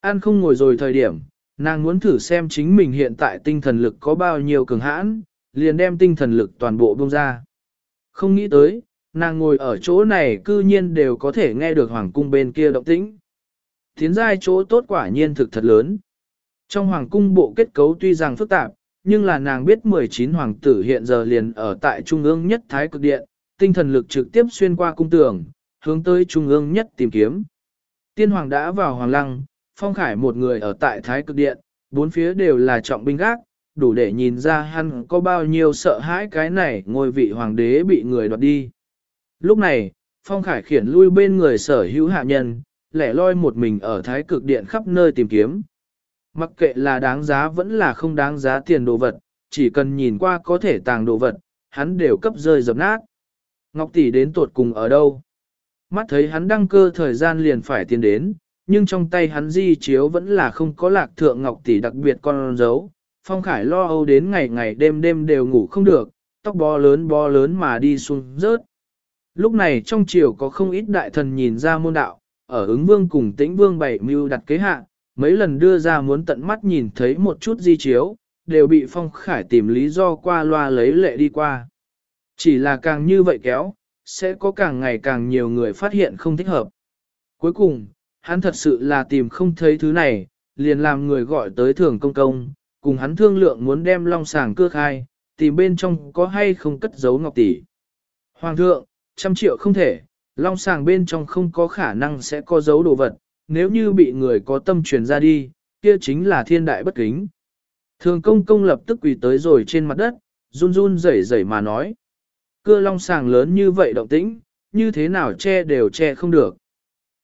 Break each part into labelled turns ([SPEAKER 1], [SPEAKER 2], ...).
[SPEAKER 1] Ăn không ngồi rồi thời điểm, nàng muốn thử xem chính mình hiện tại tinh thần lực có bao nhiêu cường hãn, liền đem tinh thần lực toàn bộ bông ra. Không nghĩ tới, nàng ngồi ở chỗ này cư nhiên đều có thể nghe được hoàng cung bên kia động tĩnh. Tiến giai chỗ tốt quả nhiên thực thật lớn. Trong hoàng cung bộ kết cấu tuy rằng phức tạp, nhưng là nàng biết 19 hoàng tử hiện giờ liền ở tại trung ương nhất thái cực điện, tinh thần lực trực tiếp xuyên qua cung tường, hướng tới trung ương nhất tìm kiếm. Tiên hoàng đã vào hoàng lăng, phong khải một người ở tại thái cực điện, bốn phía đều là trọng binh gác, đủ để nhìn ra hắn có bao nhiêu sợ hãi cái này ngôi vị hoàng đế bị người đoạt đi. Lúc này, phong khải khiển lui bên người sở hữu hạ nhân, lẻ loi một mình ở thái cực điện khắp nơi tìm kiếm. Mặc kệ là đáng giá vẫn là không đáng giá tiền đồ vật, chỉ cần nhìn qua có thể tàng đồ vật, hắn đều cấp rơi dập nát. Ngọc tỷ đến tuột cùng ở đâu? Mắt thấy hắn đăng cơ thời gian liền phải tiến đến, nhưng trong tay hắn di chiếu vẫn là không có lạc thượng Ngọc tỷ đặc biệt con dấu. Phong Khải lo âu đến ngày ngày đêm đêm đều ngủ không được, tóc bó lớn bó lớn mà đi xuống rớt. Lúc này trong triều có không ít đại thần nhìn ra môn đạo, ở ứng vương cùng tĩnh vương bảy mưu đặt kế hạ, mấy lần đưa ra muốn tận mắt nhìn thấy một chút di chiếu, đều bị Phong Khải tìm lý do qua loa lấy lệ đi qua. Chỉ là càng như vậy kéo, sẽ có càng ngày càng nhiều người phát hiện không thích hợp. Cuối cùng, hắn thật sự là tìm không thấy thứ này, liền làm người gọi tới thường công công, cùng hắn thương lượng muốn đem long sàng cưa khai, tìm bên trong có hay không cất giấu ngọc tỷ. Hoàng thượng, trăm triệu không thể, long sàng bên trong không có khả năng sẽ có dấu đồ vật, nếu như bị người có tâm truyền ra đi, kia chính là thiên đại bất kính. Thường công công lập tức quỳ tới rồi trên mặt đất, run run rẩy rẩy mà nói. Cưa long sàng lớn như vậy động tĩnh, như thế nào che đều che không được.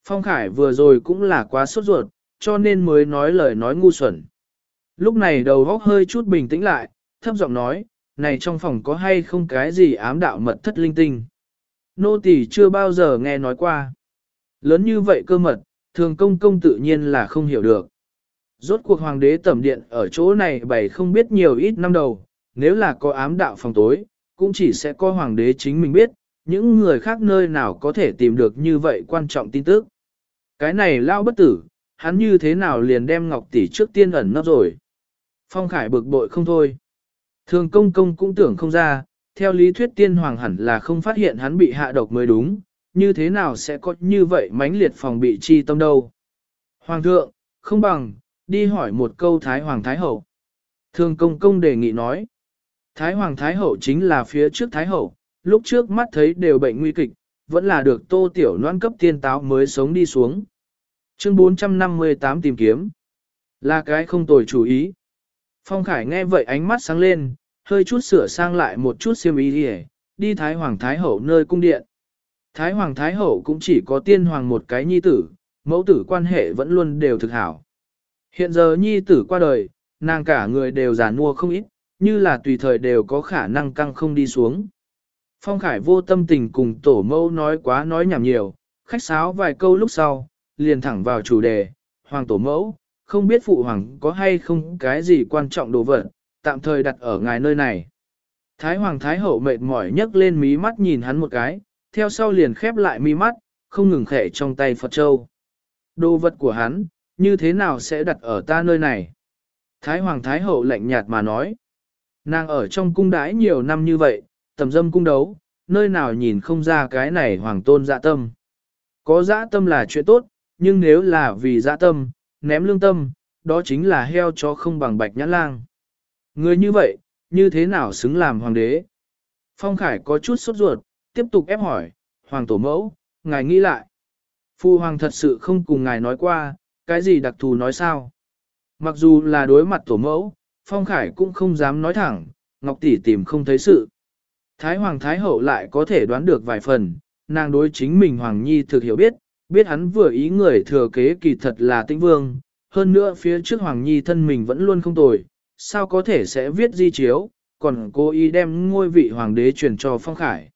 [SPEAKER 1] Phong Khải vừa rồi cũng là quá sốt ruột, cho nên mới nói lời nói ngu xuẩn. Lúc này đầu góc hơi chút bình tĩnh lại, thấp giọng nói, này trong phòng có hay không cái gì ám đạo mật thất linh tinh. Nô tỳ chưa bao giờ nghe nói qua. Lớn như vậy cơ mật, thường công công tự nhiên là không hiểu được. Rốt cuộc hoàng đế tẩm điện ở chỗ này bày không biết nhiều ít năm đầu, nếu là có ám đạo phòng tối, cũng chỉ sẽ có hoàng đế chính mình biết, những người khác nơi nào có thể tìm được như vậy quan trọng tin tức. Cái này lao bất tử, hắn như thế nào liền đem ngọc tỷ trước tiên ẩn nấp rồi. Phong Khải bực bội không thôi. Thường công công cũng tưởng không ra, theo lý thuyết tiên hoàng hẳn là không phát hiện hắn bị hạ độc mới đúng, như thế nào sẽ có như vậy mãnh liệt phòng bị chi tâm đâu. Hoàng thượng, không bằng, đi hỏi một câu Thái Hoàng Thái Hậu. Thường công công đề nghị nói. Thái Hoàng Thái Hậu chính là phía trước Thái Hậu, lúc trước mắt thấy đều bệnh nguy kịch, vẫn là được tô tiểu noan cấp tiên táo mới sống đi xuống. Chương 458 tìm kiếm. Là cái không tồi chủ ý. Phong Khải nghe vậy ánh mắt sáng lên, hơi chút sửa sang lại một chút xiêm ý đi, đi Thái Hoàng Thái Hậu nơi cung điện. Thái Hoàng Thái Hậu cũng chỉ có tiên hoàng một cái nhi tử, mẫu tử quan hệ vẫn luôn đều thực hảo. Hiện giờ nhi tử qua đời, nàng cả người đều già nua không ít, như là tùy thời đều có khả năng căng không đi xuống. Phong Khải vô tâm tình cùng tổ mẫu nói quá nói nhảm nhiều, khách sáo vài câu lúc sau, liền thẳng vào chủ đề, Hoàng tổ mẫu, không biết phụ hoàng có hay không cái gì quan trọng đồ vật, tạm thời đặt ở ngài nơi này. Thái Hoàng Thái Hậu mệt mỏi nhấc lên mí mắt nhìn hắn một cái, theo sau liền khép lại mí mắt, không ngừng khẽ trong tay Phật Châu. Đồ vật của hắn, như thế nào sẽ đặt ở ta nơi này? Thái Hoàng Thái Hậu lạnh nhạt mà nói. Nàng ở trong cung đái nhiều năm như vậy, tầm dâm cung đấu, nơi nào nhìn không ra cái này hoàng tôn dạ tâm. Có dạ tâm là chuyện tốt, nhưng nếu là vì dạ tâm, ném lương tâm, đó chính là heo cho không bằng bạch nhãn lang. Người như vậy, như thế nào xứng làm hoàng đế? Phong Khải có chút sốt ruột, tiếp tục ép hỏi, hoàng tổ mẫu, ngài nghĩ lại. Phu hoàng thật sự không cùng ngài nói qua, cái gì đặc thù nói sao? Mặc dù là đối mặt tổ mẫu, Phong Khải cũng không dám nói thẳng, Ngọc Tỷ tìm không thấy sự. Thái Hoàng Thái Hậu lại có thể đoán được vài phần, nàng đối chính mình Hoàng Nhi thực hiểu biết, biết hắn vừa ý người thừa kế kỳ thật là tĩnh vương, hơn nữa phía trước Hoàng Nhi thân mình vẫn luôn không tồi, sao có thể sẽ viết di chiếu, còn cố ý đem ngôi vị Hoàng đế truyền cho Phong Khải.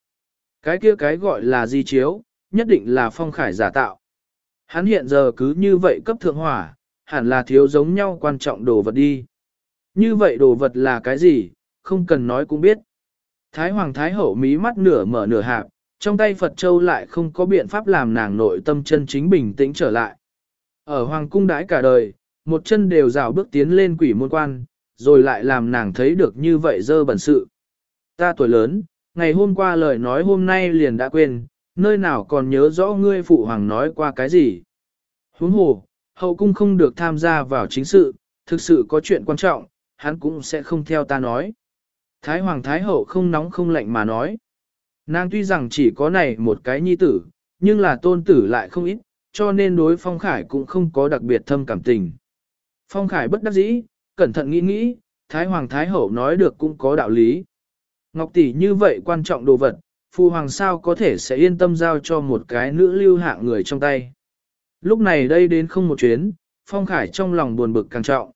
[SPEAKER 1] Cái kia cái gọi là di chiếu, nhất định là Phong Khải giả tạo. Hắn hiện giờ cứ như vậy cấp thượng hỏa, hẳn là thiếu giống nhau quan trọng đồ vật đi. Như vậy đồ vật là cái gì, không cần nói cũng biết. Thái Hoàng Thái Hậu mí mắt nửa mở nửa hạp, trong tay Phật Châu lại không có biện pháp làm nàng nội tâm chân chính bình tĩnh trở lại. Ở hoàng cung đãi cả đời, một chân đều rào bước tiến lên quỷ môn quan, rồi lại làm nàng thấy được như vậy dơ bẩn sự. Ta tuổi lớn, ngày hôm qua lời nói hôm nay liền đã quên, nơi nào còn nhớ rõ ngươi phụ hoàng nói qua cái gì. Huống hồ, hậu cung không được tham gia vào chính sự, thực sự có chuyện quan trọng, hắn cũng sẽ không theo ta nói. Thái hoàng thái hậu không nóng không lạnh mà nói. Nàng tuy rằng chỉ có này một cái nhi tử, nhưng là tôn tử lại không ít, cho nên đối Phong Khải cũng không có đặc biệt thâm cảm tình. Phong Khải bất đắc dĩ, cẩn thận nghĩ nghĩ, Thái Hoàng Thái Hậu nói được cũng có đạo lý. Ngọc tỷ như vậy quan trọng đồ vật, Phu Hoàng sao có thể sẽ yên tâm giao cho một cái nữ lưu hạng người trong tay. Lúc này đây đến không một chuyến, Phong Khải trong lòng buồn bực càng trọng.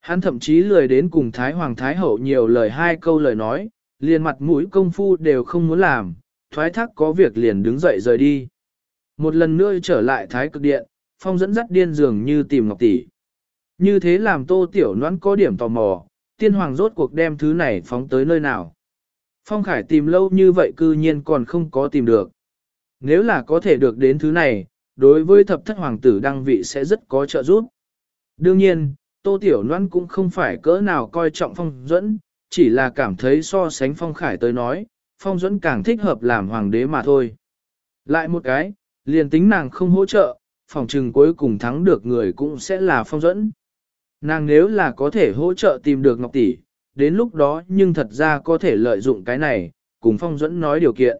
[SPEAKER 1] Hắn thậm chí lười đến cùng Thái Hoàng Thái Hậu nhiều lời hai câu lời nói, liền mặt mũi công phu đều không muốn làm, thoái thác có việc liền đứng dậy rời đi. Một lần nữa trở lại Thái cực điện, Phong dẫn dắt điên dường như tìm Ngọc Tỷ. Như thế làm tô tiểu noãn có điểm tò mò, tiên hoàng rốt cuộc đem thứ này phóng tới nơi nào. Phong Khải tìm lâu như vậy cư nhiên còn không có tìm được. Nếu là có thể được đến thứ này, đối với thập thất hoàng tử đăng vị sẽ rất có trợ giúp. Đương nhiên, Tô Tiểu Loan cũng không phải cỡ nào coi trọng Phong Duẫn, chỉ là cảm thấy so sánh Phong Khải tới nói, Phong Duẫn càng thích hợp làm hoàng đế mà thôi. Lại một cái, liền tính nàng không hỗ trợ, phòng trừng cuối cùng thắng được người cũng sẽ là Phong Duẫn. Nàng nếu là có thể hỗ trợ tìm được Ngọc Tỷ, đến lúc đó nhưng thật ra có thể lợi dụng cái này, cùng Phong Duẫn nói điều kiện.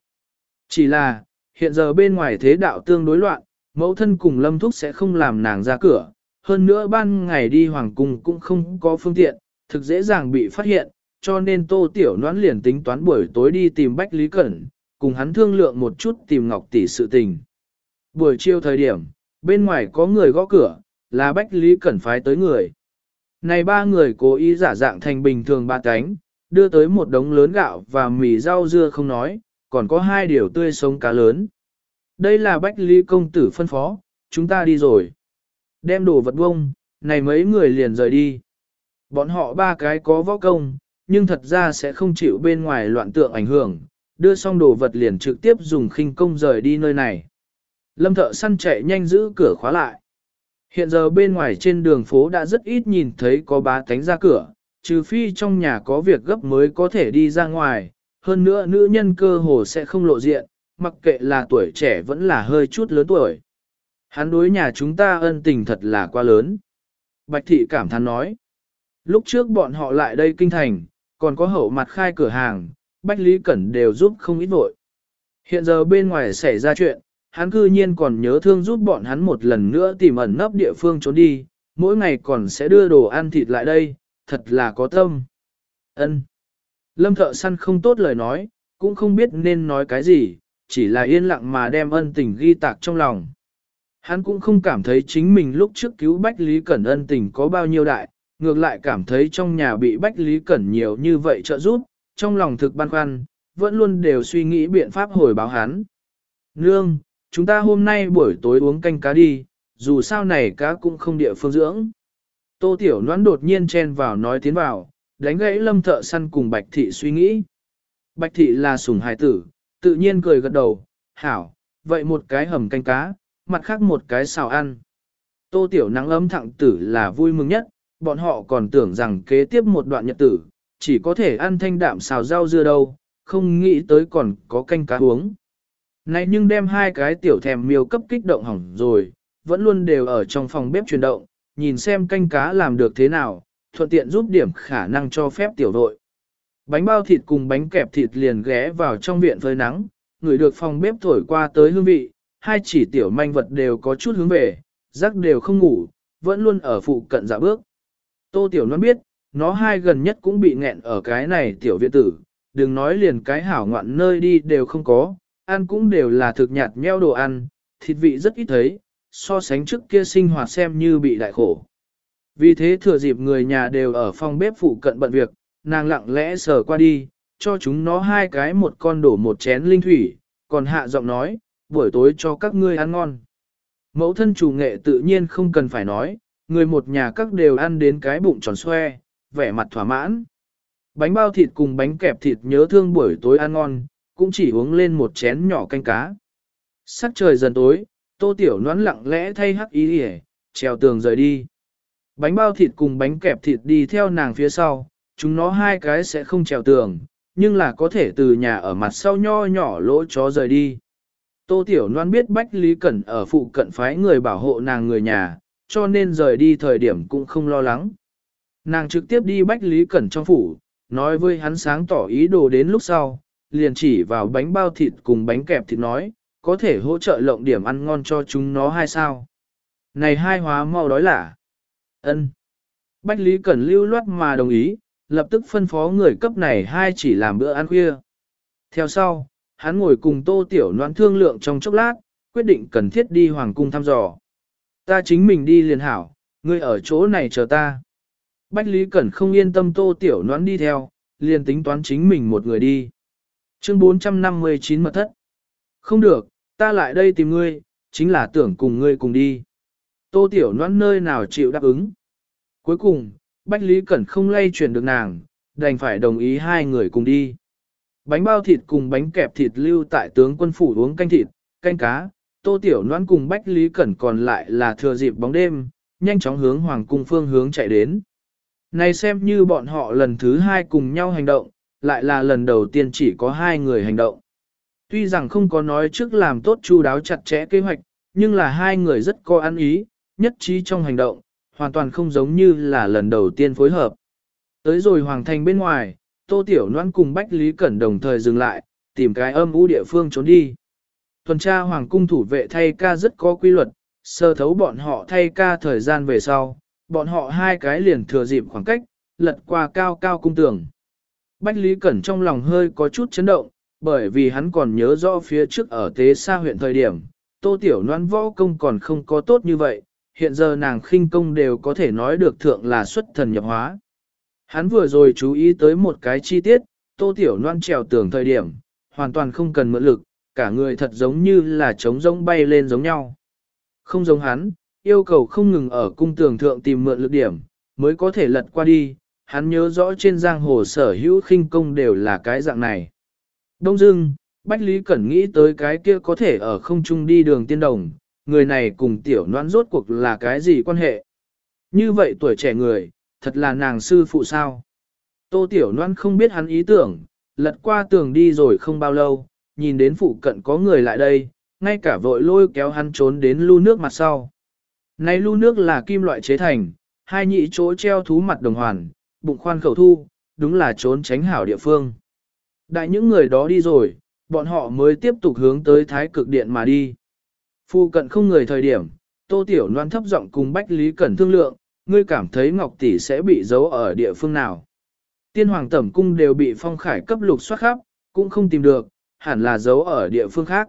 [SPEAKER 1] Chỉ là, hiện giờ bên ngoài thế đạo tương đối loạn, mẫu thân cùng Lâm Thúc sẽ không làm nàng ra cửa, hơn nữa ban ngày đi hoàng cung cũng không có phương tiện, thực dễ dàng bị phát hiện, cho nên Tô Tiểu Noãn liền tính toán buổi tối đi tìm Bách Lý Cẩn, cùng hắn thương lượng một chút tìm Ngọc Tỷ sự tình. Buổi chiều thời điểm, bên ngoài có người gõ cửa, là Bách Lý Cẩn phái tới người. Này ba người cố ý giả dạng thành bình thường ba cánh, đưa tới một đống lớn gạo và mì rau dưa không nói, còn có hai điều tươi sống cá lớn. Đây là Bách Lý công tử phân phó, chúng ta đi rồi. Đem đồ vật bông, này mấy người liền rời đi. Bọn họ ba cái có võ công, nhưng thật ra sẽ không chịu bên ngoài loạn tượng ảnh hưởng, đưa xong đồ vật liền trực tiếp dùng khinh công rời đi nơi này. Lâm thợ săn chạy nhanh giữ cửa khóa lại. Hiện giờ bên ngoài trên đường phố đã rất ít nhìn thấy có bá tánh ra cửa, trừ phi trong nhà có việc gấp mới có thể đi ra ngoài, hơn nữa nữ nhân cơ hồ sẽ không lộ diện, mặc kệ là tuổi trẻ vẫn là hơi chút lớn tuổi. Hắn đối nhà chúng ta ân tình thật là quá lớn. Bạch thị cảm thán nói. Lúc trước bọn họ lại đây kinh thành, còn có hậu mặt khai cửa hàng, Bách Lý Cẩn đều giúp không ít vội. Hiện giờ bên ngoài xảy ra chuyện, hắn cư nhiên còn nhớ thương giúp bọn hắn một lần nữa tìm ẩn nấp địa phương trốn đi, mỗi ngày còn sẽ đưa đồ ăn thịt lại đây, thật là có tâm. Ân. Lâm thợ săn không tốt lời nói, cũng không biết nên nói cái gì, chỉ là yên lặng mà đem ân tình ghi tạc trong lòng. Hắn cũng không cảm thấy chính mình lúc trước cứu Bách Lý Cẩn ân tình có bao nhiêu đại, ngược lại cảm thấy trong nhà bị Bách Lý Cẩn nhiều như vậy trợ giúp, trong lòng thực băn khoăn, vẫn luôn đều suy nghĩ biện pháp hồi báo hắn. Nương, chúng ta hôm nay buổi tối uống canh cá đi, dù sao này cá cũng không địa phương dưỡng. Tô Tiểu Noãn đột nhiên chen vào nói tiến vào, đánh gãy lâm thợ săn cùng Bạch Thị suy nghĩ. Bạch Thị là sùng hài tử, tự nhiên cười gật đầu, hảo, vậy một cái hầm canh cá, mặt khác một cái xào ăn. Tô Tiểu nắng ấm thẳng tử là vui mừng nhất, bọn họ còn tưởng rằng kế tiếp một đoạn nhật tử, chỉ có thể ăn thanh đạm xào rau dưa đâu, không nghĩ tới còn có canh cá uống. Này nhưng đem hai cái tiểu thèm miêu cấp kích động hỏng rồi, vẫn luôn đều ở trong phòng bếp chuyển động, nhìn xem canh cá làm được thế nào, thuận tiện giúp điểm khả năng cho phép tiểu đội. Bánh bao thịt cùng bánh kẹp thịt liền ghé vào trong viện phơi nắng, người được phòng bếp thổi qua tới hương vị, hai chỉ tiểu manh vật đều có chút hướng về, rắc đều không ngủ, vẫn luôn ở phụ cận dạ bước. Tô tiểu nó biết, nó hai gần nhất cũng bị nghẹn ở cái này tiểu viện tử, đừng nói liền cái hảo ngoạn nơi đi đều không có, ăn cũng đều là thực nhạt nheo đồ ăn, thịt vị rất ít thấy, so sánh trước kia sinh hoạt xem như bị đại khổ. Vì thế thừa dịp người nhà đều ở phòng bếp phụ cận bận việc, nàng lặng lẽ sờ qua đi, cho chúng nó hai cái một con đổ một chén linh thủy, còn hạ giọng nói, buổi tối cho các ngươi ăn ngon. Mẫu thân chủ nghệ tự nhiên không cần phải nói, người một nhà các đều ăn đến cái bụng tròn xoe, vẻ mặt thỏa mãn. Bánh bao thịt cùng bánh kẹp thịt nhớ thương buổi tối ăn ngon, cũng chỉ uống lên một chén nhỏ canh cá. Sắc trời dần tối, tô tiểu noán lặng lẽ thay hắc ý ỉa, trèo tường rời đi. Bánh bao thịt cùng bánh kẹp thịt đi theo nàng phía sau, chúng nó hai cái sẽ không trèo tường, nhưng là có thể từ nhà ở mặt sau nho nhỏ lỗ chó rời đi. Tô Tiểu Loan biết Bách Lý Cẩn ở phụ cận phái người bảo hộ nàng người nhà, cho nên rời đi thời điểm cũng không lo lắng. Nàng trực tiếp đi Bách Lý Cẩn trong phủ, nói với hắn sáng tỏ ý đồ đến lúc sau, liền chỉ vào bánh bao thịt cùng bánh kẹp thịt nói, có thể hỗ trợ lộng điểm ăn ngon cho chúng nó hay sao. Này hai hóa mau đói lả. ân Bách Lý Cẩn lưu loát mà đồng ý, lập tức phân phó người cấp này hai chỉ làm bữa ăn khuya. Theo sau, hắn ngồi cùng tô tiểu noan thương lượng trong chốc lát, quyết định cần thiết đi hoàng cung thăm dò. Ta chính mình đi liền hảo, ngươi ở chỗ này chờ ta. Bách Lý Cẩn không yên tâm tô tiểu noan đi theo, liền tính toán chính mình một người đi. Chương 459 mật thất. Không được, ta lại đây tìm ngươi, chính là tưởng cùng ngươi cùng đi. Tô tiểu noan nơi nào chịu đáp ứng. Cuối cùng, Bách Lý Cẩn không lay chuyển được nàng, đành phải đồng ý hai người cùng đi. Bánh bao thịt cùng bánh kẹp thịt lưu tại tướng quân phủ uống canh thịt, canh cá, tô tiểu noan cùng Bách Lý Cẩn còn lại là thừa dịp bóng đêm, nhanh chóng hướng hoàng cung phương hướng chạy đến. Này xem như bọn họ lần thứ hai cùng nhau hành động, lại là lần đầu tiên chỉ có hai người hành động. Tuy rằng không có nói trước làm tốt chu đáo chặt chẽ kế hoạch, nhưng là hai người rất có ăn ý, nhất trí trong hành động, hoàn toàn không giống như là lần đầu tiên phối hợp. Tới rồi hoàng thành bên ngoài, Tô Tiểu Loan cùng Bách Lý Cẩn đồng thời dừng lại, tìm cái âm u địa phương trốn đi. Tuần tra hoàng cung thủ vệ thay ca rất có quy luật, sơ thấu bọn họ thay ca thời gian về sau, bọn họ hai cái liền thừa dịp khoảng cách, lật qua cao cao cung tường. Bách Lý Cẩn trong lòng hơi có chút chấn động, bởi vì hắn còn nhớ rõ phía trước ở tế xa huyện thời điểm, Tô Tiểu Loan võ công còn không có tốt như vậy, hiện giờ nàng khinh công đều có thể nói được thượng là xuất thần nhập hóa. Hắn vừa rồi chú ý tới một cái chi tiết, tô tiểu loan trèo tường thời điểm, hoàn toàn không cần mượn lực, cả người thật giống như là trống rỗng bay lên giống nhau. Không giống hắn, yêu cầu không ngừng ở cung tường thượng tìm mượn lực điểm, mới có thể lật qua đi, hắn nhớ rõ trên giang hồ sở hữu khinh công đều là cái dạng này. Đông dưng, Bách Lý Cẩn nghĩ tới cái kia có thể ở không trung đi đường tiên đồng, người này cùng tiểu loan rốt cuộc là cái gì quan hệ. Như vậy tuổi trẻ người, thật là nàng sư phụ sao. Tô tiểu loan không biết hắn ý tưởng, lật qua tường đi rồi không bao lâu, nhìn đến phụ cận có người lại đây, ngay cả vội lôi kéo hắn trốn đến lu nước mặt sau. Này lu nước là kim loại chế thành, hai nhị chỗ treo thú mặt đồng hoàn, bụng khoan khẩu thu, đúng là trốn tránh hảo địa phương. Đại những người đó đi rồi, bọn họ mới tiếp tục hướng tới thái cực điện mà đi. Phu cận không người thời điểm, Tô Tiểu Loan thấp giọng cùng Bách Lý Cẩn thương lượng, ngươi cảm thấy Ngọc Tỷ sẽ bị giấu ở địa phương nào. Tiên hoàng tẩm cung đều bị phong khải cấp lục soát khắp, cũng không tìm được, hẳn là giấu ở địa phương khác.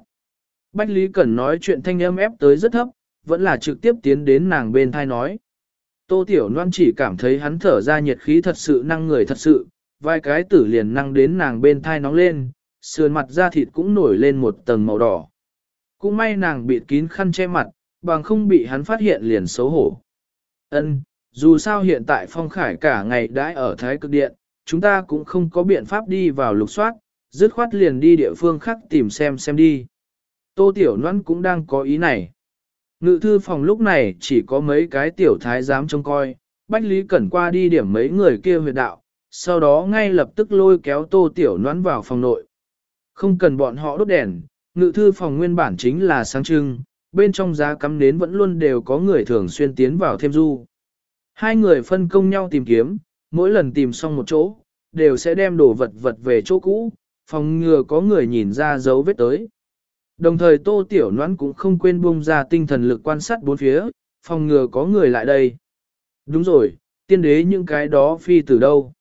[SPEAKER 1] Bách Lý Cẩn nói chuyện thanh âm ép tới rất thấp, vẫn là trực tiếp tiến đến nàng bên thai nói. Tô Tiểu Loan chỉ cảm thấy hắn thở ra nhiệt khí thật sự năng người thật sự, vài cái tử liền năng đến nàng bên thai nóng lên, sườn mặt da thịt cũng nổi lên một tầng màu đỏ cũng may nàng bịt kín khăn che mặt, bằng không bị hắn phát hiện liền xấu hổ. Ân, dù sao hiện tại Phong Khải cả ngày đãi ở Thái Cực Điện, chúng ta cũng không có biện pháp đi vào lục soát, dứt khoát liền đi địa phương khác tìm xem xem đi. Tô Tiểu Loan cũng đang có ý này. Ngự thư phòng lúc này chỉ có mấy cái tiểu thái giám trông coi, Bách Lý Cẩn qua đi điểm mấy người kia huyệt đạo, sau đó ngay lập tức lôi kéo Tô Tiểu Loan vào phòng nội. Không cần bọn họ đốt đèn, Ngự thư phòng nguyên bản chính là sáng trưng, bên trong giá cắm nến vẫn luôn đều có người thường xuyên tiến vào thêm du. Hai người phân công nhau tìm kiếm, mỗi lần tìm xong một chỗ, đều sẽ đem đồ vật vật về chỗ cũ, phòng ngừa có người nhìn ra dấu vết tới. Đồng thời tô tiểu noãn cũng không quên buông ra tinh thần lực quan sát bốn phía, phòng ngừa có người lại đây. Đúng rồi, tiên đế những cái đó phi từ đâu.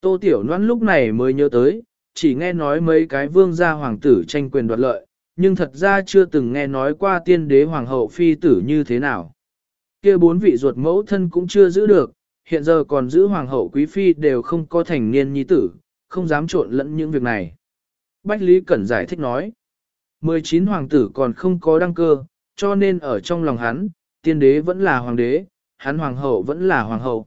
[SPEAKER 1] Tô tiểu noãn lúc này mới nhớ tới, chỉ nghe nói mấy cái vương gia hoàng tử tranh quyền đoạt lợi, nhưng thật ra chưa từng nghe nói qua tiên đế hoàng hậu phi tử như thế nào kia bốn vị ruột mẫu thân cũng chưa giữ được, hiện giờ còn giữ hoàng hậu quý phi đều không có thành niên nhi tử, không dám trộn lẫn những việc này. Bách Lý Cẩn giải thích nói, 19 hoàng tử còn không có đăng cơ, cho nên ở trong lòng hắn, tiên đế vẫn là hoàng đế, hắn hoàng hậu vẫn là hoàng hậu.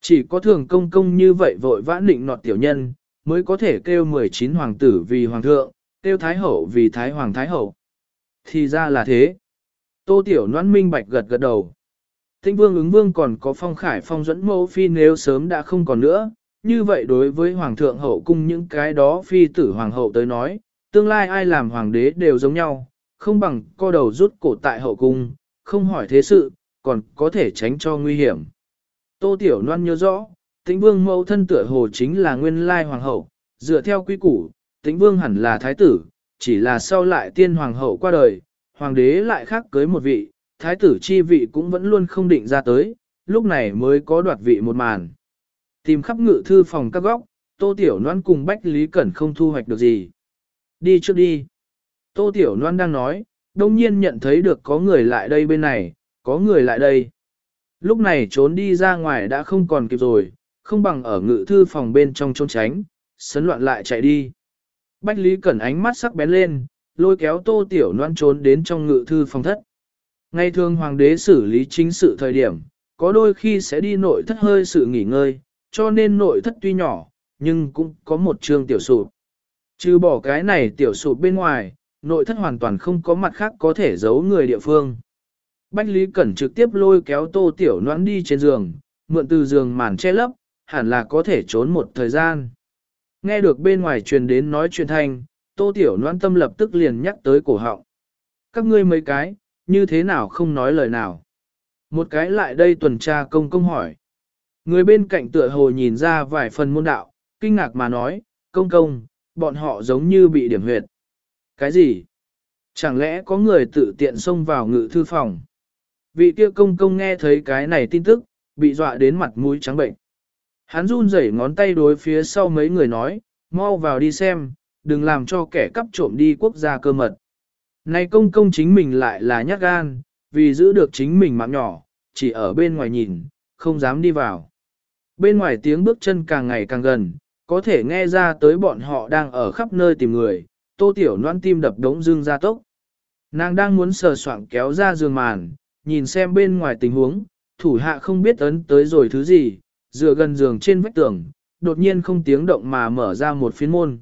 [SPEAKER 1] Chỉ có thường công công như vậy vội vã định nọt tiểu nhân, mới có thể kêu 19 hoàng tử vì hoàng thượng, kêu thái hậu vì thái hoàng thái hậu. Thì ra là thế. Tô Tiểu noan minh bạch gật gật đầu. Tĩnh vương ứng vương còn có phong khải phong dẫn mẫu phi nếu sớm đã không còn nữa, như vậy đối với hoàng thượng hậu cung những cái đó phi tử hoàng hậu tới nói, tương lai ai làm hoàng đế đều giống nhau, không bằng co đầu rút cổ tại hậu cung, không hỏi thế sự, còn có thể tránh cho nguy hiểm. Tô Tiểu Loan nhớ rõ, tĩnh vương mẫu thân tựa hồ chính là nguyên lai hoàng hậu, dựa theo quy củ, tĩnh vương hẳn là thái tử, chỉ là sau lại tiên hoàng hậu qua đời, hoàng đế lại khác cưới một vị, thái tử chi vị cũng vẫn luôn không định ra tới, lúc này mới có đoạt vị một màn. Tìm khắp ngự thư phòng các góc, Tô Tiểu Loan cùng Bách Lý Cẩn không thu hoạch được gì. Đi trước đi. Tô Tiểu Loan đang nói, đông nhiên nhận thấy được có người lại đây bên này, có người lại đây. Lúc này trốn đi ra ngoài đã không còn kịp rồi, không bằng ở ngự thư phòng bên trong trốn tránh, sấn loạn lại chạy đi. Bách Lý Cẩn ánh mắt sắc bén lên, lôi kéo Tô Tiểu Loan trốn đến trong ngự thư phòng thất. Ngày thường hoàng đế xử lý chính sự thời điểm, có đôi khi sẽ đi nội thất hơi sự nghỉ ngơi, cho nên nội thất tuy nhỏ, nhưng cũng có một trường tiểu sụp. Trừ bỏ cái này tiểu sụp bên ngoài, nội thất hoàn toàn không có mặt khác có thể giấu người địa phương. Bách Lý Cẩn trực tiếp lôi kéo tô tiểu noãn đi trên giường, mượn từ giường màn che lấp, hẳn là có thể trốn một thời gian. Nghe được bên ngoài truyền đến nói chuyện thanh, tô tiểu noãn tâm lập tức liền nhắc tới cổ họng. Các ngươi mấy cái, như thế nào không nói lời nào. Một cái lại đây tuần tra công công hỏi. Người bên cạnh tựa hồ nhìn ra vài phần môn đạo, kinh ngạc mà nói, công công, bọn họ giống như bị điểm huyệt. Cái gì? Chẳng lẽ có người tự tiện xông vào ngự thư phòng? Vị kia công công nghe thấy cái này tin tức, bị dọa đến mặt mũi trắng bệnh. Hắn run rẩy ngón tay đối phía sau mấy người nói, mau vào đi xem, đừng làm cho kẻ cắp trộm đi quốc gia cơ mật. Này công công chính mình lại là nhát gan, vì giữ được chính mình mạng nhỏ, chỉ ở bên ngoài nhìn, không dám đi vào. Bên ngoài tiếng bước chân càng ngày càng gần, có thể nghe ra tới bọn họ đang ở khắp nơi tìm người, tô tiểu noan tim đập đống dương ra tốc. Nàng đang muốn sờ soạng kéo ra giường màn, nhìn xem bên ngoài tình huống, thủ hạ không biết ấn tới rồi thứ gì, dựa gần giường trên vách tường, đột nhiên không tiếng động mà mở ra một phiến môn.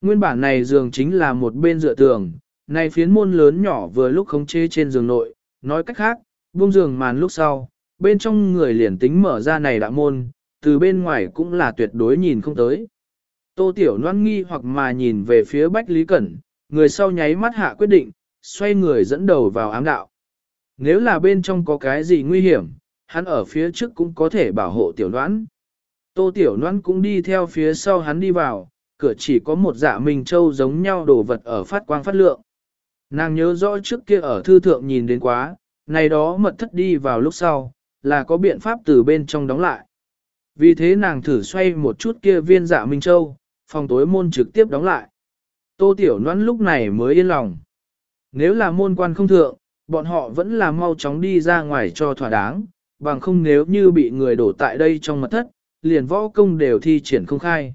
[SPEAKER 1] Nguyên bản này giường chính là một bên dựa tường, này phiến môn lớn nhỏ vừa lúc khống chế trên giường nội, nói cách khác, buông giường màn lúc sau, bên trong người liền tính mở ra này đã môn, từ bên ngoài cũng là tuyệt đối nhìn không tới. Tô Tiểu Loan nghi hoặc mà nhìn về phía Bách Lý Cẩn, người sau nháy mắt hạ quyết định, xoay người dẫn đầu vào ám đạo. Nếu là bên trong có cái gì nguy hiểm, hắn ở phía trước cũng có thể bảo hộ Tiểu Loan. Tô Tiểu Loan cũng đi theo phía sau hắn đi vào, cửa chỉ có một dạ Minh Châu giống nhau đồ vật ở phát quang phát lượng. Nàng nhớ rõ trước kia ở thư thượng nhìn đến quá, này đó mật thất đi vào lúc sau, là có biện pháp từ bên trong đóng lại. Vì thế nàng thử xoay một chút kia viên dạ Minh Châu, phòng tối môn trực tiếp đóng lại. Tô Tiểu Loan lúc này mới yên lòng. Nếu là môn quan không thượng, bọn họ vẫn là mau chóng đi ra ngoài cho thỏa đáng, bằng không nếu như bị người đổ tại đây trong mật thất, liền võ công đều thi triển không khai.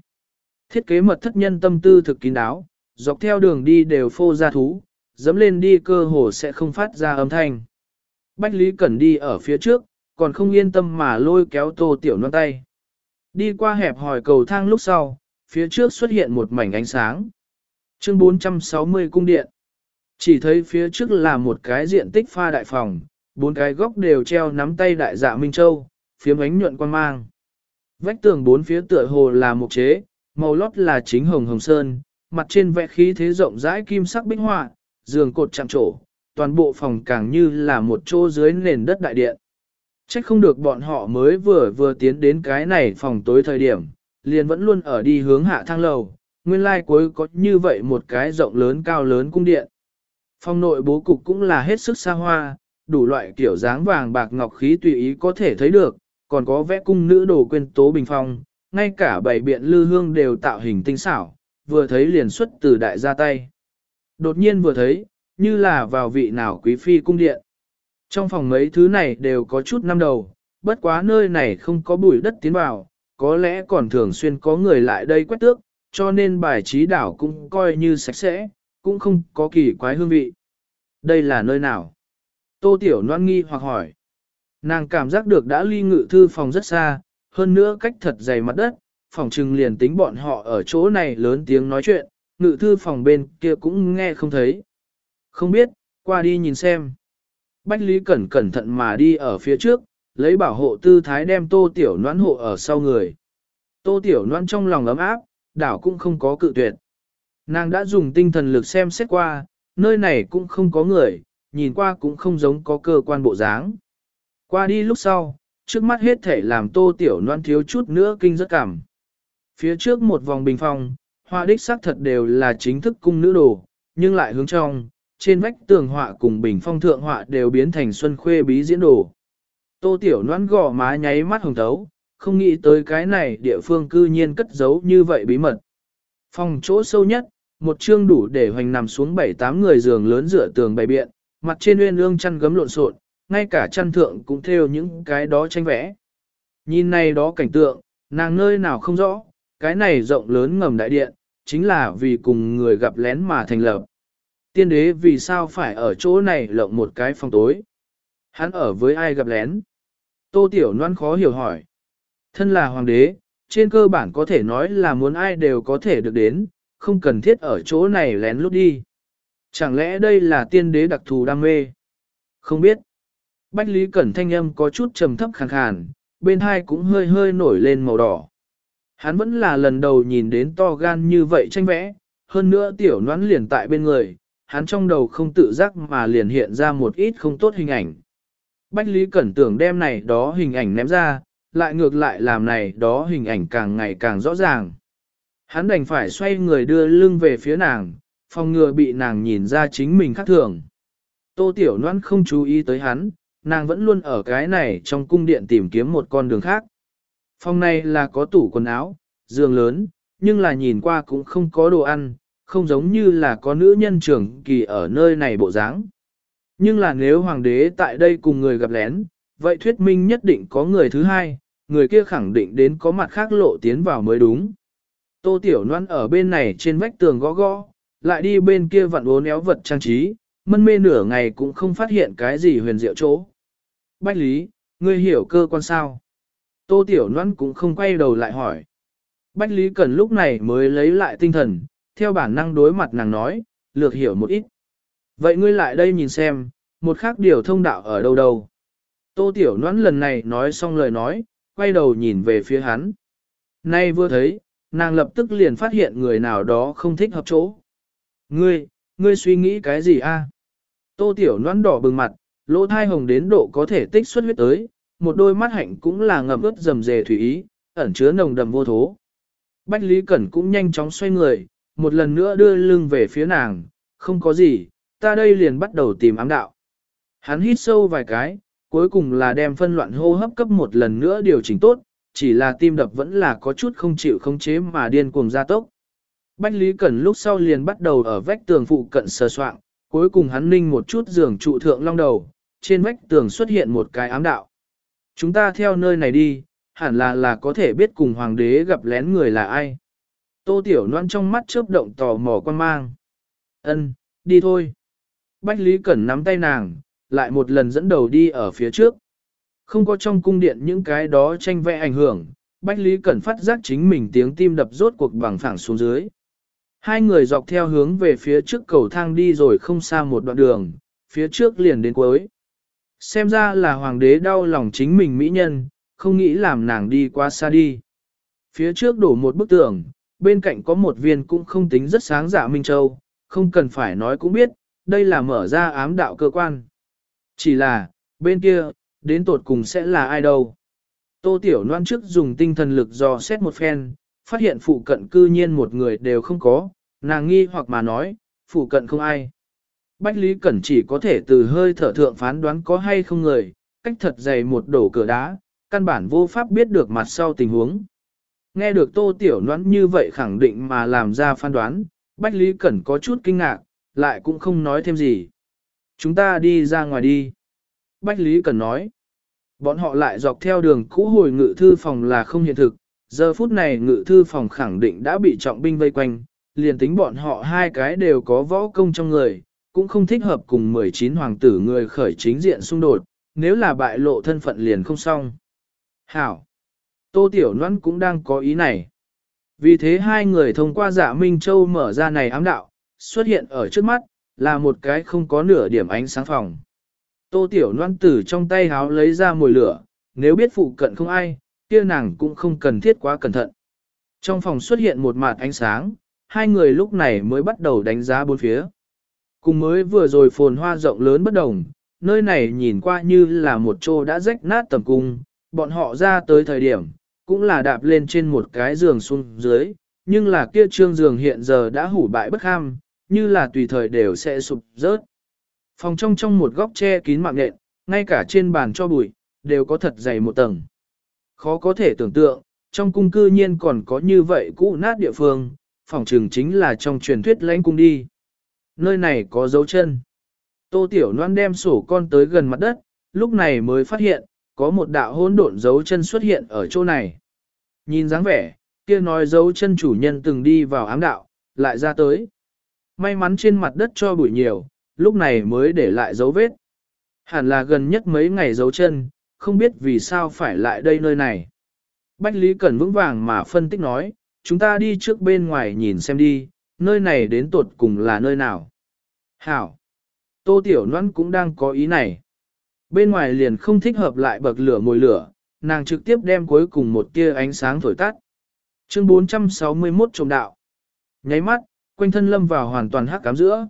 [SPEAKER 1] Thiết kế mật thất nhân tâm tư thực kín đáo, dọc theo đường đi đều phô ra thú, dẫm lên đi cơ hồ sẽ không phát ra âm thanh. Bách Lý Cẩn đi ở phía trước, còn không yên tâm mà lôi kéo tô tiểu non tay. Đi qua hẹp hỏi cầu thang lúc sau, phía trước xuất hiện một mảnh ánh sáng. Chương 460 cung điện. Chỉ thấy phía trước là một cái diện tích pha đại phòng, bốn cái góc đều treo nắm tay đại dạ Minh Châu, phía ánh nhuận quan mang. Vách tường bốn phía tựa hồ là một chế, màu lót là chính hồng hồng sơn, mặt trên vẽ khí thế rộng rãi kim sắc bích họa, giường cột chạm trổ, toàn bộ phòng càng như là một chỗ dưới nền đất đại điện. Trách không được bọn họ mới vừa vừa tiến đến cái này phòng tối thời điểm, liền vẫn luôn ở đi hướng hạ thang lầu, nguyên lai like cuối có như vậy một cái rộng lớn cao lớn cung điện. Phòng nội bố cục cũng là hết sức xa hoa, đủ loại kiểu dáng vàng bạc ngọc khí tùy ý có thể thấy được, còn có vẽ cung nữ đồ quên tố bình phong, ngay cả bảy biện lư hương đều tạo hình tinh xảo, vừa thấy liền xuất từ đại gia tay. Đột nhiên vừa thấy, như là vào vị nào quý phi cung điện. Trong phòng mấy thứ này đều có chút năm đầu, bất quá nơi này không có bụi đất tiến vào, có lẽ còn thường xuyên có người lại đây quét tước, cho nên bài trí đảo cũng coi như sạch sẽ, cũng không có kỳ quái hương vị. Đây là nơi nào? Tô Tiểu Loan nghi hoặc hỏi. Nàng cảm giác được đã ly ngự thư phòng rất xa, hơn nữa cách thật dày mặt đất, phòng trừng liền tính bọn họ ở chỗ này lớn tiếng nói chuyện, ngự thư phòng bên kia cũng nghe không thấy. Không biết, qua đi nhìn xem. Bách Lý cẩn cẩn thận mà đi ở phía trước, lấy bảo hộ tư thái đem tô tiểu noãn hộ ở sau người. Tô tiểu noãn trong lòng ấm áp, đảo cũng không có cự tuyệt. Nàng đã dùng tinh thần lực xem xét qua, nơi này cũng không có người, nhìn qua cũng không giống có cơ quan bộ dáng. Qua đi lúc sau, trước mắt hết thể làm tô tiểu noan thiếu chút nữa kinh rất cảm. Phía trước một vòng bình phong, họa đích xác thật đều là chính thức cung nữ đồ, nhưng lại hướng trong, trên vách tường họa cùng bình phong thượng họa đều biến thành xuân khuê bí diễn đồ. Tô tiểu noan gò má nháy mắt hồng thấu, không nghĩ tới cái này địa phương cư nhiên cất giấu như vậy bí mật. Phòng chỗ sâu nhất, một chương đủ để hoành nằm xuống bảy tám người giường lớn dựa tường bày biện, mặt trên uyên ương chăn gấm lộn xộn, ngay cả chăn thượng cũng theo những cái đó tranh vẽ. Nhìn này đó cảnh tượng, nàng nơi nào không rõ, cái này rộng lớn ngầm đại điện, chính là vì cùng người gặp lén mà thành lập. Tiên đế vì sao phải ở chỗ này lộng một cái phòng tối? Hắn ở với ai gặp lén? Tô Tiểu Loan khó hiểu hỏi. Thân là hoàng đế, trên cơ bản có thể nói là muốn ai đều có thể được đến, không cần thiết ở chỗ này lén lút đi. Chẳng lẽ đây là tiên đế đặc thù đam mê? Không biết. Bách Lý Cẩn thanh âm có chút trầm thấp khàn khàn, bên hai cũng hơi hơi nổi lên màu đỏ. Hắn vẫn là lần đầu nhìn đến to gan như vậy tranh vẽ, hơn nữa tiểu noãn liền tại bên người, hắn trong đầu không tự giác mà liền hiện ra một ít không tốt hình ảnh. Bách Lý Cẩn tưởng đem này đó hình ảnh ném ra, lại ngược lại làm này đó hình ảnh càng ngày càng rõ ràng. Hắn đành phải xoay người đưa lưng về phía nàng, phòng ngừa bị nàng nhìn ra chính mình khác thường. Tô Tiểu Loan không chú ý tới hắn, nàng vẫn luôn ở cái này trong cung điện tìm kiếm một con đường khác. Phòng này là có tủ quần áo, giường lớn, nhưng là nhìn qua cũng không có đồ ăn, không giống như là có nữ nhân trưởng kỳ ở nơi này bộ dáng. Nhưng là nếu hoàng đế tại đây cùng người gặp lén, vậy thuyết minh nhất định có người thứ hai, người kia khẳng định đến có mặt khác lộ tiến vào mới đúng. Tô Tiểu Loan ở bên này trên vách tường gõ gõ, lại đi bên kia vặn uốn éo vật trang trí, mân mê nửa ngày cũng không phát hiện cái gì huyền diệu chỗ. Bách Lý, ngươi hiểu cơ quan sao? Tô Tiểu Loan cũng không quay đầu lại hỏi. Bách Lý Cần lúc này mới lấy lại tinh thần, theo bản năng đối mặt nàng nói, lược hiểu một ít. Vậy ngươi lại đây nhìn xem, một khác điều thông đạo ở đâu đâu. Tô Tiểu Loan lần này nói xong lời nói, quay đầu nhìn về phía hắn. Nay vừa thấy, nàng lập tức liền phát hiện người nào đó không thích hợp chỗ. Ngươi, ngươi suy nghĩ cái gì a? Tô Tiểu Loan đỏ bừng mặt, lỗ thai hồng đến độ có thể tích xuất huyết tới, một đôi mắt hạnh cũng là ngầm ướt dầm dề thủy ý, ẩn chứa nồng đầm vô thố. Bách Lý Cẩn cũng nhanh chóng xoay người, một lần nữa đưa lưng về phía nàng, không có gì, ta đây liền bắt đầu tìm ám đạo. Hắn hít sâu vài cái, cuối cùng là đem phân loạn hô hấp cấp một lần nữa điều chỉnh tốt, chỉ là tim đập vẫn là có chút không chịu không chế mà điên cuồng gia tốc. Bách Lý Cẩn lúc sau liền bắt đầu ở vách tường phụ cận sờ soạng, cuối cùng hắn ninh một chút giường trụ thượng long đầu, trên vách tường xuất hiện một cái ám đạo. Chúng ta theo nơi này đi, hẳn là là có thể biết cùng hoàng đế gặp lén người là ai. Tô Tiểu Loan trong mắt chớp động tò mò quan mang. Ân, đi thôi. Bách Lý Cẩn nắm tay nàng, lại một lần dẫn đầu đi ở phía trước. Không có trong cung điện những cái đó tranh vẽ ảnh hưởng, Bách Lý Cẩn phát giác chính mình tiếng tim đập rốt cuộc bằng phẳng xuống dưới. Hai người dọc theo hướng về phía trước cầu thang đi rồi không xa một đoạn đường, phía trước liền đến cuối. Xem ra là hoàng đế đau lòng chính mình mỹ nhân, không nghĩ làm nàng đi qua xa đi. Phía trước đổ một bức tường, bên cạnh có một viên cũng không tính rất sáng dạ Minh Châu, không cần phải nói cũng biết, đây là mở ra ám đạo cơ quan. Chỉ là, bên kia, đến tột cùng sẽ là ai đâu. Tô Tiểu Loan trước dùng tinh thần lực dò xét một phen, phát hiện phụ cận cư nhiên một người đều không có, nàng nghi hoặc mà nói, phụ cận không ai. Bách Lý Cẩn chỉ có thể từ hơi thở thượng phán đoán có hay không người, cách thật dày một đổ cửa đá, căn bản vô pháp biết được mặt sau tình huống. Nghe được Tô Tiểu Noãn như vậy khẳng định mà làm ra phán đoán, Bách Lý Cẩn có chút kinh ngạc, lại cũng không nói thêm gì. Chúng ta đi ra ngoài đi. Bách Lý Cẩn nói. Bọn họ lại dọc theo đường cũ hồi ngự thư phòng là không hiện thực, giờ phút này ngự thư phòng khẳng định đã bị trọng binh vây quanh, liền tính bọn họ hai cái đều có võ công trong người, cũng không thích hợp cùng 19 hoàng tử người khởi chính diện xung đột, nếu là bại lộ thân phận liền không xong. Hảo! Tô Tiểu Loan cũng đang có ý này. Vì thế hai người thông qua giả Minh Châu mở ra này ám đạo, xuất hiện ở trước mắt, là một cái không có nửa điểm ánh sáng phòng. Tô Tiểu Loan tử trong tay háo lấy ra mồi lửa, nếu biết phụ cận không ai, kia nàng cũng không cần thiết quá cẩn thận. Trong phòng xuất hiện một mạt ánh sáng, hai người lúc này mới bắt đầu đánh giá bốn phía. Cùng mới vừa rồi phồn hoa rộng lớn bất đồng, nơi này nhìn qua như là một chỗ đã rách nát tầm cung, bọn họ ra tới thời điểm, cũng là đạp lên trên một cái giường xuống dưới, nhưng là kia trương giường hiện giờ đã hủ bại bất ham, như là tùy thời đều sẽ sụp rớt. Phòng trong trong một góc che kín mạng nện, ngay cả trên bàn cho bụi, đều có thật dày một tầng. Khó có thể tưởng tượng, trong cung cư nhiên còn có như vậy cũ nát địa phương, phòng trường chính là trong truyền thuyết lãnh cung đi. Nơi này có dấu chân. Tô Tiểu Loan đem sổ con tới gần mặt đất, lúc này mới phát hiện, có một đạo hỗn độn dấu chân xuất hiện ở chỗ này. Nhìn dáng vẻ, kia nói dấu chân chủ nhân từng đi vào ám đạo, lại ra tới. May mắn trên mặt đất cho bụi nhiều, lúc này mới để lại dấu vết. Hẳn là gần nhất mấy ngày dấu chân, không biết vì sao phải lại đây nơi này. Bách Lý Cẩn vững vàng mà phân tích nói, chúng ta đi trước bên ngoài nhìn xem đi, nơi này đến tột cùng là nơi nào. Hảo! Tô Tiểu Loan cũng đang có ý này. Bên ngoài liền không thích hợp lại bậc lửa mồi lửa, nàng trực tiếp đem cuối cùng một tia ánh sáng thổi tắt. Chương 461 trồng đạo. Nháy mắt, quanh thân lâm vào hoàn toàn hắc cám giữa.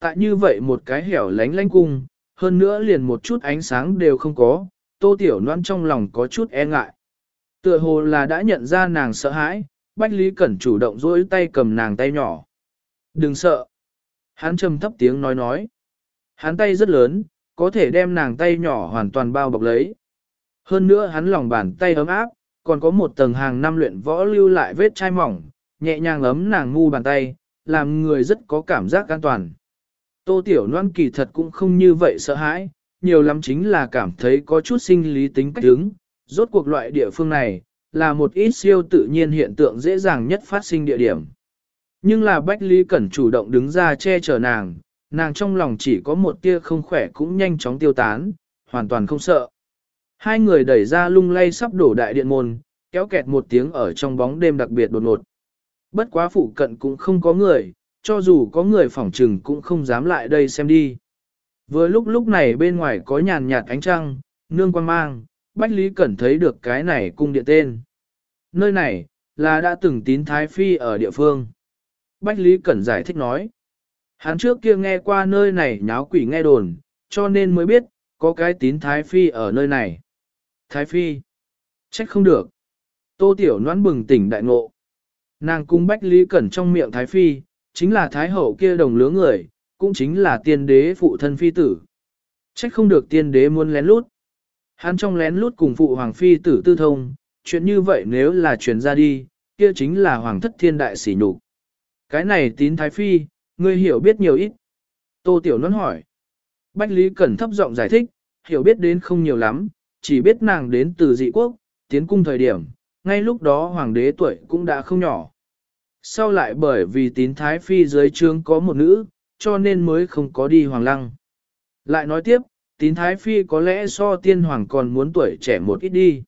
[SPEAKER 1] Tại như vậy một cái hẻo lánh lánh cung, hơn nữa liền một chút ánh sáng đều không có, tô tiểu noan trong lòng có chút e ngại. Tựa hồ là đã nhận ra nàng sợ hãi, Bách Lý Cẩn chủ động duỗi tay cầm nàng tay nhỏ. Đừng sợ. Hắn trầm thấp tiếng nói nói. Hắn tay rất lớn, có thể đem nàng tay nhỏ hoàn toàn bao bọc lấy. Hơn nữa hắn lòng bàn tay ấm áp, còn có một tầng hàng năm luyện võ lưu lại vết chai mỏng, nhẹ nhàng ấm nàng ngu bàn tay, làm người rất có cảm giác an toàn. Tô Tiểu Loan kỳ thật cũng không như vậy sợ hãi, nhiều lắm chính là cảm thấy có chút sinh lý tính cách đứng, rốt cuộc loại địa phương này, là một ít siêu tự nhiên hiện tượng dễ dàng nhất phát sinh địa điểm. Nhưng là Bách Lý Cẩn chủ động đứng ra che chở nàng, nàng trong lòng chỉ có một tia không khỏe cũng nhanh chóng tiêu tán, hoàn toàn không sợ. Hai người đẩy ra lung lay sắp đổ đại điện môn, kéo kẹt một tiếng ở trong bóng đêm đặc biệt đột ngột. Bất quá phụ cận cũng không có người, cho dù có người phỏng trừng cũng không dám lại đây xem đi. Vừa lúc lúc này bên ngoài có nhàn nhạt ánh trăng, nương quan mang, Bách Lý Cẩn thấy được cái này cung điện tên. Nơi này, là đã từng tín Thái Phi ở địa phương. Bách Lý Cẩn giải thích nói. Hắn trước kia nghe qua nơi này nháo quỷ nghe đồn, cho nên mới biết, có cái tín Thái Phi ở nơi này. Thái Phi. Trách không được. Tô Tiểu Noãn bừng tỉnh đại ngộ. Nàng cung Bách Lý Cẩn trong miệng Thái Phi, chính là Thái Hậu kia đồng lứa người, cũng chính là tiên đế phụ thân phi tử. Trách không được tiên đế muốn lén lút. Hắn trong lén lút cùng phụ hoàng phi tử tư thông, chuyện như vậy nếu là truyền ra đi, kia chính là hoàng thất thiên đại sỉ nhục. Cái này tín Thái Phi, ngươi hiểu biết nhiều ít. Tô Tiểu Nôn hỏi. Bách Lý Cẩn thấp giọng giải thích, hiểu biết đến không nhiều lắm, chỉ biết nàng đến từ dị quốc, tiến cung thời điểm, ngay lúc đó hoàng đế tuổi cũng đã không nhỏ. Sau lại bởi vì tín thái phi dưới trướng có một nữ, cho nên mới không có đi hoàng lăng. Lại nói tiếp, tín thái phi có lẽ so tiên hoàng còn muốn tuổi trẻ một ít đi.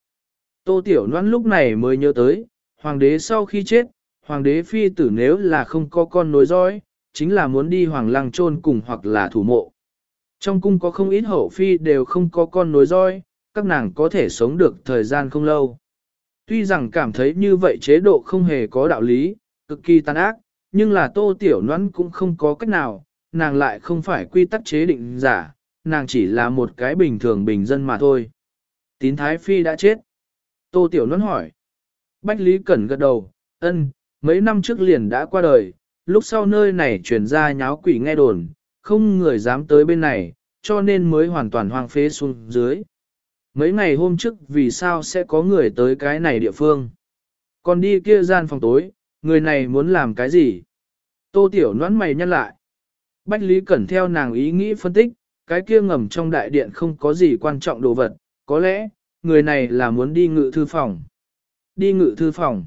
[SPEAKER 1] Tô Tiểu Loan lúc này mới nhớ tới, hoàng đế sau khi chết, hoàng đế phi tử nếu là không có con nối dõi, chính là muốn đi hoàng lăng chôn cùng hoặc là thủ mộ. Trong cung có không ít hậu phi đều không có con nối dõi, các nàng có thể sống được thời gian không lâu. Tuy rằng cảm thấy như vậy chế độ không hề có đạo lý, cực kỳ tàn ác, nhưng là tô tiểu noãn cũng không có cách nào, nàng lại không phải quy tắc chế định giả, nàng chỉ là một cái bình thường bình dân mà thôi. Tín Thái Phi đã chết. Tô tiểu noãn hỏi. Bách Lý Cẩn gật đầu, ân, mấy năm trước liền đã qua đời, lúc sau nơi này truyền ra nháo quỷ nghe đồn, không người dám tới bên này, cho nên mới hoàn toàn hoang phế xuống dưới mấy ngày hôm trước vì sao sẽ có người tới cái này địa phương. Còn đi kia gian phòng tối, người này muốn làm cái gì? Tô Tiểu noãn mày nhăn lại. Bách Lý Cẩn theo nàng ý nghĩ phân tích, cái kia ngầm trong đại điện không có gì quan trọng đồ vật, có lẽ, người này là muốn đi ngự thư phòng. Đi ngự thư phòng.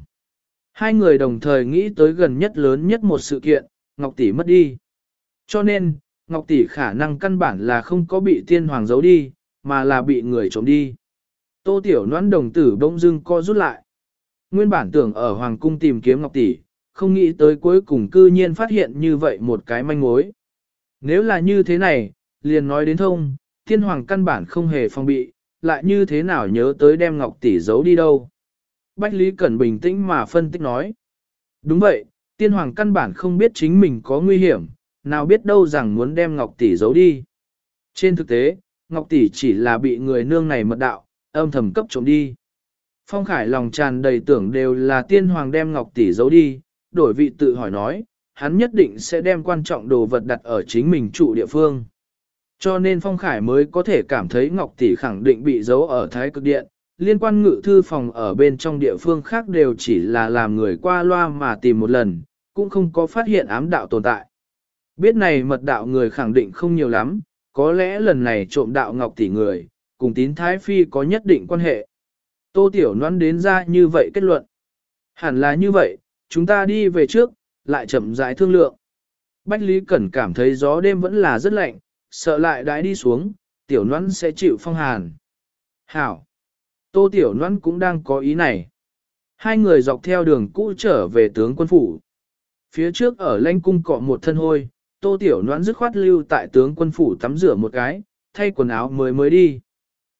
[SPEAKER 1] Hai người đồng thời nghĩ tới gần nhất lớn nhất một sự kiện, Ngọc Tỷ mất đi. Cho nên, Ngọc Tỷ khả năng căn bản là không có bị tiên hoàng giấu đi, mà là bị người trộm đi. Tô Tiểu Noãn đồng tử bỗng dưng co rút lại. Nguyên bản tưởng ở Hoàng cung tìm kiếm Ngọc Tỷ, không nghĩ tới cuối cùng cư nhiên phát hiện như vậy một cái manh mối. Nếu là như thế này, liền nói đến thông, thiên hoàng căn bản không hề phòng bị, lại như thế nào nhớ tới đem ngọc tỷ giấu đi đâu. Bách Lý Cẩn bình tĩnh mà phân tích nói. Đúng vậy, tiên hoàng căn bản không biết chính mình có nguy hiểm, nào biết đâu rằng muốn đem ngọc tỷ giấu đi. Trên thực tế, ngọc tỷ chỉ là bị người nương này mật đạo, âm thầm cấp trộm đi. Phong Khải lòng tràn đầy tưởng đều là tiên hoàng đem ngọc tỷ giấu đi, đổi vị tự hỏi nói, hắn nhất định sẽ đem quan trọng đồ vật đặt ở chính mình trụ địa phương. Cho nên Phong Khải mới có thể cảm thấy Ngọc Tỷ khẳng định bị giấu ở Thái Cực Điện, liên quan ngự thư phòng ở bên trong địa phương khác đều chỉ là làm người qua loa mà tìm một lần, cũng không có phát hiện ám đạo tồn tại. Biết này mật đạo người khẳng định không nhiều lắm, có lẽ lần này trộm đạo Ngọc Tỷ người, cùng tín Thái Phi có nhất định quan hệ. Tô Tiểu Loan đến ra như vậy kết luận. Hẳn là như vậy, chúng ta đi về trước, lại chậm rãi thương lượng. Bách Lý Cẩn cảm thấy gió đêm vẫn là rất lạnh, sợ lại đãi đi xuống, Tiểu Loan sẽ chịu phong hàn. Hảo! Tô Tiểu Loan cũng đang có ý này. Hai người dọc theo đường cũ trở về tướng quân phủ. Phía trước ở lãnh cung cọ một thân hôi, Tô Tiểu Loan dứt khoát lưu tại tướng quân phủ tắm rửa một cái, thay quần áo mới mới đi.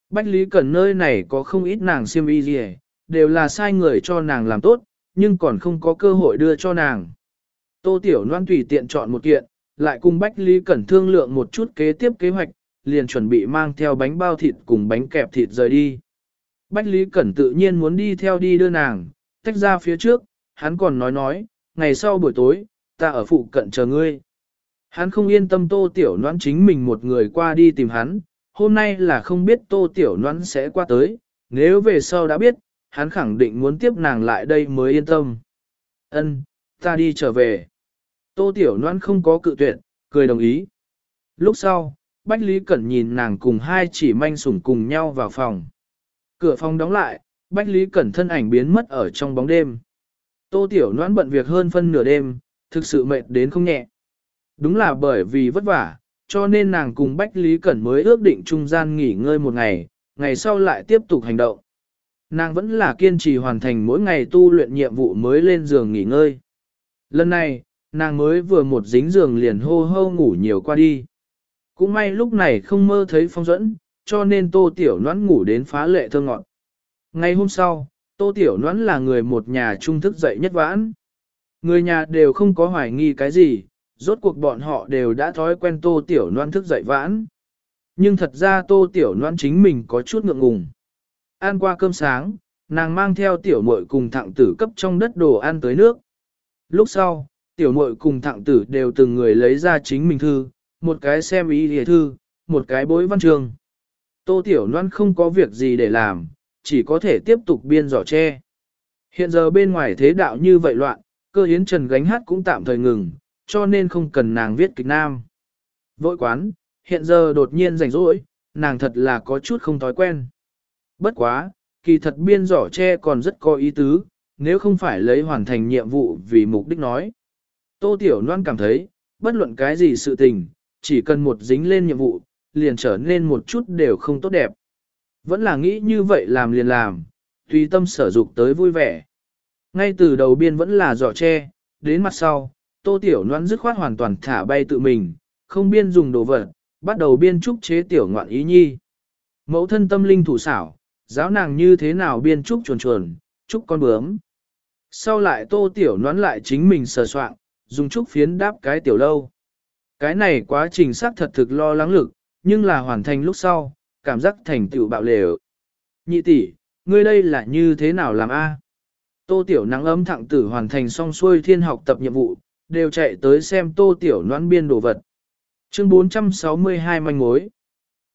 [SPEAKER 1] Bách Lý Cẩn nơi này có không ít nàng siêm y gì đều là sai người cho nàng làm tốt, nhưng còn không có cơ hội đưa cho nàng. Tô Tiểu Loan tùy tiện chọn một kiện, lại cùng Bách Lý Cẩn thương lượng một chút kế tiếp kế hoạch, liền chuẩn bị mang theo bánh bao thịt cùng bánh kẹp thịt rời đi. Bách Lý Cẩn tự nhiên muốn đi theo đi đưa nàng, tách ra phía trước, hắn còn nói nói, ngày sau buổi tối, ta ở phụ cận chờ ngươi. Hắn không yên tâm Tô Tiểu noãn chính mình một người qua đi tìm hắn, hôm nay là không biết Tô Tiểu noãn sẽ qua tới, nếu về sau đã biết, hắn khẳng định muốn tiếp nàng lại đây mới yên tâm. Ân, ta đi trở về. Tô Tiểu Loan không có cự tuyệt, cười đồng ý. Lúc sau, Bách Lý Cẩn nhìn nàng cùng hai chỉ manh sủng cùng nhau vào phòng. Cửa phòng đóng lại, Bách Lý Cẩn thân ảnh biến mất ở trong bóng đêm. Tô Tiểu Loan bận việc hơn phân nửa đêm, thực sự mệt đến không nhẹ. Đúng là bởi vì vất vả, cho nên nàng cùng Bách Lý Cẩn mới ước định trung gian nghỉ ngơi một ngày, ngày sau lại tiếp tục hành động. Nàng vẫn là kiên trì hoàn thành mỗi ngày tu luyện nhiệm vụ mới lên giường nghỉ ngơi. Lần này, nàng mới vừa một dính giường liền hô hô ngủ nhiều qua đi. Cũng may lúc này không mơ thấy phong dẫn, cho nên tô tiểu noãn ngủ đến phá lệ thơ ngọn. Ngày hôm sau, tô tiểu noãn là người một nhà trung thức dậy nhất vãn. Người nhà đều không có hoài nghi cái gì, rốt cuộc bọn họ đều đã thói quen tô tiểu noan thức dậy vãn. Nhưng thật ra tô tiểu noan chính mình có chút ngượng ngùng. Ăn qua cơm sáng, nàng mang theo tiểu muội cùng thặng tử cấp trong đất đồ ăn tới nước. Lúc sau, tiểu muội cùng thạng tử đều từng người lấy ra chính mình thư, một cái xem ý địa thư, một cái bối văn trường. Tô tiểu noan không có việc gì để làm, chỉ có thể tiếp tục biên giỏ tre. Hiện giờ bên ngoài thế đạo như vậy loạn, cơ hiến trần gánh hát cũng tạm thời ngừng, cho nên không cần nàng viết kịch nam. Vội quán, hiện giờ đột nhiên rảnh rỗi, nàng thật là có chút không thói quen. Bất quá, kỳ thật biên giỏ tre còn rất có ý tứ, nếu không phải lấy hoàn thành nhiệm vụ vì mục đích nói. Tô Tiểu Loan cảm thấy, bất luận cái gì sự tình, chỉ cần một dính lên nhiệm vụ, liền trở nên một chút đều không tốt đẹp. Vẫn là nghĩ như vậy làm liền làm, tùy tâm sở dục tới vui vẻ. Ngay từ đầu biên vẫn là giỏ tre, đến mặt sau, Tô Tiểu Loan dứt khoát hoàn toàn thả bay tự mình, không biên dùng đồ vật, bắt đầu biên trúc chế tiểu ngoạn ý nhi. Mẫu thân tâm linh thủ xảo, giáo nàng như thế nào biên trúc chuồn chuồn, trúc con bướm. Sau lại Tô Tiểu Loan lại chính mình sờ soạn, dùng trúc phiến đáp cái tiểu lâu. Cái này quá trình xác thật thực lo lắng lực, nhưng là hoàn thành lúc sau, cảm giác thành tựu bạo lều. Nhị tỷ, ngươi đây là như thế nào làm a? Tô Tiểu nắng ấm thẳng tử hoàn thành xong xuôi thiên học tập nhiệm vụ, đều chạy tới xem tô tiểu noãn biên đồ vật. Chương 462 manh mối.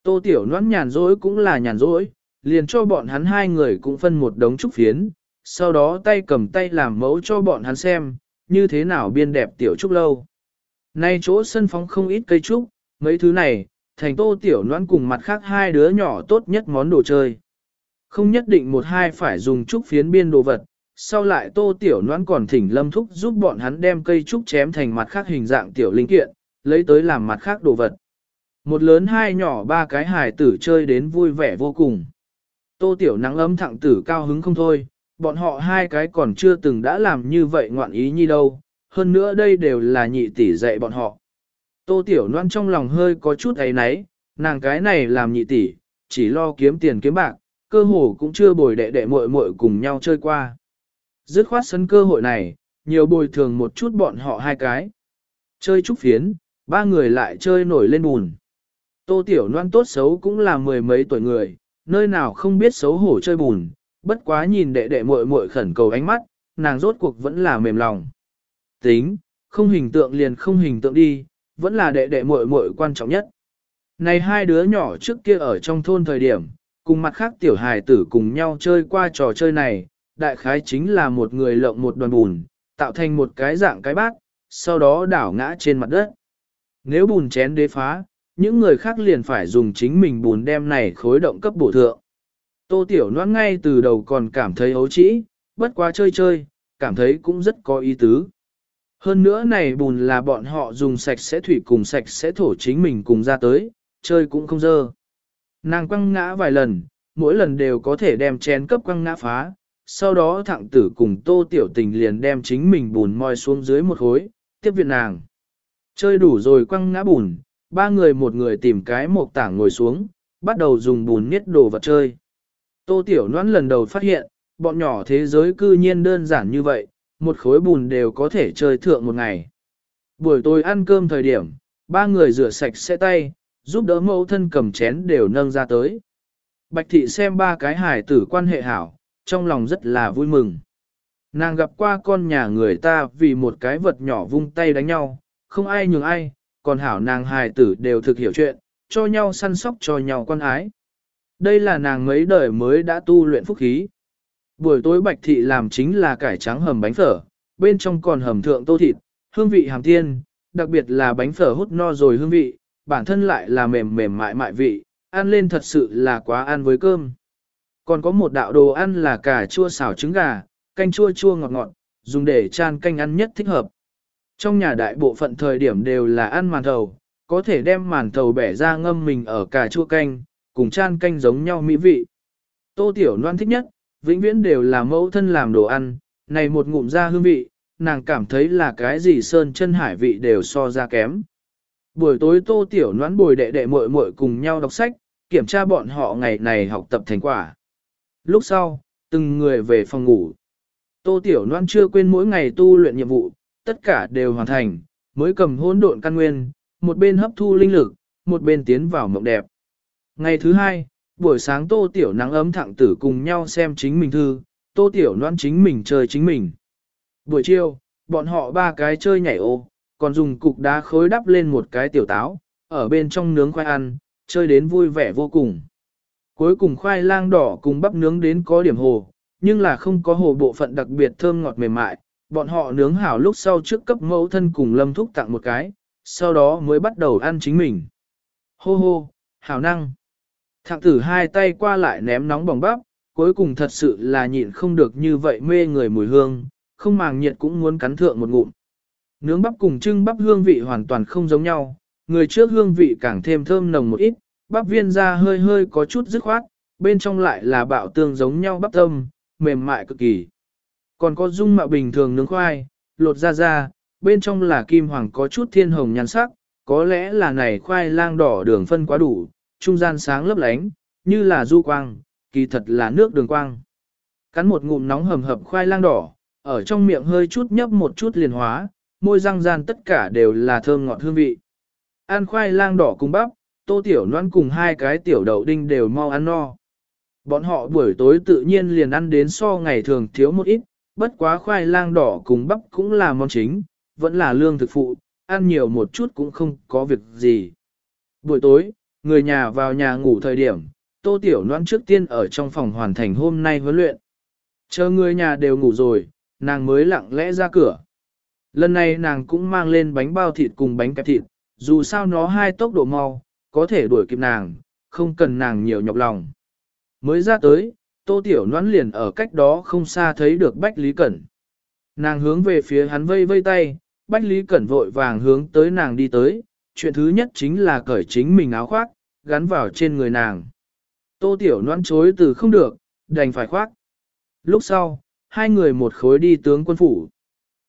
[SPEAKER 1] Tô tiểu noãn nhàn rỗi cũng là nhàn rỗi, liền cho bọn hắn hai người cũng phân một đống trúc phiến, sau đó tay cầm tay làm mẫu cho bọn hắn xem, như thế nào biên đẹp tiểu trúc lâu. Nay chỗ sân phóng không ít cây trúc, mấy thứ này, thành tô tiểu noãn cùng mặt khác hai đứa nhỏ tốt nhất món đồ chơi. Không nhất định một hai phải dùng trúc phiến biên đồ vật, sau lại tô tiểu noãn còn thỉnh lâm thúc giúp bọn hắn đem cây trúc chém thành mặt khác hình dạng tiểu linh kiện, lấy tới làm mặt khác đồ vật. Một lớn hai nhỏ ba cái hài tử chơi đến vui vẻ vô cùng. Tô tiểu nắng ấm thẳng tử cao hứng không thôi, bọn họ hai cái còn chưa từng đã làm như vậy ngoạn ý như đâu, hơn nữa đây đều là nhị tỷ dạy bọn họ. Tô tiểu Loan trong lòng hơi có chút ấy náy, nàng cái này làm nhị tỷ, chỉ lo kiếm tiền kiếm bạc, cơ hồ cũng chưa bồi đệ đệ muội muội cùng nhau chơi qua. Dứt khoát sân cơ hội này, nhiều bồi thường một chút bọn họ hai cái. Chơi chút phiến, ba người lại chơi nổi lên bùn. Tô Tiểu Loan tốt xấu cũng là mười mấy tuổi người, nơi nào không biết xấu hổ chơi bùn, bất quá nhìn đệ đệ muội muội khẩn cầu ánh mắt, nàng rốt cuộc vẫn là mềm lòng. Tính, không hình tượng liền không hình tượng đi, vẫn là đệ đệ muội muội quan trọng nhất. Này hai đứa nhỏ trước kia ở trong thôn thời điểm, cùng mặt khác tiểu hài tử cùng nhau chơi qua trò chơi này, đại khái chính là một người lộng một đoàn bùn, tạo thành một cái dạng cái bát, sau đó đảo ngã trên mặt đất. Nếu bùn chén đế phá, những người khác liền phải dùng chính mình bùn đem này khối động cấp bổ thượng. Tô Tiểu Loan ngay từ đầu còn cảm thấy ấu trĩ, bất quá chơi chơi, cảm thấy cũng rất có ý tứ. Hơn nữa này bùn là bọn họ dùng sạch sẽ thủy cùng sạch sẽ thổ chính mình cùng ra tới, chơi cũng không dơ. Nàng quăng ngã vài lần, mỗi lần đều có thể đem chén cấp quăng ngã phá, sau đó thẳng tử cùng tô tiểu tình liền đem chính mình bùn moi xuống dưới một khối, tiếp viện nàng. Chơi đủ rồi quăng ngã bùn, ba người một người tìm cái một tảng ngồi xuống, bắt đầu dùng bùn niết đồ vật chơi. Tô tiểu noãn lần đầu phát hiện, bọn nhỏ thế giới cư nhiên đơn giản như vậy, một khối bùn đều có thể chơi thượng một ngày. Buổi tối ăn cơm thời điểm, ba người rửa sạch sẽ tay, giúp đỡ mẫu thân cầm chén đều nâng ra tới. Bạch thị xem ba cái hài tử quan hệ hảo, trong lòng rất là vui mừng. Nàng gặp qua con nhà người ta vì một cái vật nhỏ vung tay đánh nhau, không ai nhường ai, còn hảo nàng hài tử đều thực hiểu chuyện, cho nhau săn sóc cho nhau quan ái. Đây là nàng mấy đời mới đã tu luyện phúc khí. Buổi tối bạch thị làm chính là cải trắng hầm bánh phở, bên trong còn hầm thượng tô thịt, hương vị hàm tiên, đặc biệt là bánh phở hút no rồi hương vị, bản thân lại là mềm mềm mại mại vị, ăn lên thật sự là quá ăn với cơm. Còn có một đạo đồ ăn là cà chua xào trứng gà, canh chua chua ngọt ngọt, dùng để chan canh ăn nhất thích hợp. Trong nhà đại bộ phận thời điểm đều là ăn màn thầu, có thể đem màn thầu bẻ ra ngâm mình ở cà chua canh, cùng chan canh giống nhau mỹ vị. Tô Tiểu Loan thích nhất, vĩnh viễn đều là mẫu thân làm đồ ăn, này một ngụm ra hương vị, nàng cảm thấy là cái gì sơn chân hải vị đều so ra kém. Buổi tối Tô Tiểu Loan bồi đệ đệ muội muội cùng nhau đọc sách, kiểm tra bọn họ ngày này học tập thành quả. Lúc sau, từng người về phòng ngủ. Tô Tiểu Loan chưa quên mỗi ngày tu luyện nhiệm vụ, tất cả đều hoàn thành, mới cầm hỗn độn căn nguyên, một bên hấp thu linh lực, một bên tiến vào mộng đẹp. Ngày thứ hai, buổi sáng Tô Tiểu nắng ấm thẳng tử cùng nhau xem chính mình thư, Tô Tiểu noan chính mình chơi chính mình. Buổi chiều, bọn họ ba cái chơi nhảy ô, còn dùng cục đá khối đắp lên một cái tiểu táo, ở bên trong nướng khoai ăn, chơi đến vui vẻ vô cùng. Cuối cùng khoai lang đỏ cùng bắp nướng đến có điểm hồ, nhưng là không có hồ bộ phận đặc biệt thơm ngọt mềm mại, bọn họ nướng hảo lúc sau trước cấp mẫu thân cùng lâm thúc tặng một cái, sau đó mới bắt đầu ăn chính mình. Hô hô, hảo năng. Thạng tử hai tay qua lại ném nóng bỏng bắp, cuối cùng thật sự là nhịn không được như vậy mê người mùi hương, không màng nhiệt cũng muốn cắn thượng một ngụm. Nướng bắp cùng trưng bắp hương vị hoàn toàn không giống nhau, người trước hương vị càng thêm thơm nồng một ít, bắp viên ra hơi hơi có chút dứt khoát, bên trong lại là bạo tương giống nhau bắp tâm, mềm mại cực kỳ. Còn có dung mạo bình thường nướng khoai, lột ra ra, bên trong là kim hoàng có chút thiên hồng nhan sắc, có lẽ là này khoai lang đỏ đường phân quá đủ, trung gian sáng lấp lánh, như là du quang, kỳ thật là nước đường quang. Cắn một ngụm nóng hầm hập khoai lang đỏ, ở trong miệng hơi chút nhấp một chút liền hóa, môi răng gian tất cả đều là thơm ngọt hương vị. Ăn khoai lang đỏ cùng bắp, tô tiểu noan cùng hai cái tiểu đậu đinh đều mau ăn no. Bọn họ buổi tối tự nhiên liền ăn đến so ngày thường thiếu một ít, bất quá khoai lang đỏ cùng bắp cũng là món chính, vẫn là lương thực phụ, ăn nhiều một chút cũng không có việc gì. Buổi tối, người nhà vào nhà ngủ thời điểm, tô tiểu noan trước tiên ở trong phòng hoàn thành hôm nay huấn luyện. Chờ người nhà đều ngủ rồi, nàng mới lặng lẽ ra cửa. Lần này nàng cũng mang lên bánh bao thịt cùng bánh kẹp thịt, dù sao nó hai tốc độ mau, có thể đuổi kịp nàng, không cần nàng nhiều nhọc lòng. Mới ra tới, tô tiểu noãn liền ở cách đó không xa thấy được Bách Lý Cẩn. Nàng hướng về phía hắn vây vây tay, Bách Lý Cẩn vội vàng hướng tới nàng đi tới, chuyện thứ nhất chính là cởi chính mình áo khoác, gắn vào trên người nàng. Tô tiểu noan chối từ không được, đành phải khoác. Lúc sau, hai người một khối đi tướng quân phủ.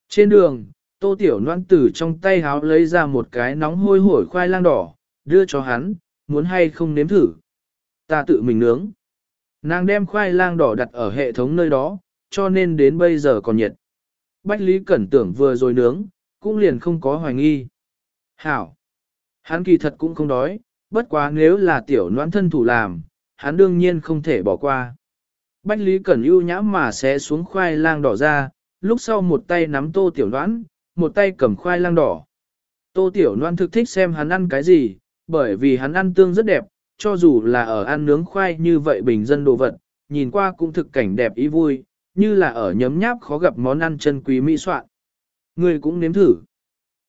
[SPEAKER 1] Trên đường, tô tiểu noan từ trong tay háo lấy ra một cái nóng hôi hổi khoai lang đỏ, đưa cho hắn, muốn hay không nếm thử. ta tự mình nướng. Nàng đem khoai lang đỏ đặt ở hệ thống nơi đó, cho nên đến bây giờ còn nhiệt. Bách Lý Cẩn tưởng vừa rồi nướng, cũng liền không có hoài nghi. Hảo! Hắn kỳ thật cũng không đói, bất quá nếu là tiểu noãn thân thủ làm, hắn đương nhiên không thể bỏ qua. Bách Lý Cẩn ưu nhã mà sẽ xuống khoai lang đỏ ra, lúc sau một tay nắm tô tiểu noãn, một tay cầm khoai lang đỏ. Tô tiểu noãn thực thích xem hắn ăn cái gì, bởi vì hắn ăn tương rất đẹp, cho dù là ở ăn nướng khoai như vậy bình dân đồ vật, nhìn qua cũng thực cảnh đẹp ý vui, như là ở nhấm nháp khó gặp món ăn chân quý mỹ soạn. Người cũng nếm thử.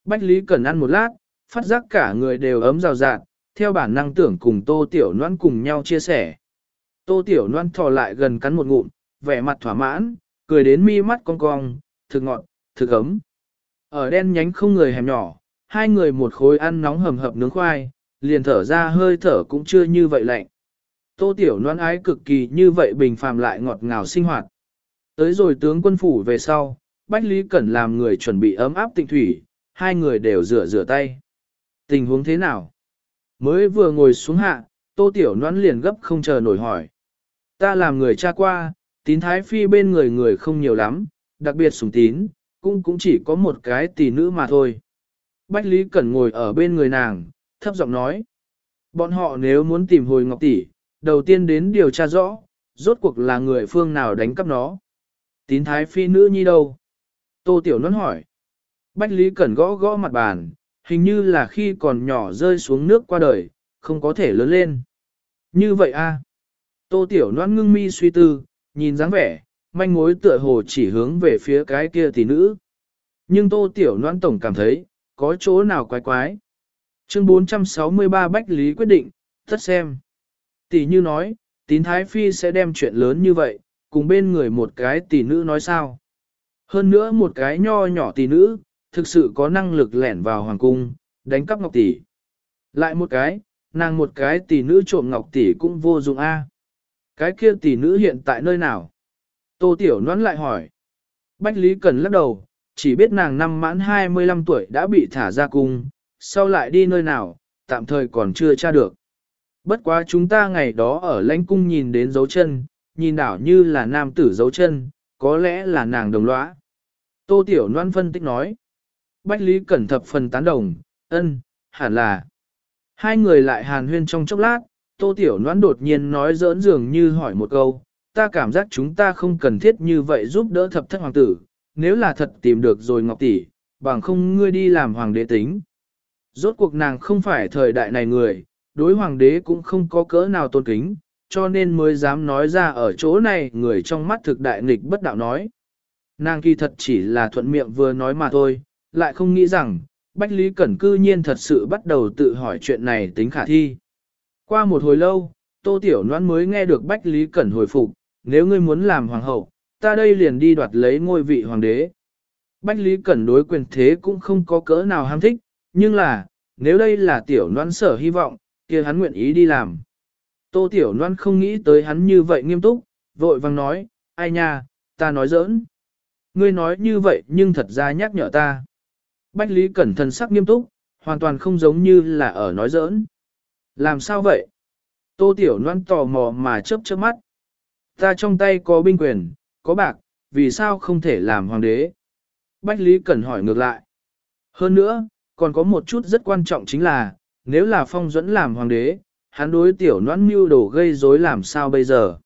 [SPEAKER 1] Bách Lý Cẩn ăn một lát, phát giác cả người đều ấm rào rạt, theo bản năng tưởng cùng Tô Tiểu Loan cùng nhau chia sẻ. Tô Tiểu Loan thò lại gần cắn một ngụm, vẻ mặt thỏa mãn, cười đến mi mắt cong cong, thực ngọt, thực ấm. Ở đen nhánh không người hẻm nhỏ, hai người một khối ăn nóng hầm hập nướng khoai, liền thở ra hơi thở cũng chưa như vậy lạnh. Tô Tiểu Loan ái cực kỳ như vậy bình phàm lại ngọt ngào sinh hoạt. Tới rồi tướng quân phủ về sau, Bách Lý Cẩn làm người chuẩn bị ấm áp tịnh thủy, hai người đều rửa rửa tay. Tình huống thế nào? Mới vừa ngồi xuống hạ, Tô Tiểu noãn liền gấp không chờ nổi hỏi. Ta làm người cha qua, tín thái phi bên người người không nhiều lắm, đặc biệt sủng tín, cũng cũng chỉ có một cái tỷ nữ mà thôi. Bách Lý Cẩn ngồi ở bên người nàng, thấp giọng nói. Bọn họ nếu muốn tìm hồi Ngọc Tỷ, đầu tiên đến điều tra rõ, rốt cuộc là người phương nào đánh cắp nó. Tín thái phi nữ nhi đâu? Tô Tiểu Nôn hỏi. Bách Lý Cẩn gõ gõ mặt bàn, hình như là khi còn nhỏ rơi xuống nước qua đời, không có thể lớn lên. Như vậy a à? Tô Tiểu Loan ngưng mi suy tư, nhìn dáng vẻ, manh mối tựa hồ chỉ hướng về phía cái kia tỷ nữ. Nhưng Tô Tiểu Loan tổng cảm thấy, có chỗ nào quái quái. Chương 463 Bách Lý quyết định, tất xem. Tỷ như nói, tín Thái Phi sẽ đem chuyện lớn như vậy, cùng bên người một cái tỷ nữ nói sao. Hơn nữa một cái nho nhỏ tỷ nữ, thực sự có năng lực lẻn vào hoàng cung, đánh cắp ngọc tỷ. Lại một cái, nàng một cái tỷ nữ trộm ngọc tỷ cũng vô dụng a. Cái kia tỷ nữ hiện tại nơi nào? Tô Tiểu Noãn lại hỏi. Bách Lý Cần lắc đầu, chỉ biết nàng năm mãn 25 tuổi đã bị thả ra cung, sau lại đi nơi nào, tạm thời còn chưa tra được. Bất quá chúng ta ngày đó ở lãnh cung nhìn đến dấu chân, nhìn đảo như là nam tử dấu chân, có lẽ là nàng đồng lõa. Tô Tiểu Loan phân tích nói. Bách Lý Cẩn thập phần tán đồng, ân, hẳn là. Hai người lại hàn huyên trong chốc lát, Tô Tiểu Noãn đột nhiên nói giỡn dường như hỏi một câu, ta cảm giác chúng ta không cần thiết như vậy giúp đỡ thập thất hoàng tử, nếu là thật tìm được rồi Ngọc Tỷ, bằng không ngươi đi làm hoàng đế tính. Rốt cuộc nàng không phải thời đại này người, đối hoàng đế cũng không có cỡ nào tôn kính, cho nên mới dám nói ra ở chỗ này người trong mắt thực đại nghịch bất đạo nói. Nàng kỳ thật chỉ là thuận miệng vừa nói mà thôi, lại không nghĩ rằng, Bách Lý Cẩn cư nhiên thật sự bắt đầu tự hỏi chuyện này tính khả thi. Qua một hồi lâu, Tô Tiểu Loan mới nghe được Bách Lý Cẩn hồi phục, nếu ngươi muốn làm hoàng hậu, ta đây liền đi đoạt lấy ngôi vị hoàng đế. Bách Lý Cẩn đối quyền thế cũng không có cỡ nào ham thích, nhưng là, nếu đây là Tiểu Loan sở hy vọng, kia hắn nguyện ý đi làm. Tô Tiểu Loan không nghĩ tới hắn như vậy nghiêm túc, vội vang nói, ai nha, ta nói giỡn. Ngươi nói như vậy nhưng thật ra nhắc nhở ta. Bách Lý Cẩn thần sắc nghiêm túc, hoàn toàn không giống như là ở nói giỡn. Làm sao vậy? Tô Tiểu Loan tò mò mà chớp chớp mắt. Ta trong tay có binh quyền, có bạc, vì sao không thể làm hoàng đế? Bách Lý Cẩn hỏi ngược lại. Hơn nữa, còn có một chút rất quan trọng chính là, nếu là phong dẫn làm hoàng đế, hắn đối tiểu noãn mưu đồ gây rối làm sao bây giờ.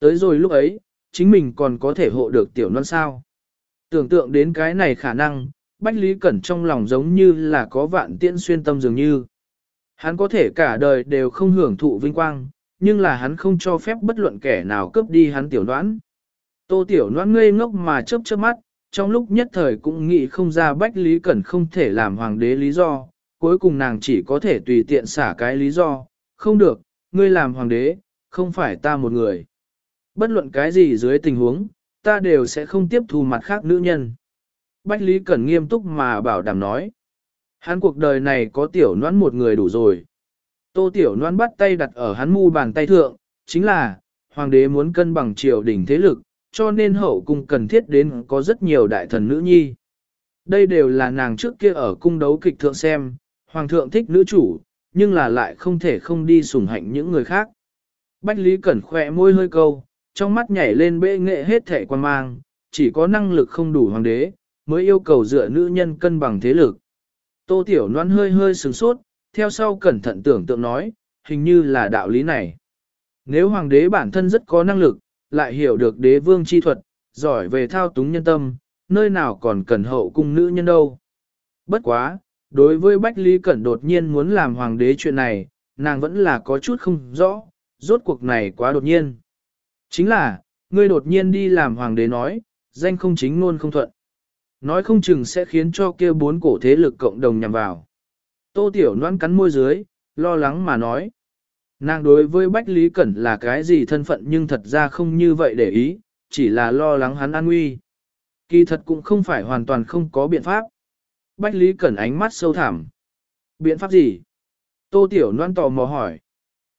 [SPEAKER 1] Tới rồi lúc ấy, chính mình còn có thể hộ được tiểu noãn sao. Tưởng tượng đến cái này khả năng, Bách Lý Cẩn trong lòng giống như là có vạn tiễn xuyên tâm dường như. Hắn có thể cả đời đều không hưởng thụ vinh quang, nhưng là hắn không cho phép bất luận kẻ nào cướp đi hắn tiểu Đoán. Tô tiểu Đoán ngây ngốc mà chớp chớp mắt, trong lúc nhất thời cũng nghĩ không ra Bách Lý Cẩn không thể làm hoàng đế lý do, cuối cùng nàng chỉ có thể tùy tiện xả cái lý do, không được, ngươi làm hoàng đế, không phải ta một người. Bất luận cái gì dưới tình huống, ta đều sẽ không tiếp thu mặt khác nữ nhân. Bách Lý Cẩn nghiêm túc mà bảo đảm nói. Hắn cuộc đời này có tiểu noãn một người đủ rồi. Tô tiểu noãn bắt tay đặt ở hắn mu bàn tay thượng, chính là, hoàng đế muốn cân bằng triều đình thế lực, cho nên hậu cung cần thiết đến có rất nhiều đại thần nữ nhi. Đây đều là nàng trước kia ở cung đấu kịch thượng xem, hoàng thượng thích nữ chủ, nhưng là lại không thể không đi sủng hạnh những người khác. Bách Lý Cẩn khỏe môi hơi câu, trong mắt nhảy lên bệ nghệ hết thể quan mang, chỉ có năng lực không đủ hoàng đế, mới yêu cầu dựa nữ nhân cân bằng thế lực. Tô Tiểu Loan hơi hơi sừng sốt, theo sau cẩn thận tưởng tượng nói, hình như là đạo lý này. Nếu hoàng đế bản thân rất có năng lực, lại hiểu được đế vương chi thuật, giỏi về thao túng nhân tâm, nơi nào còn cần hậu cung nữ nhân đâu. Bất quá, đối với Bách Lý Cẩn đột nhiên muốn làm hoàng đế chuyện này, nàng vẫn là có chút không rõ, rốt cuộc này quá đột nhiên. Chính là, ngươi đột nhiên đi làm hoàng đế nói, danh không chính luôn không thuận. Nói không chừng sẽ khiến cho kia bốn cổ thế lực cộng đồng nhằm vào. Tô Tiểu Loan cắn môi dưới, lo lắng mà nói. Nàng đối với Bách Lý Cẩn là cái gì thân phận nhưng thật ra không như vậy để ý, chỉ là lo lắng hắn an nguy. Kỳ thật cũng không phải hoàn toàn không có biện pháp. Bách Lý Cẩn ánh mắt sâu thẳm. Biện pháp gì? Tô Tiểu Loan tò mò hỏi.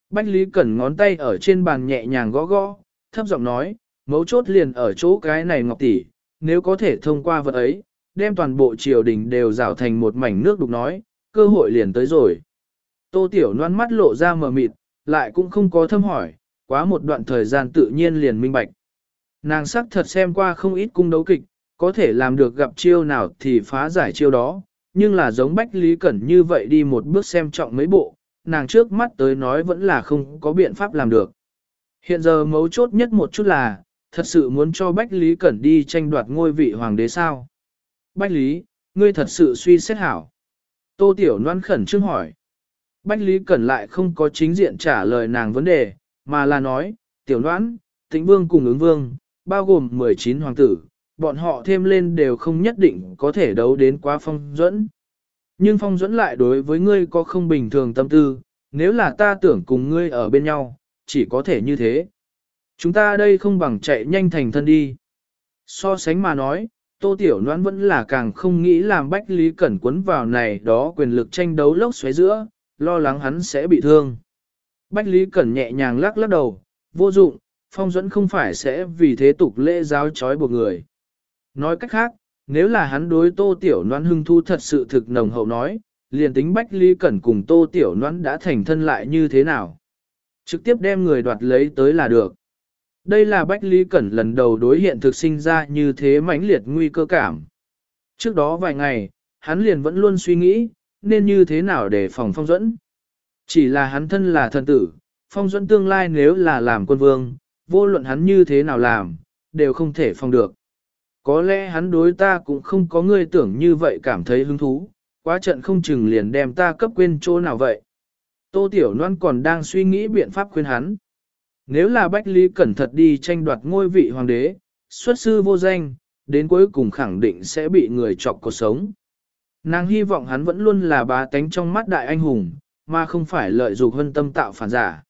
[SPEAKER 1] Bách Lý Cẩn ngón tay ở trên bàn nhẹ nhàng gõ gõ, thấp giọng nói, mấu chốt liền ở chỗ cái này ngọc tỷ, nếu có thể thông qua vật ấy, đem toàn bộ triều đình đều rảo thành một mảnh nước đục nói, cơ hội liền tới rồi. Tô Tiểu Loan mắt lộ ra mờ mịt, lại cũng không có thâm hỏi, quá một đoạn thời gian tự nhiên liền minh bạch. Nàng sắc thật xem qua không ít cung đấu kịch, có thể làm được gặp chiêu nào thì phá giải chiêu đó, nhưng là giống Bách Lý Cẩn như vậy đi một bước xem trọng mấy bộ, nàng trước mắt tới nói vẫn là không có biện pháp làm được. Hiện giờ mấu chốt nhất một chút là, thật sự muốn cho Bách Lý Cẩn đi tranh đoạt ngôi vị hoàng đế sao? Bách Lý, ngươi thật sự suy xét hảo. Tô Tiểu Loan khẩn trương hỏi. Bách Lý Cẩn lại không có chính diện trả lời nàng vấn đề, mà là nói, Tiểu Loan, Tĩnh Vương cùng ứng Vương, bao gồm 19 hoàng tử, bọn họ thêm lên đều không nhất định có thể đấu đến quá phong dẫn. Nhưng phong dẫn lại đối với ngươi có không bình thường tâm tư, nếu là ta tưởng cùng ngươi ở bên nhau, chỉ có thể như thế. Chúng ta đây không bằng chạy nhanh thành thân đi. So sánh mà nói, Tô Tiểu Loan vẫn là càng không nghĩ làm Bách Lý Cẩn quấn vào này đó quyền lực tranh đấu lốc xoáy giữa, lo lắng hắn sẽ bị thương. Bách Lý Cẩn nhẹ nhàng lắc lắc đầu, vô dụng, phong dẫn không phải sẽ vì thế tục lễ giáo trói buộc người. Nói cách khác, nếu là hắn đối Tô Tiểu Loan hưng thu thật sự thực nồng hậu nói, liền tính Bách Lý Cẩn cùng Tô Tiểu Loan đã thành thân lại như thế nào. Trực tiếp đem người đoạt lấy tới là được. Đây là Bách Lý Cẩn lần đầu đối hiện thực sinh ra như thế mãnh liệt nguy cơ cảm. Trước đó vài ngày, hắn liền vẫn luôn suy nghĩ, nên như thế nào để phòng phong dẫn. Chỉ là hắn thân là thần tử, phong dẫn tương lai nếu là làm quân vương, vô luận hắn như thế nào làm, đều không thể phòng được. Có lẽ hắn đối ta cũng không có người tưởng như vậy cảm thấy hứng thú, quá trận không chừng liền đem ta cấp quên chỗ nào vậy. Tô Tiểu Loan còn đang suy nghĩ biện pháp khuyên hắn. Nếu là Bách Lý cẩn thận đi tranh đoạt ngôi vị hoàng đế, xuất sư vô danh, đến cuối cùng khẳng định sẽ bị người chọc cuộc sống. Nàng hy vọng hắn vẫn luôn là bá tánh trong mắt đại anh hùng, mà không phải lợi dụng hân tâm tạo phản giả.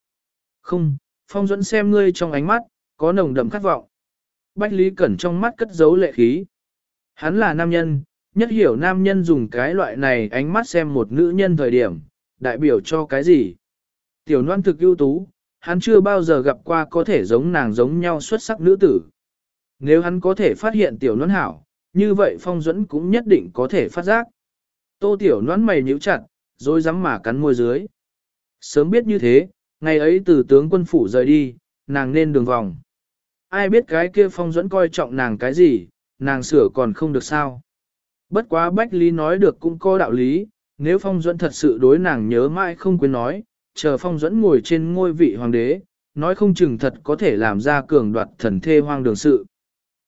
[SPEAKER 1] Không, Phong Duẫn xem ngươi trong ánh mắt, có nồng đậm khát vọng. Bách Lý Cẩn trong mắt cất giấu lệ khí. Hắn là nam nhân, nhất hiểu nam nhân dùng cái loại này ánh mắt xem một nữ nhân thời điểm, đại biểu cho cái gì. Tiểu Loan thực ưu tú, hắn chưa bao giờ gặp qua có thể giống nàng giống nhau xuất sắc nữ tử. Nếu hắn có thể phát hiện tiểu nón hảo, như vậy phong dẫn cũng nhất định có thể phát giác. Tô tiểu nón mày nhíu chặt, rồi dám mà cắn môi dưới. Sớm biết như thế, ngày ấy từ tướng quân phủ rời đi, nàng nên đường vòng. Ai biết cái kia phong dẫn coi trọng nàng cái gì, nàng sửa còn không được sao. Bất quá Bách Lý nói được cũng có đạo lý, nếu phong dẫn thật sự đối nàng nhớ mãi không quên nói, chờ phong dẫn ngồi trên ngôi vị hoàng đế, nói không chừng thật có thể làm ra cường đoạt thần thê hoang đường sự.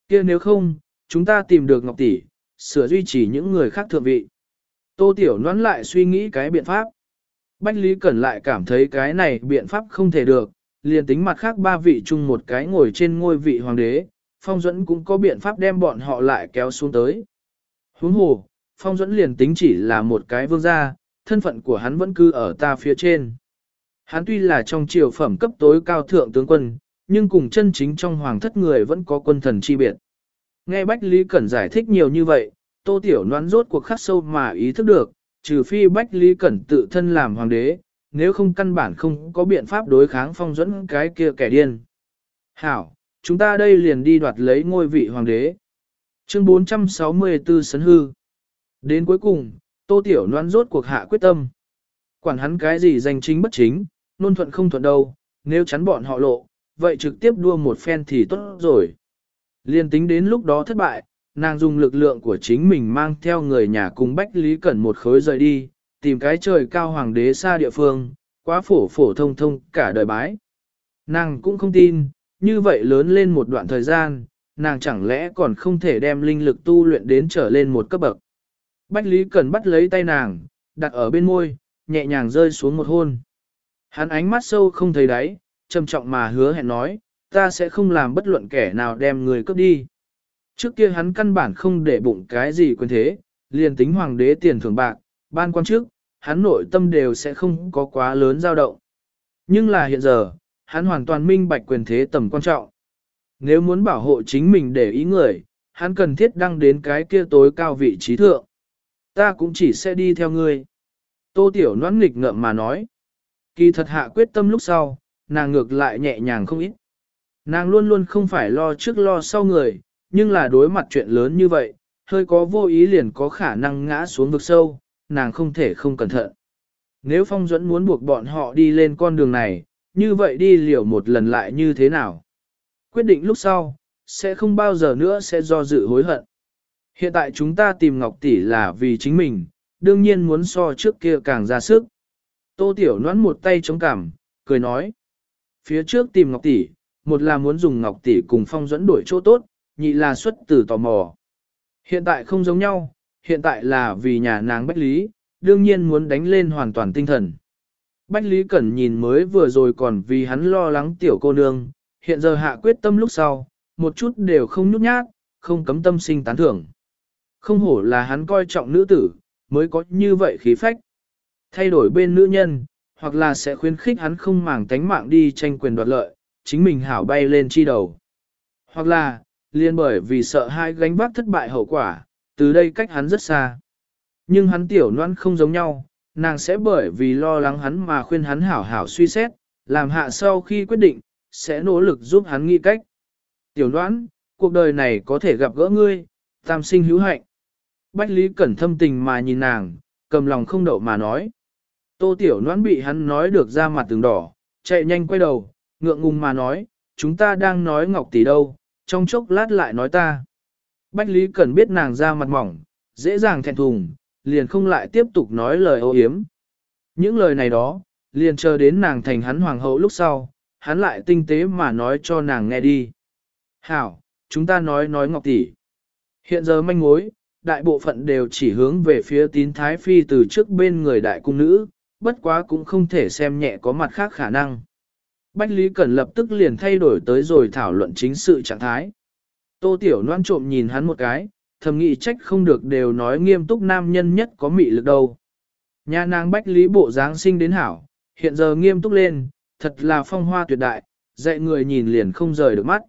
[SPEAKER 1] kia nếu không, chúng ta tìm được Ngọc Tỷ, sửa duy trì những người khác thượng vị. Tô Tiểu nón lại suy nghĩ cái biện pháp. Bách Lý Cẩn lại cảm thấy cái này biện pháp không thể được, liền tính mặt khác ba vị chung một cái ngồi trên ngôi vị hoàng đế, Phong Duẫn cũng có biện pháp đem bọn họ lại kéo xuống tới. Huống hồ, Phong Duẫn liền tính chỉ là một cái vương gia, thân phận của hắn vẫn cứ ở ta phía trên. Hắn tuy là trong triều phẩm cấp tối cao thượng tướng quân, nhưng cùng chân chính trong hoàng thất người vẫn có quân thần chi biệt. Nghe Bách Lý Cẩn giải thích nhiều như vậy, Tô Tiểu Loan rốt cuộc khắc sâu mà ý thức được, trừ phi Bách Lý Cẩn tự thân làm hoàng đế, nếu không căn bản không có biện pháp đối kháng phong dẫn cái kia kẻ điên. Hảo, chúng ta đây liền đi đoạt lấy ngôi vị hoàng đế. Chương 464 Sấn Hư Đến cuối cùng, Tô Tiểu Loan rốt cuộc hạ quyết tâm. Quản hắn cái gì danh chính bất chính, nôn thuận không thuận đâu, nếu chắn bọn họ lộ, vậy trực tiếp đua một phen thì tốt rồi. Liên tính đến lúc đó thất bại, nàng dùng lực lượng của chính mình mang theo người nhà cùng Bách Lý Cẩn một khối rời đi, tìm cái trời cao hoàng đế xa địa phương, quá phổ phổ thông thông cả đời bái. Nàng cũng không tin, như vậy lớn lên một đoạn thời gian, nàng chẳng lẽ còn không thể đem linh lực tu luyện đến trở lên một cấp bậc. Bách Lý Cẩn bắt lấy tay nàng, đặt ở bên môi, nhẹ nhàng rơi xuống một hôn. Hắn ánh mắt sâu không thấy đáy, trầm trọng mà hứa hẹn nói, ta sẽ không làm bất luận kẻ nào đem người cướp đi. Trước kia hắn căn bản không để bụng cái gì quyền thế, liền tính hoàng đế tiền thưởng bạc, ban quan chức, hắn nội tâm đều sẽ không có quá lớn dao động. Nhưng là hiện giờ, hắn hoàn toàn minh bạch quyền thế tầm quan trọng. Nếu muốn bảo hộ chính mình để ý người, hắn cần thiết đăng đến cái kia tối cao vị trí thượng. Ta cũng chỉ sẽ đi theo ngươi. Tô Tiểu noãn nghịch ngợm mà nói. Kỳ thật hạ quyết tâm lúc sau, nàng ngược lại nhẹ nhàng không ít. Nàng luôn luôn không phải lo trước lo sau người, nhưng là đối mặt chuyện lớn như vậy, hơi có vô ý liền có khả năng ngã xuống vực sâu, nàng không thể không cẩn thận. Nếu phong dẫn muốn buộc bọn họ đi lên con đường này, như vậy đi liều một lần lại như thế nào? Quyết định lúc sau, sẽ không bao giờ nữa sẽ do dự hối hận. Hiện tại chúng ta tìm Ngọc Tỷ là vì chính mình, đương nhiên muốn so trước kia càng ra sức. Tô Tiểu noãn một tay chống cằm, cười nói. Phía trước tìm Ngọc Tỷ, một là muốn dùng Ngọc Tỷ cùng phong dẫn đổi chỗ tốt, nhị là xuất từ tò mò. Hiện tại không giống nhau, hiện tại là vì nhà nàng Bách Lý, đương nhiên muốn đánh lên hoàn toàn tinh thần. Bách Lý Cẩn nhìn mới vừa rồi còn vì hắn lo lắng tiểu cô nương, hiện giờ hạ quyết tâm lúc sau, một chút đều không nhút nhát, không cấm tâm sinh tán thưởng. Không hổ là hắn coi trọng nữ tử, mới có như vậy khí phách. Thay đổi bên nữ nhân, hoặc là sẽ khuyến khích hắn không màng tánh mạng đi tranh quyền đoạt lợi, chính mình hảo bay lên chi đầu. Hoặc là, liên bởi vì sợ hai gánh vác thất bại hậu quả, từ đây cách hắn rất xa. Nhưng hắn tiểu noan không giống nhau, nàng sẽ bởi vì lo lắng hắn mà khuyên hắn hảo hảo suy xét, làm hạ sau khi quyết định, sẽ nỗ lực giúp hắn nghĩ cách. Tiểu noan, cuộc đời này có thể gặp gỡ ngươi, tam sinh hữu hạnh. Bách Lý Cẩn thâm tình mà nhìn nàng, cầm lòng không đậu mà nói. Tô Tiểu Noãn bị hắn nói được ra mặt từng đỏ, chạy nhanh quay đầu, ngượng ngùng mà nói, chúng ta đang nói Ngọc Tỷ đâu, trong chốc lát lại nói ta. Bách Lý Cẩn biết nàng ra mặt mỏng, dễ dàng thẹn thùng, liền không lại tiếp tục nói lời ô hiếm. Những lời này đó, liền chờ đến nàng thành hắn hoàng hậu lúc sau, hắn lại tinh tế mà nói cho nàng nghe đi. Hảo, chúng ta nói nói Ngọc Tỷ. Hiện giờ manh mối, đại bộ phận đều chỉ hướng về phía tín thái phi từ trước bên người đại cung nữ, bất quá cũng không thể xem nhẹ có mặt khác khả năng. Bách Lý Cẩn lập tức liền thay đổi tới rồi thảo luận chính sự trạng thái. Tô Tiểu Loan trộm nhìn hắn một cái, thầm nghĩ trách không được đều nói nghiêm túc nam nhân nhất có mị lực đâu. Nhà nàng Bách Lý bộ dáng sinh đến hảo, hiện giờ nghiêm túc lên, thật là phong hoa tuyệt đại, dạy người nhìn liền không rời được mắt.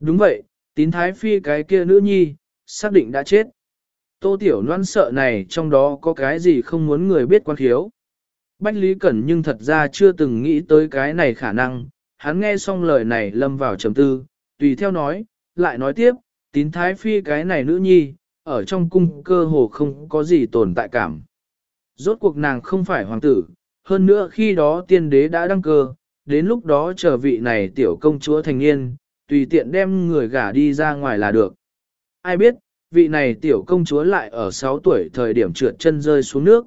[SPEAKER 1] Đúng vậy, tín thái phi cái kia nữ nhi, xác định đã chết. Tô Tiểu Loan sợ này trong đó có cái gì không muốn người biết quan khiếu. Bách Lý Cẩn nhưng thật ra chưa từng nghĩ tới cái này khả năng, hắn nghe xong lời này lâm vào trầm tư, tùy theo nói, lại nói tiếp, tín thái phi cái này nữ nhi, ở trong cung cơ hồ không có gì tồn tại cảm. Rốt cuộc nàng không phải hoàng tử, hơn nữa khi đó tiên đế đã đăng cơ, đến lúc đó chờ vị này tiểu công chúa thành niên, tùy tiện đem người gả đi ra ngoài là được. Ai biết, vị này tiểu công chúa lại ở 6 tuổi thời điểm trượt chân rơi xuống nước.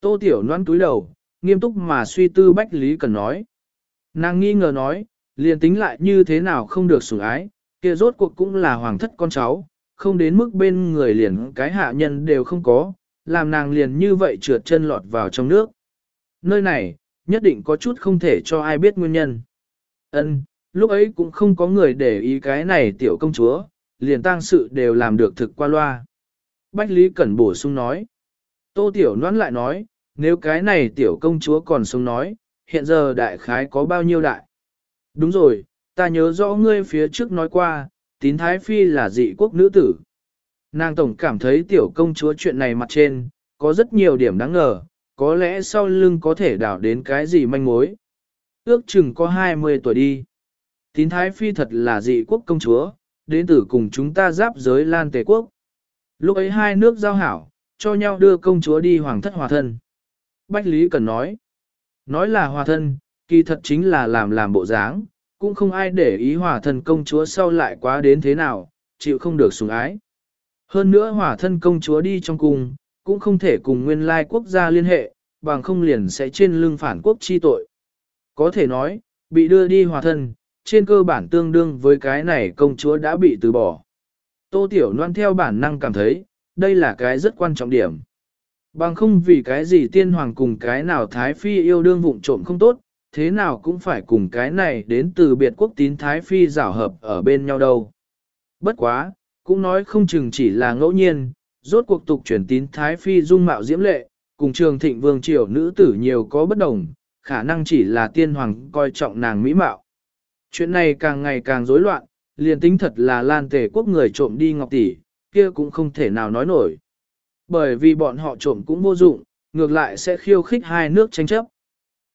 [SPEAKER 1] Tô tiểu Loan túi đầu, nghiêm túc mà suy tư Bách Lý Cần nói. Nàng nghi ngờ nói, liền tính lại như thế nào không được sủng ái, kia rốt cuộc cũng là hoàng thất con cháu, không đến mức bên người liền cái hạ nhân đều không có, làm nàng liền như vậy trượt chân lọt vào trong nước. Nơi này, nhất định có chút không thể cho ai biết nguyên nhân. Ân, lúc ấy cũng không có người để ý cái này tiểu công chúa, liền tang sự đều làm được thực qua loa. Bách Lý Cẩn bổ sung nói. Tô Tiểu Loan lại nói, nếu cái này tiểu công chúa còn sống nói, hiện giờ đại khái có bao nhiêu đại? Đúng rồi, ta nhớ rõ ngươi phía trước nói qua, tín thái phi là dị quốc nữ tử. Nàng tổng cảm thấy tiểu công chúa chuyện này mặt trên, có rất nhiều điểm đáng ngờ, có lẽ sau lưng có thể đảo đến cái gì manh mối. Ước chừng có 20 tuổi đi. Tín thái phi thật là dị quốc công chúa, đến từ cùng chúng ta giáp giới Lan Tề Quốc. Lúc ấy hai nước giao hảo, cho nhau đưa công chúa đi hoàng thất hòa thân. Bách Lý Cần nói, nói là hòa thân, kỳ thật chính là làm làm bộ dáng, cũng không ai để ý hòa thân công chúa sau lại quá đến thế nào, chịu không được sủng ái. Hơn nữa hòa thân công chúa đi trong cung, cũng không thể cùng nguyên lai quốc gia liên hệ, bằng không liền sẽ trên lưng phản quốc chi tội. Có thể nói, bị đưa đi hòa thân, trên cơ bản tương đương với cái này công chúa đã bị từ bỏ. Tô Tiểu Loan theo bản năng cảm thấy, đây là cái rất quan trọng điểm. Bằng không vì cái gì tiên hoàng cùng cái nào Thái Phi yêu đương vụng trộm không tốt, thế nào cũng phải cùng cái này đến từ biệt quốc tín Thái Phi rảo hợp ở bên nhau đâu. Bất quá, cũng nói không chừng chỉ là ngẫu nhiên, rốt cuộc tục chuyển tín Thái Phi dung mạo diễm lệ, cùng trường thịnh vương triều nữ tử nhiều có bất đồng, khả năng chỉ là tiên hoàng coi trọng nàng mỹ mạo. Chuyện này càng ngày càng rối loạn, liền tính thật là lan tể quốc người trộm đi ngọc tỷ, kia cũng không thể nào nói nổi. Bởi vì bọn họ trộm cũng vô dụng, ngược lại sẽ khiêu khích hai nước tranh chấp.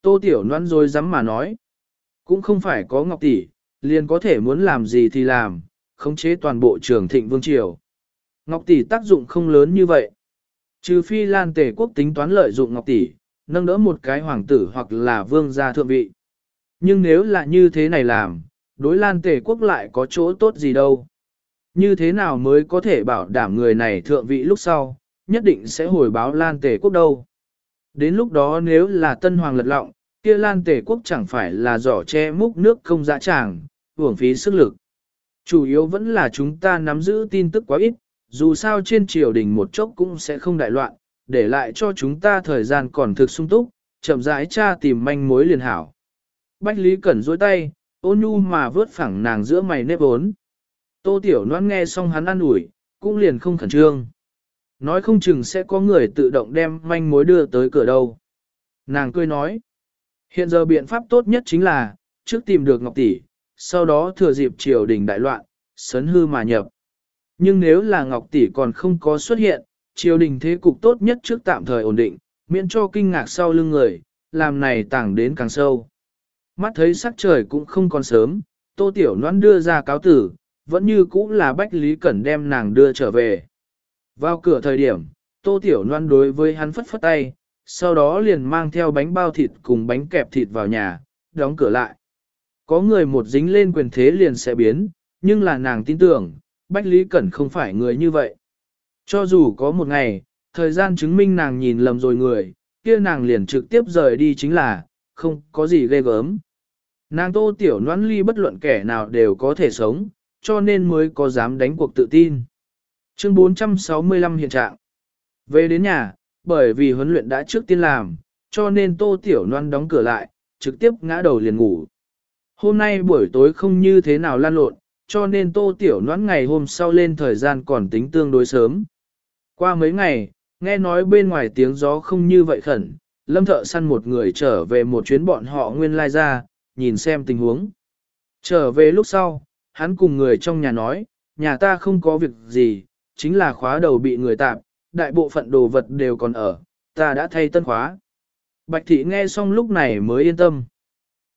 [SPEAKER 1] Tô Tiểu Loan rồi dám mà nói, cũng không phải có ngọc tỷ, liền có thể muốn làm gì thì làm, khống chế toàn bộ trường thịnh vương triều. Ngọc tỷ tác dụng không lớn như vậy. Trừ phi Lan Tề quốc tính toán lợi dụng Ngọc tỷ, nâng đỡ một cái hoàng tử hoặc là vương gia thượng vị. Nhưng nếu là như thế này làm, đối Lan Tề quốc lại có chỗ tốt gì đâu. Như thế nào mới có thể bảo đảm người này thượng vị lúc sau, nhất định sẽ hồi báo Lan Tề quốc đâu. Đến lúc đó nếu là tân hoàng lật lọng, kia Lan Tề quốc chẳng phải là giỏ che múc nước không dã tràng, hưởng phí sức lực. Chủ yếu vẫn là chúng ta nắm giữ tin tức quá ít, dù sao trên triều đình một chốc cũng sẽ không đại loạn, để lại cho chúng ta thời gian còn thực sung túc, chậm rãi tra tìm manh mối liền hảo. Bách Lý Cẩn dối tay, ôn nhu mà vớt phẳng nàng giữa mày nếp ốn. Tô Tiểu Loan nghe xong hắn ăn ủi, cũng liền không khẩn trương. Nói không chừng sẽ có người tự động đem manh mối đưa tới cửa đâu. Nàng cười nói, hiện giờ biện pháp tốt nhất chính là, trước tìm được Ngọc Tỷ, sau đó thừa dịp triều đình đại loạn, sấn hư mà nhập. Nhưng nếu là Ngọc Tỷ còn không có xuất hiện, triều đình thế cục tốt nhất trước tạm thời ổn định, miễn cho kinh ngạc sau lưng người, làm này tảng đến càng sâu. Mắt thấy sắc trời cũng không còn sớm, Tô Tiểu Loan đưa ra cáo tử, vẫn như cũ là Bách Lý Cẩn đem nàng đưa trở về. Vào cửa thời điểm, Tô Tiểu Loan đối với hắn phất phất tay, sau đó liền mang theo bánh bao thịt cùng bánh kẹp thịt vào nhà, đóng cửa lại. Có người một dính lên quyền thế liền sẽ biến, nhưng là nàng tin tưởng, Bách Lý Cẩn không phải người như vậy. Cho dù có một ngày, thời gian chứng minh nàng nhìn lầm rồi người, kia nàng liền trực tiếp rời đi chính là, không có gì ghê gớm. Nàng tô tiểu noãn ly bất luận kẻ nào đều có thể sống, cho nên mới có dám đánh cuộc tự tin. Chương 465 hiện trạng. Về đến nhà, bởi vì huấn luyện đã trước tiên làm, cho nên tô tiểu Loan đóng cửa lại, trực tiếp ngã đầu liền ngủ. Hôm nay buổi tối không như thế nào lan lộn, cho nên tô tiểu Loan ngày hôm sau lên thời gian còn tính tương đối sớm. Qua mấy ngày, nghe nói bên ngoài tiếng gió không như vậy khẩn, lâm thợ săn một người trở về một chuyến bọn họ nguyên lai ra, nhìn xem tình huống. Trở về lúc sau, hắn cùng người trong nhà nói, nhà ta không có việc gì, chính là khóa đầu bị người tạp, đại bộ phận đồ vật đều còn ở, ta đã thay tân khóa. Bạch thị nghe xong lúc này mới yên tâm.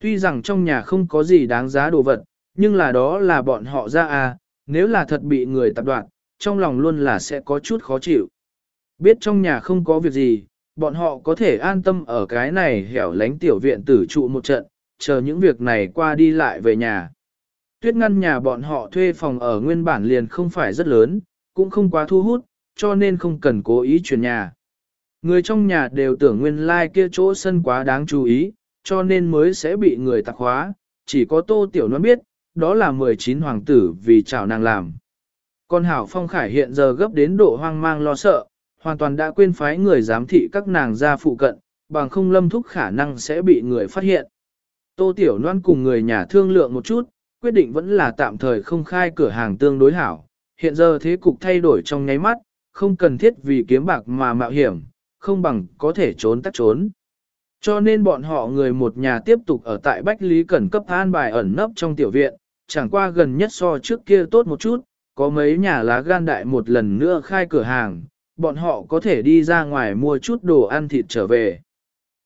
[SPEAKER 1] Tuy rằng trong nhà không có gì đáng giá đồ vật, nhưng là đó là bọn họ ra à, nếu là thật bị người tạp đoạn, trong lòng luôn là sẽ có chút khó chịu. Biết trong nhà không có việc gì, bọn họ có thể an tâm ở cái này hẻo lánh tiểu viện tử trụ một trận, chờ những việc này qua đi lại về nhà. Tuyết ngăn nhà bọn họ thuê phòng ở nguyên bản liền không phải rất lớn, cũng không quá thu hút, cho nên không cần cố ý chuyển nhà. Người trong nhà đều tưởng nguyên lai like kia chỗ sân quá đáng chú ý, cho nên mới sẽ bị người tạc hóa, chỉ có tô tiểu nó biết, đó là 19 hoàng tử vì chào nàng làm. Con Hảo Phong Khải hiện giờ gấp đến độ hoang mang lo sợ, hoàn toàn đã quên phái người giám thị các nàng ra phụ cận, bằng không lâm thúc khả năng sẽ bị người phát hiện. Tô Tiểu Loan cùng người nhà thương lượng một chút, quyết định vẫn là tạm thời không khai cửa hàng tương đối hảo. Hiện giờ thế cục thay đổi trong nháy mắt, không cần thiết vì kiếm bạc mà mạo hiểm, không bằng có thể trốn tắt trốn. Cho nên bọn họ người một nhà tiếp tục ở tại Bách Lý Cẩn cấp an bài ẩn nấp trong tiểu viện, chẳng qua gần nhất so trước kia tốt một chút, có mấy nhà lá gan đại một lần nữa khai cửa hàng, bọn họ có thể đi ra ngoài mua chút đồ ăn thịt trở về.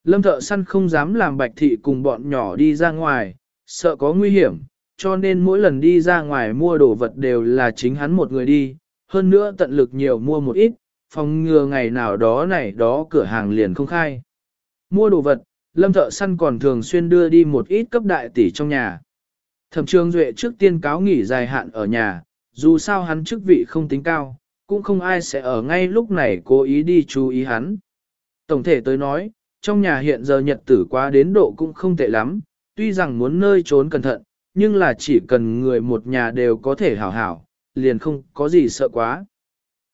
[SPEAKER 1] Lâm thợ săn không dám làm bạch thị cùng bọn nhỏ đi ra ngoài, sợ có nguy hiểm, cho nên mỗi lần đi ra ngoài mua đồ vật đều là chính hắn một người đi, hơn nữa tận lực nhiều mua một ít, phòng ngừa ngày nào đó này đó cửa hàng liền không khai. Mua đồ vật, lâm thợ săn còn thường xuyên đưa đi một ít cấp đại tỷ trong nhà. Thẩm trường duệ trước tiên cáo nghỉ dài hạn ở nhà, dù sao hắn chức vị không tính cao, cũng không ai sẽ ở ngay lúc này cố ý đi chú ý hắn. Tổng thể tới nói, trong nhà hiện giờ nhật tử quá đến độ cũng không tệ lắm, tuy rằng muốn nơi trốn cẩn thận, nhưng là chỉ cần người một nhà đều có thể hảo hảo, liền không có gì sợ quá.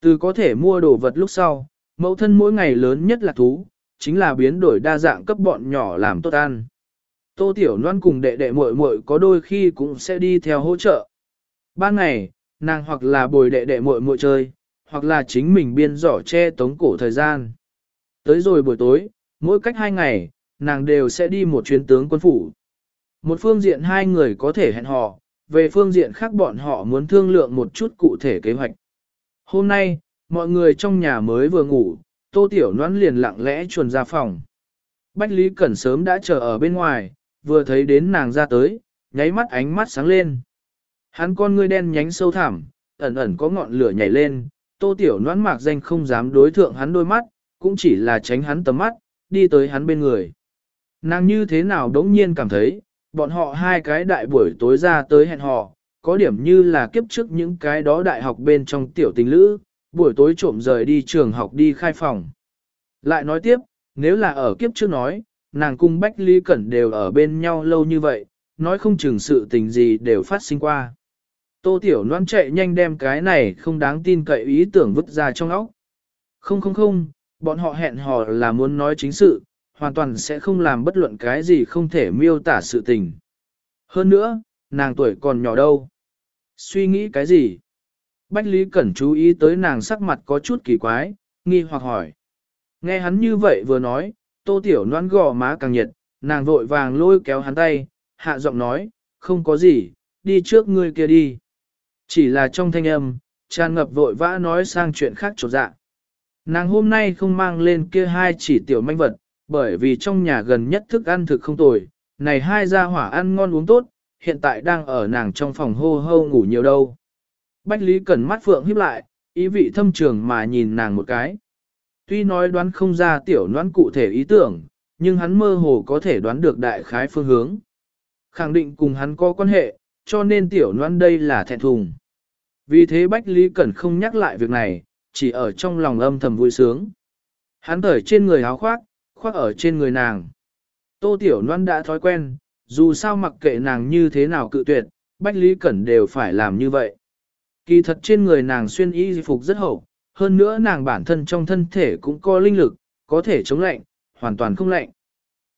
[SPEAKER 1] Từ có thể mua đồ vật lúc sau, mẫu thân mỗi ngày lớn nhất là thú, chính là biến đổi đa dạng cấp bọn nhỏ làm tốt ăn. Tô Tiểu Loan cùng đệ đệ muội muội có đôi khi cũng sẽ đi theo hỗ trợ. Ban ngày, nàng hoặc là bồi đệ đệ muội muội chơi, hoặc là chính mình biên giỏ che tống cổ thời gian. Tới rồi buổi tối, mỗi cách hai ngày, nàng đều sẽ đi một chuyến tướng quân phủ. Một phương diện hai người có thể hẹn hò, về phương diện khác bọn họ muốn thương lượng một chút cụ thể kế hoạch. Hôm nay, mọi người trong nhà mới vừa ngủ, tô tiểu noãn liền lặng lẽ chuồn ra phòng. Bách Lý Cẩn sớm đã chờ ở bên ngoài, vừa thấy đến nàng ra tới, nháy mắt ánh mắt sáng lên. Hắn con ngươi đen nhánh sâu thẳm, ẩn ẩn có ngọn lửa nhảy lên, tô tiểu noãn mạc danh không dám đối thượng hắn đôi mắt, cũng chỉ là tránh hắn tầm mắt, đi tới hắn bên người. Nàng như thế nào đống nhiên cảm thấy, bọn họ hai cái đại buổi tối ra tới hẹn hò, có điểm như là kiếp trước những cái đó đại học bên trong tiểu tình lữ, buổi tối trộm rời đi trường học đi khai phòng. Lại nói tiếp, nếu là ở kiếp trước nói, nàng cung Bách Lý Cẩn đều ở bên nhau lâu như vậy, nói không chừng sự tình gì đều phát sinh qua. Tô Tiểu Loan chạy nhanh đem cái này không đáng tin cậy ý tưởng vứt ra trong óc. Không không không, bọn họ hẹn hò là muốn nói chính sự, hoàn toàn sẽ không làm bất luận cái gì không thể miêu tả sự tình. Hơn nữa, nàng tuổi còn nhỏ đâu. Suy nghĩ cái gì? Bách Lý Cẩn chú ý tới nàng sắc mặt có chút kỳ quái, nghi hoặc hỏi. Nghe hắn như vậy vừa nói, tô tiểu noan gò má càng nhiệt, nàng vội vàng lôi kéo hắn tay, hạ giọng nói, không có gì, đi trước ngươi kia đi. Chỉ là trong thanh âm, tràn ngập vội vã nói sang chuyện khác trột dạ. Nàng hôm nay không mang lên kia hai chỉ tiểu manh vật, bởi vì trong nhà gần nhất thức ăn thực không tồi, này hai gia hỏa ăn ngon uống tốt, hiện tại đang ở nàng trong phòng hô hô ngủ nhiều đâu. Bách Lý Cẩn mắt phượng híp lại, ý vị thâm trường mà nhìn nàng một cái. Tuy nói đoán không ra tiểu đoán cụ thể ý tưởng, nhưng hắn mơ hồ có thể đoán được đại khái phương hướng. Khẳng định cùng hắn có quan hệ, cho nên tiểu đoán đây là thẹn thùng. Vì thế Bách Lý Cẩn không nhắc lại việc này, chỉ ở trong lòng âm thầm vui sướng. Hắn thởi trên người áo khoác, khoác ở trên người nàng. Tô Tiểu Loan đã thói quen, dù sao mặc kệ nàng như thế nào cự tuyệt, Bách Lý Cẩn đều phải làm như vậy. Kỳ thật trên người nàng xuyên y phục rất hậu, hơn nữa nàng bản thân trong thân thể cũng có linh lực, có thể chống lạnh, hoàn toàn không lạnh.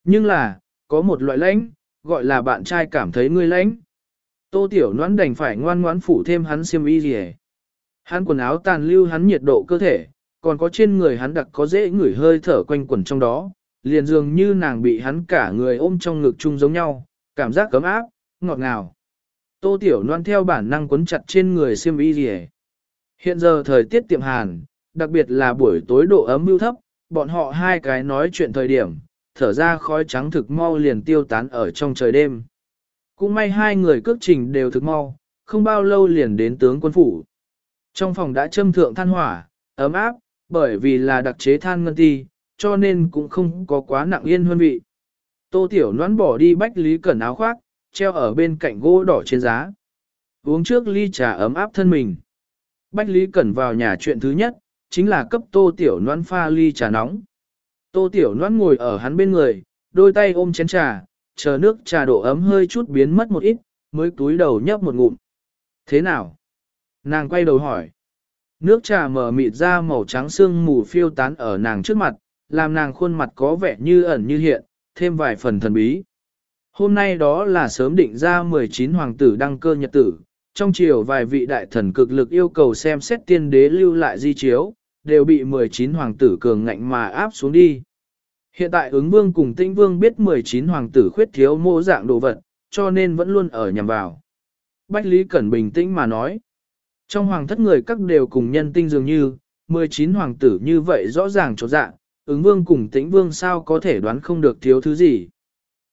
[SPEAKER 1] Nhưng là, có một loại lãnh, gọi là bạn trai cảm thấy ngươi lãnh. Tô Tiểu Loan đành phải ngoan ngoãn phủ thêm hắn xiêm y gì Hắn quần áo tàn lưu hắn nhiệt độ cơ thể, còn có trên người hắn đặc có dễ ngửi hơi thở quanh quẩn trong đó, liền dường như nàng bị hắn cả người ôm trong ngực chung giống nhau, cảm giác cấm áp, ngọt ngào. Tô Tiểu Loan theo bản năng quấn chặt trên người xiêm y gì Hiện giờ thời tiết tiệm hàn, đặc biệt là buổi tối độ ấm mưu thấp, bọn họ hai cái nói chuyện thời điểm, thở ra khói trắng thực mau liền tiêu tán ở trong trời đêm. Cũng may hai người cước trình đều thực mau, không bao lâu liền đến tướng quân phủ. Trong phòng đã châm thượng than hỏa, ấm áp, bởi vì là đặc chế than ngân ti, cho nên cũng không có quá nặng yên hương vị. Tô Tiểu Noãn bỏ đi bách lý cẩn áo khoác, treo ở bên cạnh gỗ đỏ trên giá. Uống trước ly trà ấm áp thân mình. Bách Lý Cẩn vào nhà chuyện thứ nhất, chính là cấp Tô Tiểu Noãn pha ly trà nóng. Tô Tiểu Noãn ngồi ở hắn bên người, đôi tay ôm chén trà, chờ nước trà độ ấm hơi chút biến mất một ít, mới túi đầu nhấp một ngụm. Thế nào? Nàng quay đầu hỏi. Nước trà mở mịt ra màu trắng xương mù phiêu tán ở nàng trước mặt, làm nàng khuôn mặt có vẻ như ẩn như hiện, thêm vài phần thần bí. Hôm nay đó là sớm định ra 19 hoàng tử đăng cơ nhật tử, trong chiều vài vị đại thần cực lực yêu cầu xem xét tiên đế lưu lại di chiếu, đều bị 19 hoàng tử cường ngạnh mà áp xuống đi. Hiện tại ứng vương cùng tinh vương biết 19 hoàng tử khuyết thiếu mô dạng đồ vật, cho nên vẫn luôn ở nhằm vào. Bách Lý Cẩn bình tĩnh mà nói. Trong hoàng thất người các đều cùng nhân tinh dường như, 19 hoàng tử như vậy rõ ràng chỗ dạng, ứng vương cùng tĩnh vương sao có thể đoán không được thiếu thứ gì.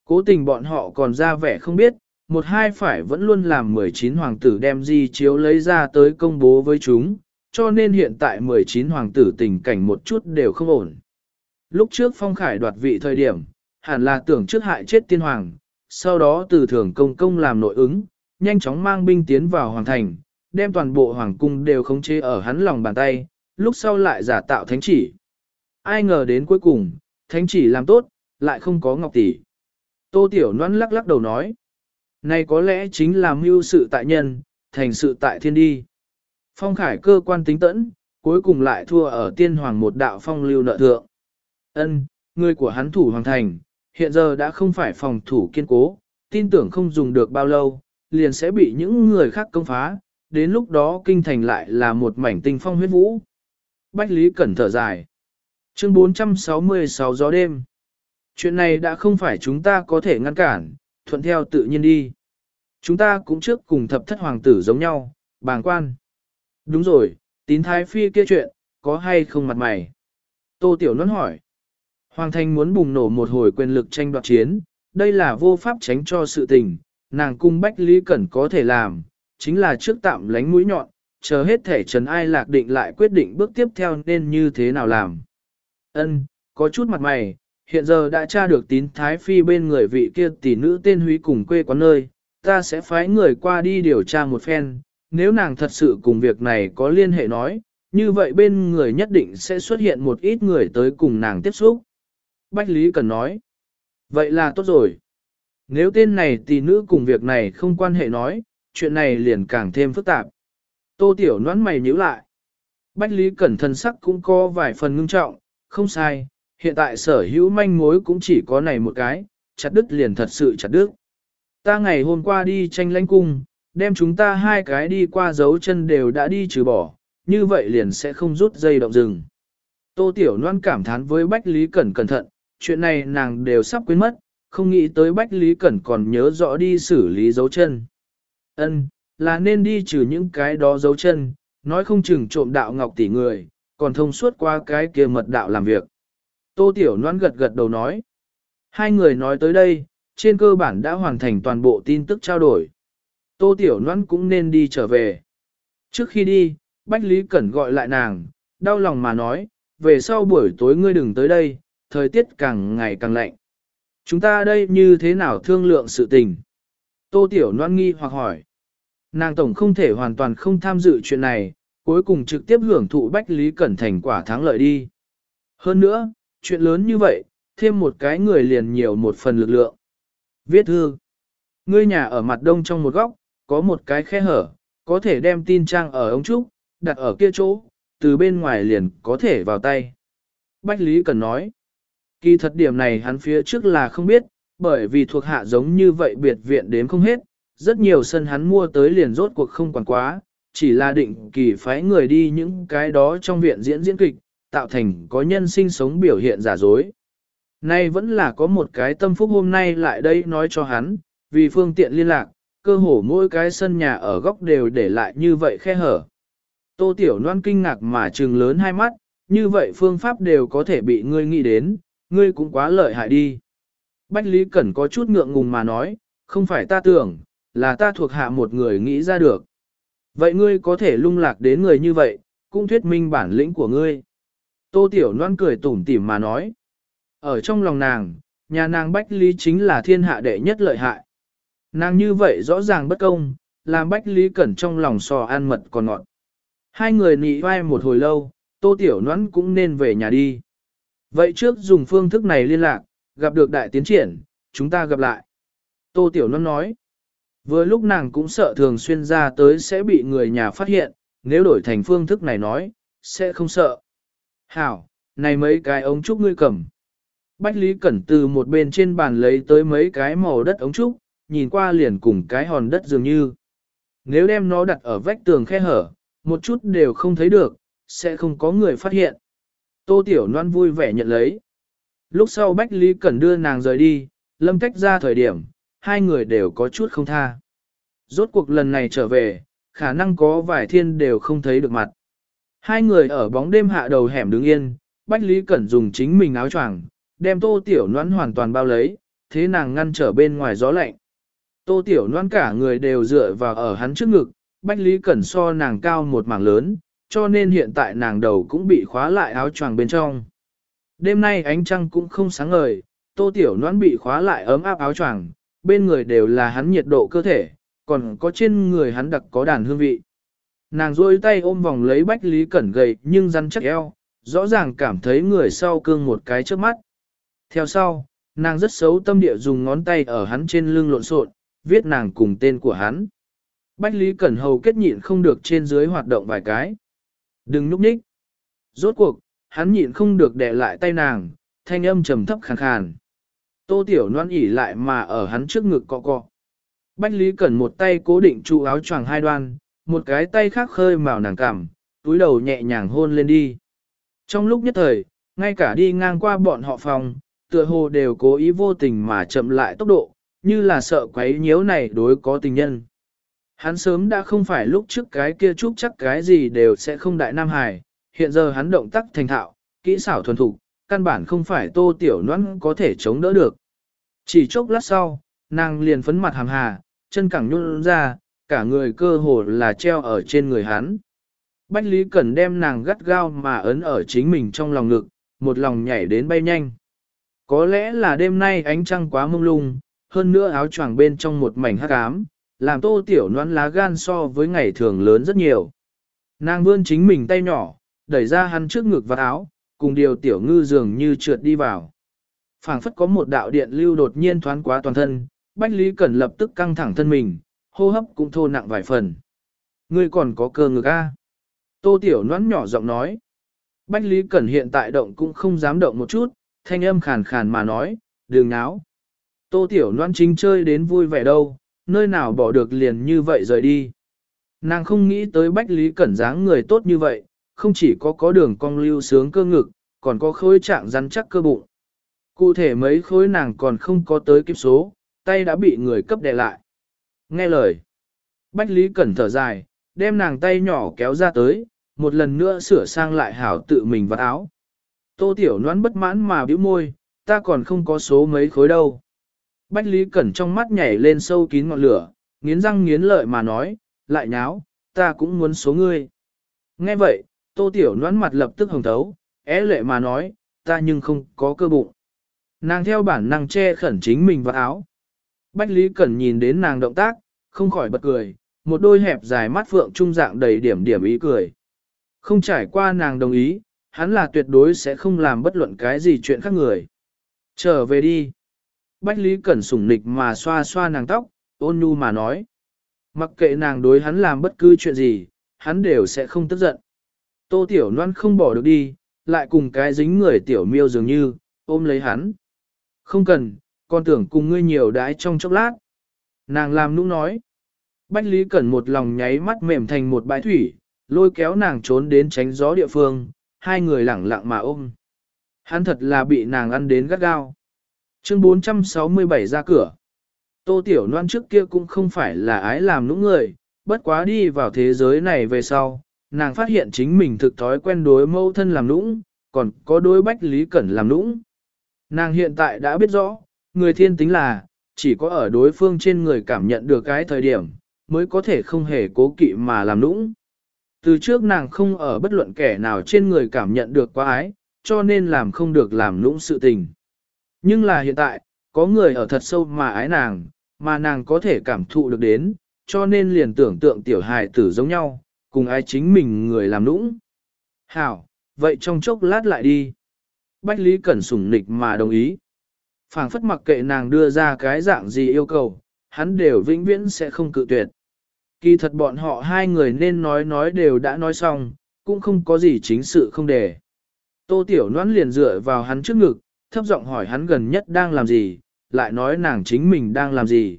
[SPEAKER 1] Cố tình bọn họ còn ra vẻ không biết, một hai phải vẫn luôn làm 19 hoàng tử đem di chiếu lấy ra tới công bố với chúng, cho nên hiện tại 19 hoàng tử tình cảnh một chút đều không ổn. Lúc trước phong khải đoạt vị thời điểm, hẳn là tưởng trước hại chết tiên hoàng, sau đó từ thưởng công công làm nội ứng, nhanh chóng mang binh tiến vào hoàng thành, đem toàn bộ hoàng cung đều khống chế ở hắn lòng bàn tay, lúc sau lại giả tạo thánh chỉ. Ai ngờ đến cuối cùng, thánh chỉ làm tốt, lại không có ngọc tỷ. Tô Tiểu Loan lắc lắc đầu nói, này có lẽ chính là mưu sự tại nhân, thành sự tại thiên đi. Phong khải cơ quan tính tẫn, cuối cùng lại thua ở tiên hoàng một đạo phong lưu nợ thượng. Ân, người của hắn thủ hoàng thành, hiện giờ đã không phải phòng thủ kiên cố, tin tưởng không dùng được bao lâu, liền sẽ bị những người khác công phá, đến lúc đó kinh thành lại là một mảnh tinh phong huyết vũ. Bách Lý Cẩn thở dài. Chương 466 gió đêm. Chuyện này đã không phải chúng ta có thể ngăn cản, thuận theo tự nhiên đi. Chúng ta cũng trước cùng thập thất hoàng tử giống nhau, bàng quan. Đúng rồi, tín thái phi kia chuyện, có hay không mặt mày? Tô Tiểu Luân hỏi. Hoàng thành muốn bùng nổ một hồi quyền lực tranh đoạt chiến, đây là vô pháp tránh cho sự tình, nàng cung Bách Lý Cẩn có thể làm, chính là trước tạm lánh mũi nhọn, chờ hết thể trần ai lạc định lại quyết định bước tiếp theo nên như thế nào làm. Ân, có chút mặt mày, hiện giờ đã tra được tín thái phi bên người vị kia tỷ nữ tên Húy cùng quê quán nơi, ta sẽ phái người qua đi điều tra một phen, nếu nàng thật sự cùng việc này có liên hệ nói, như vậy bên người nhất định sẽ xuất hiện một ít người tới cùng nàng tiếp xúc. Bách Lý cần nói, vậy là tốt rồi. Nếu tên này tỷ nữ cùng việc này không quan hệ nói, chuyện này liền càng thêm phức tạp. Tô Tiểu nón mày nhíu lại. Bách Lý Cẩn thân sắc cũng có vài phần ngưng trọng, không sai, hiện tại sở hữu manh mối cũng chỉ có này một cái, chặt đứt liền thật sự chặt đứt. Ta ngày hôm qua đi tranh lãnh cung, đem chúng ta hai cái đi qua dấu chân đều đã đi trừ bỏ, như vậy liền sẽ không rút dây động rừng. Tô Tiểu Loan cảm thán với Bách Lý Cẩn cẩn thận, chuyện này nàng đều sắp quên mất, không nghĩ tới Bách Lý Cẩn còn nhớ rõ đi xử lý dấu chân. Ân, là nên đi trừ những cái đó dấu chân, nói không chừng trộm đạo ngọc tỷ người, còn thông suốt qua cái kia mật đạo làm việc. Tô Tiểu Loan gật gật đầu nói. Hai người nói tới đây, trên cơ bản đã hoàn thành toàn bộ tin tức trao đổi. Tô Tiểu Loan cũng nên đi trở về. Trước khi đi, Bách Lý Cẩn gọi lại nàng, đau lòng mà nói, về sau buổi tối ngươi đừng tới đây, thời tiết càng ngày càng lạnh. Chúng ta đây như thế nào thương lượng sự tình? Tô Tiểu Loan nghi hoặc hỏi. Nàng tổng không thể hoàn toàn không tham dự chuyện này, cuối cùng trực tiếp hưởng thụ Bách Lý Cẩn thành quả thắng lợi đi. Hơn nữa, chuyện lớn như vậy, thêm một cái người liền nhiều một phần lực lượng. Viết thư. Ngươi nhà ở mặt đông trong một góc, có một cái khe hở, có thể đem tin trang ở ống trúc, đặt ở kia chỗ, từ bên ngoài liền có thể vào tay. Bách Lý Cần nói. Kỳ thật điểm này hắn phía trước là không biết, bởi vì thuộc hạ giống như vậy biệt viện đến không hết, rất nhiều sân hắn mua tới liền rốt cuộc không quản quá, chỉ là định kỳ phái người đi những cái đó trong viện diễn diễn kịch, tạo thành có nhân sinh sống biểu hiện giả dối. Nay vẫn là có một cái tâm phúc hôm nay lại đây nói cho hắn, vì phương tiện liên lạc, cơ hồ mỗi cái sân nhà ở góc đều để lại như vậy khe hở. Tô Tiểu Loan kinh ngạc mà trừng lớn hai mắt, như vậy phương pháp đều có thể bị ngươi nghĩ đến, ngươi cũng quá lợi hại đi. Bách Lý Cẩn có chút ngượng ngùng mà nói, không phải ta tưởng, là ta thuộc hạ một người nghĩ ra được. Vậy ngươi có thể lung lạc đến người như vậy, cũng thuyết minh bản lĩnh của ngươi. Tô Tiểu Loan cười tủm tỉm mà nói. Ở trong lòng nàng, nhà nàng Bách Lý chính là thiên hạ đệ nhất lợi hại. Nàng như vậy rõ ràng bất công, làm Bách Lý Cẩn trong lòng sò ăn mật còn ngọt. Hai người nị vai một hồi lâu, Tô Tiểu Loan cũng nên về nhà đi. Vậy trước dùng phương thức này liên lạc, gặp được đại tiến triển, chúng ta gặp lại. Tô Tiểu Loan nói. Vừa lúc nàng cũng sợ thường xuyên ra tới sẽ bị người nhà phát hiện, nếu đổi thành phương thức này nói, sẽ không sợ. Hảo, này mấy cái ống trúc ngươi cầm. Bách Lý Cẩn từ một bên trên bàn lấy tới mấy cái màu đất ống trúc, nhìn qua liền cùng cái hòn đất dường như. Nếu đem nó đặt ở vách tường khe hở, một chút đều không thấy được, sẽ không có người phát hiện. Tô Tiểu Loan vui vẻ nhận lấy. Lúc sau Bách Lý Cẩn đưa nàng rời đi, lâm cách ra thời điểm, hai người đều có chút không tha. Rốt cuộc lần này trở về, khả năng có vài thiên đều không thấy được mặt. Hai người ở bóng đêm hạ đầu hẻm đứng yên, Bách Lý Cẩn dùng chính mình áo choàng, đem tô tiểu noãn hoàn toàn bao lấy, thế nàng ngăn trở bên ngoài gió lạnh. Tô tiểu noãn cả người đều dựa vào ở hắn trước ngực, Bách Lý Cẩn so nàng cao một mảng lớn, cho nên hiện tại nàng đầu cũng bị khóa lại áo choàng bên trong. Đêm nay ánh trăng cũng không sáng ngời, Tô Tiểu Loan bị khóa lại ấm áp áo choàng, bên người đều là hắn nhiệt độ cơ thể, còn có trên người hắn đặc có đàn hương vị. Nàng rôi tay ôm vòng lấy Bách Lý Cẩn gầy nhưng rắn chắc eo, rõ ràng cảm thấy người sau cương một cái trước mắt. Theo sau, nàng rất xấu tâm địa dùng ngón tay ở hắn trên lưng lộn xộn, viết nàng cùng tên của hắn. Bách Lý Cẩn hầu kết nhịn không được trên dưới hoạt động vài cái. Đừng núp nhích. Rốt cuộc, hắn nhịn không được đè lại tay nàng, thanh âm trầm thấp khàn khàn. Tô Tiểu Loan ỉ lại mà ở hắn trước ngực cọ cọ. Bách Lý Cẩn một tay cố định trụ áo choàng hai đoan, một cái tay khác khơi màu nàng cảm, túi đầu nhẹ nhàng hôn lên đi. Trong lúc nhất thời, ngay cả đi ngang qua bọn họ phòng, tựa hồ đều cố ý vô tình mà chậm lại tốc độ, như là sợ quấy nhiễu này đối có tình nhân. Hắn sớm đã không phải lúc trước cái kia chúc chắc cái gì đều sẽ không đại nam hài, hiện giờ hắn động tác thành thạo, kỹ xảo thuần thục, căn bản không phải tô tiểu noãn có thể chống đỡ được. Chỉ chốc lát sau, nàng liền phấn mặt hàm hà, chân cẳng nhún ra, cả người cơ hồ là treo ở trên người hắn. Bách Lý Cẩn đem nàng gắt gao mà ấn ở chính mình trong lòng ngực, một lòng nhảy đến bay nhanh. Có lẽ là đêm nay ánh trăng quá mông lung, hơn nữa áo choàng bên trong một mảnh hắc ám, làm tô tiểu noãn lá gan so với ngày thường lớn rất nhiều. Nàng vươn chính mình tay nhỏ, đẩy ra hắn trước ngực và áo, cùng điều tiểu ngư dường như trượt đi vào. phảng phất có một đạo điện lưu đột nhiên thoáng quá toàn thân, Bách Lý Cẩn lập tức căng thẳng thân mình, hô hấp cũng thô nặng vài phần. Ngươi còn có cơ ngực a? Tô Tiểu Noãn nhỏ giọng nói. Bách Lý Cẩn hiện tại động cũng không dám động một chút, thanh âm khàn khàn mà nói, đừng náo. Tô Tiểu Noãn chính chơi đến vui vẻ đâu, nơi nào bỏ được liền như vậy rời đi. Nàng không nghĩ tới Bách Lý Cẩn dáng người tốt như vậy, không chỉ có có đường cong lưu sướng cơ ngực, còn có khối trạng rắn chắc cơ bụng. Cụ thể mấy khối nàng còn không có tới kiếp số, tay đã bị người cấp đè lại. Nghe lời. Bách Lý Cẩn thở dài, đem nàng tay nhỏ kéo ra tới, một lần nữa sửa sang lại hảo tự mình vào áo. Tô Tiểu Noãn bất mãn mà bĩu môi, ta còn không có số mấy khối đâu. Bách Lý Cẩn trong mắt nhảy lên sâu kín ngọn lửa, nghiến răng nghiến lợi mà nói, lại nháo, ta cũng muốn số ngươi. Nghe vậy, Tô Tiểu Noãn mặt lập tức hồng thấu, é lệ mà nói, ta nhưng không có cơ bụng. Nàng theo bản năng che khẩn chính mình vào áo. Bách Lý Cẩn nhìn đến nàng động tác, không khỏi bật cười, một đôi hẹp dài mắt phượng trung dạng đầy điểm điểm ý cười. Không trải qua nàng đồng ý, hắn là tuyệt đối sẽ không làm bất luận cái gì chuyện khác người. Trở về đi. Bách Lý Cẩn sủng nịch mà xoa xoa nàng tóc, ôn nhu mà nói. Mặc kệ nàng đối hắn làm bất cứ chuyện gì, hắn đều sẽ không tức giận. Tô Tiểu Loan không bỏ được đi, lại cùng cái dính người Tiểu Miêu dường như, ôm lấy hắn. Không cần, con tưởng cùng ngươi nhiều đái trong chốc lát. Nàng làm nũng nói. Bách Lý Cẩn một lòng nháy mắt mềm thành một bãi thủy, lôi kéo nàng trốn đến tránh gió địa phương, hai người lẳng lặng mà ôm. Hắn thật là bị nàng ăn đến gắt gao. Chương 467 ra cửa. Tô Tiểu Loan trước kia cũng không phải là ái làm nũng người, bất quá đi vào thế giới này về sau, nàng phát hiện chính mình thực thói quen đối mâu thân làm nũng, còn có đối Bách Lý Cẩn làm nũng. Nàng hiện tại đã biết rõ, người thiên tính là, chỉ có ở đối phương trên người cảm nhận được cái thời điểm, mới có thể không hề cố kỵ mà làm nũng. Từ trước nàng không ở bất luận kẻ nào trên người cảm nhận được quá ái, cho nên làm không được làm nũng sự tình. Nhưng là hiện tại, có người ở thật sâu mà ái nàng, mà nàng có thể cảm thụ được đến, cho nên liền tưởng tượng tiểu hài tử giống nhau, cùng ai chính mình người làm nũng. Hảo, vậy trong chốc lát lại đi. Bách Lý Cẩn sủng nịch mà đồng ý phảng phất mặc kệ nàng đưa ra cái dạng gì yêu cầu, hắn đều vĩnh viễn sẽ không cự tuyệt. Kỳ thật bọn họ hai người nên nói nói đều đã nói xong, cũng không có gì chính sự không để. Tô Tiểu Noãn liền dựa vào hắn trước ngực, thấp giọng hỏi hắn gần nhất đang làm gì, lại nói nàng chính mình đang làm gì.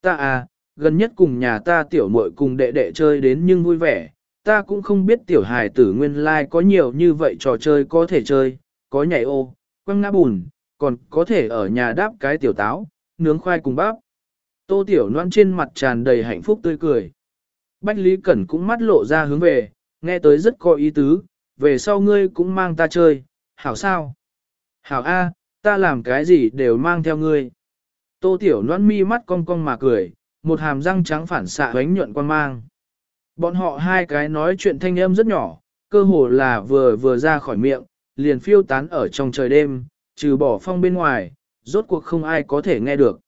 [SPEAKER 1] Ta à, gần nhất cùng nhà ta tiểu muội cùng đệ đệ chơi đến nhưng vui vẻ, ta cũng không biết tiểu hài tử nguyên lai like có nhiều như vậy trò chơi có thể chơi, có nhảy ô, quăng ngã bùn, còn có thể ở nhà đáp cái tiểu táo, nướng khoai cùng bắp. Tô Tiểu Loan trên mặt tràn đầy hạnh phúc tươi cười. Bách Lý Cẩn cũng mắt lộ ra hướng về, nghe tới rất có ý tứ, về sau ngươi cũng mang ta chơi, hảo sao? Hảo A, ta làm cái gì đều mang theo ngươi. Tô Tiểu Loan mi mắt cong cong mà cười, một hàm răng trắng phản xạ ánh nhuận quan mang. Bọn họ hai cái nói chuyện thanh âm rất nhỏ, cơ hồ là vừa vừa ra khỏi miệng, liền phiêu tán ở trong trời đêm, trừ bỏ phong bên ngoài, rốt cuộc không ai có thể nghe được.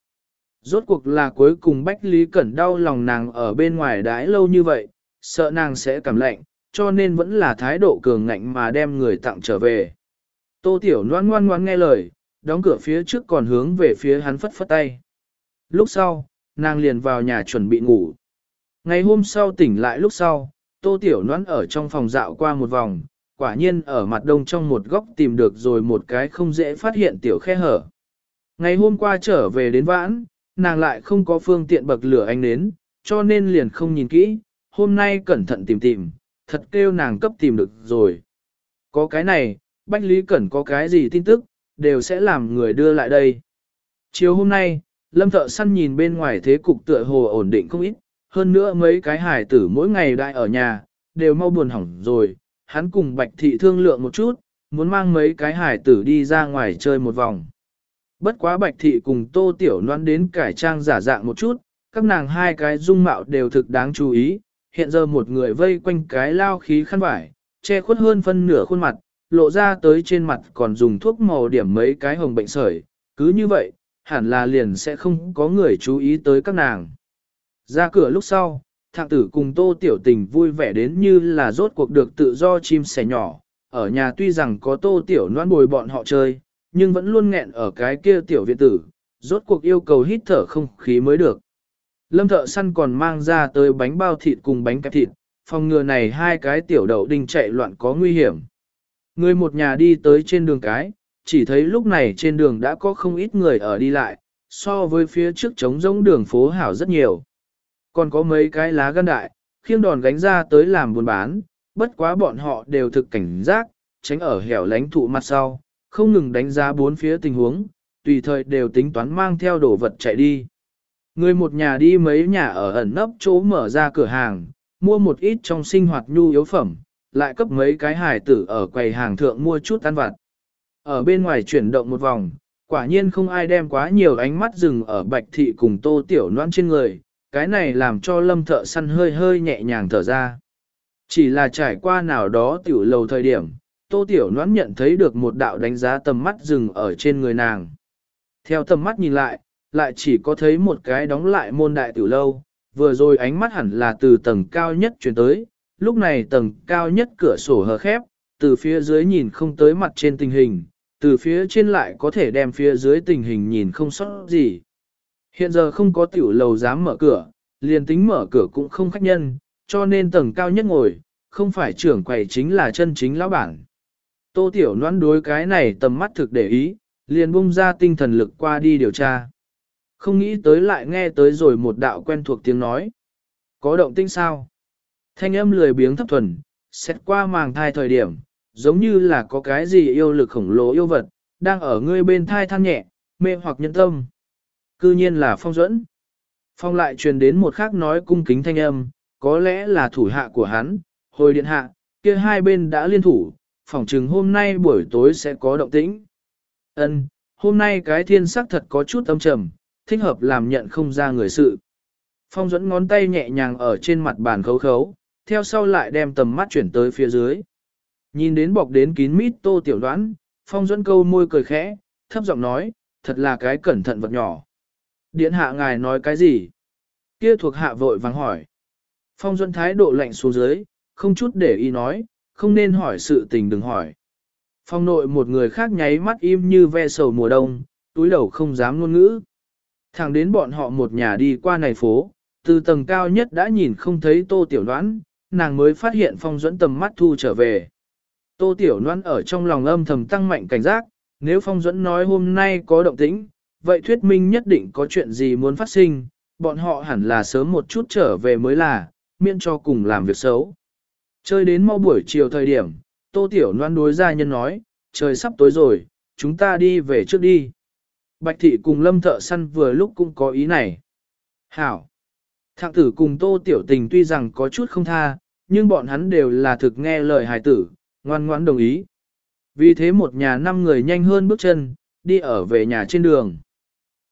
[SPEAKER 1] Rốt cuộc là cuối cùng Bách Lý Cẩn đau lòng nàng ở bên ngoài đái lâu như vậy, sợ nàng sẽ cảm lạnh, cho nên vẫn là thái độ cường ngạnh mà đem người tặng trở về. Tô Tiểu ngoan ngoan ngoan nghe lời, đóng cửa phía trước còn hướng về phía hắn phất phất tay. Lúc sau, nàng liền vào nhà chuẩn bị ngủ. Ngày hôm sau tỉnh lại lúc sau, Tô Tiểu nón ở trong phòng dạo qua một vòng, quả nhiên ở mặt đông trong một góc tìm được rồi một cái không dễ phát hiện tiểu khe hở. Ngày hôm qua trở về đến vãn, nàng lại không có phương tiện bậc lửa anh nến, cho nên liền không nhìn kỹ, hôm nay cẩn thận tìm tìm, thật kêu nàng cấp tìm được rồi. Có cái này, Bách Lý Cẩn có cái gì tin tức, đều sẽ làm người đưa lại đây. Chiều hôm nay, Lâm Thợ Săn nhìn bên ngoài thế cục tựa hồ ổn định không ít, hơn nữa mấy cái hải tử mỗi ngày đại ở nhà, đều mau buồn hỏng rồi, hắn cùng Bạch Thị thương lượng một chút, muốn mang mấy cái hải tử đi ra ngoài chơi một vòng. Bất quá Bạch Thị cùng Tô Tiểu Loan đến cải trang giả dạng một chút, các nàng hai cái dung mạo đều thực đáng chú ý, hiện giờ một người vây quanh cái lao khí khăn vải, che khuất hơn phân nửa khuôn mặt, lộ ra tới trên mặt còn dùng thuốc màu điểm mấy cái hồng bệnh sởi, cứ như vậy, hẳn là liền sẽ không có người chú ý tới các nàng. Ra cửa lúc sau, thạng tử cùng tô tiểu tình vui vẻ đến như là rốt cuộc được tự do chim sẻ nhỏ, ở nhà tuy rằng có tô tiểu noan bồi bọn họ chơi, nhưng vẫn luôn nghẹn ở cái kia tiểu viện tử, rốt cuộc yêu cầu hít thở không khí mới được. Lâm thợ săn còn mang ra tới bánh bao thịt cùng bánh kẹp thịt, phòng ngừa này hai cái tiểu đậu đinh chạy loạn có nguy hiểm. Người một nhà đi tới trên đường cái, chỉ thấy lúc này trên đường đã có không ít người ở đi lại, so với phía trước trống rỗng đường phố hảo rất nhiều. Còn có mấy cái lá gan đại, khiêng đòn gánh ra tới làm buôn bán, bất quá bọn họ đều thực cảnh giác, tránh ở hẻo lánh thụ mặt sau, không ngừng đánh giá bốn phía tình huống, tùy thời đều tính toán mang theo đồ vật chạy đi. Người một nhà đi mấy nhà ở ẩn nấp chỗ mở ra cửa hàng, mua một ít trong sinh hoạt nhu yếu phẩm, lại cấp mấy cái hài tử ở quầy hàng thượng mua chút ăn vặt. Ở bên ngoài chuyển động một vòng, quả nhiên không ai đem quá nhiều ánh mắt dừng ở bạch thị cùng tô tiểu noan trên người, cái này làm cho lâm thợ săn hơi hơi nhẹ nhàng thở ra. Chỉ là trải qua nào đó tiểu lầu thời điểm, tô tiểu noan nhận thấy được một đạo đánh giá tầm mắt dừng ở trên người nàng. Theo tầm mắt nhìn lại, lại chỉ có thấy một cái đóng lại môn đại tiểu lâu, vừa rồi ánh mắt hẳn là từ tầng cao nhất chuyển tới, lúc này tầng cao nhất cửa sổ hờ khép, từ phía dưới nhìn không tới mặt trên tình hình, từ phía trên lại có thể đem phía dưới tình hình nhìn không sót gì. Hiện giờ không có tiểu lầu dám mở cửa, liền tính mở cửa cũng không khách nhân, cho nên tầng cao nhất ngồi, không phải trưởng quầy chính là chân chính lão bản. Tô tiểu noan đối cái này tầm mắt thực để ý, liền bung ra tinh thần lực qua đi điều tra. Không nghĩ tới lại nghe tới rồi một đạo quen thuộc tiếng nói. Có động tinh sao? Thanh âm lười biếng thấp thuần, xét qua màng thai thời điểm, giống như là có cái gì yêu lực khổng lồ yêu vật, đang ở ngươi bên thai than nhẹ, mê hoặc nhân tâm. Cư nhiên là phong dẫn. Phong lại truyền đến một khác nói cung kính thanh âm, có lẽ là thủ hạ của hắn, hồi điện hạ, kia hai bên đã liên thủ, phỏng chừng hôm nay buổi tối sẽ có động tĩnh. Ân, hôm nay cái thiên sắc thật có chút âm trầm, thích hợp làm nhận không ra người sự. Phong dẫn ngón tay nhẹ nhàng ở trên mặt bàn khấu khấu, theo sau lại đem tầm mắt chuyển tới phía dưới. Nhìn đến bọc đến kín mít tô tiểu đoán, phong dẫn câu môi cười khẽ, thấp giọng nói, thật là cái cẩn thận vật nhỏ. Điện hạ ngài nói cái gì? Kia thuộc hạ vội vàng hỏi. Phong dẫn thái độ lạnh xuống dưới, không chút để ý nói, không nên hỏi sự tình đừng hỏi. Phong nội một người khác nháy mắt im như ve sầu mùa đông, túi đầu không dám ngôn ngữ. Thẳng đến bọn họ một nhà đi qua này phố, từ tầng cao nhất đã nhìn không thấy tô tiểu đoán, nàng mới phát hiện phong dẫn tầm mắt thu trở về. Tô tiểu Loan ở trong lòng âm thầm tăng mạnh cảnh giác, nếu phong Duẫn nói hôm nay có động tĩnh, vậy thuyết minh nhất định có chuyện gì muốn phát sinh, bọn họ hẳn là sớm một chút trở về mới là, miễn cho cùng làm việc xấu. Chơi đến mau buổi chiều thời điểm, tô tiểu Loan đối gia nhân nói, trời sắp tối rồi, chúng ta đi về trước đi. Bạch thị cùng lâm thợ săn vừa lúc cũng có ý này. Hảo! Thạng tử cùng tô tiểu tình tuy rằng có chút không tha, nhưng bọn hắn đều là thực nghe lời hài tử, ngoan ngoãn đồng ý. Vì thế một nhà năm người nhanh hơn bước chân, đi ở về nhà trên đường.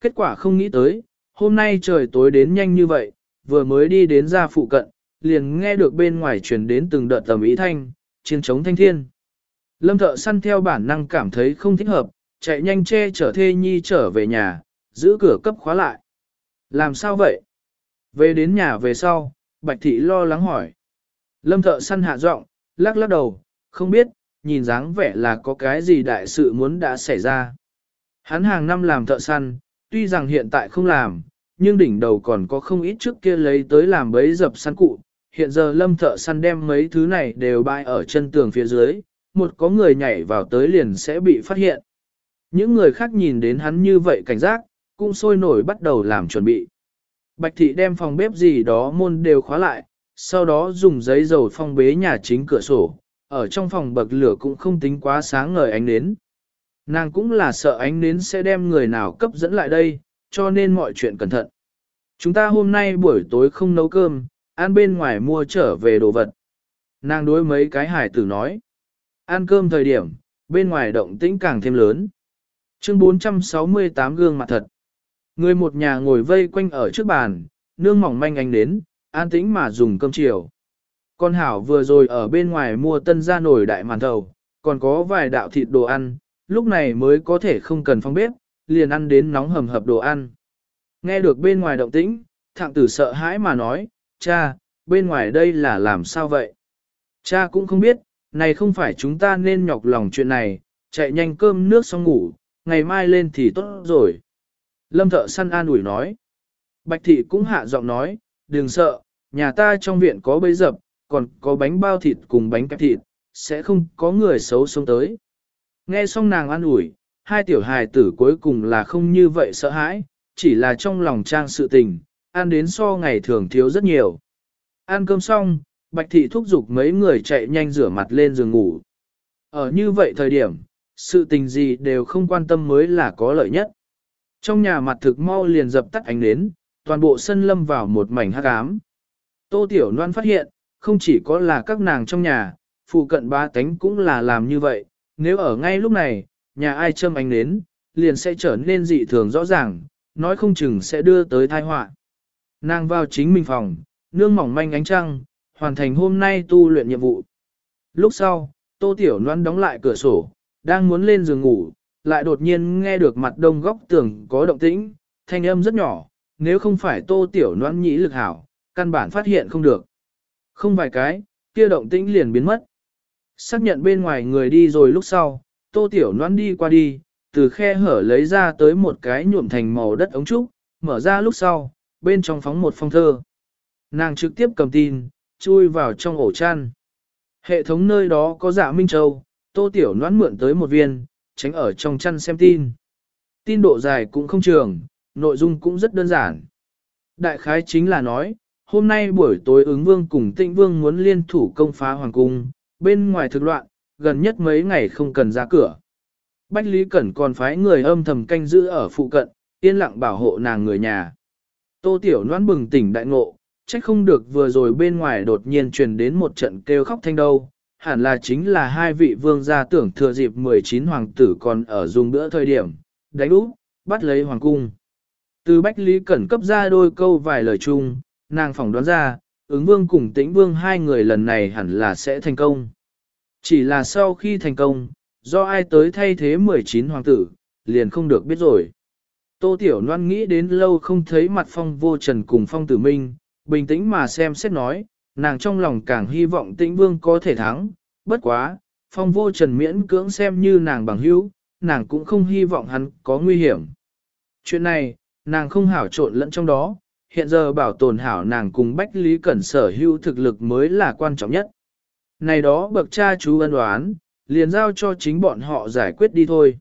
[SPEAKER 1] Kết quả không nghĩ tới, hôm nay trời tối đến nhanh như vậy, vừa mới đi đến ra phụ cận, liền nghe được bên ngoài truyền đến từng đợt tầm ý thanh, chiến chống thanh thiên. Lâm thợ săn theo bản năng cảm thấy không thích hợp, chạy nhanh che chở thê nhi trở về nhà, giữ cửa cấp khóa lại. Làm sao vậy? Về đến nhà về sau, Bạch Thị lo lắng hỏi. Lâm thợ săn hạ giọng, lắc lắc đầu, không biết, nhìn dáng vẻ là có cái gì đại sự muốn đã xảy ra. Hắn hàng năm làm thợ săn, tuy rằng hiện tại không làm, nhưng đỉnh đầu còn có không ít trước kia lấy tới làm bấy dập săn cụ. Hiện giờ lâm thợ săn đem mấy thứ này đều bại ở chân tường phía dưới, một có người nhảy vào tới liền sẽ bị phát hiện. Những người khác nhìn đến hắn như vậy cảnh giác, cũng sôi nổi bắt đầu làm chuẩn bị. Bạch thị đem phòng bếp gì đó môn đều khóa lại, sau đó dùng giấy dầu phong bế nhà chính cửa sổ, ở trong phòng bậc lửa cũng không tính quá sáng ngời ánh nến. Nàng cũng là sợ ánh nến sẽ đem người nào cấp dẫn lại đây, cho nên mọi chuyện cẩn thận. Chúng ta hôm nay buổi tối không nấu cơm, ăn bên ngoài mua trở về đồ vật. Nàng đối mấy cái hải tử nói. Ăn cơm thời điểm, bên ngoài động tĩnh càng thêm lớn. Chương 468 gương mặt thật. Người một nhà ngồi vây quanh ở trước bàn, nương mỏng manh ánh đến, an tĩnh mà dùng cơm chiều. Con Hảo vừa rồi ở bên ngoài mua tân ra nổi đại màn thầu, còn có vài đạo thịt đồ ăn, lúc này mới có thể không cần phong bếp, liền ăn đến nóng hầm hập đồ ăn. Nghe được bên ngoài động tĩnh, thạng tử sợ hãi mà nói, cha, bên ngoài đây là làm sao vậy? Cha cũng không biết, này không phải chúng ta nên nhọc lòng chuyện này, chạy nhanh cơm nước xong ngủ, ngày mai lên thì tốt rồi. Lâm thợ săn an ủi nói. Bạch thị cũng hạ giọng nói, đừng sợ, nhà ta trong viện có bấy dập, còn có bánh bao thịt cùng bánh kẹp thịt, sẽ không có người xấu sống tới. Nghe xong nàng an ủi, hai tiểu hài tử cuối cùng là không như vậy sợ hãi, chỉ là trong lòng trang sự tình, ăn đến so ngày thường thiếu rất nhiều. Ăn cơm xong, Bạch Thị thúc giục mấy người chạy nhanh rửa mặt lên giường ngủ. Ở như vậy thời điểm, sự tình gì đều không quan tâm mới là có lợi nhất. Trong nhà mặt thực mau liền dập tắt ánh nến, toàn bộ sân lâm vào một mảnh hắc ám. Tô Tiểu Loan phát hiện, không chỉ có là các nàng trong nhà, phụ cận ba tánh cũng là làm như vậy, nếu ở ngay lúc này, nhà ai châm ánh nến, liền sẽ trở nên dị thường rõ ràng, nói không chừng sẽ đưa tới tai họa. Nàng vào chính mình phòng, nương mỏng manh ánh trăng, hoàn thành hôm nay tu luyện nhiệm vụ. Lúc sau, Tô Tiểu Loan đóng lại cửa sổ, đang muốn lên giường ngủ, lại đột nhiên nghe được mặt đông góc tường có động tĩnh, thanh âm rất nhỏ, nếu không phải Tô Tiểu Loan nhĩ lực hảo, căn bản phát hiện không được. Không vài cái, kia động tĩnh liền biến mất. Xác nhận bên ngoài người đi rồi lúc sau, Tô Tiểu noan đi qua đi, từ khe hở lấy ra tới một cái nhuộm thành màu đất ống trúc, mở ra lúc sau, bên trong phóng một phong thơ. Nàng trực tiếp cầm tin, chui vào trong ổ chăn. Hệ thống nơi đó có dạ Minh Châu, Tô Tiểu noan mượn tới một viên, tránh ở trong chăn xem tin. Tin độ dài cũng không trường, nội dung cũng rất đơn giản. Đại khái chính là nói, hôm nay buổi tối ứng vương cùng tịnh vương muốn liên thủ công phá hoàng cung, bên ngoài thực loạn, gần nhất mấy ngày không cần ra cửa. Bách Lý Cẩn còn phái người âm thầm canh giữ ở phụ cận, yên lặng bảo hộ nàng người nhà. Tô Tiểu Loan bừng tỉnh đại ngộ, trách không được vừa rồi bên ngoài đột nhiên truyền đến một trận kêu khóc thanh đâu, hẳn là chính là hai vị vương gia tưởng thừa dịp 19 hoàng tử còn ở dùng bữa thời điểm, đánh úp, bắt lấy hoàng cung. Từ Bách Lý Cẩn cấp ra đôi câu vài lời chung, nàng phỏng đoán ra, ứng vương cùng tĩnh vương hai người lần này hẳn là sẽ thành công. Chỉ là sau khi thành công, do ai tới thay thế 19 hoàng tử, liền không được biết rồi. Tô Tiểu Loan nghĩ đến lâu không thấy mặt phong vô trần cùng phong tử minh, bình tĩnh mà xem xét nói, nàng trong lòng càng hy vọng tĩnh vương có thể thắng, bất quá, phong vô trần miễn cưỡng xem như nàng bằng hữu, nàng cũng không hy vọng hắn có nguy hiểm. Chuyện này, nàng không hảo trộn lẫn trong đó, hiện giờ bảo tồn hảo nàng cùng Bách Lý Cẩn sở hữu thực lực mới là quan trọng nhất. Này đó bậc cha chú ân đoán, liền giao cho chính bọn họ giải quyết đi thôi.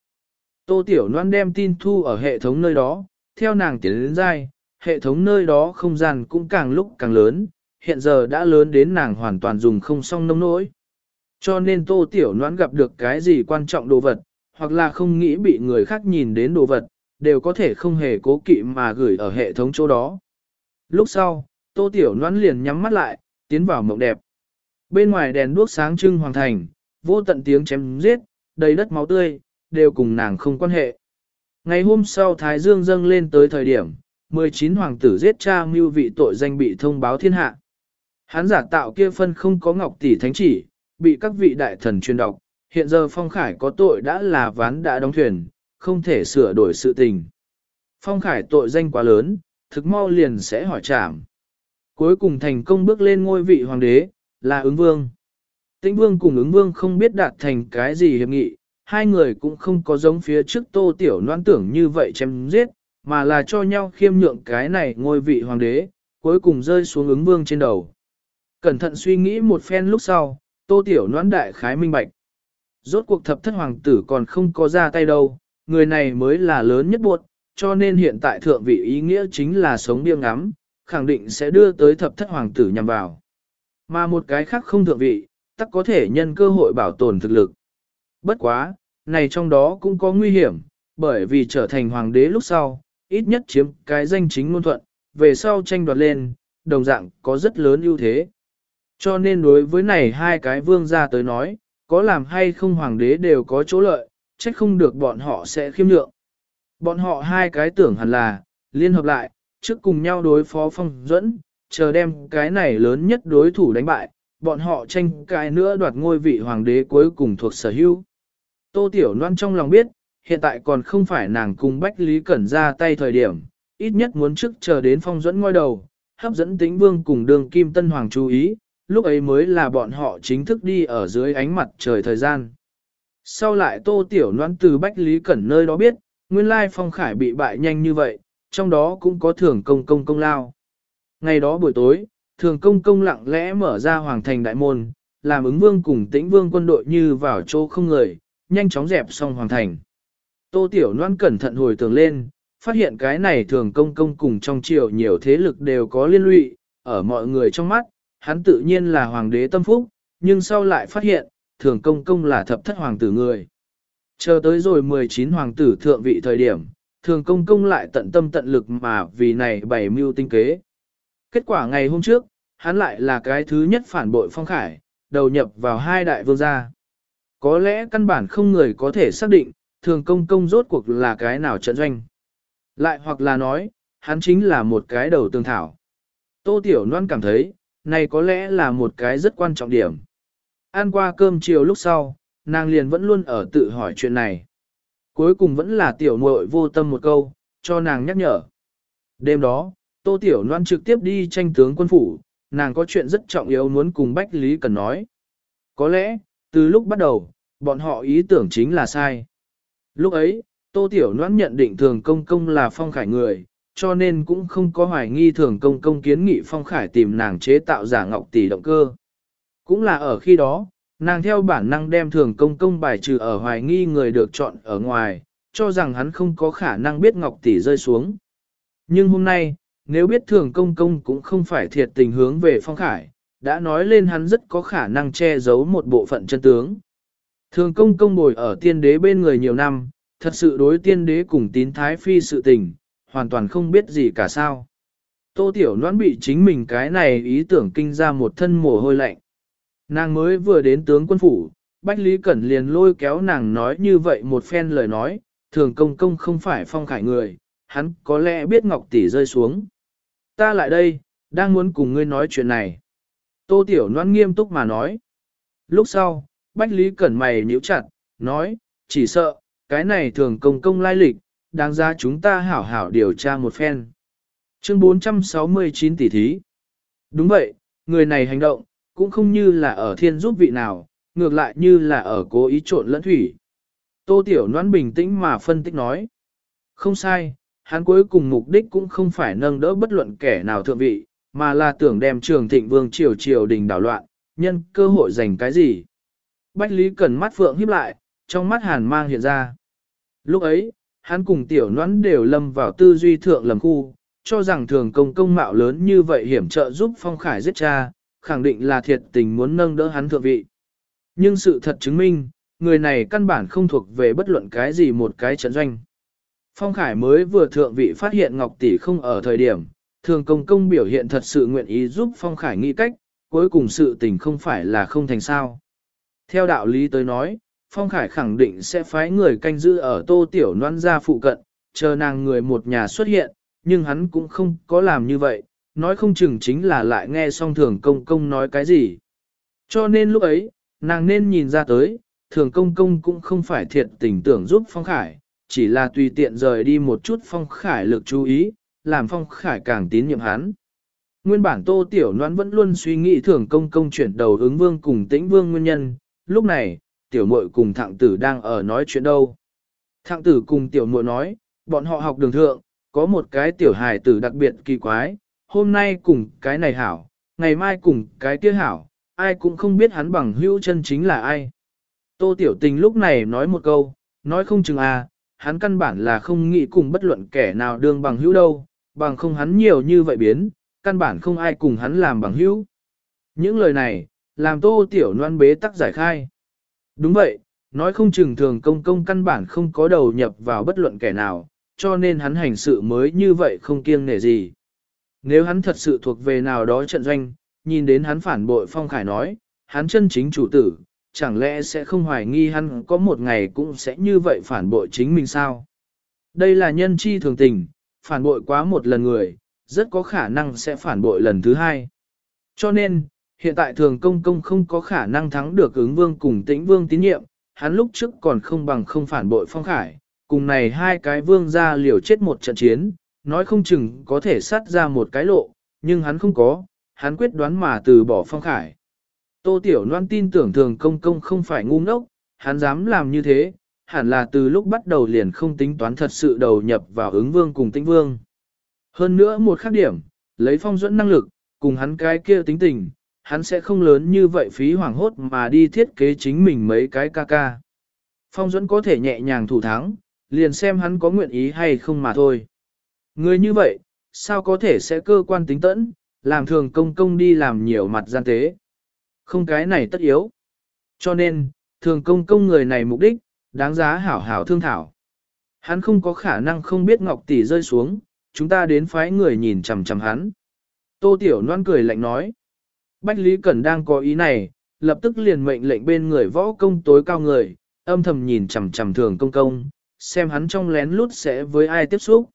[SPEAKER 1] Tô Tiểu Loan đem tin thu ở hệ thống nơi đó, theo nàng tiến đến dai, hệ thống nơi đó không gian cũng càng lúc càng lớn, hiện giờ đã lớn đến nàng hoàn toàn dùng không xong nông nỗi. Cho nên Tô Tiểu Loan gặp được cái gì quan trọng đồ vật, hoặc là không nghĩ bị người khác nhìn đến đồ vật, đều có thể không hề cố kỵ mà gửi ở hệ thống chỗ đó. Lúc sau, Tô Tiểu noãn liền nhắm mắt lại, tiến vào mộng đẹp. Bên ngoài đèn đuốc sáng trưng hoàng thành, vô tận tiếng chém giết, đầy đất máu tươi, đều cùng nàng không quan hệ. Ngày hôm sau Thái Dương dâng lên tới thời điểm, 19 hoàng tử giết cha mưu vị tội danh bị thông báo thiên hạ. Hắn giả tạo kia phân không có ngọc tỷ thánh chỉ, bị các vị đại thần truyền đọc, hiện giờ phong khải có tội đã là ván đã đóng thuyền, không thể sửa đổi sự tình. Phong Khải tội danh quá lớn, thực mau liền sẽ hỏi trảm. Cuối cùng thành công bước lên ngôi vị hoàng đế, là ứng vương. Tĩnh vương cùng ứng vương không biết đạt thành cái gì hiệp nghị, hai người cũng không có giống phía trước tô tiểu noan tưởng như vậy chém giết, mà là cho nhau khiêm nhượng cái này ngôi vị hoàng đế, cuối cùng rơi xuống ứng vương trên đầu. Cẩn thận suy nghĩ một phen lúc sau, tô tiểu noan đại khái minh bạch. Rốt cuộc thập thất hoàng tử còn không có ra tay đâu, người này mới là lớn nhất buộc, cho nên hiện tại thượng vị ý nghĩa chính là sống biêng ngắm, khẳng định sẽ đưa tới thập thất hoàng tử nhằm vào. Mà một cái khác không thượng vị, tắc có thể nhân cơ hội bảo tồn thực lực. Bất quá, này trong đó cũng có nguy hiểm, bởi vì trở thành hoàng đế lúc sau, ít nhất chiếm cái danh chính ngôn thuận, về sau tranh đoạt lên, đồng dạng có rất lớn ưu thế. Cho nên đối với này hai cái vương gia tới nói, có làm hay không hoàng đế đều có chỗ lợi, trách không được bọn họ sẽ khiêm lượng. Bọn họ hai cái tưởng hẳn là, liên hợp lại, trước cùng nhau đối phó phong dẫn, chờ đem cái này lớn nhất đối thủ đánh bại, bọn họ tranh cái nữa đoạt ngôi vị hoàng đế cuối cùng thuộc sở hữu. Tô Tiểu Loan trong lòng biết, hiện tại còn không phải nàng cùng Bách Lý Cẩn ra tay thời điểm, ít nhất muốn trước chờ đến phong dẫn ngôi đầu, hấp dẫn tính vương cùng đường kim tân hoàng chú ý, lúc ấy mới là bọn họ chính thức đi ở dưới ánh mặt trời thời gian. Sau lại Tô Tiểu Loan từ Bách Lý Cẩn nơi đó biết, nguyên lai phong khải bị bại nhanh như vậy, trong đó cũng có Thường công công công lao. Ngày đó buổi tối, thường công công lặng lẽ mở ra hoàng thành đại môn, làm ứng vương cùng tĩnh vương quân đội như vào chỗ không người, nhanh chóng dẹp xong hoàng thành. Tô Tiểu Loan cẩn thận hồi tưởng lên, phát hiện cái này thường công công cùng trong triều nhiều thế lực đều có liên lụy, ở mọi người trong mắt, hắn tự nhiên là hoàng đế tâm phúc, nhưng sau lại phát hiện, thường công công là thập thất hoàng tử người. Chờ tới rồi 19 hoàng tử thượng vị thời điểm, thường công công lại tận tâm tận lực mà vì này bày mưu tinh kế. Kết quả ngày hôm trước, hắn lại là cái thứ nhất phản bội phong khải, đầu nhập vào hai đại vương gia. Có lẽ căn bản không người có thể xác định, thường công công rốt cuộc là cái nào trận doanh. Lại hoặc là nói, hắn chính là một cái đầu tương thảo. Tô Tiểu Loan cảm thấy, này có lẽ là một cái rất quan trọng điểm. Ăn qua cơm chiều lúc sau, nàng liền vẫn luôn ở tự hỏi chuyện này. Cuối cùng vẫn là tiểu muội vô tâm một câu, cho nàng nhắc nhở. Đêm đó, Tô Tiểu Loan trực tiếp đi tranh tướng quân phủ, nàng có chuyện rất trọng yếu muốn cùng Bách Lý Cần nói. Có lẽ, từ lúc bắt đầu, bọn họ ý tưởng chính là sai. Lúc ấy, Tô Tiểu Loan nhận định thường công công là phong khải người, cho nên cũng không có hoài nghi thường công công kiến nghị phong khải tìm nàng chế tạo giả ngọc tỷ động cơ. Cũng là ở khi đó, nàng theo bản năng đem thường công công bài trừ ở hoài nghi người được chọn ở ngoài, cho rằng hắn không có khả năng biết ngọc tỷ rơi xuống. Nhưng hôm nay, nếu biết thường công công cũng không phải thiệt tình hướng về phong khải, đã nói lên hắn rất có khả năng che giấu một bộ phận chân tướng. Thường công công bồi ở tiên đế bên người nhiều năm, thật sự đối tiên đế cùng tín thái phi sự tình, hoàn toàn không biết gì cả sao. Tô Tiểu Loan bị chính mình cái này ý tưởng kinh ra một thân mồ hôi lạnh. Nàng mới vừa đến tướng quân phủ, Bách Lý Cẩn liền lôi kéo nàng nói như vậy một phen lời nói, thường công công không phải phong khải người, hắn có lẽ biết ngọc tỷ rơi xuống. Ta lại đây, đang muốn cùng ngươi nói chuyện này. Tô Tiểu Loan nghiêm túc mà nói. Lúc sau, Bách Lý Cẩn mày nhíu chặt, nói, chỉ sợ, cái này thường công công lai lịch, đáng ra chúng ta hảo hảo điều tra một phen. Chương 469 tỷ thí. Đúng vậy, người này hành động, cũng không như là ở thiên giúp vị nào, ngược lại như là ở cố ý trộn lẫn thủy. Tô Tiểu Loan bình tĩnh mà phân tích nói. Không sai, hắn cuối cùng mục đích cũng không phải nâng đỡ bất luận kẻ nào thượng vị, mà là tưởng đem trường thịnh vương triều triều đình đảo loạn, nhân cơ hội giành cái gì. Bách Lý cần mắt phượng híp lại, trong mắt hàn mang hiện ra. Lúc ấy, hắn cùng tiểu noãn đều lâm vào tư duy thượng lầm khu, cho rằng thường công công mạo lớn như vậy hiểm trợ giúp phong khải giết cha, khẳng định là thiệt tình muốn nâng đỡ hắn thượng vị. Nhưng sự thật chứng minh, người này căn bản không thuộc về bất luận cái gì một cái trận doanh. Phong Khải mới vừa thượng vị phát hiện Ngọc Tỷ không ở thời điểm, thường công công biểu hiện thật sự nguyện ý giúp Phong Khải nghĩ cách, cuối cùng sự tình không phải là không thành sao. Theo đạo lý tới nói, Phong Khải khẳng định sẽ phái người canh giữ ở tô tiểu noan gia phụ cận, chờ nàng người một nhà xuất hiện, nhưng hắn cũng không có làm như vậy, nói không chừng chính là lại nghe xong thường công công nói cái gì. Cho nên lúc ấy, nàng nên nhìn ra tới, thường công công cũng không phải thiệt tình tưởng giúp Phong Khải, chỉ là tùy tiện rời đi một chút phong khải lực chú ý, làm phong khải càng tín nhiệm hắn. Nguyên bản tô tiểu noan vẫn luôn suy nghĩ thường công công chuyển đầu ứng vương cùng tĩnh vương nguyên nhân, lúc này, tiểu muội cùng thạng tử đang ở nói chuyện đâu. Thạng tử cùng tiểu muội nói, bọn họ học đường thượng, có một cái tiểu hài tử đặc biệt kỳ quái, hôm nay cùng cái này hảo, ngày mai cùng cái kia hảo, ai cũng không biết hắn bằng hữu chân chính là ai. Tô tiểu tình lúc này nói một câu, nói không chừng à, hắn căn bản là không nghĩ cùng bất luận kẻ nào đương bằng hữu đâu, bằng không hắn nhiều như vậy biến, căn bản không ai cùng hắn làm bằng hữu. Những lời này, làm tô tiểu noan bế tắc giải khai. Đúng vậy, nói không chừng thường công công căn bản không có đầu nhập vào bất luận kẻ nào, cho nên hắn hành sự mới như vậy không kiêng nể gì. Nếu hắn thật sự thuộc về nào đó trận doanh, nhìn đến hắn phản bội Phong Khải nói, hắn chân chính chủ tử, chẳng lẽ sẽ không hoài nghi hắn có một ngày cũng sẽ như vậy phản bội chính mình sao? Đây là nhân chi thường tình, phản bội quá một lần người, rất có khả năng sẽ phản bội lần thứ hai. Cho nên, hiện tại thường công công không có khả năng thắng được ứng vương cùng tĩnh vương tín nhiệm, hắn lúc trước còn không bằng không phản bội phong khải, cùng này hai cái vương ra liều chết một trận chiến, nói không chừng có thể sát ra một cái lộ, nhưng hắn không có, hắn quyết đoán mà từ bỏ phong khải. Tô Tiểu Loan tin tưởng thường công công không phải ngu ngốc, hắn dám làm như thế, hẳn là từ lúc bắt đầu liền không tính toán thật sự đầu nhập vào ứng vương cùng tĩnh vương. Hơn nữa một khác điểm, lấy phong dẫn năng lực, cùng hắn cái kia tính tình, hắn sẽ không lớn như vậy phí hoảng hốt mà đi thiết kế chính mình mấy cái ca ca. Phong dẫn có thể nhẹ nhàng thủ thắng, liền xem hắn có nguyện ý hay không mà thôi. Người như vậy, sao có thể sẽ cơ quan tính tẫn, làm thường công công đi làm nhiều mặt gian tế. Không cái này tất yếu. Cho nên, thường công công người này mục đích, đáng giá hảo hảo thương thảo. Hắn không có khả năng không biết ngọc tỷ rơi xuống, chúng ta đến phái người nhìn chằm chằm hắn. Tô Tiểu Loan cười lạnh nói. Bách Lý Cẩn đang có ý này, lập tức liền mệnh lệnh bên người võ công tối cao người, âm thầm nhìn chằm chằm thường công công, xem hắn trong lén lút sẽ với ai tiếp xúc.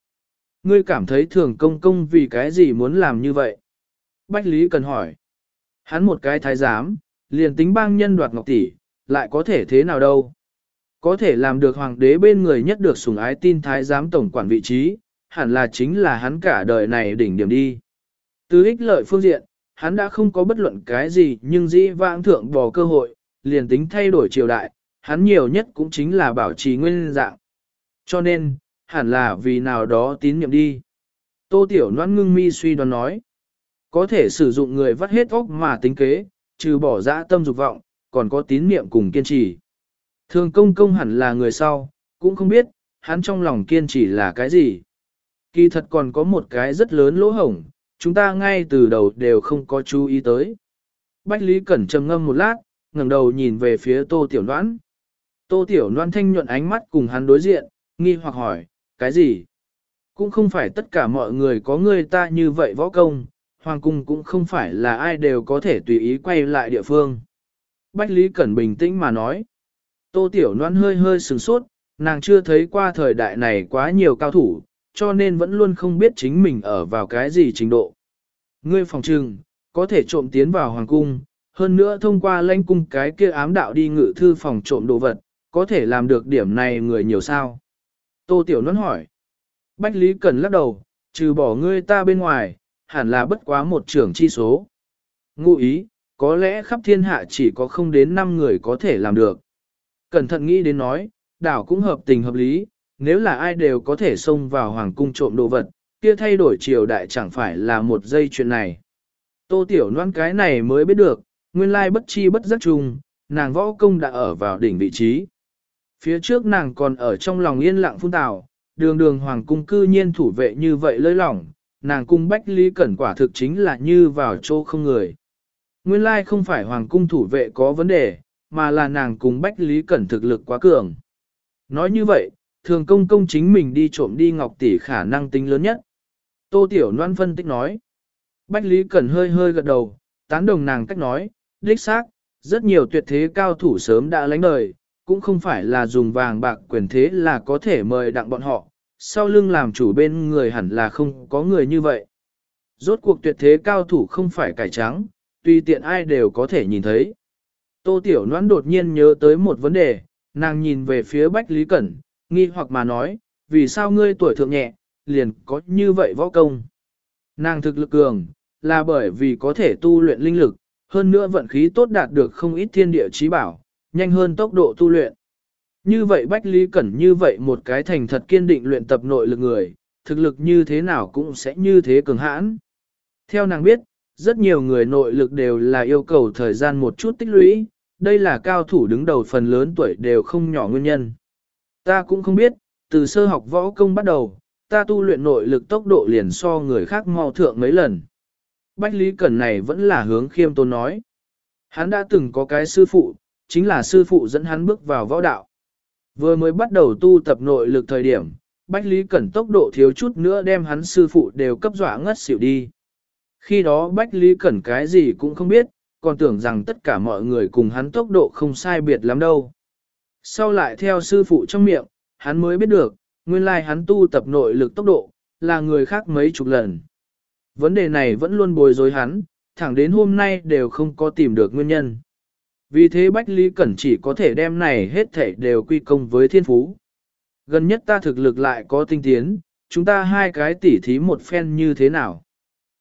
[SPEAKER 1] Ngươi cảm thấy thường công công vì cái gì muốn làm như vậy? Bách Lý cần hỏi. Hắn một cái thái giám, liền tính bang nhân đoạt ngọc tỷ, lại có thể thế nào đâu? Có thể làm được hoàng đế bên người nhất được sủng ái tin thái giám tổng quản vị trí, hẳn là chính là hắn cả đời này đỉnh điểm đi. Từ ích lợi phương diện, hắn đã không có bất luận cái gì nhưng dĩ vãng thượng bỏ cơ hội, liền tính thay đổi triều đại, hắn nhiều nhất cũng chính là bảo trì nguyên dạng. Cho nên, hẳn là vì nào đó tín nhiệm đi. Tô Tiểu Loan ngưng mi suy đoán nói, có thể sử dụng người vắt hết óc mà tính kế, trừ bỏ dã tâm dục vọng, còn có tín niệm cùng kiên trì. Thường công công hẳn là người sau, cũng không biết, hắn trong lòng kiên trì là cái gì. Kỳ thật còn có một cái rất lớn lỗ hổng, chúng ta ngay từ đầu đều không có chú ý tới. Bách Lý Cẩn trầm ngâm một lát, ngẩng đầu nhìn về phía Tô Tiểu Loan. Tô Tiểu Loan thanh nhuận ánh mắt cùng hắn đối diện, nghi hoặc hỏi, cái gì? Cũng không phải tất cả mọi người có người ta như vậy võ công, hoàng cung cũng không phải là ai đều có thể tùy ý quay lại địa phương. Bách Lý Cẩn bình tĩnh mà nói. Tô Tiểu Loan hơi hơi sừng sốt, nàng chưa thấy qua thời đại này quá nhiều cao thủ, cho nên vẫn luôn không biết chính mình ở vào cái gì trình độ. Ngươi phòng trừng, có thể trộm tiến vào hoàng cung, hơn nữa thông qua lãnh cung cái kia ám đạo đi ngự thư phòng trộm đồ vật, có thể làm được điểm này người nhiều sao. Tô Tiểu Nôn hỏi. Bách Lý Cần lắc đầu, trừ bỏ ngươi ta bên ngoài, hẳn là bất quá một trưởng chi số. Ngụ ý, có lẽ khắp thiên hạ chỉ có không đến 5 người có thể làm được. Cẩn thận nghĩ đến nói, đảo cũng hợp tình hợp lý, nếu là ai đều có thể xông vào hoàng cung trộm đồ vật, kia thay đổi triều đại chẳng phải là một giây chuyện này. Tô Tiểu Loan cái này mới biết được, nguyên lai bất chi bất giác chung, nàng võ công đã ở vào đỉnh vị trí. Phía trước nàng còn ở trong lòng yên lặng phun tào, đường đường hoàng cung cư nhiên thủ vệ như vậy lơi lỏng, nàng cung bách lý cẩn quả thực chính là như vào chỗ không người. Nguyên lai không phải hoàng cung thủ vệ có vấn đề, mà là nàng cung bách lý cẩn thực lực quá cường. Nói như vậy, thường công công chính mình đi trộm đi ngọc tỷ khả năng tính lớn nhất. Tô Tiểu Loan phân tích nói. Bách Lý Cẩn hơi hơi gật đầu, tán đồng nàng cách nói, đích xác, rất nhiều tuyệt thế cao thủ sớm đã lánh đời, cũng không phải là dùng vàng bạc quyền thế là có thể mời đặng bọn họ, sau lưng làm chủ bên người hẳn là không có người như vậy. Rốt cuộc tuyệt thế cao thủ không phải cải trắng, tùy tiện ai đều có thể nhìn thấy. Tô Tiểu Noãn đột nhiên nhớ tới một vấn đề, nàng nhìn về phía Bách Lý Cẩn, nghi hoặc mà nói, vì sao ngươi tuổi thượng nhẹ, liền có như vậy võ công. Nàng thực lực cường, là bởi vì có thể tu luyện linh lực, hơn nữa vận khí tốt đạt được không ít thiên địa trí bảo, nhanh hơn tốc độ tu luyện. Như vậy Bách Lý Cẩn như vậy một cái thành thật kiên định luyện tập nội lực người, thực lực như thế nào cũng sẽ như thế cường hãn. Theo nàng biết, rất nhiều người nội lực đều là yêu cầu thời gian một chút tích lũy, đây là cao thủ đứng đầu phần lớn tuổi đều không nhỏ nguyên nhân. Ta cũng không biết, từ sơ học võ công bắt đầu, ta tu luyện nội lực tốc độ liền so người khác mau thượng mấy lần. Bách Lý Cẩn này vẫn là hướng khiêm tôn nói. Hắn đã từng có cái sư phụ, chính là sư phụ dẫn hắn bước vào võ đạo. Vừa mới bắt đầu tu tập nội lực thời điểm, Bách Lý Cẩn tốc độ thiếu chút nữa đem hắn sư phụ đều cấp dọa ngất xỉu đi. Khi đó Bách Lý Cẩn cái gì cũng không biết, còn tưởng rằng tất cả mọi người cùng hắn tốc độ không sai biệt lắm đâu. Sau lại theo sư phụ trong miệng, hắn mới biết được, nguyên lai hắn tu tập nội lực tốc độ, là người khác mấy chục lần. Vấn đề này vẫn luôn bồi dối hắn, thẳng đến hôm nay đều không có tìm được nguyên nhân. Vì thế Bách Lý Cẩn chỉ có thể đem này hết thảy đều quy công với thiên phú. Gần nhất ta thực lực lại có tinh tiến, chúng ta hai cái tỉ thí một phen như thế nào.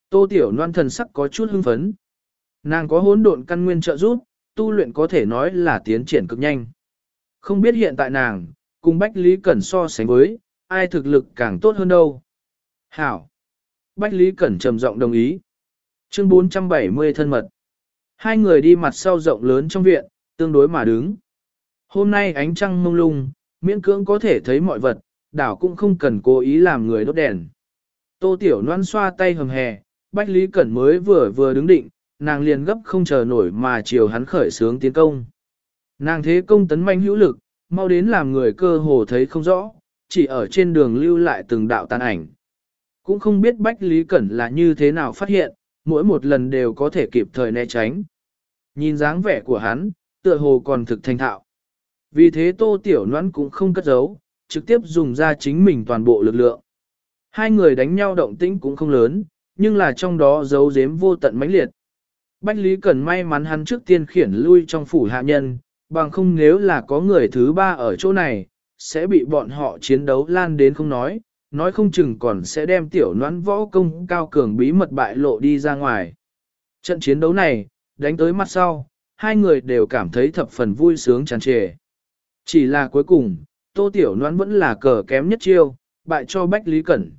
[SPEAKER 1] Tô Tiểu Loan thần sắc có chút hưng phấn. Nàng có hỗn độn căn nguyên trợ giúp, tu luyện có thể nói là tiến triển cực nhanh. Không biết hiện tại nàng, cùng Bách Lý Cẩn so sánh với, ai thực lực càng tốt hơn đâu. Hảo. Bách Lý Cẩn trầm giọng đồng ý. Chương 470 thân mật. Hai người đi mặt sau rộng lớn trong viện, tương đối mà đứng. Hôm nay ánh trăng mông lung, miễn cưỡng có thể thấy mọi vật, đảo cũng không cần cố ý làm người đốt đèn. Tô Tiểu Loan xoa tay hầm hè, Bách Lý Cẩn mới vừa vừa đứng định, nàng liền gấp không chờ nổi mà chiều hắn khởi sướng tiến công. Nàng thế công tấn manh hữu lực, mau đến làm người cơ hồ thấy không rõ, chỉ ở trên đường lưu lại từng đạo tàn ảnh. Cũng không biết Bách Lý Cẩn là như thế nào phát hiện, mỗi một lần đều có thể kịp thời né tránh. Nhìn dáng vẻ của hắn, tựa hồ còn thực thành thạo. Vì thế Tô Tiểu Noãn cũng không cất giấu, trực tiếp dùng ra chính mình toàn bộ lực lượng. Hai người đánh nhau động tĩnh cũng không lớn, nhưng là trong đó giấu giếm vô tận mãnh liệt. Bách Lý Cẩn may mắn hắn trước tiên khiển lui trong phủ hạ nhân, bằng không nếu là có người thứ ba ở chỗ này, sẽ bị bọn họ chiến đấu lan đến không nói, nói không chừng còn sẽ đem tiểu noãn võ công cao cường bí mật bại lộ đi ra ngoài. Trận chiến đấu này, đánh tới mặt sau, hai người đều cảm thấy thập phần vui sướng tràn trề. Chỉ là cuối cùng, tô tiểu noãn vẫn là cờ kém nhất chiêu, bại cho Bách Lý Cẩn.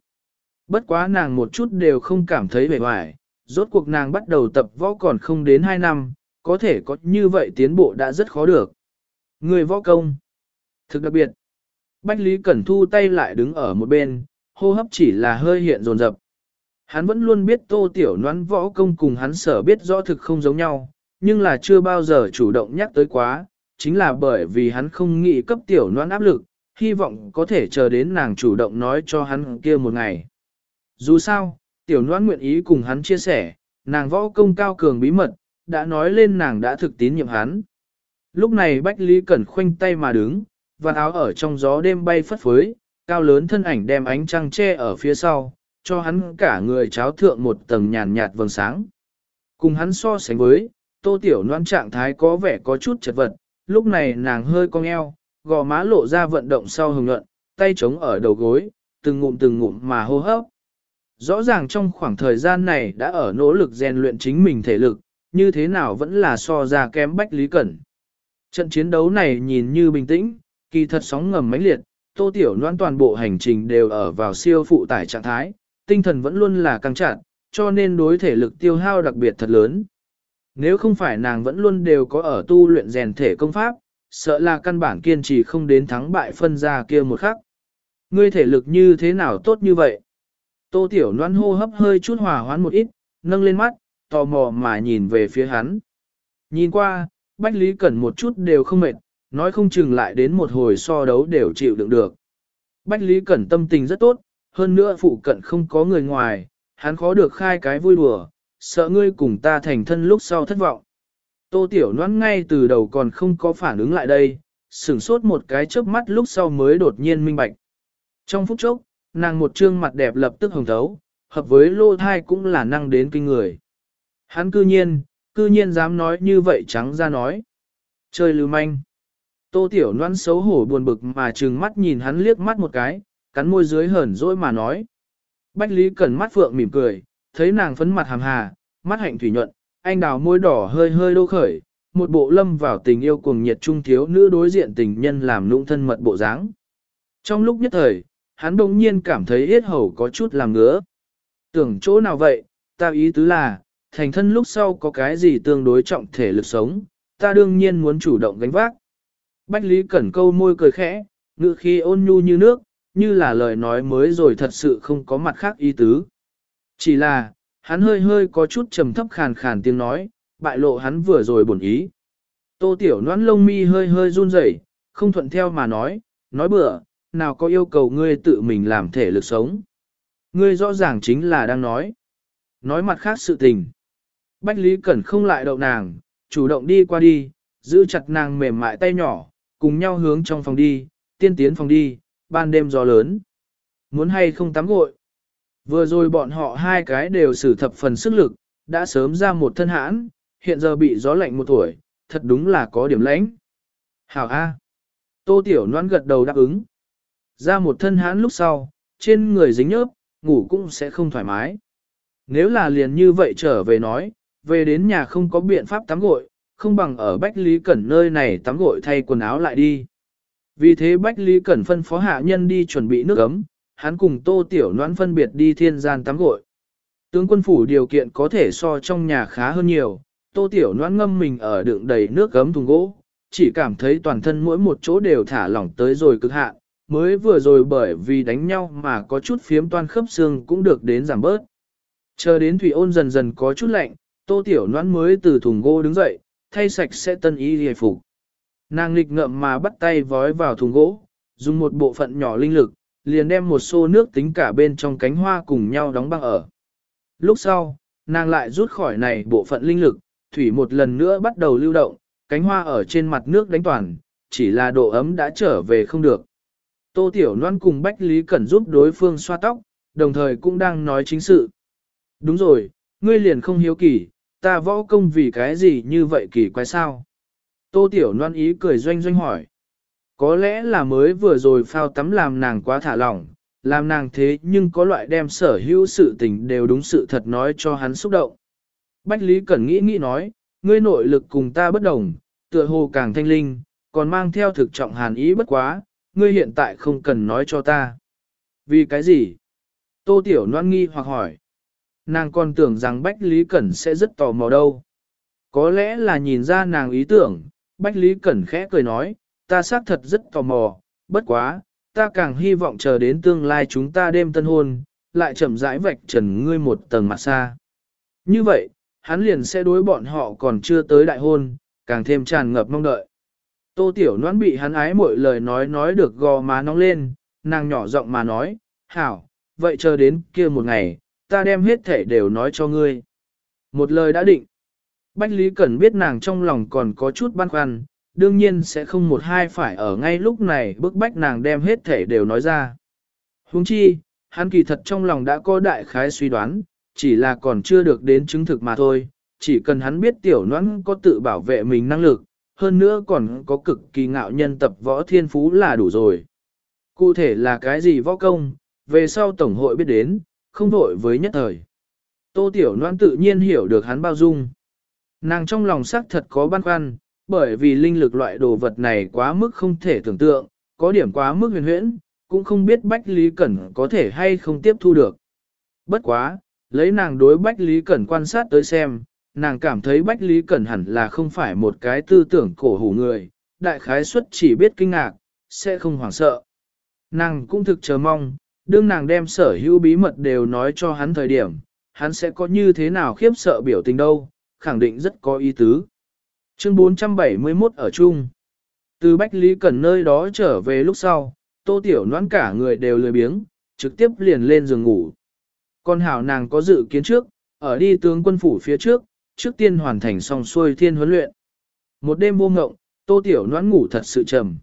[SPEAKER 1] Bất quá nàng một chút đều không cảm thấy vẻ hoài, rốt cuộc nàng bắt đầu tập võ còn không đến 2 năm, có thể có như vậy tiến bộ đã rất khó được. Người võ công. Thực đặc biệt. Bách Lý Cẩn thu tay lại đứng ở một bên, hô hấp chỉ là hơi hiện dồn dập. Hắn vẫn luôn biết tô tiểu noãn võ công cùng hắn sở biết rõ thực không giống nhau, nhưng là chưa bao giờ chủ động nhắc tới quá, chính là bởi vì hắn không nghĩ cấp tiểu noãn áp lực, hy vọng có thể chờ đến nàng chủ động nói cho hắn kia một ngày. Dù sao, tiểu noãn nguyện ý cùng hắn chia sẻ, nàng võ công cao cường bí mật, đã nói lên nàng đã thực tín nhiệm hắn. Lúc này Bách Lý Cẩn khoanh tay mà đứng, và áo ở trong gió đêm bay phất phới, cao lớn thân ảnh đem ánh trăng che ở phía sau, cho hắn cả người cháo thượng một tầng nhàn nhạt vầng sáng. Cùng hắn so sánh với, tô tiểu noan trạng thái có vẻ có chút chật vật, lúc này nàng hơi cong eo, gò má lộ ra vận động sau hồng luận, tay chống ở đầu gối, từng ngụm từng ngụm mà hô hấp. Rõ ràng trong khoảng thời gian này đã ở nỗ lực rèn luyện chính mình thể lực, như thế nào vẫn là so ra kém Bách Lý Cẩn. Trận chiến đấu này nhìn như bình tĩnh, kỳ thật sóng ngầm mãnh liệt, tô tiểu noan toàn bộ hành trình đều ở vào siêu phụ tải trạng thái, tinh thần vẫn luôn là căng chặt, cho nên đối thể lực tiêu hao đặc biệt thật lớn. Nếu không phải nàng vẫn luôn đều có ở tu luyện rèn thể công pháp, sợ là căn bản kiên trì không đến thắng bại phân ra kia một khắc. Ngươi thể lực như thế nào tốt như vậy? Tô Tiểu Loan hô hấp hơi chút hòa hoãn một ít, nâng lên mắt, tò mò mà nhìn về phía hắn. Nhìn qua, Bách Lý Cẩn một chút đều không mệt, nói không chừng lại đến một hồi so đấu đều chịu đựng được. Bách Lý Cẩn tâm tình rất tốt, hơn nữa phụ cận không có người ngoài, hắn khó được khai cái vui đùa, sợ ngươi cùng ta thành thân lúc sau thất vọng. Tô Tiểu Loan ngay từ đầu còn không có phản ứng lại đây, sửng sốt một cái chớp mắt lúc sau mới đột nhiên minh bạch. Trong phút chốc, nàng một trương mặt đẹp lập tức hồng thấu, hợp với lô thai cũng là năng đến kinh người. Hắn cư nhiên, cư nhiên dám nói như vậy trắng ra nói. Chơi lưu manh. Tô Tiểu Loan xấu hổ buồn bực mà trừng mắt nhìn hắn liếc mắt một cái, cắn môi dưới hờn dỗi mà nói. Bách Lý Cẩn mắt phượng mỉm cười, thấy nàng phấn mặt hàm hà, mắt hạnh thủy nhuận, anh đào môi đỏ hơi hơi đô khởi, một bộ lâm vào tình yêu cuồng nhiệt trung thiếu nữ đối diện tình nhân làm nũng thân mật bộ dáng. Trong lúc nhất thời, hắn đồng nhiên cảm thấy yết hầu có chút làm ngứa. Tưởng chỗ nào vậy, ta ý tứ là, thành thân lúc sau có cái gì tương đối trọng thể lực sống, ta đương nhiên muốn chủ động gánh vác. Bách Lý Cẩn câu môi cười khẽ, ngữ khi ôn nhu như nước, như là lời nói mới rồi thật sự không có mặt khác ý tứ. Chỉ là, hắn hơi hơi có chút trầm thấp khàn khàn tiếng nói, bại lộ hắn vừa rồi bổn ý. Tô Tiểu noãn lông mi hơi hơi run rẩy, không thuận theo mà nói, nói bừa, nào có yêu cầu ngươi tự mình làm thể lực sống. Ngươi rõ ràng chính là đang nói. Nói mặt khác sự tình. Bách Lý Cẩn không lại đậu nàng, chủ động đi qua đi, giữ chặt nàng mềm mại tay nhỏ, cùng nhau hướng trong phòng đi, tiên tiến phòng đi, ban đêm gió lớn. Muốn hay không tắm gội. Vừa rồi bọn họ hai cái đều sử thập phần sức lực, đã sớm ra một thân hãn, hiện giờ bị gió lạnh một tuổi, thật đúng là có điểm lãnh. Hảo A. Tô Tiểu Loan gật đầu đáp ứng. Ra một thân hãn lúc sau, trên người dính nhớp, ngủ cũng sẽ không thoải mái. Nếu là liền như vậy trở về nói, về đến nhà không có biện pháp tắm gội, không bằng ở Bách Lý Cẩn nơi này tắm gội thay quần áo lại đi. Vì thế Bách Lý Cẩn phân phó hạ nhân đi chuẩn bị nước ấm, hắn cùng Tô Tiểu Noãn phân biệt đi thiên gian tắm gội. Tướng quân phủ điều kiện có thể so trong nhà khá hơn nhiều, Tô Tiểu Noãn ngâm mình ở đựng đầy nước ấm thùng gỗ, chỉ cảm thấy toàn thân mỗi một chỗ đều thả lỏng tới rồi cực hạn, mới vừa rồi bởi vì đánh nhau mà có chút phiếm toan khớp xương cũng được đến giảm bớt. Chờ đến thủy ôn dần dần có chút lạnh, Tô Tiểu Noãn mới từ thùng gỗ đứng dậy, thay sạch sẽ tân y hề phục. Nàng nghịch ngậm mà bắt tay vói vào thùng gỗ, dùng một bộ phận nhỏ linh lực, liền đem một xô nước tính cả bên trong cánh hoa cùng nhau đóng băng ở. Lúc sau, nàng lại rút khỏi này bộ phận linh lực, thủy một lần nữa bắt đầu lưu động, cánh hoa ở trên mặt nước đánh toàn, chỉ là độ ấm đã trở về không được. Tô Tiểu Loan cùng Bách Lý Cẩn giúp đối phương xoa tóc, đồng thời cũng đang nói chính sự. Đúng rồi, ngươi liền không hiếu kỳ, ta võ công vì cái gì như vậy kỳ quái sao? Tô Tiểu Loan ý cười doanh doanh hỏi. Có lẽ là mới vừa rồi phao tắm làm nàng quá thả lỏng, làm nàng thế nhưng có loại đem sở hữu sự tình đều đúng sự thật nói cho hắn xúc động. Bách Lý Cẩn nghĩ nghĩ nói, ngươi nội lực cùng ta bất đồng, tựa hồ càng thanh linh, còn mang theo thực trọng hàn ý bất quá, ngươi hiện tại không cần nói cho ta. Vì cái gì? Tô Tiểu Loan nghi hoặc hỏi. Nàng còn tưởng rằng Bách Lý Cẩn sẽ rất tò mò đâu. Có lẽ là nhìn ra nàng ý tưởng, Bách Lý Cẩn khẽ cười nói, ta xác thật rất tò mò, bất quá, ta càng hy vọng chờ đến tương lai chúng ta đêm tân hôn, lại chậm rãi vạch trần ngươi một tầng mặt xa. Như vậy, hắn liền sẽ đối bọn họ còn chưa tới đại hôn, càng thêm tràn ngập mong đợi. Tô Tiểu Loan bị hắn ái mọi lời nói nói được gò má nóng lên, nàng nhỏ giọng mà nói, hảo, vậy chờ đến kia một ngày, ta đem hết thể đều nói cho ngươi. Một lời đã định. Bách Lý Cẩn biết nàng trong lòng còn có chút băn khoăn, đương nhiên sẽ không một hai phải ở ngay lúc này bức bách nàng đem hết thể đều nói ra. Huống chi, hắn kỳ thật trong lòng đã có đại khái suy đoán, chỉ là còn chưa được đến chứng thực mà thôi, chỉ cần hắn biết tiểu noãn có tự bảo vệ mình năng lực, hơn nữa còn có cực kỳ ngạo nhân tập võ thiên phú là đủ rồi. Cụ thể là cái gì võ công, về sau Tổng hội biết đến, không vội với nhất thời. Tô Tiểu Loan tự nhiên hiểu được hắn bao dung. Nàng trong lòng xác thật có băn khoăn, bởi vì linh lực loại đồ vật này quá mức không thể tưởng tượng, có điểm quá mức huyền huyễn, cũng không biết Bách Lý Cẩn có thể hay không tiếp thu được. Bất quá, lấy nàng đối Bách Lý Cẩn quan sát tới xem, nàng cảm thấy Bách Lý Cẩn hẳn là không phải một cái tư tưởng cổ hủ người, đại khái suất chỉ biết kinh ngạc, sẽ không hoảng sợ. Nàng cũng thực chờ mong, đương nàng đem sở hữu bí mật đều nói cho hắn thời điểm, hắn sẽ có như thế nào khiếp sợ biểu tình đâu, khẳng định rất có ý tứ. Chương 471 ở chung. Từ Bách Lý Cẩn nơi đó trở về lúc sau, tô tiểu noãn cả người đều lười biếng, trực tiếp liền lên giường ngủ. Con hảo nàng có dự kiến trước, ở đi tướng quân phủ phía trước, trước tiên hoàn thành xong xuôi thiên huấn luyện. Một đêm vô ngộng, tô tiểu noãn ngủ thật sự trầm.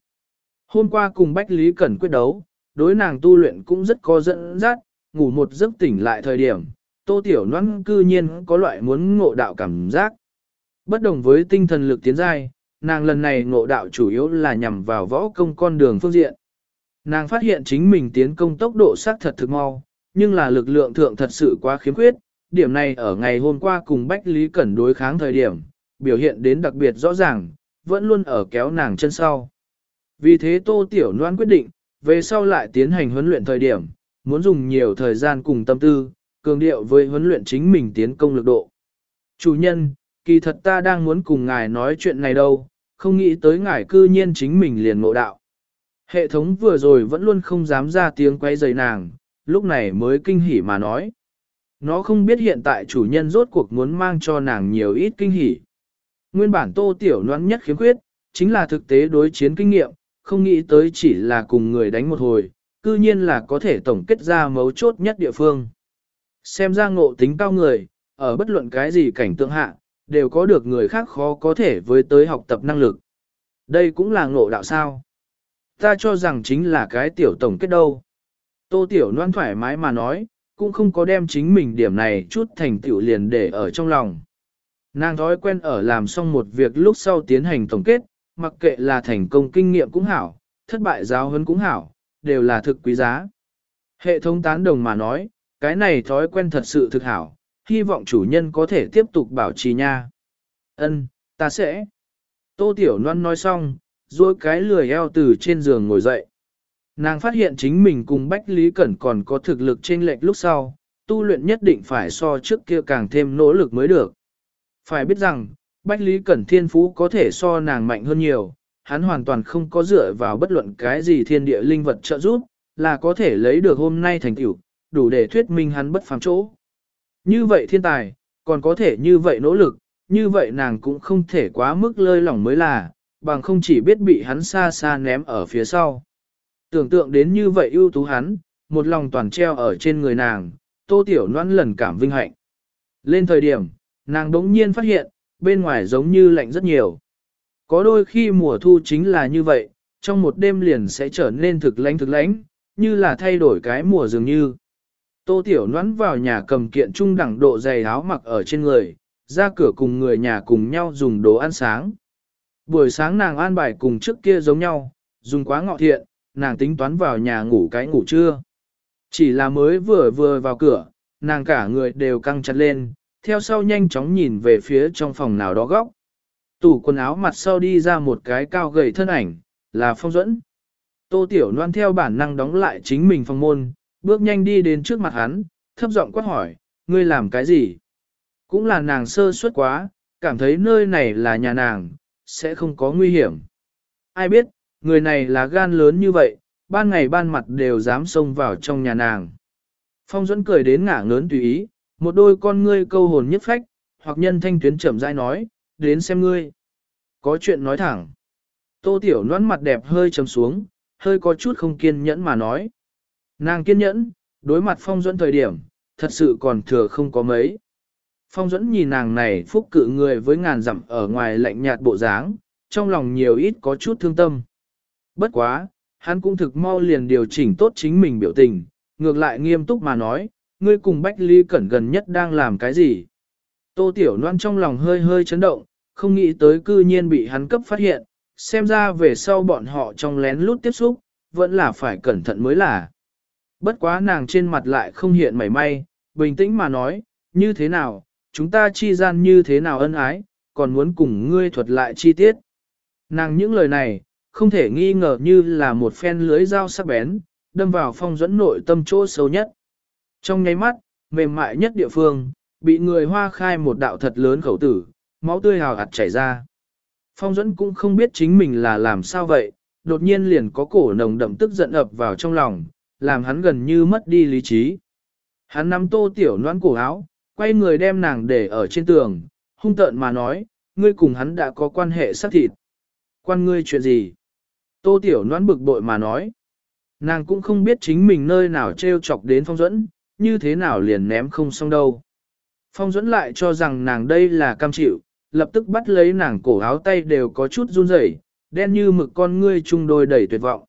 [SPEAKER 1] Hôm qua cùng Bách Lý Cẩn quyết đấu, đối nàng tu luyện cũng rất có dẫn dắt, ngủ một giấc tỉnh lại thời điểm, tô tiểu noãn cư nhiên có loại muốn ngộ đạo cảm giác. Bất đồng với tinh thần lực tiến giai, nàng lần này ngộ đạo chủ yếu là nhằm vào võ công con đường phương diện. Nàng phát hiện chính mình tiến công tốc độ xác thật thực mau, nhưng là lực lượng thượng thật sự quá khiếm khuyết, điểm này ở ngày hôm qua cùng Bách Lý Cẩn đối kháng thời điểm, biểu hiện đến đặc biệt rõ ràng, vẫn luôn ở kéo nàng chân sau. Vì thế Tô Tiểu Loan quyết định, về sau lại tiến hành huấn luyện thời điểm, muốn dùng nhiều thời gian cùng tâm tư, cường điệu với huấn luyện chính mình tiến công lực độ. Chủ nhân, kỳ thật ta đang muốn cùng ngài nói chuyện này đâu, không nghĩ tới ngài cư nhiên chính mình liền ngộ đạo. Hệ thống vừa rồi vẫn luôn không dám ra tiếng quay dày nàng, lúc này mới kinh hỉ mà nói. Nó không biết hiện tại chủ nhân rốt cuộc muốn mang cho nàng nhiều ít kinh hỉ. Nguyên bản tô tiểu noãn nhất khiếm khuyết, chính là thực tế đối chiến kinh nghiệm, không nghĩ tới chỉ là cùng người đánh một hồi, cư nhiên là có thể tổng kết ra mấu chốt nhất địa phương. Xem ra ngộ tính cao người, ở bất luận cái gì cảnh tượng hạ, đều có được người khác khó có thể với tới học tập năng lực. Đây cũng là ngộ đạo sao. Ta cho rằng chính là cái tiểu tổng kết đâu. Tô tiểu noan thoải mái mà nói, cũng không có đem chính mình điểm này chút thành tựu liền để ở trong lòng. Nàng thói quen ở làm xong một việc lúc sau tiến hành tổng kết, mặc kệ là thành công kinh nghiệm cũng hảo, thất bại giáo huấn cũng hảo, đều là thực quý giá. Hệ thống tán đồng mà nói, cái này thói quen thật sự thực hảo, hy vọng chủ nhân có thể tiếp tục bảo trì nha. Ân, ta sẽ. Tô Tiểu Loan nói xong, rồi cái lười eo từ trên giường ngồi dậy. Nàng phát hiện chính mình cùng Bách Lý Cẩn còn có thực lực trên lệch lúc sau, tu luyện nhất định phải so trước kia càng thêm nỗ lực mới được. Phải biết rằng, Bách Lý Cẩn thiên phú có thể so nàng mạnh hơn nhiều, hắn hoàn toàn không có dựa vào bất luận cái gì thiên địa linh vật trợ giúp, là có thể lấy được hôm nay thành tựu, đủ để thuyết minh hắn bất phàm chỗ. Như vậy thiên tài, còn có thể như vậy nỗ lực, như vậy nàng cũng không thể quá mức lơi lỏng mới là, bằng không chỉ biết bị hắn xa xa ném ở phía sau. Tưởng tượng đến như vậy ưu tú hắn, một lòng toàn treo ở trên người nàng, tô tiểu noan lần cảm vinh hạnh. Lên thời điểm, nàng đống nhiên phát hiện, bên ngoài giống như lạnh rất nhiều. Có đôi khi mùa thu chính là như vậy, trong một đêm liền sẽ trở nên thực lãnh thực lãnh, như là thay đổi cái mùa dường như. Tô Tiểu Noãn vào nhà cầm kiện trung đẳng độ dày áo mặc ở trên người, ra cửa cùng người nhà cùng nhau dùng đồ ăn sáng. Buổi sáng nàng an bài cùng trước kia giống nhau, dùng quá ngọ thiện, nàng tính toán vào nhà ngủ cái ngủ trưa. Chỉ là mới vừa vừa vào cửa, nàng cả người đều căng chặt lên, theo sau nhanh chóng nhìn về phía trong phòng nào đó góc. Tủ quần áo mặt sau đi ra một cái cao gầy thân ảnh, là phong dẫn. Tô Tiểu Loan theo bản năng đóng lại chính mình phòng môn, bước nhanh đi đến trước mặt hắn, thấp giọng quát hỏi, ngươi làm cái gì? Cũng là nàng sơ suất quá, cảm thấy nơi này là nhà nàng, sẽ không có nguy hiểm. Ai biết, người này là gan lớn như vậy, ban ngày ban mặt đều dám xông vào trong nhà nàng. Phong dẫn cười đến ngả ngớn tùy ý, một đôi con ngươi câu hồn nhất phách, hoặc nhân thanh tuyến chậm rãi nói, đến xem ngươi. Có chuyện nói thẳng. Tô tiểu noãn mặt đẹp hơi trầm xuống, hơi có chút không kiên nhẫn mà nói. Nàng kiên nhẫn, đối mặt phong dẫn thời điểm, thật sự còn thừa không có mấy. Phong dẫn nhìn nàng này phúc cự người với ngàn dặm ở ngoài lạnh nhạt bộ dáng, trong lòng nhiều ít có chút thương tâm. Bất quá, hắn cũng thực mau liền điều chỉnh tốt chính mình biểu tình, ngược lại nghiêm túc mà nói, ngươi cùng Bách Ly Cẩn gần nhất đang làm cái gì? Tô Tiểu Loan trong lòng hơi hơi chấn động, không nghĩ tới cư nhiên bị hắn cấp phát hiện, xem ra về sau bọn họ trong lén lút tiếp xúc, vẫn là phải cẩn thận mới là. Bất quá nàng trên mặt lại không hiện mảy may, bình tĩnh mà nói, như thế nào, chúng ta chi gian như thế nào ân ái, còn muốn cùng ngươi thuật lại chi tiết. Nàng những lời này, không thể nghi ngờ như là một phen lưới dao sắc bén, đâm vào phong dẫn nội tâm chỗ sâu nhất. Trong nháy mắt, mềm mại nhất địa phương, bị người hoa khai một đạo thật lớn khẩu tử, máu tươi hào hạt chảy ra. Phong dẫn cũng không biết chính mình là làm sao vậy, đột nhiên liền có cổ nồng đậm tức giận ập vào trong lòng, làm hắn gần như mất đi lý trí. Hắn nắm tô tiểu noan cổ áo, quay người đem nàng để ở trên tường, hung tợn mà nói, ngươi cùng hắn đã có quan hệ xác thịt. Quan ngươi chuyện gì? Tô tiểu noan bực bội mà nói. Nàng cũng không biết chính mình nơi nào treo chọc đến phong dẫn, như thế nào liền ném không xong đâu. Phong dẫn lại cho rằng nàng đây là cam chịu, lập tức bắt lấy nàng cổ áo tay đều có chút run rẩy, đen như mực con ngươi chung đôi đầy tuyệt vọng.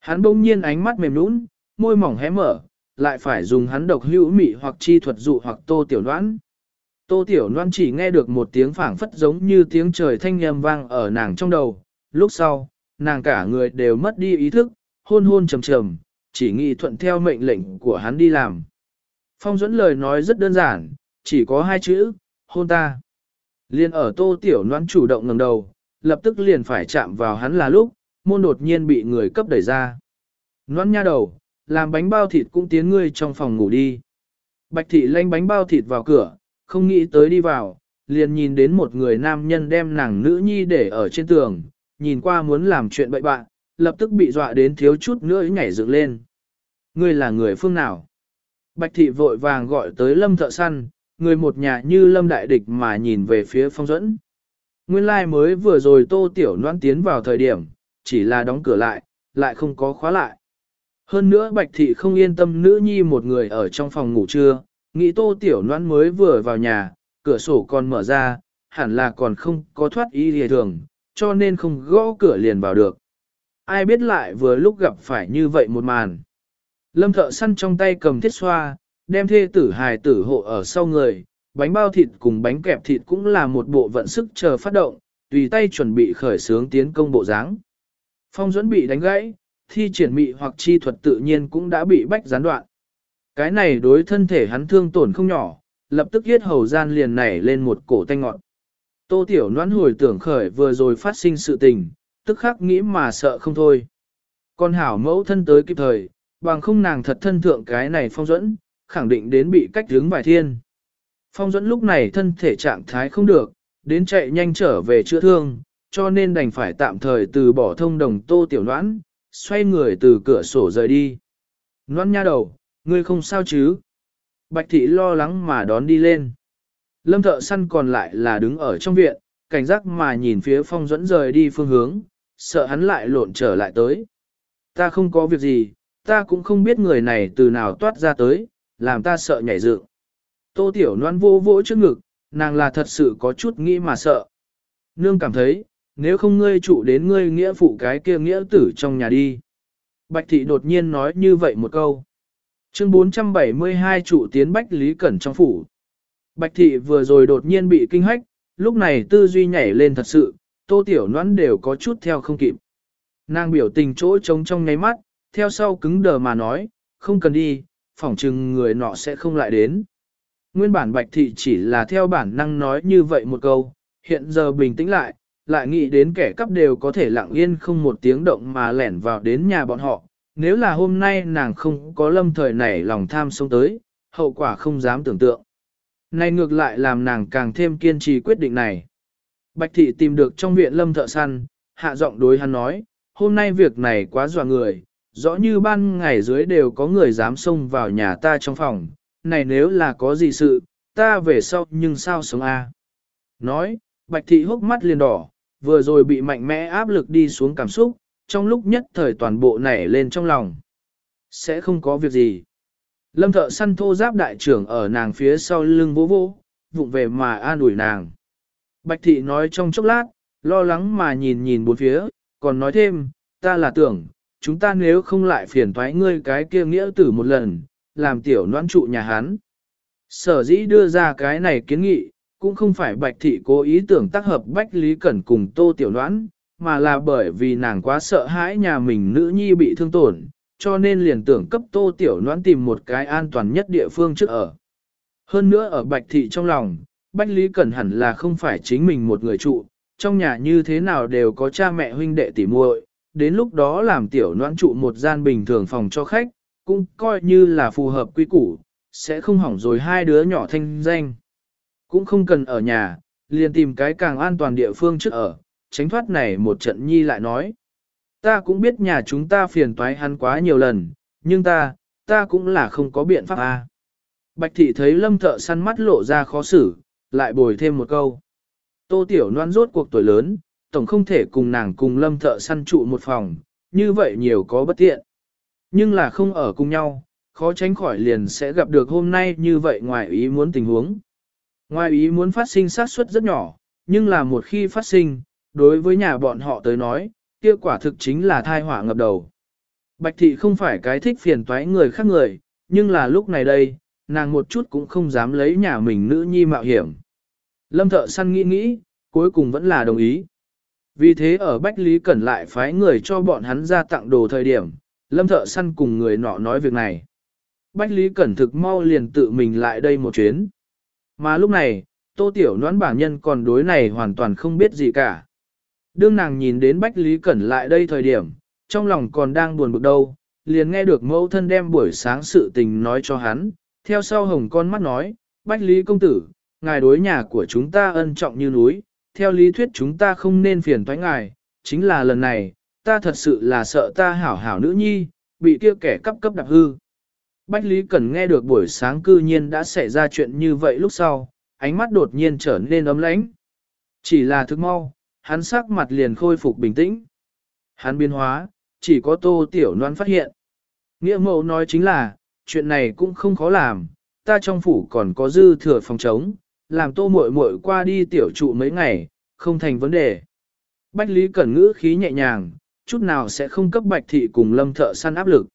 [SPEAKER 1] Hắn bỗng nhiên ánh mắt mềm nũng, môi mỏng hé mở, lại phải dùng hắn độc hữu mị hoặc chi thuật dụ hoặc tô tiểu đoán. Tô Tiểu Loan chỉ nghe được một tiếng phảng phất giống như tiếng trời thanh âm vang ở nàng trong đầu, lúc sau, nàng cả người đều mất đi ý thức, hôn hôn trầm trầm, chỉ nghĩ thuận theo mệnh lệnh của hắn đi làm. Phong dẫn lời nói rất đơn giản, chỉ có hai chữ, hôn ta. Liên ở Tô Tiểu noan chủ động ngẩng đầu, lập tức liền phải chạm vào hắn là lúc, môn đột nhiên bị người cấp đẩy ra. Noan nha đầu, làm bánh bao thịt cũng tiến ngươi trong phòng ngủ đi. Bạch thị lanh bánh bao thịt vào cửa, không nghĩ tới đi vào, liền nhìn đến một người nam nhân đem nàng nữ nhi để ở trên tường, nhìn qua muốn làm chuyện bậy bạn, lập tức bị dọa đến thiếu chút nữa nhảy dựng lên. Ngươi là người phương nào? Bạch thị vội vàng gọi tới lâm thợ săn, người một nhà như lâm đại địch mà nhìn về phía phong dẫn. Nguyên lai like mới vừa rồi tô tiểu noan tiến vào thời điểm, chỉ là đóng cửa lại, lại không có khóa lại. Hơn nữa bạch thị không yên tâm nữ nhi một người ở trong phòng ngủ trưa, nghĩ tô tiểu noan mới vừa vào nhà, cửa sổ còn mở ra, hẳn là còn không có thoát ý lìa thường, cho nên không gõ cửa liền vào được. Ai biết lại vừa lúc gặp phải như vậy một màn. Lâm thợ săn trong tay cầm thiết xoa, đem thê tử hài tử hộ ở sau người, bánh bao thịt cùng bánh kẹp thịt cũng là một bộ vận sức chờ phát động, tùy tay chuẩn bị khởi sướng tiến công bộ dáng. Phong dẫn bị đánh gãy, thi triển mị hoặc chi thuật tự nhiên cũng đã bị bách gián đoạn. Cái này đối thân thể hắn thương tổn không nhỏ, lập tức yết hầu gian liền nảy lên một cổ tanh ngọn. Tô Tiểu Noãn hồi tưởng khởi vừa rồi phát sinh sự tình, tức khắc nghĩ mà sợ không thôi. Con hảo mẫu thân tới kịp thời, bằng không nàng thật thân thượng cái này phong dẫn, khẳng định đến bị cách hướng vài thiên. Phong dẫn lúc này thân thể trạng thái không được, đến chạy nhanh trở về chữa thương, cho nên đành phải tạm thời từ bỏ thông đồng tô tiểu noãn, xoay người từ cửa sổ rời đi. Noãn nha đầu, ngươi không sao chứ? Bạch thị lo lắng mà đón đi lên. Lâm thợ săn còn lại là đứng ở trong viện, cảnh giác mà nhìn phía phong dẫn rời đi phương hướng, sợ hắn lại lộn trở lại tới. Ta không có việc gì, ta cũng không biết người này từ nào toát ra tới, làm ta sợ nhảy dựng. Tô Tiểu Loan vô vỗ trước ngực, nàng là thật sự có chút nghĩ mà sợ. Nương cảm thấy, nếu không ngươi trụ đến ngươi nghĩa phụ cái kia nghĩa tử trong nhà đi. Bạch thị đột nhiên nói như vậy một câu. Chương 472 trụ tiến Bách Lý Cẩn trong phủ. Bạch thị vừa rồi đột nhiên bị kinh hách, lúc này tư duy nhảy lên thật sự, tô tiểu noãn đều có chút theo không kịp. Nàng biểu tình chỗ trống trong nháy mắt, theo sau cứng đờ mà nói, không cần đi, phỏng chừng người nọ sẽ không lại đến. Nguyên bản bạch thị chỉ là theo bản năng nói như vậy một câu, hiện giờ bình tĩnh lại, lại nghĩ đến kẻ cắp đều có thể lặng yên không một tiếng động mà lẻn vào đến nhà bọn họ. Nếu là hôm nay nàng không có lâm thời nảy lòng tham sống tới, hậu quả không dám tưởng tượng. Này ngược lại làm nàng càng thêm kiên trì quyết định này. Bạch thị tìm được trong viện lâm thợ săn, hạ giọng đối hắn nói, hôm nay việc này quá dọa người, rõ như ban ngày dưới đều có người dám xông vào nhà ta trong phòng, này nếu là có gì sự, ta về sau nhưng sao sống a? Nói, bạch thị hốc mắt liền đỏ, vừa rồi bị mạnh mẽ áp lực đi xuống cảm xúc, trong lúc nhất thời toàn bộ nảy lên trong lòng. Sẽ không có việc gì. Lâm thợ săn thô giáp đại trưởng ở nàng phía sau lưng vỗ vỗ, vụng về mà an ủi nàng. Bạch thị nói trong chốc lát, lo lắng mà nhìn nhìn bốn phía, còn nói thêm, ta là tưởng, chúng ta nếu không lại phiền thoái ngươi cái kia nghĩa tử một lần, làm tiểu noãn trụ nhà hắn. Sở dĩ đưa ra cái này kiến nghị, cũng không phải bạch thị cố ý tưởng tác hợp bách lý cẩn cùng tô tiểu noãn, mà là bởi vì nàng quá sợ hãi nhà mình nữ nhi bị thương tổn, cho nên liền tưởng cấp tô tiểu noãn tìm một cái an toàn nhất địa phương trước ở. Hơn nữa ở bạch thị trong lòng, bách lý cẩn hẳn là không phải chính mình một người trụ, trong nhà như thế nào đều có cha mẹ huynh đệ tỉ muội, đến lúc đó làm tiểu noãn trụ một gian bình thường phòng cho khách, cũng coi như là phù hợp quy củ, sẽ không hỏng rồi hai đứa nhỏ thanh danh. Cũng không cần ở nhà, liền tìm cái càng an toàn địa phương trước ở, tránh thoát này một trận nhi lại nói. Ta cũng biết nhà chúng ta phiền toái hắn quá nhiều lần, nhưng ta, ta cũng là không có biện pháp a. À. Bạch thị thấy lâm thợ săn mắt lộ ra khó xử, lại bồi thêm một câu. Tô tiểu noan rốt cuộc tuổi lớn, tổng không thể cùng nàng cùng lâm thợ săn trụ một phòng, như vậy nhiều có bất tiện. Nhưng là không ở cùng nhau, khó tránh khỏi liền sẽ gặp được hôm nay như vậy ngoài ý muốn tình huống. Ngoài ý muốn phát sinh sát suất rất nhỏ, nhưng là một khi phát sinh, đối với nhà bọn họ tới nói, kia quả thực chính là thai họa ngập đầu. Bạch thị không phải cái thích phiền toái người khác người, nhưng là lúc này đây, nàng một chút cũng không dám lấy nhà mình nữ nhi mạo hiểm. Lâm thợ săn nghĩ nghĩ, cuối cùng vẫn là đồng ý. Vì thế ở Bách Lý Cẩn lại phái người cho bọn hắn ra tặng đồ thời điểm, Lâm thợ săn cùng người nọ nói việc này. Bách Lý Cẩn thực mau liền tự mình lại đây một chuyến. Mà lúc này, Tô Tiểu Noãn bản nhân còn đối này hoàn toàn không biết gì cả. Đương nàng nhìn đến Bách Lý Cẩn lại đây thời điểm, trong lòng còn đang buồn bực đâu, liền nghe được mẫu thân đem buổi sáng sự tình nói cho hắn, theo sau hồng con mắt nói, Bách Lý Công Tử, ngài đối nhà của chúng ta ân trọng như núi, theo lý thuyết chúng ta không nên phiền thoái ngài, chính là lần này, ta thật sự là sợ ta hảo hảo nữ nhi, bị kia kẻ cấp cấp đạp hư. Bách Lý Cẩn nghe được buổi sáng cư nhiên đã xảy ra chuyện như vậy lúc sau, ánh mắt đột nhiên trở nên ấm lãnh. Chỉ là thức mau, hắn sắc mặt liền khôi phục bình tĩnh. Hắn biến hóa, chỉ có tô tiểu noan phát hiện. Nghĩa mẫu nói chính là, chuyện này cũng không khó làm, ta trong phủ còn có dư thừa phòng trống, làm tô muội muội qua đi tiểu trụ mấy ngày, không thành vấn đề. Bách Lý Cẩn ngữ khí nhẹ nhàng, chút nào sẽ không cấp bạch thị cùng lâm thợ săn áp lực.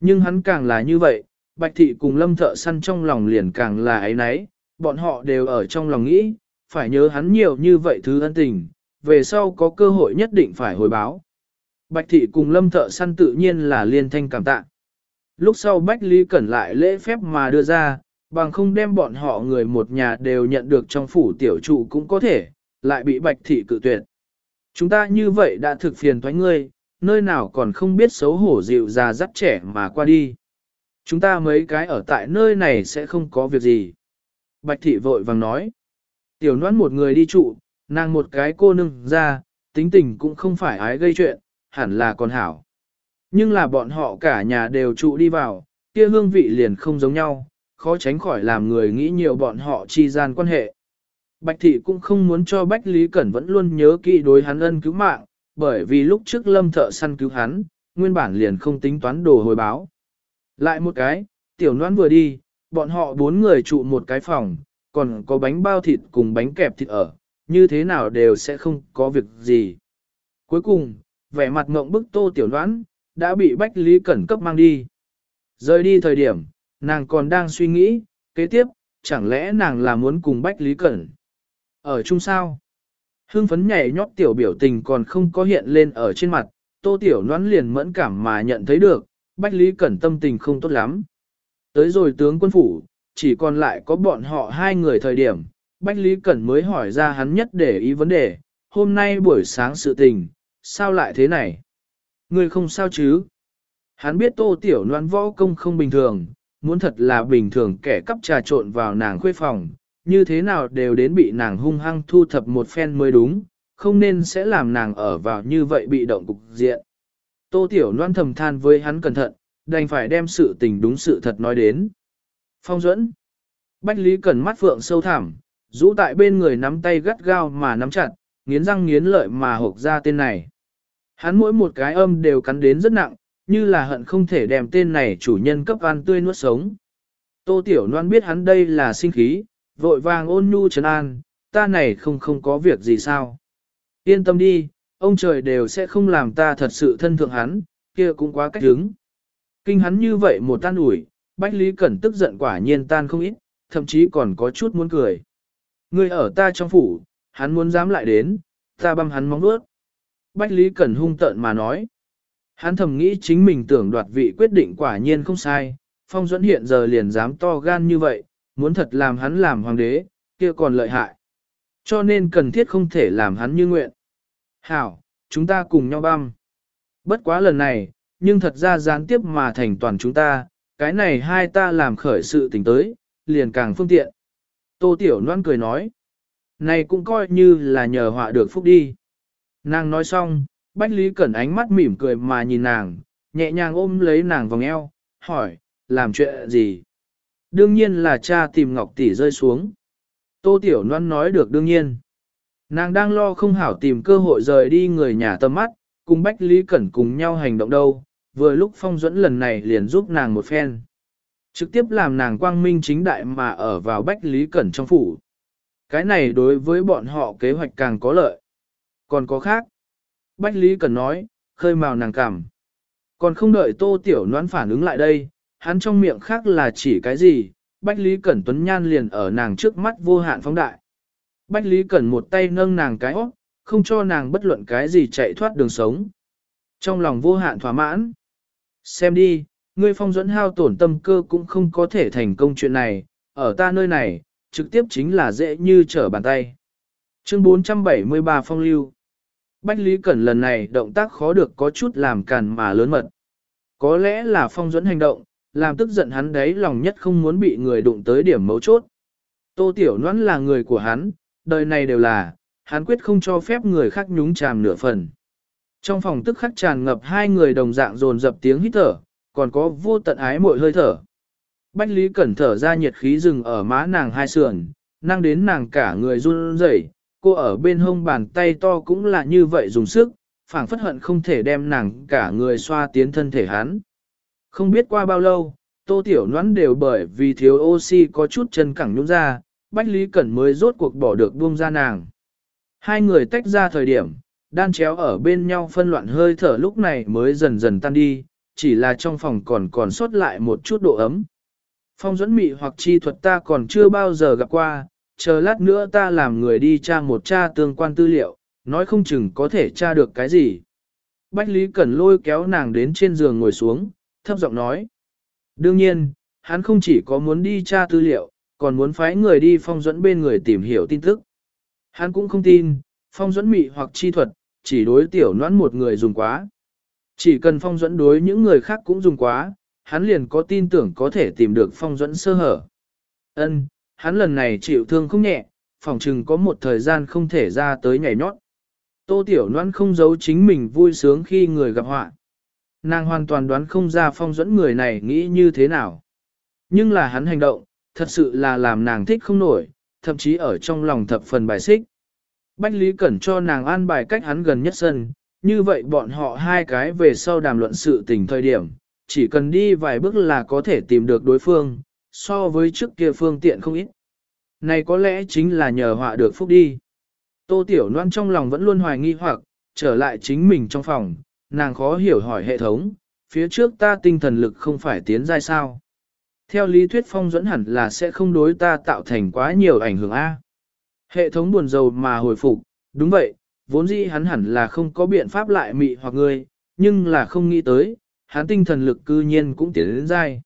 [SPEAKER 1] Nhưng hắn càng là như vậy, bạch thị cùng lâm thợ săn trong lòng liền càng là ấy nấy, bọn họ đều ở trong lòng nghĩ, phải nhớ hắn nhiều như vậy thứ ân tình, về sau có cơ hội nhất định phải hồi báo. Bạch thị cùng lâm thợ săn tự nhiên là liên thanh cảm tạ. Lúc sau Bách Lý Cẩn lại lễ phép mà đưa ra, bằng không đem bọn họ người một nhà đều nhận được trong phủ tiểu trụ cũng có thể, lại bị Bạch thị cự tuyệt. Chúng ta như vậy đã thực phiền thoái ngươi, nơi nào còn không biết xấu hổ dịu già dắt trẻ mà qua đi. Chúng ta mấy cái ở tại nơi này sẽ không có việc gì. Bạch thị vội vàng nói. Tiểu noan một người đi trụ, nàng một cái cô nương ra, tính tình cũng không phải ái gây chuyện, hẳn là còn hảo. Nhưng là bọn họ cả nhà đều trụ đi vào, kia hương vị liền không giống nhau, khó tránh khỏi làm người nghĩ nhiều bọn họ chi gian quan hệ. Bạch thị cũng không muốn cho Bách Lý Cẩn vẫn luôn nhớ kỹ đối hắn ân cứu mạng, bởi vì lúc trước lâm thợ săn cứu hắn, nguyên bản liền không tính toán đồ hồi báo. Lại một cái, tiểu noan vừa đi, bọn họ bốn người trụ một cái phòng, còn có bánh bao thịt cùng bánh kẹp thịt ở, như thế nào đều sẽ không có việc gì. Cuối cùng, vẻ mặt ngộng bức tô tiểu đoán, đã bị Bách Lý Cẩn cấp mang đi. Rời đi thời điểm, nàng còn đang suy nghĩ, kế tiếp, chẳng lẽ nàng là muốn cùng Bách Lý Cẩn. Ở chung sao? Hương phấn nhảy nhót tiểu biểu tình còn không có hiện lên ở trên mặt, tô tiểu noãn liền mẫn cảm mà nhận thấy được, Bách Lý Cẩn tâm tình không tốt lắm. Tới rồi tướng quân phủ, chỉ còn lại có bọn họ hai người thời điểm, Bách Lý Cẩn mới hỏi ra hắn nhất để ý vấn đề, hôm nay buổi sáng sự tình, sao lại thế này? Người không sao chứ? Hắn biết tô tiểu noan võ công không bình thường, muốn thật là bình thường kẻ cắp trà trộn vào nàng khuê phòng, như thế nào đều đến bị nàng hung hăng thu thập một phen mới đúng, không nên sẽ làm nàng ở vào như vậy bị động cục diện. Tô tiểu Loan thầm than với hắn cẩn thận, đành phải đem sự tình đúng sự thật nói đến. Phong duẫn Bách Lý Cẩn mắt phượng sâu thẳm, rũ tại bên người nắm tay gắt gao mà nắm chặt, nghiến răng nghiến lợi mà hộp ra tên này. Hắn mỗi một cái âm đều cắn đến rất nặng, như là hận không thể đem tên này chủ nhân cấp ăn tươi nuốt sống. Tô Tiểu Loan biết hắn đây là sinh khí, vội vàng ôn nhu trấn an, ta này không không có việc gì sao. Yên tâm đi, ông trời đều sẽ không làm ta thật sự thân thượng hắn, kia cũng quá cách hứng. Kinh hắn như vậy một tan ủi, Bách Lý Cẩn tức giận quả nhiên tan không ít, thậm chí còn có chút muốn cười. Ngươi ở ta trong phủ, hắn muốn dám lại đến, ta băm hắn móng vuốt. Bách Lý Cẩn hung tợn mà nói. Hắn thầm nghĩ chính mình tưởng đoạt vị quyết định quả nhiên không sai, phong dẫn hiện giờ liền dám to gan như vậy, muốn thật làm hắn làm hoàng đế, kia còn lợi hại. Cho nên cần thiết không thể làm hắn như nguyện. Hảo, chúng ta cùng nhau băm. Bất quá lần này, nhưng thật ra gián tiếp mà thành toàn chúng ta, cái này hai ta làm khởi sự tình tới, liền càng phương tiện. Tô Tiểu Loan cười nói, này cũng coi như là nhờ họa được phúc đi. Nàng nói xong, Bách Lý Cẩn ánh mắt mỉm cười mà nhìn nàng, nhẹ nhàng ôm lấy nàng vòng eo, hỏi, làm chuyện gì? Đương nhiên là cha tìm Ngọc Tỷ rơi xuống. Tô Tiểu Loan nói được đương nhiên. Nàng đang lo không hảo tìm cơ hội rời đi người nhà tâm mắt, cùng Bách Lý Cẩn cùng nhau hành động đâu, vừa lúc phong dẫn lần này liền giúp nàng một phen. Trực tiếp làm nàng quang minh chính đại mà ở vào Bách Lý Cẩn trong phủ. Cái này đối với bọn họ kế hoạch càng có lợi. Còn có khác. Bách Lý Cẩn nói, khơi màu nàng cảm. Còn không đợi tô tiểu noan phản ứng lại đây, hắn trong miệng khác là chỉ cái gì, Bách Lý Cẩn Tuấn Nhan liền ở nàng trước mắt vô hạn phóng đại. Bách Lý Cẩn một tay nâng nàng cái óc, không cho nàng bất luận cái gì chạy thoát đường sống. Trong lòng vô hạn thỏa mãn. Xem đi, ngươi phong dẫn hao tổn tâm cơ cũng không có thể thành công chuyện này, ở ta nơi này, trực tiếp chính là dễ như trở bàn tay. Chương 473 Phong lưu Bách Lý Cẩn lần này động tác khó được có chút làm càn mà lớn mật. Có lẽ là phong dẫn hành động, làm tức giận hắn đấy lòng nhất không muốn bị người đụng tới điểm mấu chốt. Tô Tiểu Noãn là người của hắn, đời này đều là, hắn quyết không cho phép người khác nhúng chàm nửa phần. Trong phòng tức khắc tràn ngập hai người đồng dạng dồn dập tiếng hít thở, còn có vô tận ái muội hơi thở. Bách Lý Cẩn thở ra nhiệt khí rừng ở má nàng hai sườn, năng đến nàng cả người run rẩy, cô ở bên hông bàn tay to cũng là như vậy dùng sức, phảng phất hận không thể đem nàng cả người xoa tiến thân thể hắn. Không biết qua bao lâu, tô tiểu nhoắn đều bởi vì thiếu oxy có chút chân cẳng nhũn ra, Bách Lý Cẩn mới rốt cuộc bỏ được buông ra nàng. Hai người tách ra thời điểm, đan chéo ở bên nhau phân loạn hơi thở lúc này mới dần dần tan đi, chỉ là trong phòng còn còn sót lại một chút độ ấm. Phong dẫn mị hoặc chi thuật ta còn chưa bao giờ gặp qua, chờ lát nữa ta làm người đi tra một tra tương quan tư liệu, nói không chừng có thể tra được cái gì. Bách Lý Cẩn lôi kéo nàng đến trên giường ngồi xuống, thấp giọng nói. Đương nhiên, hắn không chỉ có muốn đi tra tư liệu, còn muốn phái người đi phong dẫn bên người tìm hiểu tin tức. Hắn cũng không tin, phong dẫn mị hoặc chi thuật, chỉ đối tiểu noãn một người dùng quá. Chỉ cần phong dẫn đối những người khác cũng dùng quá, hắn liền có tin tưởng có thể tìm được phong dẫn sơ hở. Ân, hắn lần này chịu thương không nhẹ, phòng chừng có một thời gian không thể ra tới nhảy nhót. Tô Tiểu Loan không giấu chính mình vui sướng khi người gặp họa. Nàng hoàn toàn đoán không ra phong dẫn người này nghĩ như thế nào. Nhưng là hắn hành động, thật sự là làm nàng thích không nổi, thậm chí ở trong lòng thập phần bài xích. Bách Lý Cẩn cho nàng an bài cách hắn gần nhất sân, như vậy bọn họ hai cái về sau đàm luận sự tình thời điểm, chỉ cần đi vài bước là có thể tìm được đối phương, so với trước kia phương tiện không ít. Này có lẽ chính là nhờ họa được phúc đi. Tô Tiểu Loan trong lòng vẫn luôn hoài nghi hoặc, trở lại chính mình trong phòng, nàng khó hiểu hỏi hệ thống, phía trước ta tinh thần lực không phải tiến giai sao. Theo lý thuyết phong dẫn hẳn là sẽ không đối ta tạo thành quá nhiều ảnh hưởng A. Hệ thống buồn rầu mà hồi phục, đúng vậy, vốn dĩ hắn hẳn là không có biện pháp lại mị hoặc ngươi, nhưng là không nghĩ tới, hắn tinh thần lực cư nhiên cũng tiến đến dai.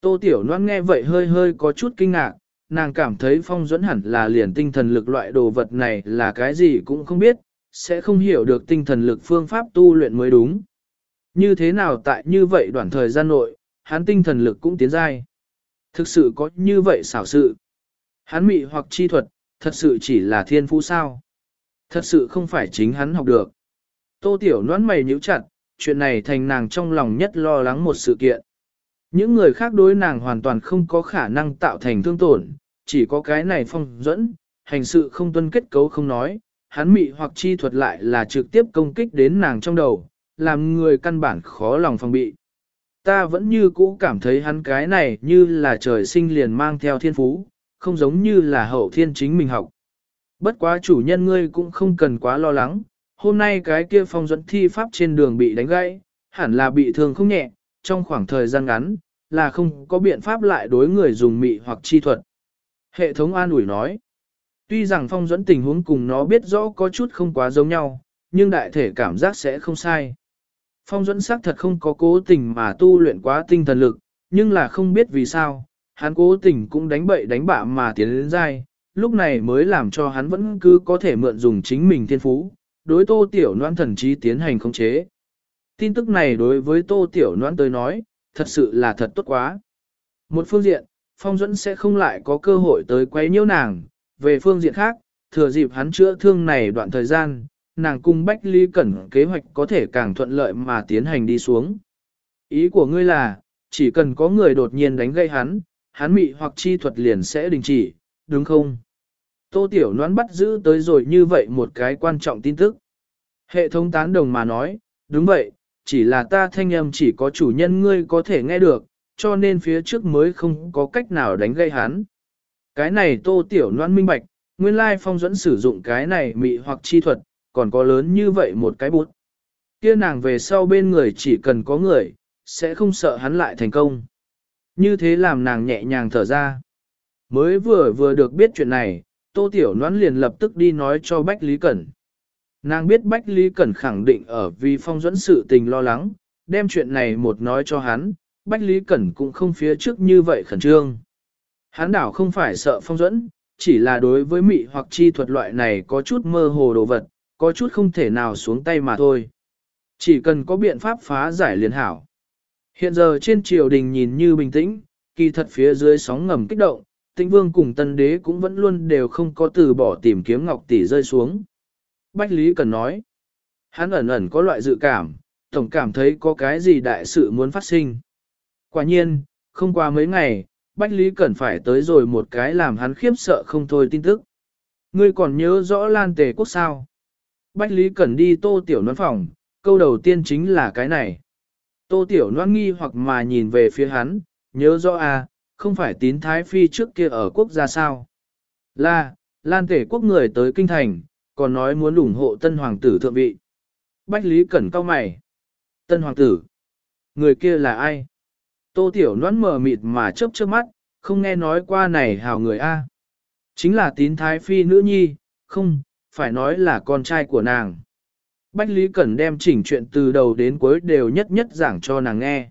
[SPEAKER 1] Tô Tiểu Loan nghe vậy hơi hơi có chút kinh ngạc, nàng cảm thấy phong dẫn hẳn là liền tinh thần lực loại đồ vật này là cái gì cũng không biết, sẽ không hiểu được tinh thần lực phương pháp tu luyện mới đúng. Như thế nào tại như vậy đoạn thời gian nội, hắn tinh thần lực cũng tiến dai. Thực sự có như vậy xảo sự. Hắn mị hoặc chi thuật, thật sự chỉ là thiên phú sao. Thật sự không phải chính hắn học được. Tô Tiểu nón mày nhíu chặt, chuyện này thành nàng trong lòng nhất lo lắng một sự kiện. Những người khác đối nàng hoàn toàn không có khả năng tạo thành thương tổn, chỉ có cái này phong dẫn, hành sự không tuân kết cấu không nói, hắn mị hoặc chi thuật lại là trực tiếp công kích đến nàng trong đầu, làm người căn bản khó lòng phòng bị. Ta vẫn như cũ cảm thấy hắn cái này như là trời sinh liền mang theo thiên phú, không giống như là hậu thiên chính mình học. Bất quá chủ nhân ngươi cũng không cần quá lo lắng, hôm nay cái kia phong dẫn thi pháp trên đường bị đánh gãy, hẳn là bị thương không nhẹ, trong khoảng thời gian ngắn, là không có biện pháp lại đối người dùng mị hoặc chi thuật. Hệ thống an ủi nói, tuy rằng phong dẫn tình huống cùng nó biết rõ có chút không quá giống nhau, nhưng đại thể cảm giác sẽ không sai. Phong dẫn xác thật không có cố tình mà tu luyện quá tinh thần lực, nhưng là không biết vì sao, hắn cố tình cũng đánh bậy đánh bạ mà tiến lên dai, lúc này mới làm cho hắn vẫn cứ có thể mượn dùng chính mình thiên phú, đối tô tiểu noan thần trí tiến hành khống chế. Tin tức này đối với tô tiểu noan tới nói, thật sự là thật tốt quá. Một phương diện, phong dẫn sẽ không lại có cơ hội tới quấy nhiễu nàng, về phương diện khác, thừa dịp hắn chữa thương này đoạn thời gian, nàng cung Bách Ly Cẩn kế hoạch có thể càng thuận lợi mà tiến hành đi xuống. Ý của ngươi là, chỉ cần có người đột nhiên đánh gây hắn, hắn mị hoặc chi thuật liền sẽ đình chỉ, đúng không? Tô Tiểu Loan bắt giữ tới rồi như vậy một cái quan trọng tin tức. Hệ thống tán đồng mà nói, đúng vậy, chỉ là ta thanh âm chỉ có chủ nhân ngươi có thể nghe được, cho nên phía trước mới không có cách nào đánh gây hắn. Cái này Tô Tiểu Loan minh bạch, nguyên lai phong dẫn sử dụng cái này mị hoặc chi thuật, còn có lớn như vậy một cái bút. Kia nàng về sau bên người chỉ cần có người, sẽ không sợ hắn lại thành công. Như thế làm nàng nhẹ nhàng thở ra. Mới vừa vừa được biết chuyện này, Tô Tiểu Noãn liền lập tức đi nói cho Bách Lý Cẩn. Nàng biết Bách Lý Cẩn khẳng định ở vì phong dẫn sự tình lo lắng, đem chuyện này một nói cho hắn, Bách Lý Cẩn cũng không phía trước như vậy khẩn trương. Hắn đảo không phải sợ phong dẫn, chỉ là đối với mị hoặc chi thuật loại này có chút mơ hồ đồ vật, có chút không thể nào xuống tay mà thôi. Chỉ cần có biện pháp phá giải liền hảo. Hiện giờ trên triều đình nhìn như bình tĩnh, kỳ thật phía dưới sóng ngầm kích động, tĩnh vương cùng tân đế cũng vẫn luôn đều không có từ bỏ tìm kiếm ngọc tỷ rơi xuống. Bách Lý cần nói, hắn ẩn ẩn có loại dự cảm, tổng cảm thấy có cái gì đại sự muốn phát sinh. Quả nhiên, không qua mấy ngày, Bách Lý cần phải tới rồi một cái làm hắn khiếp sợ không thôi tin tức. Ngươi còn nhớ rõ Lan Tề Quốc sao? Bách Lý cần đi tô tiểu nón phòng, câu đầu tiên chính là cái này. Tô tiểu nón nghi hoặc mà nhìn về phía hắn, nhớ rõ à, không phải tín thái phi trước kia ở quốc gia sao. Là, Lan Tể quốc người tới kinh thành, còn nói muốn ủng hộ tân hoàng tử thượng vị. Bách Lý Cẩn cao mày. Tân hoàng tử. Người kia là ai? Tô Tiểu Loan mờ mịt mà chớp chớp mắt, không nghe nói qua này hào người A. Chính là tín thái phi nữ nhi, không, phải nói là con trai của nàng. Bách Lý Cẩn đem chỉnh chuyện từ đầu đến cuối đều nhất nhất giảng cho nàng nghe.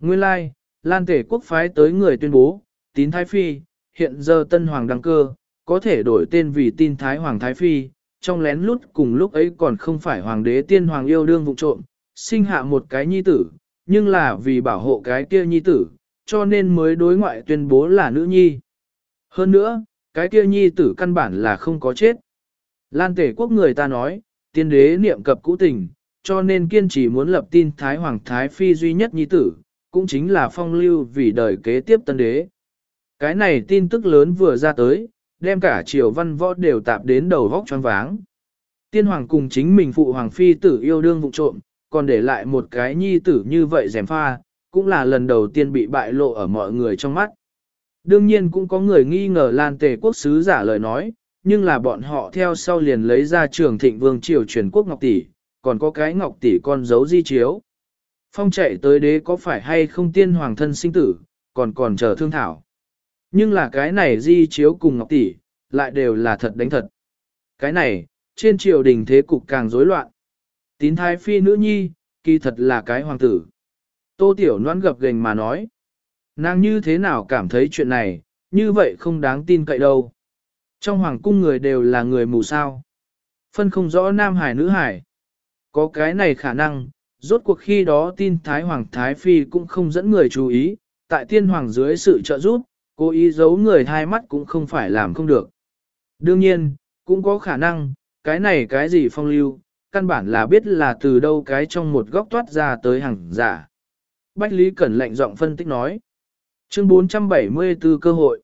[SPEAKER 1] Nguyên lai, like, Lan Tể quốc phái tới người tuyên bố, tín Thái Phi, hiện giờ Tân Hoàng đăng cơ, có thể đổi tên vì tin Thái Hoàng Thái Phi, trong lén lút cùng lúc ấy còn không phải Hoàng đế tiên Hoàng yêu đương vụ trộm, sinh hạ một cái nhi tử, nhưng là vì bảo hộ cái kia nhi tử, cho nên mới đối ngoại tuyên bố là nữ nhi. Hơn nữa, cái kia nhi tử căn bản là không có chết. Lan Tể quốc người ta nói, tiên đế niệm cập cũ tình, cho nên kiên trì muốn lập tin Thái Hoàng Thái Phi duy nhất nhi tử, cũng chính là phong lưu vì đời kế tiếp tân đế. Cái này tin tức lớn vừa ra tới, đem cả triều văn võ đều tạp đến đầu vóc choáng váng. Tiên hoàng cùng chính mình phụ hoàng phi tử yêu đương vụ trộm, còn để lại một cái nhi tử như vậy rèm pha, cũng là lần đầu tiên bị bại lộ ở mọi người trong mắt. Đương nhiên cũng có người nghi ngờ Lan Tề quốc sứ giả lời nói, nhưng là bọn họ theo sau liền lấy ra trường thịnh vương triều truyền quốc ngọc tỷ, còn có cái ngọc tỷ con dấu di chiếu. Phong chạy tới đế có phải hay không tiên hoàng thân sinh tử, còn còn chờ thương thảo. Nhưng là cái này di chiếu cùng ngọc tỷ, lại đều là thật đánh thật. Cái này, trên triều đình thế cục càng rối loạn. Tín thái phi nữ nhi, kỳ thật là cái hoàng tử. Tô Tiểu Loan gập gềnh mà nói. Nàng như thế nào cảm thấy chuyện này, như vậy không đáng tin cậy đâu. Trong hoàng cung người đều là người mù sao. Phân không rõ nam hải nữ hải. Có cái này khả năng, rốt cuộc khi đó tin Thái Hoàng Thái Phi cũng không dẫn người chú ý, tại tiên hoàng dưới sự trợ giúp, cố ý giấu người hai mắt cũng không phải làm không được. Đương nhiên, cũng có khả năng, cái này cái gì phong lưu, căn bản là biết là từ đâu cái trong một góc toát ra tới hàng giả. Bách Lý Cẩn lệnh giọng phân tích nói. Chương 474 cơ hội.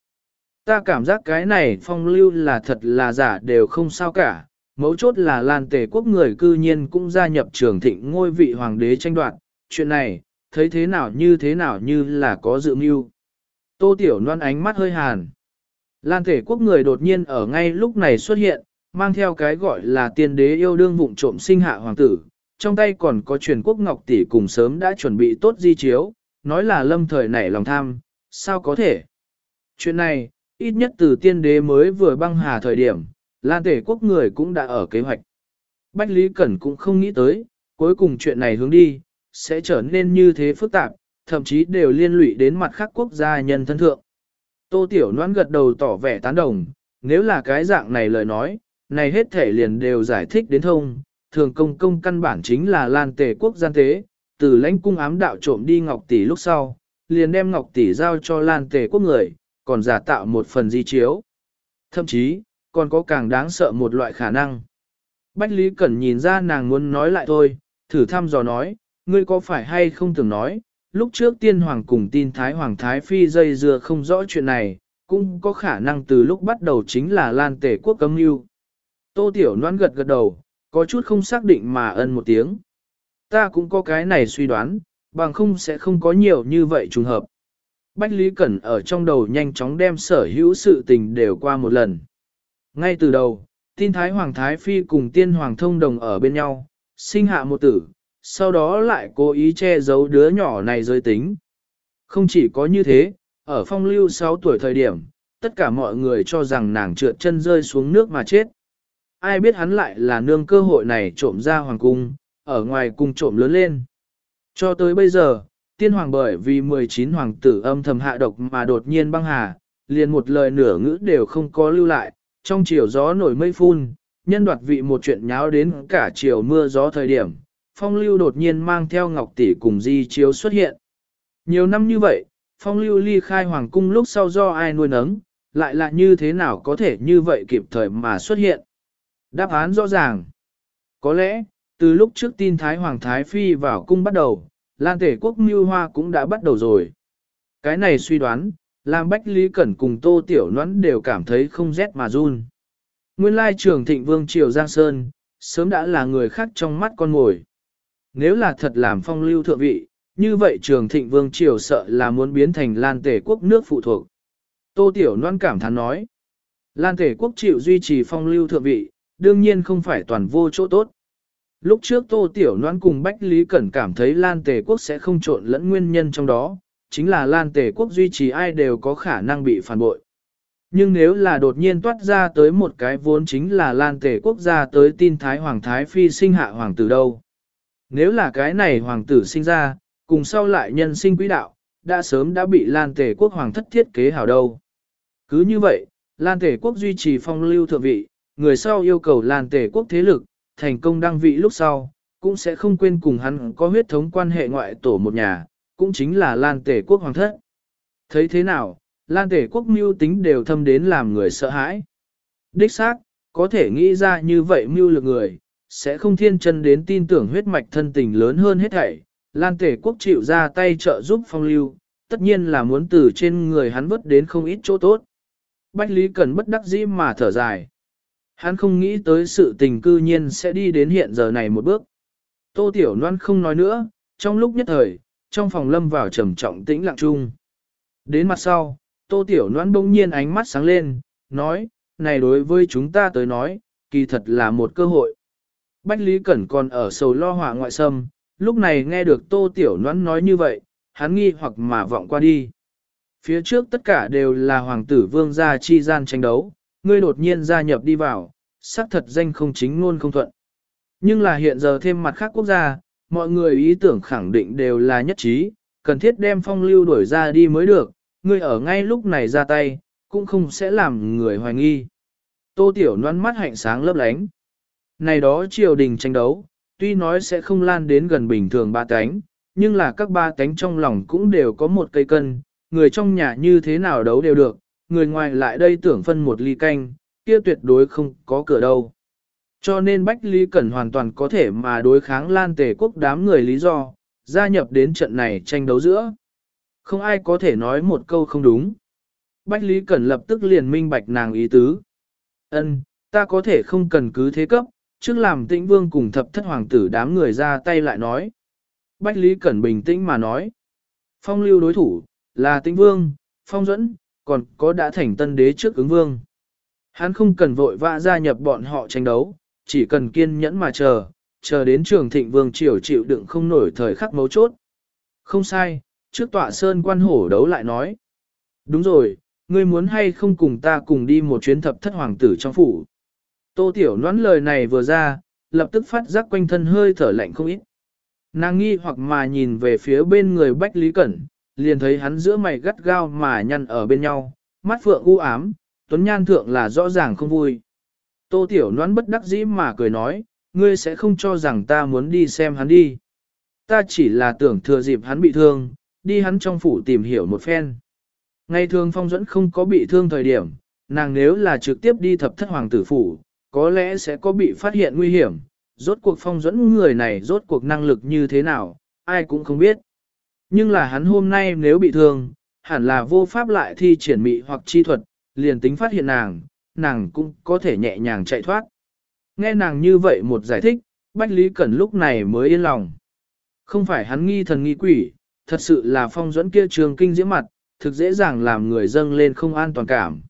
[SPEAKER 1] Ta cảm giác cái này phong lưu là thật là giả đều không sao cả, mấu chốt là Lan Tề quốc người cư nhiên cũng gia nhập trường thịnh ngôi vị hoàng đế tranh đoạt, chuyện này, thấy thế nào như thế nào như là có dự mưu. Tô Tiểu Loan ánh mắt hơi hàn. Lan Tề quốc người đột nhiên ở ngay lúc này xuất hiện, mang theo cái gọi là tiên đế yêu đương vụng trộm sinh hạ hoàng tử, trong tay còn có truyền quốc ngọc tỷ cùng sớm đã chuẩn bị tốt di chiếu, nói là lâm thời nảy lòng tham, sao có thể. Chuyện này, ít nhất từ tiên đế mới vừa băng hà thời điểm, Lan Tể quốc người cũng đã ở kế hoạch. Bách Lý Cẩn cũng không nghĩ tới, cuối cùng chuyện này hướng đi, sẽ trở nên như thế phức tạp, thậm chí đều liên lụy đến mặt khác quốc gia nhân thân thượng. Tô Tiểu Loan gật đầu tỏ vẻ tán đồng, nếu là cái dạng này lời nói, này hết thể liền đều giải thích đến thông, thường công công căn bản chính là lan tề quốc gian tế, từ lãnh cung ám đạo trộm đi Ngọc Tỷ lúc sau, liền đem Ngọc Tỷ giao cho lan tề quốc người, còn giả tạo một phần di chiếu. Thậm chí, còn có càng đáng sợ một loại khả năng. Bách Lý Cẩn nhìn ra nàng muốn nói lại thôi, thử thăm dò nói, ngươi có phải hay không từng nói, lúc trước tiên hoàng cùng tin Thái Hoàng Thái Phi dây dưa không rõ chuyện này, cũng có khả năng từ lúc bắt đầu chính là lan tể quốc cấm lưu Tô Tiểu Loan gật gật đầu, có chút không xác định mà ân một tiếng. Ta cũng có cái này suy đoán, bằng không sẽ không có nhiều như vậy trùng hợp. Bách Lý Cẩn ở trong đầu nhanh chóng đem sở hữu sự tình đều qua một lần. Ngay từ đầu, tin Thái Hoàng Thái Phi cùng tiên Hoàng thông đồng ở bên nhau, sinh hạ một tử, sau đó lại cố ý che giấu đứa nhỏ này giới tính. Không chỉ có như thế, ở phong lưu 6 tuổi thời điểm, tất cả mọi người cho rằng nàng trượt chân rơi xuống nước mà chết. Ai biết hắn lại là nương cơ hội này trộm ra hoàng cung, ở ngoài cung trộm lớn lên. Cho tới bây giờ, tiên hoàng bởi vì 19 hoàng tử âm thầm hạ độc mà đột nhiên băng hà, liền một lời nửa ngữ đều không có lưu lại, trong chiều gió nổi mây phun, nhân đoạt vị một chuyện nháo đến cả chiều mưa gió thời điểm, phong lưu đột nhiên mang theo ngọc tỷ cùng di chiếu xuất hiện. Nhiều năm như vậy, phong lưu ly khai hoàng cung lúc sau do ai nuôi nấng, lại là như thế nào có thể như vậy kịp thời mà xuất hiện. Đáp án rõ ràng. Có lẽ, từ lúc trước tin Thái Hoàng Thái Phi vào cung bắt đầu, Lan Tể Quốc Mưu Hoa cũng đã bắt đầu rồi. Cái này suy đoán, làm Bách Lý Cẩn cùng Tô Tiểu Noãn đều cảm thấy không rét mà run. Nguyên lai trường thịnh vương triều Giang Sơn, sớm đã là người khác trong mắt con ngồi. Nếu là thật làm phong lưu thượng vị, như vậy trường thịnh vương triều sợ là muốn biến thành lan tể quốc nước phụ thuộc. Tô Tiểu Loan cảm thán nói, lan tể quốc chịu duy trì phong lưu thượng vị, đương nhiên không phải toàn vô chỗ tốt. Lúc trước Tô Tiểu Loan cùng Bách Lý Cẩn cảm thấy Lan Tề Quốc sẽ không trộn lẫn nguyên nhân trong đó, chính là Lan Tề Quốc duy trì ai đều có khả năng bị phản bội. Nhưng nếu là đột nhiên toát ra tới một cái vốn chính là Lan Tề Quốc gia tới tin Thái Hoàng Thái Phi sinh hạ hoàng tử đâu. Nếu là cái này hoàng tử sinh ra, cùng sau lại nhân sinh quý đạo, đã sớm đã bị Lan Tề quốc hoàng thất thiết kế hảo đâu. Cứ như vậy, Lan Tề quốc duy trì phong lưu thượng vị, người sau yêu cầu Lan Tề quốc thế lực, thành công đăng vị lúc sau, cũng sẽ không quên cùng hắn có huyết thống quan hệ ngoại tổ một nhà, cũng chính là Lan Tề quốc hoàng thất. Thấy thế nào, Lan Tề quốc mưu tính đều thâm đến làm người sợ hãi. Đích xác, có thể nghĩ ra như vậy mưu lực người, sẽ không thiên chân đến tin tưởng huyết mạch thân tình lớn hơn hết thảy. Lan tể quốc chịu ra tay trợ giúp phong lưu, tất nhiên là muốn từ trên người hắn vứt đến không ít chỗ tốt. Bách Lý Cần bất đắc dĩ mà thở dài. Hắn không nghĩ tới sự tình cư nhiên sẽ đi đến hiện giờ này một bước. Tô Tiểu Loan không nói nữa, trong lúc nhất thời, trong phòng lâm vào trầm trọng tĩnh lặng chung. Đến mặt sau, Tô Tiểu Loan bỗng nhiên ánh mắt sáng lên, nói, này đối với chúng ta tới nói, kỳ thật là một cơ hội. Bách Lý Cẩn còn ở sầu lo hỏa ngoại sâm lúc này nghe được Tô Tiểu Noãn nói như vậy, hắn nghi hoặc mà vọng qua đi. Phía trước tất cả đều là hoàng tử vương gia chi gian tranh đấu, ngươi đột nhiên gia nhập đi vào, xác thật danh không chính luôn không thuận. Nhưng là hiện giờ thêm mặt khác quốc gia, mọi người ý tưởng khẳng định đều là nhất trí, cần thiết đem phong lưu đuổi ra đi mới được, ngươi ở ngay lúc này ra tay, cũng không sẽ làm người hoài nghi. Tô Tiểu noan mắt hạnh sáng lấp lánh. Này đó triều đình tranh đấu, tuy nói sẽ không lan đến gần bình thường ba cánh, nhưng là các ba cánh trong lòng cũng đều có một cây cân, người trong nhà như thế nào đấu đều được, người ngoài lại đây tưởng phân một ly canh, kia tuyệt đối không có cửa đâu. Cho nên Bách Lý Cẩn hoàn toàn có thể mà đối kháng lan tề quốc đám người lý do, gia nhập đến trận này tranh đấu giữa. Không ai có thể nói một câu không đúng. Bách Lý Cẩn lập tức liền minh bạch nàng ý tứ. Ân, ta có thể không cần cứ thế cấp, trước làm tĩnh vương cùng thập thất hoàng tử đám người ra tay lại nói. Bách Lý Cẩn bình tĩnh mà nói. Phong lưu đối thủ, là tĩnh vương, phong dẫn, còn có đã thành tân đế trước ứng vương. Hắn không cần vội vã gia nhập bọn họ tranh đấu, chỉ cần kiên nhẫn mà chờ, chờ đến trường thịnh vương triều chịu đựng không nổi thời khắc mấu chốt. Không sai, trước tọa sơn quan hổ đấu lại nói. Đúng rồi, ngươi muốn hay không cùng ta cùng đi một chuyến thập thất hoàng tử trong phủ. Tô Tiểu nón lời này vừa ra, lập tức phát giác quanh thân hơi thở lạnh không ít. Nàng nghi hoặc mà nhìn về phía bên người Bách Lý Cẩn, liền thấy hắn giữa mày gắt gao mà nhăn ở bên nhau, mắt phượng u ám, tuấn nhan thượng là rõ ràng không vui. Tô Tiểu Loan bất đắc dĩ mà cười nói, ngươi sẽ không cho rằng ta muốn đi xem hắn đi. Ta chỉ là tưởng thừa dịp hắn bị thương, đi hắn trong phủ tìm hiểu một phen. Ngày thường phong dẫn không có bị thương thời điểm, nàng nếu là trực tiếp đi thập thất hoàng tử phủ, có lẽ sẽ có bị phát hiện nguy hiểm, rốt cuộc phong dẫn người này rốt cuộc năng lực như thế nào, ai cũng không biết. Nhưng là hắn hôm nay nếu bị thương, hẳn là vô pháp lại thi triển mị hoặc chi thuật, liền tính phát hiện nàng, nàng cũng có thể nhẹ nhàng chạy thoát. Nghe nàng như vậy một giải thích, Bách Lý Cẩn lúc này mới yên lòng. Không phải hắn nghi thần nghi quỷ, thật sự là phong dẫn kia trường kinh diễm mặt, thực dễ dàng làm người dâng lên không an toàn cảm.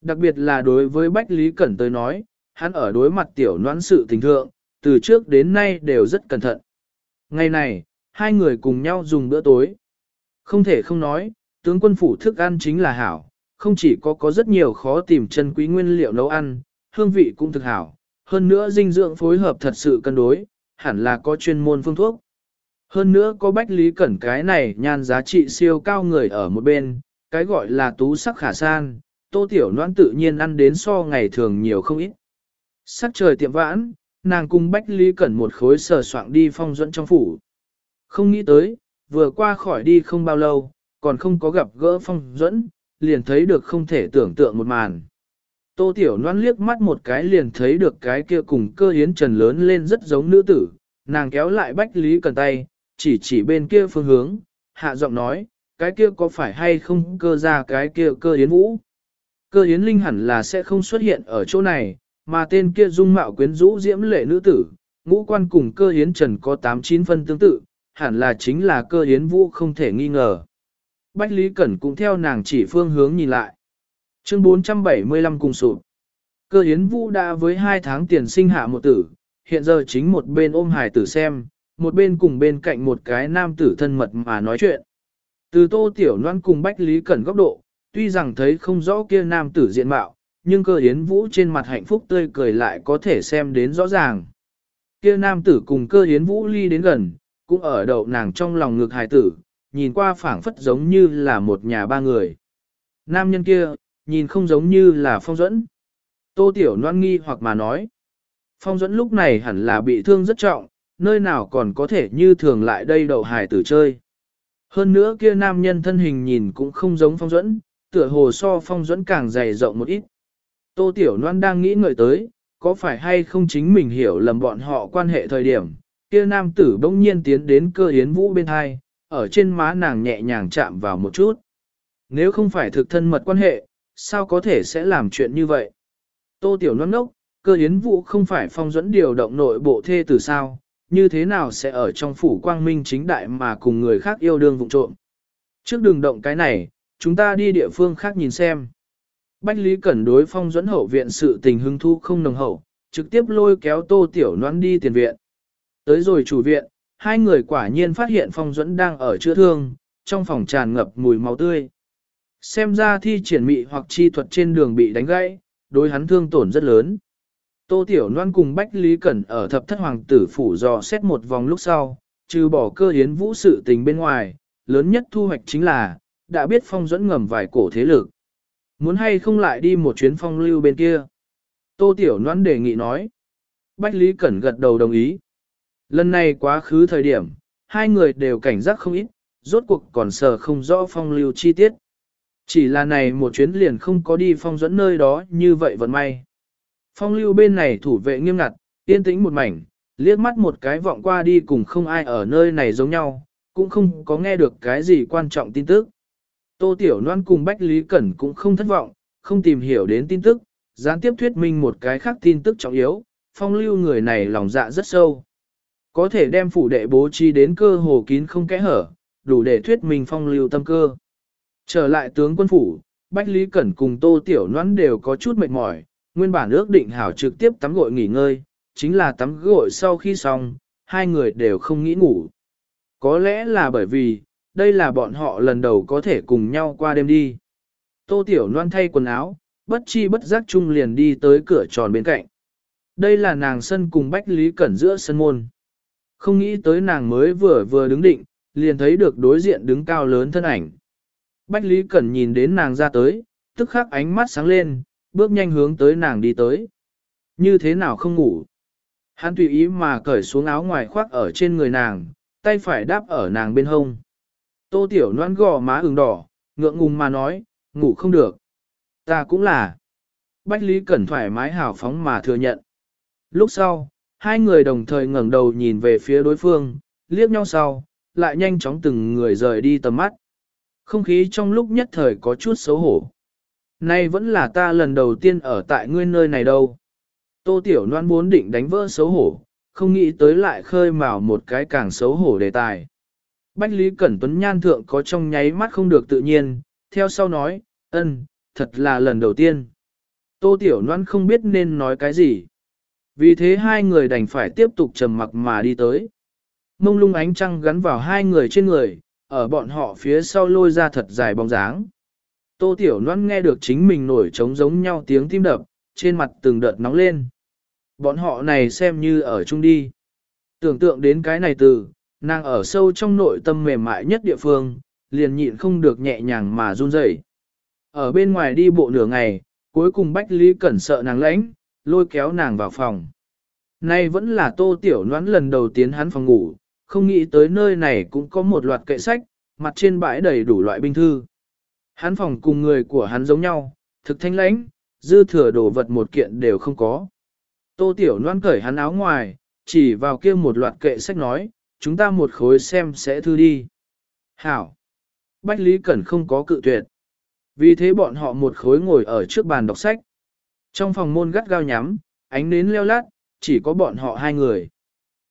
[SPEAKER 1] Đặc biệt là đối với Bách Lý Cẩn tới nói, hắn ở đối mặt tiểu noãn sự tình thượng, từ trước đến nay đều rất cẩn thận. Ngày này, hai người cùng nhau dùng bữa tối. Không thể không nói, tướng quân phủ thức ăn chính là hảo, không chỉ có có rất nhiều khó tìm chân quý nguyên liệu nấu ăn, hương vị cũng thực hảo, hơn nữa dinh dưỡng phối hợp thật sự cân đối, hẳn là có chuyên môn phương thuốc. Hơn nữa có bách lý cẩn cái này nhan giá trị siêu cao người ở một bên, cái gọi là tú sắc khả san, tô tiểu noan tự nhiên ăn đến so ngày thường nhiều không ít. Sắc trời tiệm vãn, nàng cùng bách lý cẩn một khối sờ soạng đi phong dẫn trong phủ. Không nghĩ tới, vừa qua khỏi đi không bao lâu, còn không có gặp gỡ phong dẫn, liền thấy được không thể tưởng tượng một màn. Tô Tiểu Loan liếc mắt một cái liền thấy được cái kia cùng cơ hiến trần lớn lên rất giống nữ tử, nàng kéo lại Bách Lý Cần tay, chỉ chỉ bên kia phương hướng, hạ giọng nói, cái kia có phải hay không cơ ra cái kia cơ hiến vũ. Cơ hiến linh hẳn là sẽ không xuất hiện ở chỗ này, mà tên kia dung mạo quyến rũ diễm lệ nữ tử, ngũ quan cùng cơ hiến trần có 8-9 phân tương tự, hẳn là chính là cơ hiến vũ không thể nghi ngờ. Bách Lý Cẩn cũng theo nàng chỉ phương hướng nhìn lại. Chương 475 cùng sụp. Cơ Yến vũ đã với hai tháng tiền sinh hạ một tử, hiện giờ chính một bên ôm hài tử xem, một bên cùng bên cạnh một cái nam tử thân mật mà nói chuyện. Từ tô tiểu Loan cùng Bách Lý Cẩn góc độ, tuy rằng thấy không rõ kia nam tử diện mạo, nhưng cơ Yến vũ trên mặt hạnh phúc tươi cười lại có thể xem đến rõ ràng. Kia nam tử cùng cơ Yến vũ ly đến gần, cũng ở đầu nàng trong lòng ngực hài tử, nhìn qua phảng phất giống như là một nhà ba người. Nam nhân kia, nhìn không giống như là phong dẫn. Tô Tiểu Loan nghi hoặc mà nói. Phong dẫn lúc này hẳn là bị thương rất trọng, nơi nào còn có thể như thường lại đây đậu hài tử chơi. Hơn nữa kia nam nhân thân hình nhìn cũng không giống phong dẫn, tựa hồ so phong dẫn càng dày rộng một ít. Tô Tiểu Loan đang nghĩ ngợi tới, có phải hay không chính mình hiểu lầm bọn họ quan hệ thời điểm, kia nam tử bỗng nhiên tiến đến cơ yến vũ bên hai, ở trên má nàng nhẹ nhàng chạm vào một chút. Nếu không phải thực thân mật quan hệ, sao có thể sẽ làm chuyện như vậy? Tô Tiểu Loan nốc cơ yến Vụ không phải phong dẫn điều động nội bộ thê từ sao, như thế nào sẽ ở trong phủ quang minh chính đại mà cùng người khác yêu đương vụng trộm? Trước đường động cái này, chúng ta đi địa phương khác nhìn xem. Bách Lý Cẩn đối phong dẫn hậu viện sự tình hứng thu không nồng hậu, trực tiếp lôi kéo tô tiểu noan đi tiền viện. Tới rồi chủ viện, hai người quả nhiên phát hiện phong Duẫn đang ở chữa thương, trong phòng tràn ngập mùi máu tươi. Xem ra thi triển mị hoặc chi thuật trên đường bị đánh gãy, đối hắn thương tổn rất lớn. Tô Tiểu Loan cùng Bách Lý Cẩn ở thập thất hoàng tử phủ dò xét một vòng lúc sau, trừ bỏ cơ hiến vũ sự tình bên ngoài, lớn nhất thu hoạch chính là, đã biết phong dẫn ngầm vài cổ thế lực. Muốn hay không lại đi một chuyến phong lưu bên kia? Tô Tiểu Loan đề nghị nói. Bách Lý Cẩn gật đầu đồng ý. Lần này quá khứ thời điểm, hai người đều cảnh giác không ít, rốt cuộc còn sờ không rõ phong lưu chi tiết. Chỉ là này một chuyến liền không có đi phong dẫn nơi đó như vậy vẫn may. Phong lưu bên này thủ vệ nghiêm ngặt, yên tĩnh một mảnh, liếc mắt một cái vọng qua đi cùng không ai ở nơi này giống nhau, cũng không có nghe được cái gì quan trọng tin tức. Tô Tiểu Loan cùng Bách Lý Cẩn cũng không thất vọng, không tìm hiểu đến tin tức, gián tiếp thuyết minh một cái khác tin tức trọng yếu, phong lưu người này lòng dạ rất sâu. Có thể đem phủ đệ bố trí đến cơ hồ kín không kẽ hở, đủ để thuyết minh phong lưu tâm cơ. Trở lại tướng quân phủ, Bách Lý Cẩn cùng Tô Tiểu Noãn đều có chút mệt mỏi, nguyên bản ước định hảo trực tiếp tắm gội nghỉ ngơi, chính là tắm gội sau khi xong, hai người đều không nghĩ ngủ. Có lẽ là bởi vì, đây là bọn họ lần đầu có thể cùng nhau qua đêm đi. Tô Tiểu Loan thay quần áo, bất chi bất giác chung liền đi tới cửa tròn bên cạnh. Đây là nàng sân cùng Bách Lý Cẩn giữa sân môn. Không nghĩ tới nàng mới vừa vừa đứng định, liền thấy được đối diện đứng cao lớn thân ảnh. Bách Lý Cẩn nhìn đến nàng ra tới, tức khắc ánh mắt sáng lên, bước nhanh hướng tới nàng đi tới. Như thế nào không ngủ? Hắn tùy ý mà cởi xuống áo ngoài khoác ở trên người nàng, tay phải đáp ở nàng bên hông. Tô Tiểu Loan gò má ửng đỏ, ngượng ngùng mà nói, ngủ không được. Ta cũng là. Bách Lý Cẩn thoải mái hào phóng mà thừa nhận. Lúc sau, hai người đồng thời ngẩng đầu nhìn về phía đối phương, liếc nhau sau, lại nhanh chóng từng người rời đi tầm mắt. Không khí trong lúc nhất thời có chút xấu hổ. Nay vẫn là ta lần đầu tiên ở tại ngươi nơi này đâu. Tô Tiểu Loan muốn định đánh vỡ xấu hổ, không nghĩ tới lại khơi mào một cái càng xấu hổ đề tài. Bách Lý Cẩn Tuấn nhan thượng có trong nháy mắt không được tự nhiên, theo sau nói, ân, thật là lần đầu tiên. Tô Tiểu Loan không biết nên nói cái gì. Vì thế hai người đành phải tiếp tục trầm mặc mà đi tới. Mông lung ánh trăng gắn vào hai người trên người, ở bọn họ phía sau lôi ra thật dài bóng dáng. Tô Tiểu Loan nghe được chính mình nổi trống giống nhau tiếng tim đập, trên mặt từng đợt nóng lên. Bọn họ này xem như ở chung đi. Tưởng tượng đến cái này từ, nàng ở sâu trong nội tâm mềm mại nhất địa phương, liền nhịn không được nhẹ nhàng mà run rẩy. Ở bên ngoài đi bộ nửa ngày, cuối cùng Bách Lý Cẩn sợ nàng lãnh, lôi kéo nàng vào phòng. Nay vẫn là tô tiểu noãn lần đầu tiến hắn phòng ngủ, không nghĩ tới nơi này cũng có một loạt kệ sách, mặt trên bãi đầy đủ loại binh thư. Hắn phòng cùng người của hắn giống nhau, thực thanh lãnh, dư thừa đồ vật một kiện đều không có. Tô tiểu noãn cởi hắn áo ngoài, chỉ vào kia một loạt kệ sách nói, chúng ta một khối xem sẽ thư đi. Hảo! Bách Lý Cẩn không có cự tuyệt. Vì thế bọn họ một khối ngồi ở trước bàn đọc sách. Trong phòng môn gắt gao nhắm, ánh nến leo lát, chỉ có bọn họ hai người.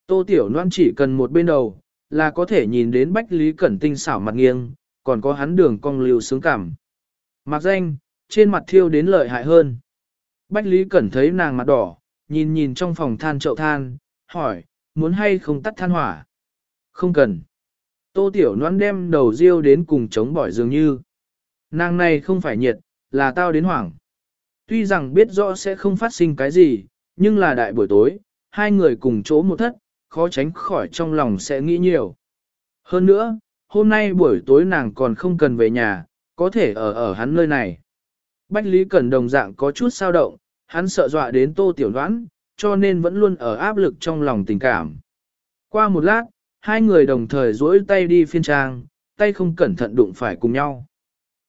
[SPEAKER 1] Tô Tiểu Loan chỉ cần một bên đầu, là có thể nhìn đến Bách Lý Cẩn tinh xảo mặt nghiêng, còn có hắn đường cong lưu sướng cảm. Mặc danh, trên mặt thiêu đến lợi hại hơn. Bách Lý Cẩn thấy nàng mặt đỏ, nhìn nhìn trong phòng than chậu than, hỏi, muốn hay không tắt than hỏa? Không cần. Tô Tiểu Loan đem đầu riêu đến cùng chống bỏi dường như. Nàng này không phải nhiệt, là tao đến hoảng. Tuy rằng biết rõ sẽ không phát sinh cái gì, nhưng là đại buổi tối, hai người cùng chỗ một thất, khó tránh khỏi trong lòng sẽ nghĩ nhiều. Hơn nữa, hôm nay buổi tối nàng còn không cần về nhà, có thể ở ở hắn nơi này. Bách Lý Cẩn đồng dạng có chút sao động, hắn sợ dọa đến tô tiểu đoán, cho nên vẫn luôn ở áp lực trong lòng tình cảm. Qua một lát, hai người đồng thời duỗi tay đi phiên trang, tay không cẩn thận đụng phải cùng nhau.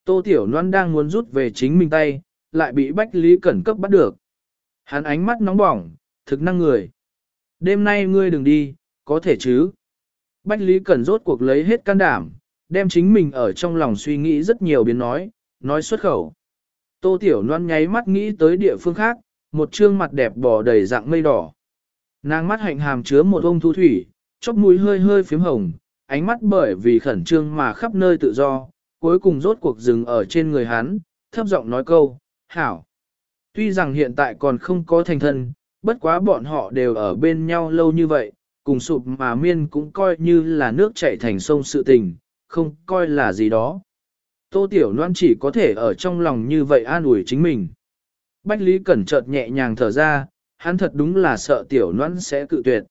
[SPEAKER 1] Tô Tiểu Loan đang muốn rút về chính mình tay, lại bị Bách Lý Cẩn cấp bắt được. Hắn ánh mắt nóng bỏng, thực năng người. Đêm nay ngươi đừng đi, có thể chứ. Bách Lý Cẩn rốt cuộc lấy hết can đảm, đem chính mình ở trong lòng suy nghĩ rất nhiều biến nói, nói xuất khẩu. Tô Tiểu Loan nháy mắt nghĩ tới địa phương khác, một trương mặt đẹp bò đầy dạng mây đỏ. Nàng mắt hạnh hàm chứa một ông thu thủy, chóp mũi hơi hơi phím hồng, ánh mắt bởi vì khẩn trương mà khắp nơi tự do, cuối cùng rốt cuộc dừng ở trên người hắn, thấp giọng nói câu, hảo. Tuy rằng hiện tại còn không có thành thân, bất quá bọn họ đều ở bên nhau lâu như vậy, cùng sụp mà miên cũng coi như là nước chảy thành sông sự tình, không coi là gì đó. Tô Tiểu Loan chỉ có thể ở trong lòng như vậy an ủi chính mình. Bách Lý Cẩn chợt nhẹ nhàng thở ra, hắn thật đúng là sợ Tiểu Loan sẽ cự tuyệt.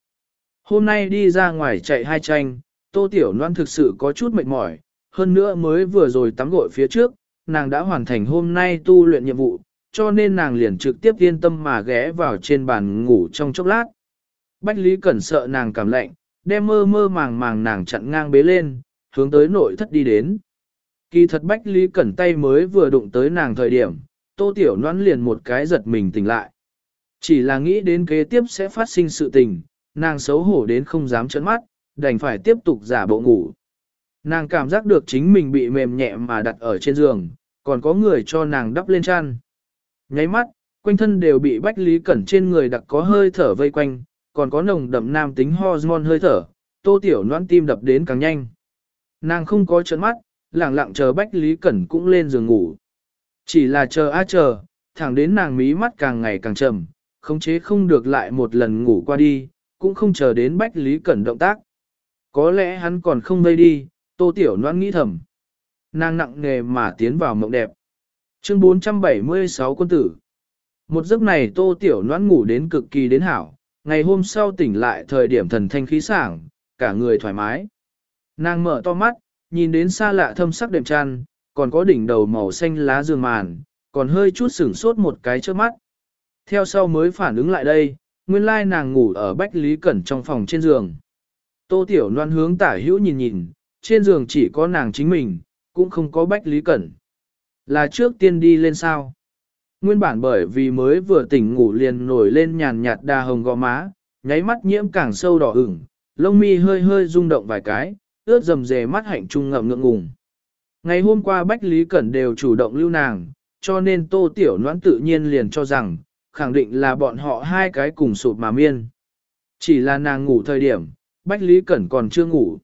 [SPEAKER 1] Hôm nay đi ra ngoài chạy hai tranh, Tô Tiểu Loan thực sự có chút mệt mỏi, hơn nữa mới vừa rồi tắm gội phía trước, nàng đã hoàn thành hôm nay tu luyện nhiệm vụ, cho nên nàng liền trực tiếp yên tâm mà ghé vào trên bàn ngủ trong chốc lát. Bách Lý Cẩn sợ nàng cảm lạnh, đem mơ mơ màng màng nàng chặn ngang bế lên, hướng tới nội thất đi đến. Kỳ thật Bách Lý Cẩn tay mới vừa đụng tới nàng thời điểm, tô tiểu noãn liền một cái giật mình tỉnh lại. Chỉ là nghĩ đến kế tiếp sẽ phát sinh sự tình, nàng xấu hổ đến không dám chấn mắt, đành phải tiếp tục giả bộ ngủ. Nàng cảm giác được chính mình bị mềm nhẹ mà đặt ở trên giường, còn có người cho nàng đắp lên chăn. Nháy mắt, quanh thân đều bị Bách Lý Cẩn trên người đặc có hơi thở vây quanh, còn có nồng đậm nam tính hormone hơi thở, tô tiểu noan tim đập đến càng nhanh. Nàng không có chớn mắt, lặng lặng chờ Bách Lý Cẩn cũng lên giường ngủ. Chỉ là chờ a chờ, thẳng đến nàng mí mắt càng ngày càng trầm, khống chế không được lại một lần ngủ qua đi, cũng không chờ đến Bách Lý Cẩn động tác. Có lẽ hắn còn không vây đi, tô tiểu Loan nghĩ thầm. Nàng nặng nghề mà tiến vào mộng đẹp. Chương 476 quân tử. Một giấc này tô tiểu Loan ngủ đến cực kỳ đến hảo, ngày hôm sau tỉnh lại thời điểm thần thanh khí sảng, cả người thoải mái. Nàng mở to mắt, nhìn đến xa lạ thâm sắc đệm tràn, còn có đỉnh đầu màu xanh lá giường màn, còn hơi chút sửng sốt một cái trước mắt. Theo sau mới phản ứng lại đây, nguyên lai nàng ngủ ở Bách Lý Cẩn trong phòng trên giường. Tô Tiểu Loan hướng tả hữu nhìn nhìn, trên giường chỉ có nàng chính mình, cũng không có Bách Lý Cẩn. Là trước tiên đi lên sao? Nguyên bản bởi vì mới vừa tỉnh ngủ liền nổi lên nhàn nhạt đa hồng gò má, nháy mắt nhiễm càng sâu đỏ ửng, lông mi hơi hơi rung động vài cái, ướt dầm dề mắt hạnh trung ngậm ngượng ngùng. Ngày hôm qua Bách Lý Cẩn đều chủ động lưu nàng, cho nên Tô Tiểu Noãn tự nhiên liền cho rằng, khẳng định là bọn họ hai cái cùng sụp mà miên. Chỉ là nàng ngủ thời điểm, Bách Lý Cẩn còn chưa ngủ.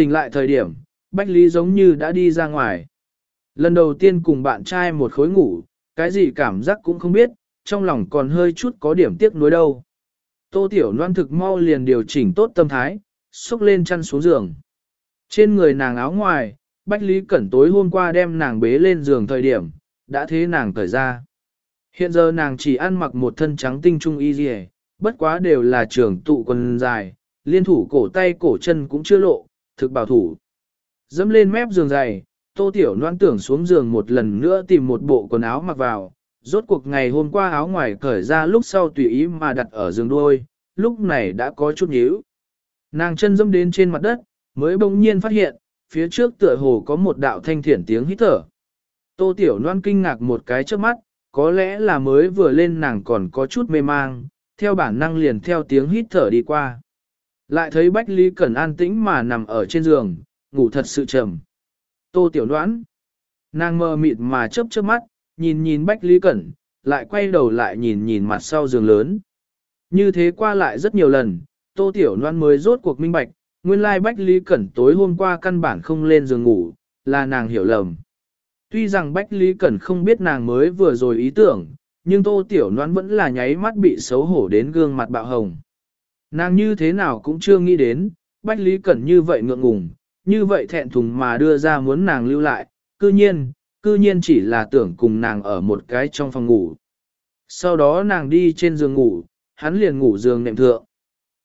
[SPEAKER 1] Tỉnh lại thời điểm, Bách Lý giống như đã đi ra ngoài. Lần đầu tiên cùng bạn trai một khối ngủ, cái gì cảm giác cũng không biết, trong lòng còn hơi chút có điểm tiếc nuối đâu. Tô Tiểu Loan thực mau liền điều chỉnh tốt tâm thái, xúc lên chăn xuống giường. Trên người nàng áo ngoài, Bách Lý Cẩn tối hôm qua đem nàng bế lên giường thời điểm, đã thế nàng cởi ra. Hiện giờ nàng chỉ ăn mặc một thân trắng tinh trung y dì bất quá đều là trưởng tụ quần dài, liên thủ cổ tay cổ chân cũng chưa lộ, thực bảo thủ. Dẫm lên mép giường dày, tô tiểu noan tưởng xuống giường một lần nữa tìm một bộ quần áo mặc vào, rốt cuộc ngày hôm qua áo ngoài cởi ra lúc sau tùy ý mà đặt ở giường đuôi, lúc này đã có chút nhíu. Nàng chân dẫm đến trên mặt đất, mới bỗng nhiên phát hiện, phía trước tựa hồ có một đạo thanh thiển tiếng hít thở. Tô Tiểu Loan kinh ngạc một cái trước mắt, có lẽ là mới vừa lên nàng còn có chút mê mang, theo bản năng liền theo tiếng hít thở đi qua. Lại thấy Bách Lý Cẩn an tĩnh mà nằm ở trên giường, ngủ thật sự trầm. Tô Tiểu đoán nàng mơ mịt mà chớp chớp mắt, nhìn nhìn Bách Lý Cẩn, lại quay đầu lại nhìn nhìn mặt sau giường lớn. Như thế qua lại rất nhiều lần, Tô Tiểu Loan mới rốt cuộc minh bạch, nguyên lai Bách Lý Cẩn tối hôm qua căn bản không lên giường ngủ, là nàng hiểu lầm. Tuy rằng Bách Lý Cẩn không biết nàng mới vừa rồi ý tưởng, nhưng Tô Tiểu Loan vẫn là nháy mắt bị xấu hổ đến gương mặt bạo hồng. Nàng như thế nào cũng chưa nghĩ đến, Bách Lý Cẩn như vậy ngượng ngùng, như vậy thẹn thùng mà đưa ra muốn nàng lưu lại, cư nhiên, cư nhiên chỉ là tưởng cùng nàng ở một cái trong phòng ngủ. Sau đó nàng đi trên giường ngủ, hắn liền ngủ giường nệm thượng.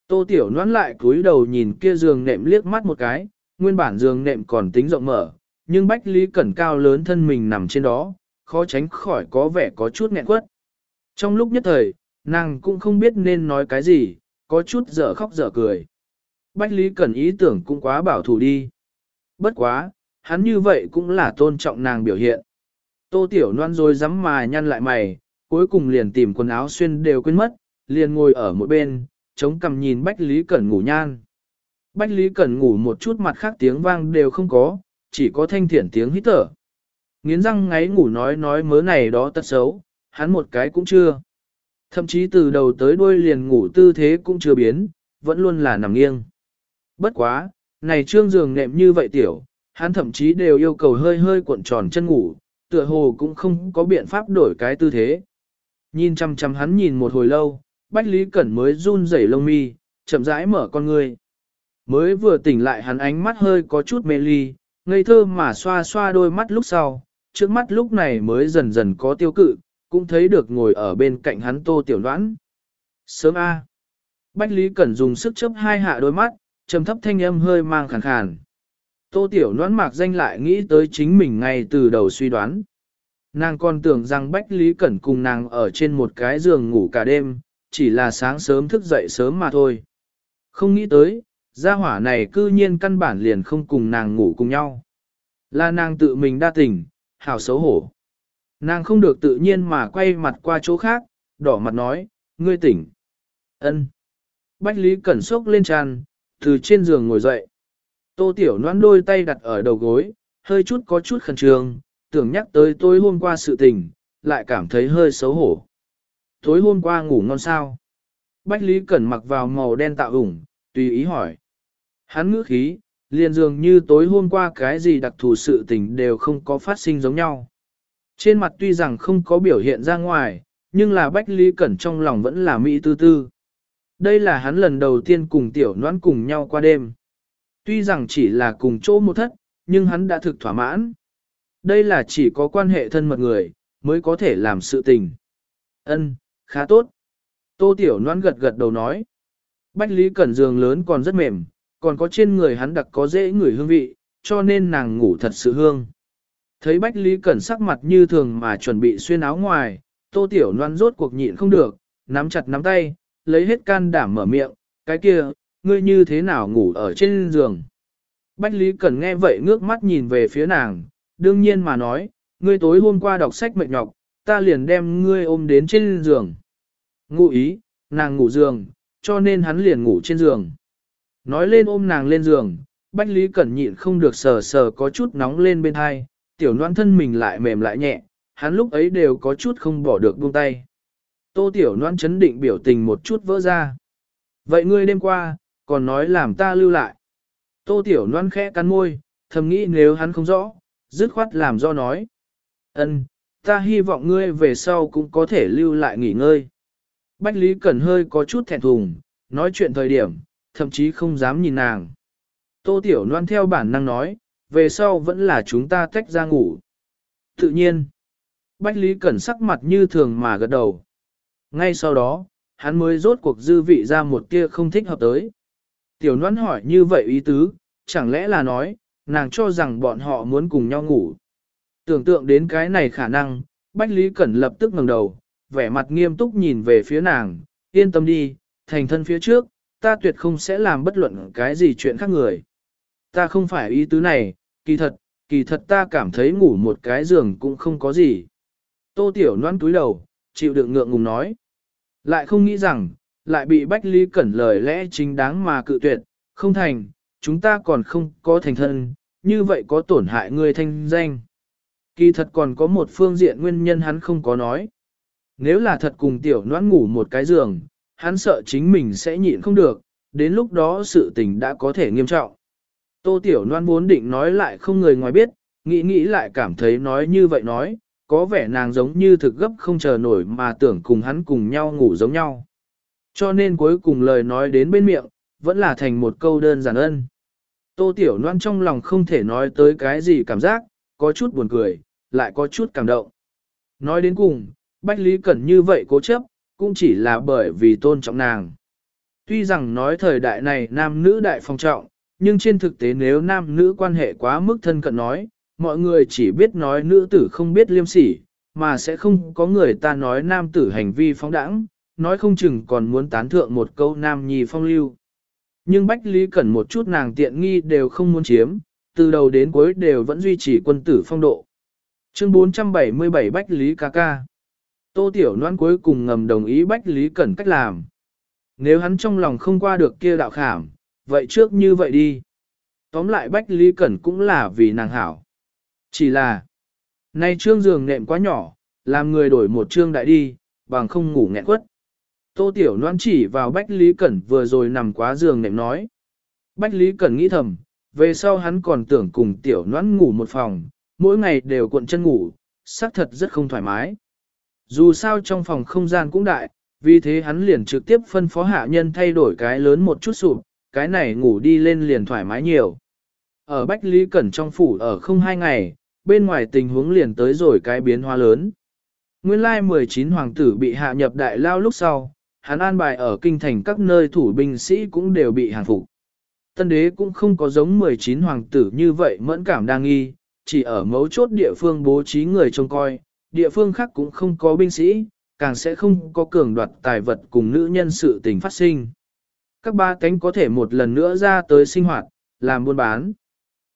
[SPEAKER 1] Tô Tiểu nón lại cúi đầu nhìn kia giường nệm liếc mắt một cái, nguyên bản giường nệm còn tính rộng mở, nhưng Bách Lý Cẩn cao lớn thân mình nằm trên đó, khó tránh khỏi có vẻ có chút nghẹn quất. Trong lúc nhất thời, nàng cũng không biết nên nói cái gì, có chút dở khóc dở cười. Bách Lý Cẩn ý tưởng cũng quá bảo thủ đi. Bất quá, hắn như vậy cũng là tôn trọng nàng biểu hiện. Tô Tiểu Loan rồi dám mà nhăn lại mày, cuối cùng liền tìm quần áo xuyên đều quên mất, liền ngồi ở một bên, chống cằm nhìn Bách Lý Cẩn ngủ nhan. Bách Lý Cẩn ngủ một chút mặt khác tiếng vang đều không có, chỉ có thanh thiển tiếng hít thở. Nghiến răng ngáy ngủ nói nói mớ này đó tật xấu, hắn một cái cũng chưa. Thậm chí từ đầu tới đuôi liền ngủ tư thế cũng chưa biến, vẫn luôn là nằm nghiêng. Bất quá, này trương giường nệm như vậy tiểu, hắn thậm chí đều yêu cầu hơi hơi cuộn tròn chân ngủ, tựa hồ cũng không có biện pháp đổi cái tư thế. Nhìn chăm chăm hắn nhìn một hồi lâu, Bách Lý Cẩn mới run rẩy lông mi, chậm rãi mở con ngươi. Mới vừa tỉnh lại hắn ánh mắt hơi có chút mê ly, ngây thơ mà xoa xoa đôi mắt lúc sau, trước mắt lúc này mới dần dần có tiêu cự, cũng thấy được ngồi ở bên cạnh hắn tô tiểu đoán. Sớm A. Bách Lý Cẩn dùng sức chấp hai hạ đôi mắt, trầm thấp thanh âm hơi mang khàn khàn. Tô tiểu đoán mạc danh lại nghĩ tới chính mình ngay từ đầu suy đoán. Nàng còn tưởng rằng Bách Lý Cẩn cùng nàng ở trên một cái giường ngủ cả đêm, chỉ là sáng sớm thức dậy sớm mà thôi. Không nghĩ tới, gia hỏa này cư nhiên căn bản liền không cùng nàng ngủ cùng nhau. Là nàng tự mình đa tình, hào xấu hổ. Nàng không được tự nhiên mà quay mặt qua chỗ khác, đỏ mặt nói, ngươi tỉnh. ân. Bách Lý Cẩn sốc lên tràn, từ trên giường ngồi dậy. Tô Tiểu noan đôi tay đặt ở đầu gối, hơi chút có chút khẩn trương, tưởng nhắc tới tôi hôm qua sự tình, lại cảm thấy hơi xấu hổ. Tối hôm qua ngủ ngon sao? Bách Lý Cẩn mặc vào màu đen tạo ủng, tùy ý hỏi. Hắn ngữ khí, liền dường như tối hôm qua cái gì đặc thù sự tình đều không có phát sinh giống nhau. Trên mặt tuy rằng không có biểu hiện ra ngoài, nhưng là Bách Lý Cẩn trong lòng vẫn là mỹ tư tư. Đây là hắn lần đầu tiên cùng tiểu noãn cùng nhau qua đêm. Tuy rằng chỉ là cùng chỗ một thất, nhưng hắn đã thực thỏa mãn. Đây là chỉ có quan hệ thân mật người, mới có thể làm sự tình. Ân, khá tốt. Tô Tiểu noãn gật gật đầu nói. Bách Lý Cẩn giường lớn còn rất mềm, còn có trên người hắn đặc có dễ người hương vị, cho nên nàng ngủ thật sự hương. Thấy Bách Lý Cẩn sắc mặt như thường mà chuẩn bị xuyên áo ngoài, Tô Tiểu Loan rốt cuộc nhịn không được, nắm chặt nắm tay, lấy hết can đảm mở miệng, cái kia, ngươi như thế nào ngủ ở trên giường. Bách Lý Cẩn nghe vậy ngước mắt nhìn về phía nàng, đương nhiên mà nói, ngươi tối hôm qua đọc sách mệt nhọc, ta liền đem ngươi ôm đến trên giường. Ngụ ý, nàng ngủ giường, cho nên hắn liền ngủ trên giường. Nói lên ôm nàng lên giường, Bách Lý Cẩn nhịn không được sờ sờ có chút nóng lên bên hai, tiểu noan thân mình lại mềm lại nhẹ, hắn lúc ấy đều có chút không bỏ được buông tay. Tô tiểu noan chấn định biểu tình một chút vỡ ra. Vậy ngươi đêm qua, còn nói làm ta lưu lại. Tô tiểu noan khẽ cắn môi, thầm nghĩ nếu hắn không rõ, dứt khoát làm do nói. Ân, ta hy vọng ngươi về sau cũng có thể lưu lại nghỉ ngơi. Bách Lý Cẩn hơi có chút thẹn thùng, nói chuyện thời điểm, thậm chí không dám nhìn nàng. Tô Tiểu Loan theo bản năng nói, về sau vẫn là chúng ta tách ra ngủ. Tự nhiên, Bách Lý Cẩn sắc mặt như thường mà gật đầu. Ngay sau đó, hắn mới rốt cuộc dư vị ra một tia không thích hợp tới. Tiểu Loan hỏi như vậy ý tứ, chẳng lẽ là nói, nàng cho rằng bọn họ muốn cùng nhau ngủ. Tưởng tượng đến cái này khả năng, Bách Lý Cẩn lập tức ngẩng đầu, vẻ mặt nghiêm túc nhìn về phía nàng, yên tâm đi, thành thân phía trước, ta tuyệt không sẽ làm bất luận cái gì chuyện khác người. Ta không phải ý tứ này, kỳ thật, kỳ thật ta cảm thấy ngủ một cái giường cũng không có gì. Tô Tiểu Loan túi đầu, chịu đựng ngượng ngùng nói. Lại không nghĩ rằng, lại bị Bách Lý Cẩn lời lẽ chính đáng mà cự tuyệt, không thành, chúng ta còn không có thành thân, như vậy có tổn hại người thanh danh. Kỳ thật còn có một phương diện nguyên nhân hắn không có nói. Nếu là thật cùng tiểu noãn ngủ một cái giường, hắn sợ chính mình sẽ nhịn không được, đến lúc đó sự tình đã có thể nghiêm trọng. Tô tiểu Loan vốn định nói lại không người ngoài biết, nghĩ nghĩ lại cảm thấy nói như vậy nói, có vẻ nàng giống như thực gấp không chờ nổi mà tưởng cùng hắn cùng nhau ngủ giống nhau. Cho nên cuối cùng lời nói đến bên miệng, vẫn là thành một câu đơn giản ân. Tô Tiểu Loan trong lòng không thể nói tới cái gì cảm giác, có chút buồn cười, lại có chút cảm động. Nói đến cùng, Bách Lý Cẩn như vậy cố chấp, cũng chỉ là bởi vì tôn trọng nàng. Tuy rằng nói thời đại này nam nữ đại phong trọng, nhưng trên thực tế nếu nam nữ quan hệ quá mức thân cận nói, mọi người chỉ biết nói nữ tử không biết liêm sỉ, mà sẽ không có người ta nói nam tử hành vi phóng đẳng, nói không chừng còn muốn tán thượng một câu nam nhi phong lưu. Nhưng Bách Lý Cẩn một chút nàng tiện nghi đều không muốn chiếm, từ đầu đến cuối đều vẫn duy trì quân tử phong độ. Chương 477 Bách Lý ca ca. Tô Tiểu Loan cuối cùng ngầm đồng ý Bách Lý Cẩn cách làm. Nếu hắn trong lòng không qua được kia đạo khảm, vậy trước như vậy đi. Tóm lại Bách Lý Cẩn cũng là vì nàng hảo. Chỉ là, nay trương giường nệm quá nhỏ, làm người đổi một trương đại đi, bằng không ngủ nghẹn quất. Tô Tiểu Loan chỉ vào Bách Lý Cẩn vừa rồi nằm quá giường nệm nói. Bách Lý Cẩn nghĩ thầm, về sau hắn còn tưởng cùng Tiểu Loan ngủ một phòng, mỗi ngày đều cuộn chân ngủ, xác thật rất không thoải mái. Dù sao trong phòng không gian cũng đại, vì thế hắn liền trực tiếp phân phó hạ nhân thay đổi cái lớn một chút sụp, cái này ngủ đi lên liền thoải mái nhiều. Ở Bách Lý Cẩn trong phủ ở không hai ngày, bên ngoài tình huống liền tới rồi cái biến hóa lớn. Nguyên lai 19 hoàng tử bị hạ nhập đại lao lúc sau, hắn an bài ở kinh thành các nơi thủ binh sĩ cũng đều bị hàng phục. Tân đế cũng không có giống 19 hoàng tử như vậy mẫn cảm đang nghi, chỉ ở mấu chốt địa phương bố trí người trông coi, địa phương khác cũng không có binh sĩ, càng sẽ không có cường đoạt tài vật cùng nữ nhân sự tình phát sinh. Các ba cánh có thể một lần nữa ra tới sinh hoạt, làm buôn bán.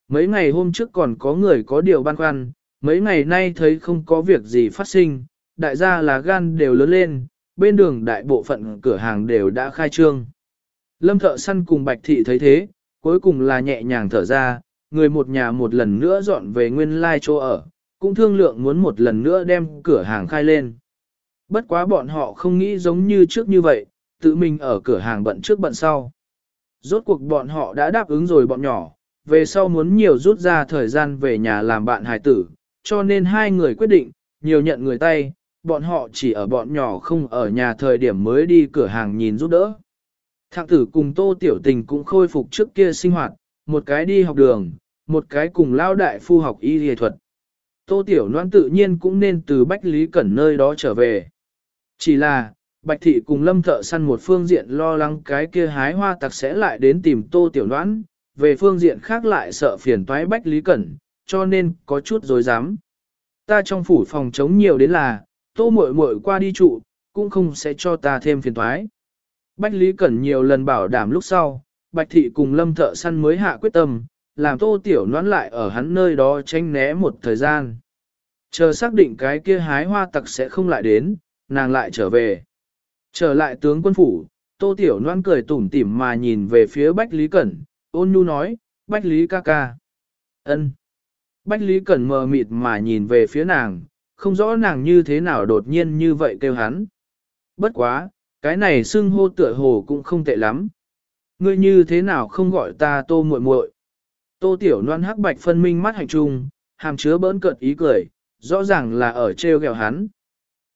[SPEAKER 1] Mấy ngày hôm trước còn có người có điều băn khoăn, mấy ngày nay thấy không có việc gì phát sinh, đại gia là gan đều lớn lên, bên đường đại bộ phận cửa hàng đều đã khai trương. Lâm thợ săn cùng bạch thị thấy thế, cuối cùng là nhẹ nhàng thở ra, người một nhà một lần nữa dọn về nguyên lai chỗ ở, cũng thương lượng muốn một lần nữa đem cửa hàng khai lên. Bất quá bọn họ không nghĩ giống như trước như vậy, tự mình ở cửa hàng bận trước bận sau. Rốt cuộc bọn họ đã đáp ứng rồi bọn nhỏ, về sau muốn nhiều rút ra thời gian về nhà làm bạn hài tử, cho nên hai người quyết định, nhiều nhận người tay, bọn họ chỉ ở bọn nhỏ không ở nhà thời điểm mới đi cửa hàng nhìn giúp đỡ. Thạng tử cùng tô tiểu tình cũng khôi phục trước kia sinh hoạt, một cái đi học đường, một cái cùng lao đại phu học y y thuật. Tô tiểu noan tự nhiên cũng nên từ Bách Lý Cẩn nơi đó trở về. Chỉ là, Bạch Thị cùng Lâm Thợ săn một phương diện lo lắng cái kia hái hoa tặc sẽ lại đến tìm Tô Tiểu Đoán về phương diện khác lại sợ phiền toái Bách Lý Cẩn, cho nên có chút dối dám. Ta trong phủ phòng chống nhiều đến là, Tô muội muội qua đi trụ, cũng không sẽ cho ta thêm phiền toái. Bách Lý Cẩn nhiều lần bảo đảm lúc sau, Bạch Thị cùng Lâm Thợ săn mới hạ quyết tâm, làm Tô Tiểu Đoán lại ở hắn nơi đó tranh né một thời gian. Chờ xác định cái kia hái hoa tặc sẽ không lại đến, nàng lại trở về. Trở lại tướng quân phủ, Tô Tiểu Loan cười tủm tỉm mà nhìn về phía Bách Lý Cẩn, ôn nhu nói, Bách Lý ca ca. ân. Bách Lý Cẩn mờ mịt mà nhìn về phía nàng, không rõ nàng như thế nào đột nhiên như vậy kêu hắn. Bất quá, cái này xưng hô tựa hồ cũng không tệ lắm. Ngươi như thế nào không gọi ta tô muội muội? Tô Tiểu Loan hắc bạch phân minh mắt hành trung, hàm chứa bỡn cợt ý cười, rõ ràng là ở treo gẹo hắn.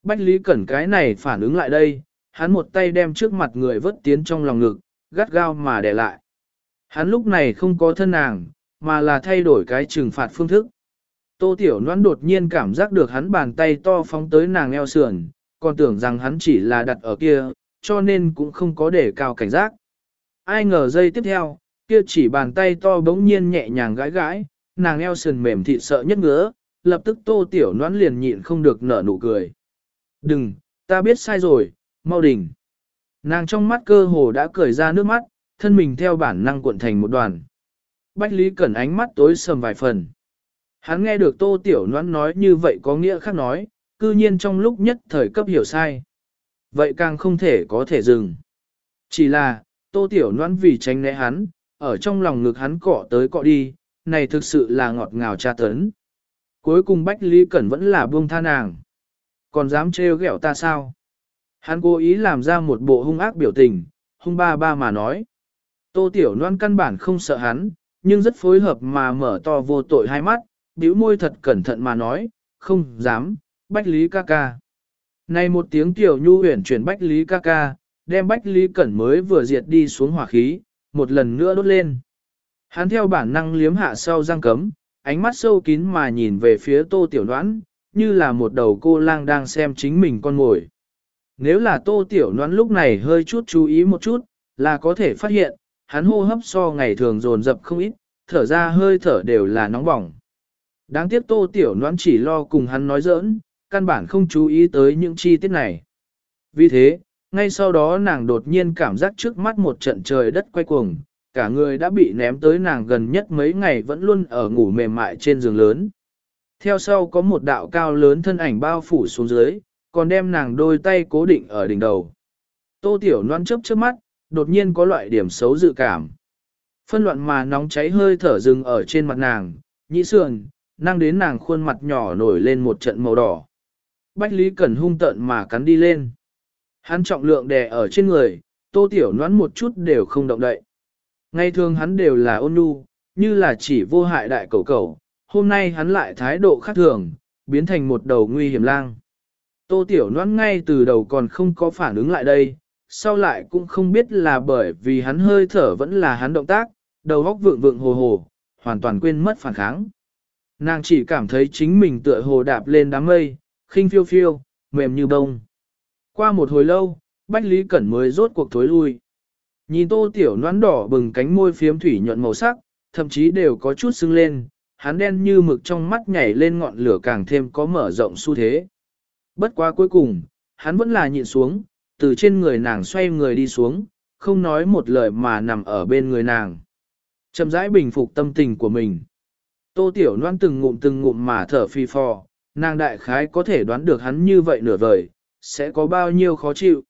[SPEAKER 1] Bách Lý Cẩn cái này phản ứng lại đây, hắn một tay đem trước mặt người vớt tiến trong lòng ngực, gắt gao mà để lại. Hắn lúc này không có thân nàng, mà là thay đổi cái trừng phạt phương thức. Tô Tiểu Loan đột nhiên cảm giác được hắn bàn tay to phóng tới nàng eo sườn, còn tưởng rằng hắn chỉ là đặt ở kia, cho nên cũng không có để cao cảnh giác. Ai ngờ giây tiếp theo, kia chỉ bàn tay to bỗng nhiên nhẹ nhàng gãi gãi, nàng eo sườn mềm thịt sợ nhất ngứa, lập tức Tô Tiểu Loan liền nhịn không được nở nụ cười. Đừng, ta biết sai rồi, mau đỉnh. Nàng trong mắt cơ hồ đã cười ra nước mắt, thân mình theo bản năng cuộn thành một đoàn. Bách Lý Cẩn ánh mắt tối sầm vài phần. Hắn nghe được Tô Tiểu Noãn nói như vậy có nghĩa khác nói, cư nhiên trong lúc nhất thời cấp hiểu sai. Vậy càng không thể có thể dừng. Chỉ là, Tô Tiểu Noãn vì tránh né hắn, ở trong lòng ngực hắn cọ tới cọ đi, này thực sự là ngọt ngào tra tấn. Cuối cùng Bách Lý Cẩn vẫn là buông tha nàng. Còn dám trêu ghẹo ta sao? Hắn cố ý làm ra một bộ hung ác biểu tình, hung ba ba mà nói. Tô Tiểu Loan căn bản không sợ hắn, nhưng rất phối hợp mà mở to vô tội hai mắt, bĩu môi thật cẩn thận mà nói, không dám, Bách Lý ca ca. Này một tiếng tiểu nhu huyền chuyển Bách Lý ca ca, đem Bách Lý Cẩn mới vừa diệt đi xuống hỏa khí, một lần nữa đốt lên. Hắn theo bản năng liếm hạ sau răng cấm, ánh mắt sâu kín mà nhìn về phía tô tiểu Loan, như là một đầu cô lang đang xem chính mình con ngồi. Nếu là tô tiểu noan lúc này hơi chút chú ý một chút, là có thể phát hiện, hắn hô hấp so ngày thường dồn dập không ít, thở ra hơi thở đều là nóng bỏng. Đáng tiếc tô tiểu noan chỉ lo cùng hắn nói giỡn, căn bản không chú ý tới những chi tiết này. Vì thế, ngay sau đó nàng đột nhiên cảm giác trước mắt một trận trời đất quay cuồng, cả người đã bị ném tới nàng gần nhất mấy ngày vẫn luôn ở ngủ mềm mại trên giường lớn. Theo sau có một đạo cao lớn thân ảnh bao phủ xuống dưới, còn đem nàng đôi tay cố định ở đỉnh đầu. Tô Tiểu Loan chớp chớp mắt, đột nhiên có loại điểm xấu dự cảm. Phân loạn mà nóng cháy hơi thở rừng ở trên mặt nàng, nhĩ sườn, năng đến nàng khuôn mặt nhỏ nổi lên một trận màu đỏ. Bách Lý Cẩn hung tợn mà cắn đi lên. Hắn trọng lượng đè ở trên người, tô tiểu Loan một chút đều không động đậy. Ngày thường hắn đều là ôn nhu, như là chỉ vô hại đại cầu cầu, hôm nay hắn lại thái độ khác thường, biến thành một đầu nguy hiểm lang. Tô tiểu Loan ngay từ đầu còn không có phản ứng lại đây, sau lại cũng không biết là bởi vì hắn hơi thở vẫn là hắn động tác, đầu óc vượng vượng hồ hồ, hoàn toàn quên mất phản kháng. Nàng chỉ cảm thấy chính mình tựa hồ đạp lên đám mây, khinh phiêu phiêu, mềm như bông. Qua một hồi lâu, Bách Lý Cẩn mới rốt cuộc thối lui. Nhìn tô tiểu noán đỏ bừng cánh môi phiếm thủy nhuận màu sắc, thậm chí đều có chút sưng lên, hắn đen như mực trong mắt nhảy lên ngọn lửa càng thêm có mở rộng xu thế. Bất quá cuối cùng, hắn vẫn là nhịn xuống, từ trên người nàng xoay người đi xuống, không nói một lời mà nằm ở bên người nàng. Chậm rãi bình phục tâm tình của mình. Tô Tiểu Loan từng ngụm từng ngụm mà thở phi phò, nàng đại khái có thể đoán được hắn như vậy nửa vời, sẽ có bao nhiêu khó chịu.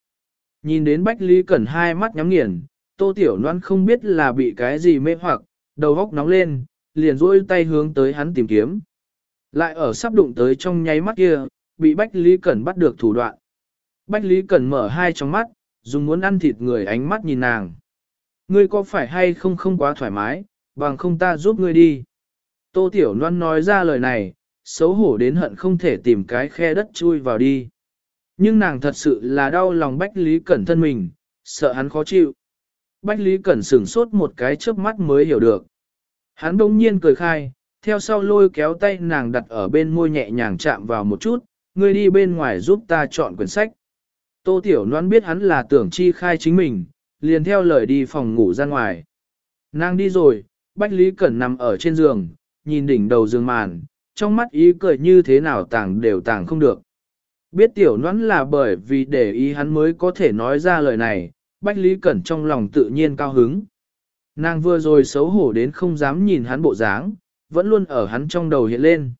[SPEAKER 1] Nhìn đến Bách Lý Cẩn hai mắt nhắm nghiền, Tô Tiểu Loan không biết là bị cái gì mê hoặc, đầu góc nóng lên, liền duỗi tay hướng tới hắn tìm kiếm. Lại ở sắp đụng tới trong nháy mắt kia, bị Bách Lý Cẩn bắt được thủ đoạn. Bách Lý Cẩn mở hai trong mắt, dùng muốn ăn thịt người ánh mắt nhìn nàng. Ngươi có phải hay không không quá thoải mái, bằng không ta giúp ngươi đi. Tô Tiểu Loan nói ra lời này, xấu hổ đến hận không thể tìm cái khe đất chui vào đi. Nhưng nàng thật sự là đau lòng Bách Lý Cẩn thân mình, sợ hắn khó chịu. Bách Lý Cẩn sửng sốt một cái chớp mắt mới hiểu được. Hắn đông nhiên cười khai, theo sau lôi kéo tay nàng đặt ở bên môi nhẹ nhàng chạm vào một chút, ngươi đi bên ngoài giúp ta chọn quyển sách. Tô Tiểu Loan biết hắn là tưởng chi khai chính mình, liền theo lời đi phòng ngủ ra ngoài. Nàng đi rồi, Bách Lý Cẩn nằm ở trên giường, nhìn đỉnh đầu giường màn, trong mắt ý cười như thế nào tàng đều tàng không được. Biết Tiểu Loan là bởi vì để ý hắn mới có thể nói ra lời này, Bách Lý Cẩn trong lòng tự nhiên cao hứng. Nàng vừa rồi xấu hổ đến không dám nhìn hắn bộ dáng, vẫn luôn ở hắn trong đầu hiện lên.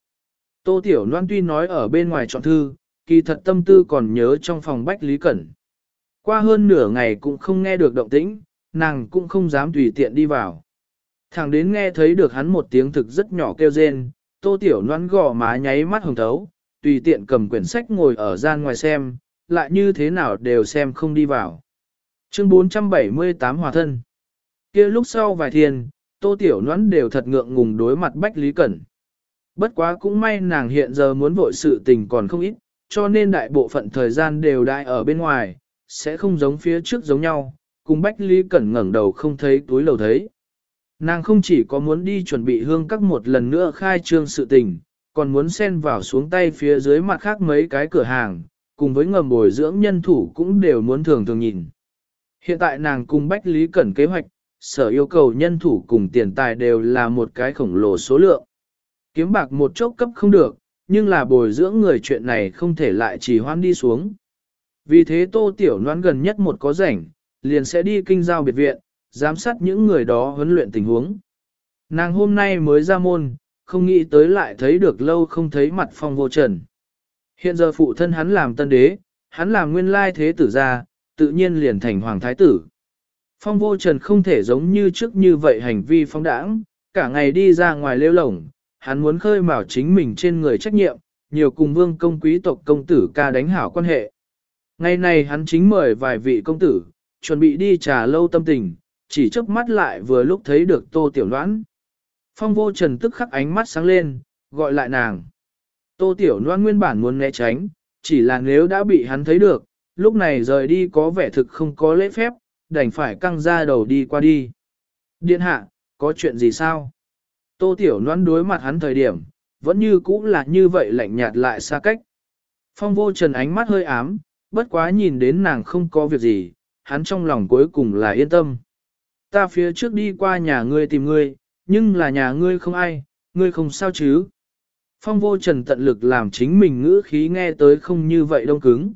[SPEAKER 1] Tô Tiểu Loan tuy nói ở bên ngoài chọn thư, kỳ thật tâm tư còn nhớ trong phòng Bách Lý Cẩn. Qua hơn nửa ngày cũng không nghe được động tĩnh, nàng cũng không dám tùy tiện đi vào. Thẳng đến nghe thấy được hắn một tiếng thực rất nhỏ kêu rên, tô tiểu Loan gò má nháy mắt hồng thấu, tùy tiện cầm quyển sách ngồi ở gian ngoài xem, lại như thế nào đều xem không đi vào. Chương 478 Hòa thân kia lúc sau vài thiên, tô tiểu Loan đều thật ngượng ngùng đối mặt Bách Lý Cẩn. Bất quá cũng may nàng hiện giờ muốn vội sự tình còn không ít, cho nên đại bộ phận thời gian đều đại ở bên ngoài, sẽ không giống phía trước giống nhau, cùng Bách Lý Cẩn ngẩng đầu không thấy túi lầu thấy. Nàng không chỉ có muốn đi chuẩn bị hương các một lần nữa khai trương sự tình, còn muốn xen vào xuống tay phía dưới mặt khác mấy cái cửa hàng, cùng với ngầm bồi dưỡng nhân thủ cũng đều muốn thường thường nhìn. Hiện tại nàng cùng Bách Lý Cẩn kế hoạch, sở yêu cầu nhân thủ cùng tiền tài đều là một cái khổng lồ số lượng. Kiếm bạc một chốc cấp không được, nhưng là bồi dưỡng người chuyện này không thể lại chỉ hoan đi xuống. Vì thế tô tiểu noan gần nhất một có rảnh, liền sẽ đi kinh giao biệt viện, giám sát những người đó huấn luyện tình huống. Nàng hôm nay mới ra môn, không nghĩ tới lại thấy được lâu không thấy mặt phong vô trần. Hiện giờ phụ thân hắn làm tân đế, hắn làm nguyên lai thế tử gia, tự nhiên liền thành hoàng thái tử. Phong vô trần không thể giống như trước như vậy hành vi phong đãng, cả ngày đi ra ngoài lêu lổng, hắn muốn khơi mào chính mình trên người trách nhiệm, nhiều cùng vương công quý tộc công tử ca đánh hảo quan hệ. Ngày này hắn chính mời vài vị công tử, chuẩn bị đi trà lâu tâm tình, chỉ chớp mắt lại vừa lúc thấy được tô tiểu noãn. Phong vô trần tức khắc ánh mắt sáng lên, gọi lại nàng. Tô tiểu noãn nguyên bản muốn né tránh, chỉ là nếu đã bị hắn thấy được, lúc này rời đi có vẻ thực không có lễ phép, đành phải căng ra đầu đi qua đi. Điện hạ, có chuyện gì sao? Tô tiểu Loan đối mặt hắn thời điểm, vẫn như cũ là như vậy lạnh nhạt lại xa cách. Phong vô trần ánh mắt hơi ám, bất quá nhìn đến nàng không có việc gì, hắn trong lòng cuối cùng là yên tâm. Ta phía trước đi qua nhà ngươi tìm ngươi, nhưng là nhà ngươi không ai, ngươi không sao chứ. Phong vô trần tận lực làm chính mình ngữ khí nghe tới không như vậy đông cứng.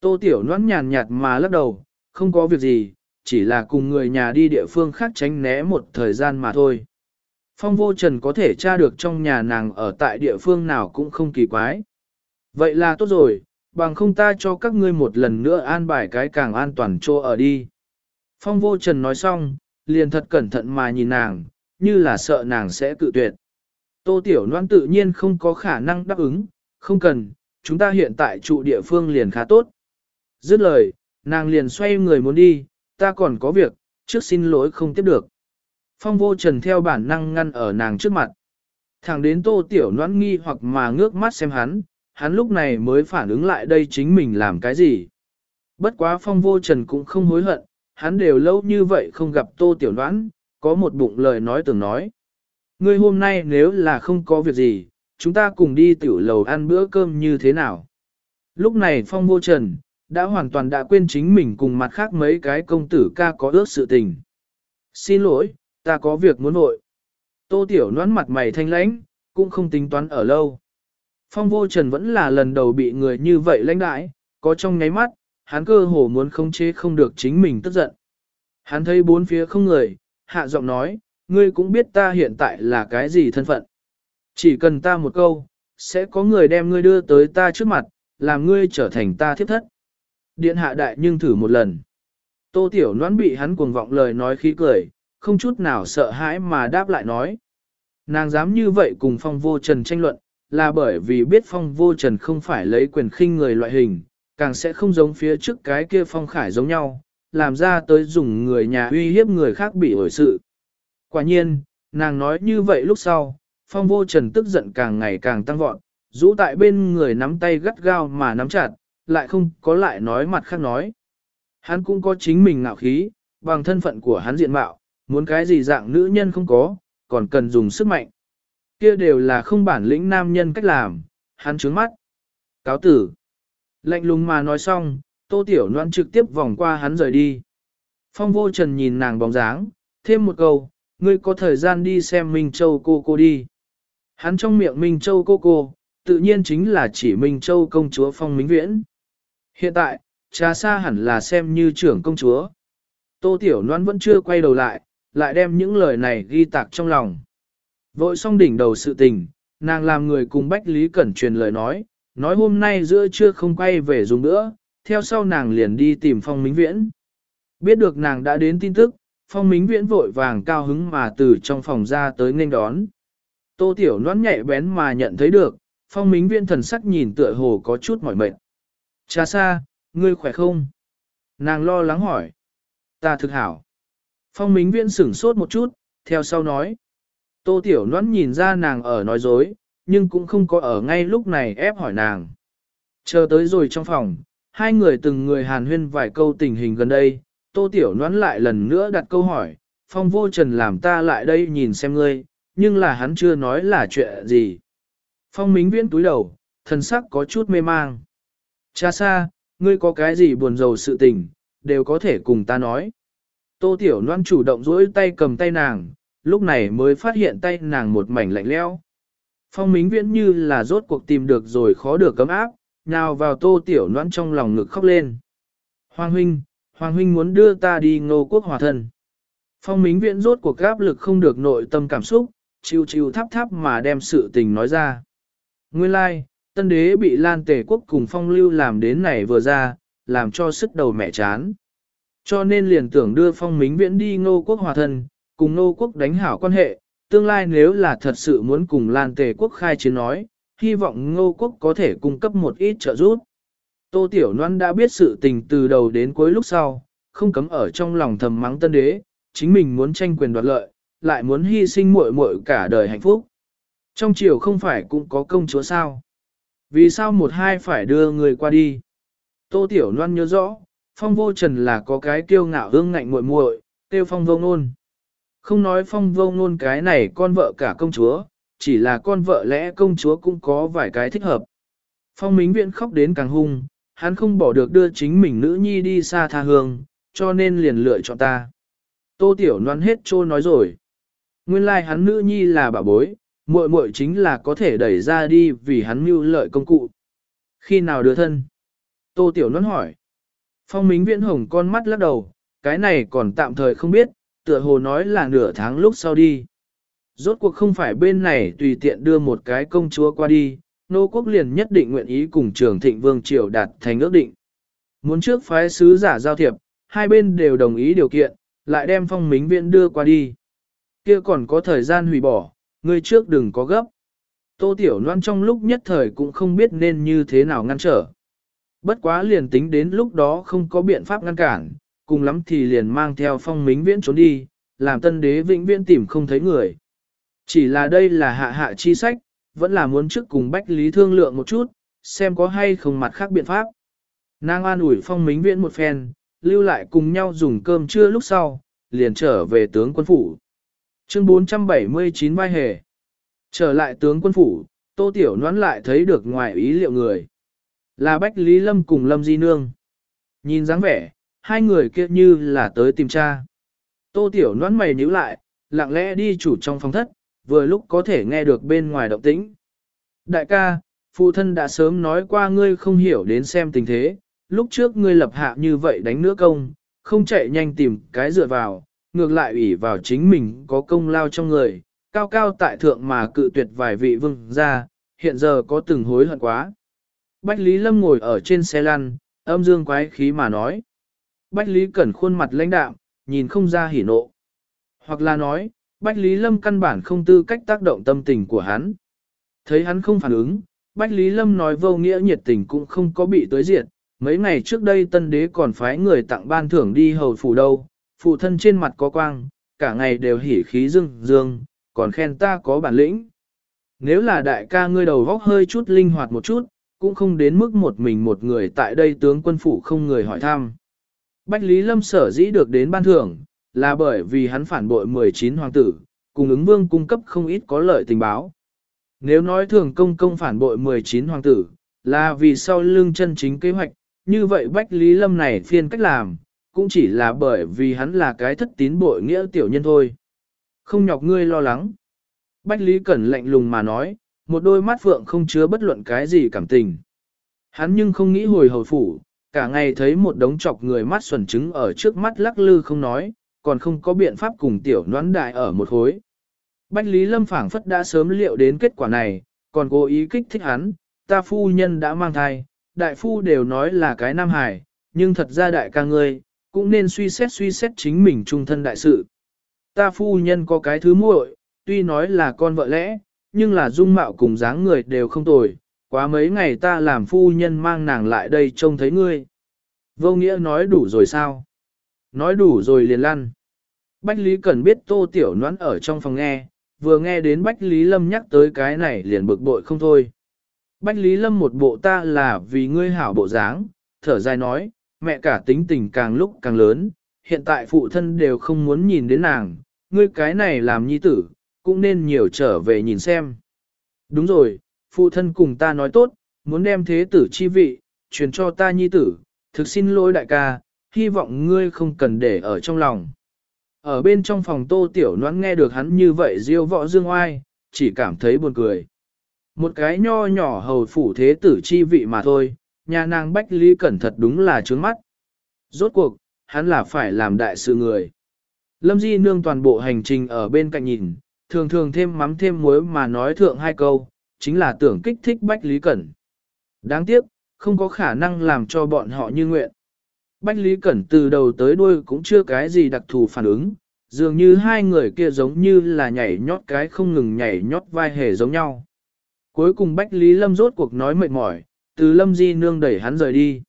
[SPEAKER 1] Tô tiểu Loan nhàn nhạt mà lắc đầu, không có việc gì, chỉ là cùng người nhà đi địa phương khác tránh né một thời gian mà thôi. Phong vô trần có thể tra được trong nhà nàng ở tại địa phương nào cũng không kỳ quái. Vậy là tốt rồi, bằng không ta cho các ngươi một lần nữa an bài cái càng an toàn chỗ ở đi. Phong vô trần nói xong, liền thật cẩn thận mà nhìn nàng, như là sợ nàng sẽ cự tuyệt. Tô Tiểu Loan tự nhiên không có khả năng đáp ứng, không cần, chúng ta hiện tại trụ địa phương liền khá tốt. Dứt lời, nàng liền xoay người muốn đi, ta còn có việc, trước xin lỗi không tiếp được. Phong vô trần theo bản năng ngăn ở nàng trước mặt. Thẳng đến tô tiểu noãn nghi hoặc mà ngước mắt xem hắn, hắn lúc này mới phản ứng lại đây chính mình làm cái gì. Bất quá phong vô trần cũng không hối hận, hắn đều lâu như vậy không gặp tô tiểu noãn, có một bụng lời nói tưởng nói. Ngươi hôm nay nếu là không có việc gì, chúng ta cùng đi tiểu lầu ăn bữa cơm như thế nào. Lúc này phong vô trần, đã hoàn toàn đã quên chính mình cùng mặt khác mấy cái công tử ca có ước sự tình. Xin lỗi, ta có việc muốn nội. Tô tiểu noãn mặt mày thanh lãnh, cũng không tính toán ở lâu. Phong vô trần vẫn là lần đầu bị người như vậy lãnh đãi, có trong nháy mắt, hắn cơ hồ muốn không chế không được chính mình tức giận. Hắn thấy bốn phía không người, hạ giọng nói, ngươi cũng biết ta hiện tại là cái gì thân phận. Chỉ cần ta một câu, sẽ có người đem ngươi đưa tới ta trước mặt, làm ngươi trở thành ta thiếp thất. Điện hạ đại nhưng thử một lần. Tô Tiểu noãn bị hắn cuồng vọng lời nói khí cười, không chút nào sợ hãi mà đáp lại nói. Nàng dám như vậy cùng phong vô trần tranh luận, là bởi vì biết phong vô trần không phải lấy quyền khinh người loại hình, càng sẽ không giống phía trước cái kia phong khải giống nhau, làm ra tới dùng người nhà uy hiếp người khác bị ổi sự. Quả nhiên, nàng nói như vậy lúc sau, phong vô trần tức giận càng ngày càng tăng vọt, rũ tại bên người nắm tay gắt gao mà nắm chặt, lại không có lại nói mặt khác nói. Hắn cũng có chính mình ngạo khí, bằng thân phận của hắn diện mạo, muốn cái gì dạng nữ nhân không có, còn cần dùng sức mạnh. Kia đều là không bản lĩnh nam nhân cách làm, hắn trướng mắt. Cáo tử. Lạnh lùng mà nói xong, tô tiểu noan trực tiếp vòng qua hắn rời đi. Phong vô trần nhìn nàng bóng dáng, thêm một câu, ngươi có thời gian đi xem Minh Châu cô cô đi. Hắn trong miệng Minh Châu cô cô, tự nhiên chính là chỉ Minh Châu công chúa Phong Minh Viễn. Hiện tại, trà sa hẳn là xem như trưởng công chúa. Tô Tiểu Loan vẫn chưa quay đầu lại, lại đem những lời này ghi tạc trong lòng. Vội xong đỉnh đầu sự tình, nàng làm người cùng Bách Lý Cẩn truyền lời nói, nói hôm nay giữa trưa không quay về dùng nữa, theo sau nàng liền đi tìm Phong Minh Viễn. Biết được nàng đã đến tin tức, Phong Minh Viễn vội vàng cao hứng mà từ trong phòng ra tới nghênh đón. Tô Tiểu Loan nhạy bén mà nhận thấy được, Phong Minh Viễn thần sắc nhìn tựa hồ có chút mỏi mệt. Cha sa, ngươi khỏe không? Nàng lo lắng hỏi. Ta thực hảo. Phong Mính Viễn sửng sốt một chút, theo sau nói. Tô Tiểu Loan nhìn ra nàng ở nói dối, nhưng cũng không có ở ngay lúc này ép hỏi nàng. Chờ tới rồi trong phòng, hai người từng người hàn huyên vài câu tình hình gần đây, Tô Tiểu Loan lại lần nữa đặt câu hỏi, phong vô trần làm ta lại đây nhìn xem ngươi, nhưng là hắn chưa nói là chuyện gì. Phong mính viễn túi đầu, thần sắc có chút mê mang. Cha xa, ngươi có cái gì buồn rầu sự tình, đều có thể cùng ta nói. Tô Tiểu Loan chủ động duỗi tay cầm tay nàng, lúc này mới phát hiện tay nàng một mảnh lạnh leo. Phong mính viễn như là rốt cuộc tìm được rồi khó được cấm áp, nào vào Tô Tiểu Loan trong lòng ngực khóc lên. Hoàng huynh, Hoàng huynh muốn đưa ta đi ngô quốc hòa thân. Phong mính viễn rốt cuộc áp lực không được nội tâm cảm xúc, chiêu chiêu thắp thắp mà đem sự tình nói ra. Nguyên lai, like, tân đế bị lan tề quốc cùng phong lưu làm đến này vừa ra, làm cho sức đầu mẹ chán. Cho nên liền tưởng đưa phong mính viễn đi ngô quốc hòa thân, cùng ngô quốc đánh hảo quan hệ, tương lai nếu là thật sự muốn cùng lan tề quốc khai chiến nói, hy vọng ngô quốc có thể cung cấp một ít trợ giúp. Tô Tiểu Loan đã biết sự tình từ đầu đến cuối lúc sau, không cấm ở trong lòng thầm mắng tân đế, chính mình muốn tranh quyền đoạt lợi, lại muốn hy sinh muội muội cả đời hạnh phúc. Trong triều không phải cũng có công chúa sao? Vì sao một hai phải đưa người qua đi? Tô Tiểu Loan nhớ rõ, phong vô trần là có cái kiêu ngạo hương ngạnh muội muội, tiêu phong vô ngôn. Không nói phong vô ngôn cái này con vợ cả công chúa, chỉ là con vợ lẽ công chúa cũng có vài cái thích hợp. Phong Mính Viễn khóc đến càng hung, hắn không bỏ được đưa chính mình nữ nhi đi xa tha hương, cho nên liền lựa chọn ta. Tô Tiểu Loan hết trô nói rồi. Nguyên lai like hắn nữ nhi là bà bối, muội muội chính là có thể đẩy ra đi vì hắn mưu lợi công cụ. Khi nào đưa thân? Tô Tiểu Loan hỏi. Phong Mính Viễn Hồng con mắt lắc đầu, cái này còn tạm thời không biết, tựa hồ nói là nửa tháng lúc sau đi. Rốt cuộc không phải bên này tùy tiện đưa một cái công chúa qua đi, nô quốc liền nhất định nguyện ý cùng trường thịnh vương triều đạt thành ước định. Muốn trước phái sứ giả giao thiệp, hai bên đều đồng ý điều kiện, lại đem phong mính viện đưa qua đi. Kia còn có thời gian hủy bỏ, người trước đừng có gấp. Tô Tiểu Loan trong lúc nhất thời cũng không biết nên như thế nào ngăn trở. Bất quá liền tính đến lúc đó không có biện pháp ngăn cản, cùng lắm thì liền mang theo phong mính viễn trốn đi, làm tân đế vĩnh viễn tìm không thấy người. Chỉ là đây là hạ hạ chi sách, vẫn là muốn trước cùng Bách Lý thương lượng một chút, xem có hay không mặt khác biện pháp. Nàng an ủi phong mính viễn một phen, lưu lại cùng nhau dùng cơm trưa lúc sau, liền trở về tướng quân phủ. Chương 479 vai hề. Trở lại tướng quân phủ, Tô Tiểu Noãn lại thấy được ngoài ý liệu người. Là Bách Lý Lâm cùng Lâm Di Nương. Nhìn dáng vẻ, hai người kia như là tới tìm cha. Tô Tiểu nón mày nhíu lại, lặng lẽ đi chủ trong phòng thất, vừa lúc có thể nghe được bên ngoài động tĩnh. Đại ca, phụ thân đã sớm nói qua ngươi không hiểu đến xem tình thế, lúc trước ngươi lập hạ như vậy đánh nữa công, không chạy nhanh tìm cái dựa vào, ngược lại ủy vào chính mình có công lao trong người, cao cao tại thượng mà cự tuyệt vài vị vương ra, hiện giờ có từng hối hận quá. Bách Lý Lâm ngồi ở trên xe lăn, âm dương quái khí mà nói. Bách Lý Cẩn khuôn mặt lãnh đạm, nhìn không ra hỉ nộ. Hoặc là nói, Bách Lý Lâm căn bản không tư cách tác động tâm tình của hắn. Thấy hắn không phản ứng, Bách Lý Lâm nói vô nghĩa nhiệt tình cũng không có bị tới diệt. Mấy ngày trước đây tân đế còn phái người tặng ban thưởng đi hầu phủ đâu, phụ thân trên mặt có quang, cả ngày đều hỉ khí dương dương, còn khen ta có bản lĩnh. Nếu là đại ca ngươi đầu vóc hơi chút linh hoạt một chút, cũng không đến mức một mình một người tại đây tướng quân phủ không người hỏi thăm. Bách Lý Lâm sở dĩ được đến ban thưởng, là bởi vì hắn phản bội 19 hoàng tử, cùng ứng vương cung cấp không ít có lợi tình báo. Nếu nói thường công công phản bội 19 hoàng tử, là vì sau lưng chân chính kế hoạch, như vậy Bách Lý Lâm này phiên cách làm, cũng chỉ là bởi vì hắn là cái thất tín bội nghĩa tiểu nhân thôi. Không nhọc ngươi lo lắng. Bách Lý Cẩn lạnh lùng mà nói, một đôi mắt phượng không chứa bất luận cái gì cảm tình. Hắn nhưng không nghĩ hồi hồi phủ, cả ngày thấy một đống chọc người mắt xuẩn trứng ở trước mắt lắc lư không nói, còn không có biện pháp cùng tiểu noãn đại ở một hối Bách Lý Lâm phảng phất đã sớm liệu đến kết quả này, còn cố ý kích thích hắn, ta phu nhân đã mang thai, đại phu đều nói là cái nam hải nhưng thật ra đại ca ngươi, cũng nên suy xét suy xét chính mình trung thân đại sự. Ta phu nhân có cái thứ muội, tuy nói là con vợ lẽ, nhưng là dung mạo cùng dáng người đều không tồi, quá mấy ngày ta làm phu nhân mang nàng lại đây trông thấy ngươi. Vô nghĩa nói đủ rồi sao? Nói đủ rồi liền lăn. Bách Lý Cẩn biết tô tiểu noãn ở trong phòng nghe, vừa nghe đến Bách Lý Lâm nhắc tới cái này liền bực bội không thôi. Bách Lý Lâm một bộ ta là vì ngươi hảo bộ dáng, thở dài nói, mẹ cả tính tình càng lúc càng lớn, hiện tại phụ thân đều không muốn nhìn đến nàng, ngươi cái này làm nhi tử, cũng nên nhiều trở về nhìn xem. Đúng rồi, phụ thân cùng ta nói tốt, muốn đem thế tử chi vị, truyền cho ta nhi tử, thực xin lỗi đại ca, hy vọng ngươi không cần để ở trong lòng. Ở bên trong phòng tô tiểu noãn nghe được hắn như vậy diêu võ dương oai, chỉ cảm thấy buồn cười. Một cái nho nhỏ hầu phủ thế tử chi vị mà thôi, nhà nàng Bách Lý Cẩn thật đúng là trướng mắt. Rốt cuộc, hắn là phải làm đại sự người. Lâm Di Nương toàn bộ hành trình ở bên cạnh nhìn, thường thường thêm mắm thêm muối mà nói thượng hai câu, chính là tưởng kích thích Bách Lý Cẩn. Đáng tiếc, không có khả năng làm cho bọn họ như nguyện. Bách Lý Cẩn từ đầu tới đuôi cũng chưa cái gì đặc thù phản ứng, dường như hai người kia giống như là nhảy nhót cái không ngừng nhảy nhót vai hề giống nhau. Cuối cùng Bách Lý Lâm rốt cuộc nói mệt mỏi, từ Lâm Di Nương đẩy hắn rời đi.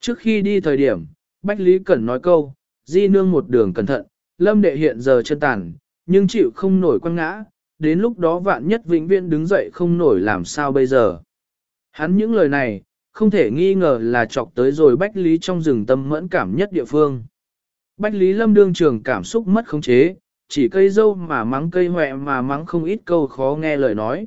[SPEAKER 1] Trước khi đi thời điểm, Bách Lý Cẩn nói câu, Di Nương một đường cẩn thận, Lâm đệ hiện giờ chân tàn, nhưng chịu không nổi quăng ngã, đến lúc đó vạn nhất vĩnh viễn đứng dậy không nổi làm sao bây giờ. Hắn những lời này, không thể nghi ngờ là chọc tới rồi Bách Lý trong rừng tâm mẫn cảm nhất địa phương. Bách Lý Lâm đương trường cảm xúc mất khống chế, chỉ cây dâu mà mắng cây hoẹ mà mắng không ít câu khó nghe lời nói.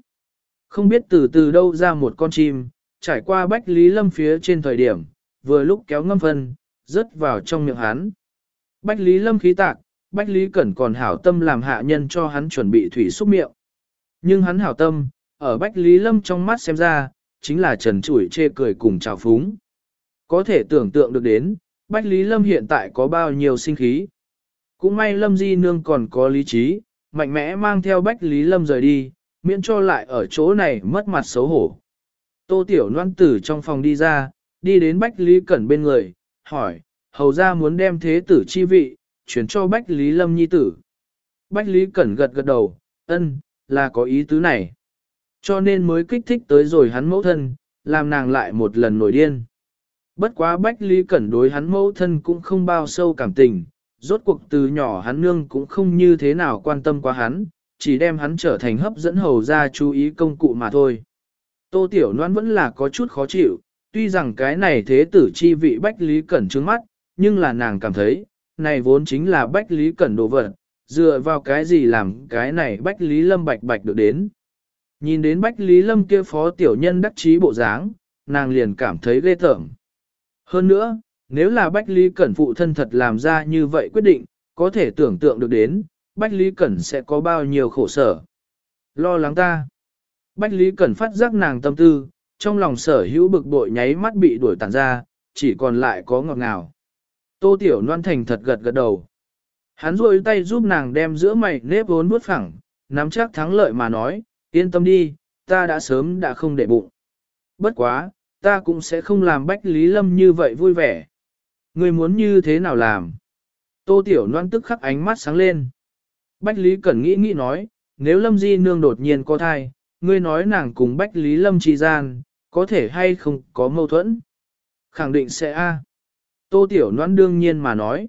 [SPEAKER 1] Không biết từ từ đâu ra một con chim, trải qua Bách Lý Lâm phía trên thời điểm, vừa lúc kéo ngâm phân, rớt vào trong miệng hắn. Bách Lý Lâm khí tạc, Bách Lý Cẩn còn hảo tâm làm hạ nhân cho hắn chuẩn bị thủy xúc miệng. Nhưng hắn hảo tâm, ở Bách Lý Lâm trong mắt xem ra, chính là trần chủi chê cười cùng chào phúng. Có thể tưởng tượng được đến, Bách Lý Lâm hiện tại có bao nhiêu sinh khí. Cũng may Lâm Di Nương còn có lý trí, mạnh mẽ mang theo Bách Lý Lâm rời đi, miễn cho lại ở chỗ này mất mặt xấu hổ. Tô Tiểu Loan tử trong phòng đi ra, đi đến Bách Lý Cẩn bên người, hỏi, hầu ra muốn đem thế tử chi vị, chuyển cho Bách Lý Lâm nhi tử. Bách Lý Cẩn gật gật đầu, ân, là có ý tứ này. Cho nên mới kích thích tới rồi hắn mẫu thân, làm nàng lại một lần nổi điên. Bất quá Bách Lý Cẩn đối hắn mẫu thân cũng không bao sâu cảm tình, rốt cuộc từ nhỏ hắn nương cũng không như thế nào quan tâm qua hắn, chỉ đem hắn trở thành hấp dẫn hầu ra chú ý công cụ mà thôi. Tô Tiểu Loan vẫn là có chút khó chịu, tuy rằng cái này thế tử chi vị Bách Lý Cẩn trướng mắt, nhưng là nàng cảm thấy, này vốn chính là Bách Lý Cẩn đồ vật, dựa vào cái gì làm cái này Bách Lý Lâm bạch bạch được đến. Nhìn đến Bách Lý Lâm kia phó tiểu nhân đắc trí bộ dáng, nàng liền cảm thấy ghê tởm. Hơn nữa, nếu là Bách Lý Cẩn phụ thân thật làm ra như vậy quyết định, có thể tưởng tượng được đến, Bách Lý Cẩn sẽ có bao nhiêu khổ sở. Lo lắng ta. Bách Lý Cẩn phát giác nàng tâm tư, trong lòng sở hữu bực bội nháy mắt bị đuổi tàn ra, chỉ còn lại có ngọt ngào. Tô Tiểu Loan Thành thật gật gật đầu. Hắn rôi tay giúp nàng đem giữa mày nếp vốn bút phẳng, nắm chắc thắng lợi mà nói, yên tâm đi, ta đã sớm đã không để bụng. Bất quá, ta cũng sẽ không làm Bách Lý Lâm như vậy vui vẻ. Người muốn như thế nào làm? Tô Tiểu Loan tức khắc ánh mắt sáng lên. Bách Lý Cẩn nghĩ nghĩ nói, nếu Lâm Di Nương đột nhiên có thai, ngươi nói nàng cùng Bách Lý Lâm trì gian, có thể hay không có mâu thuẫn? Khẳng định sẽ a. Tô Tiểu Noãn đương nhiên mà nói.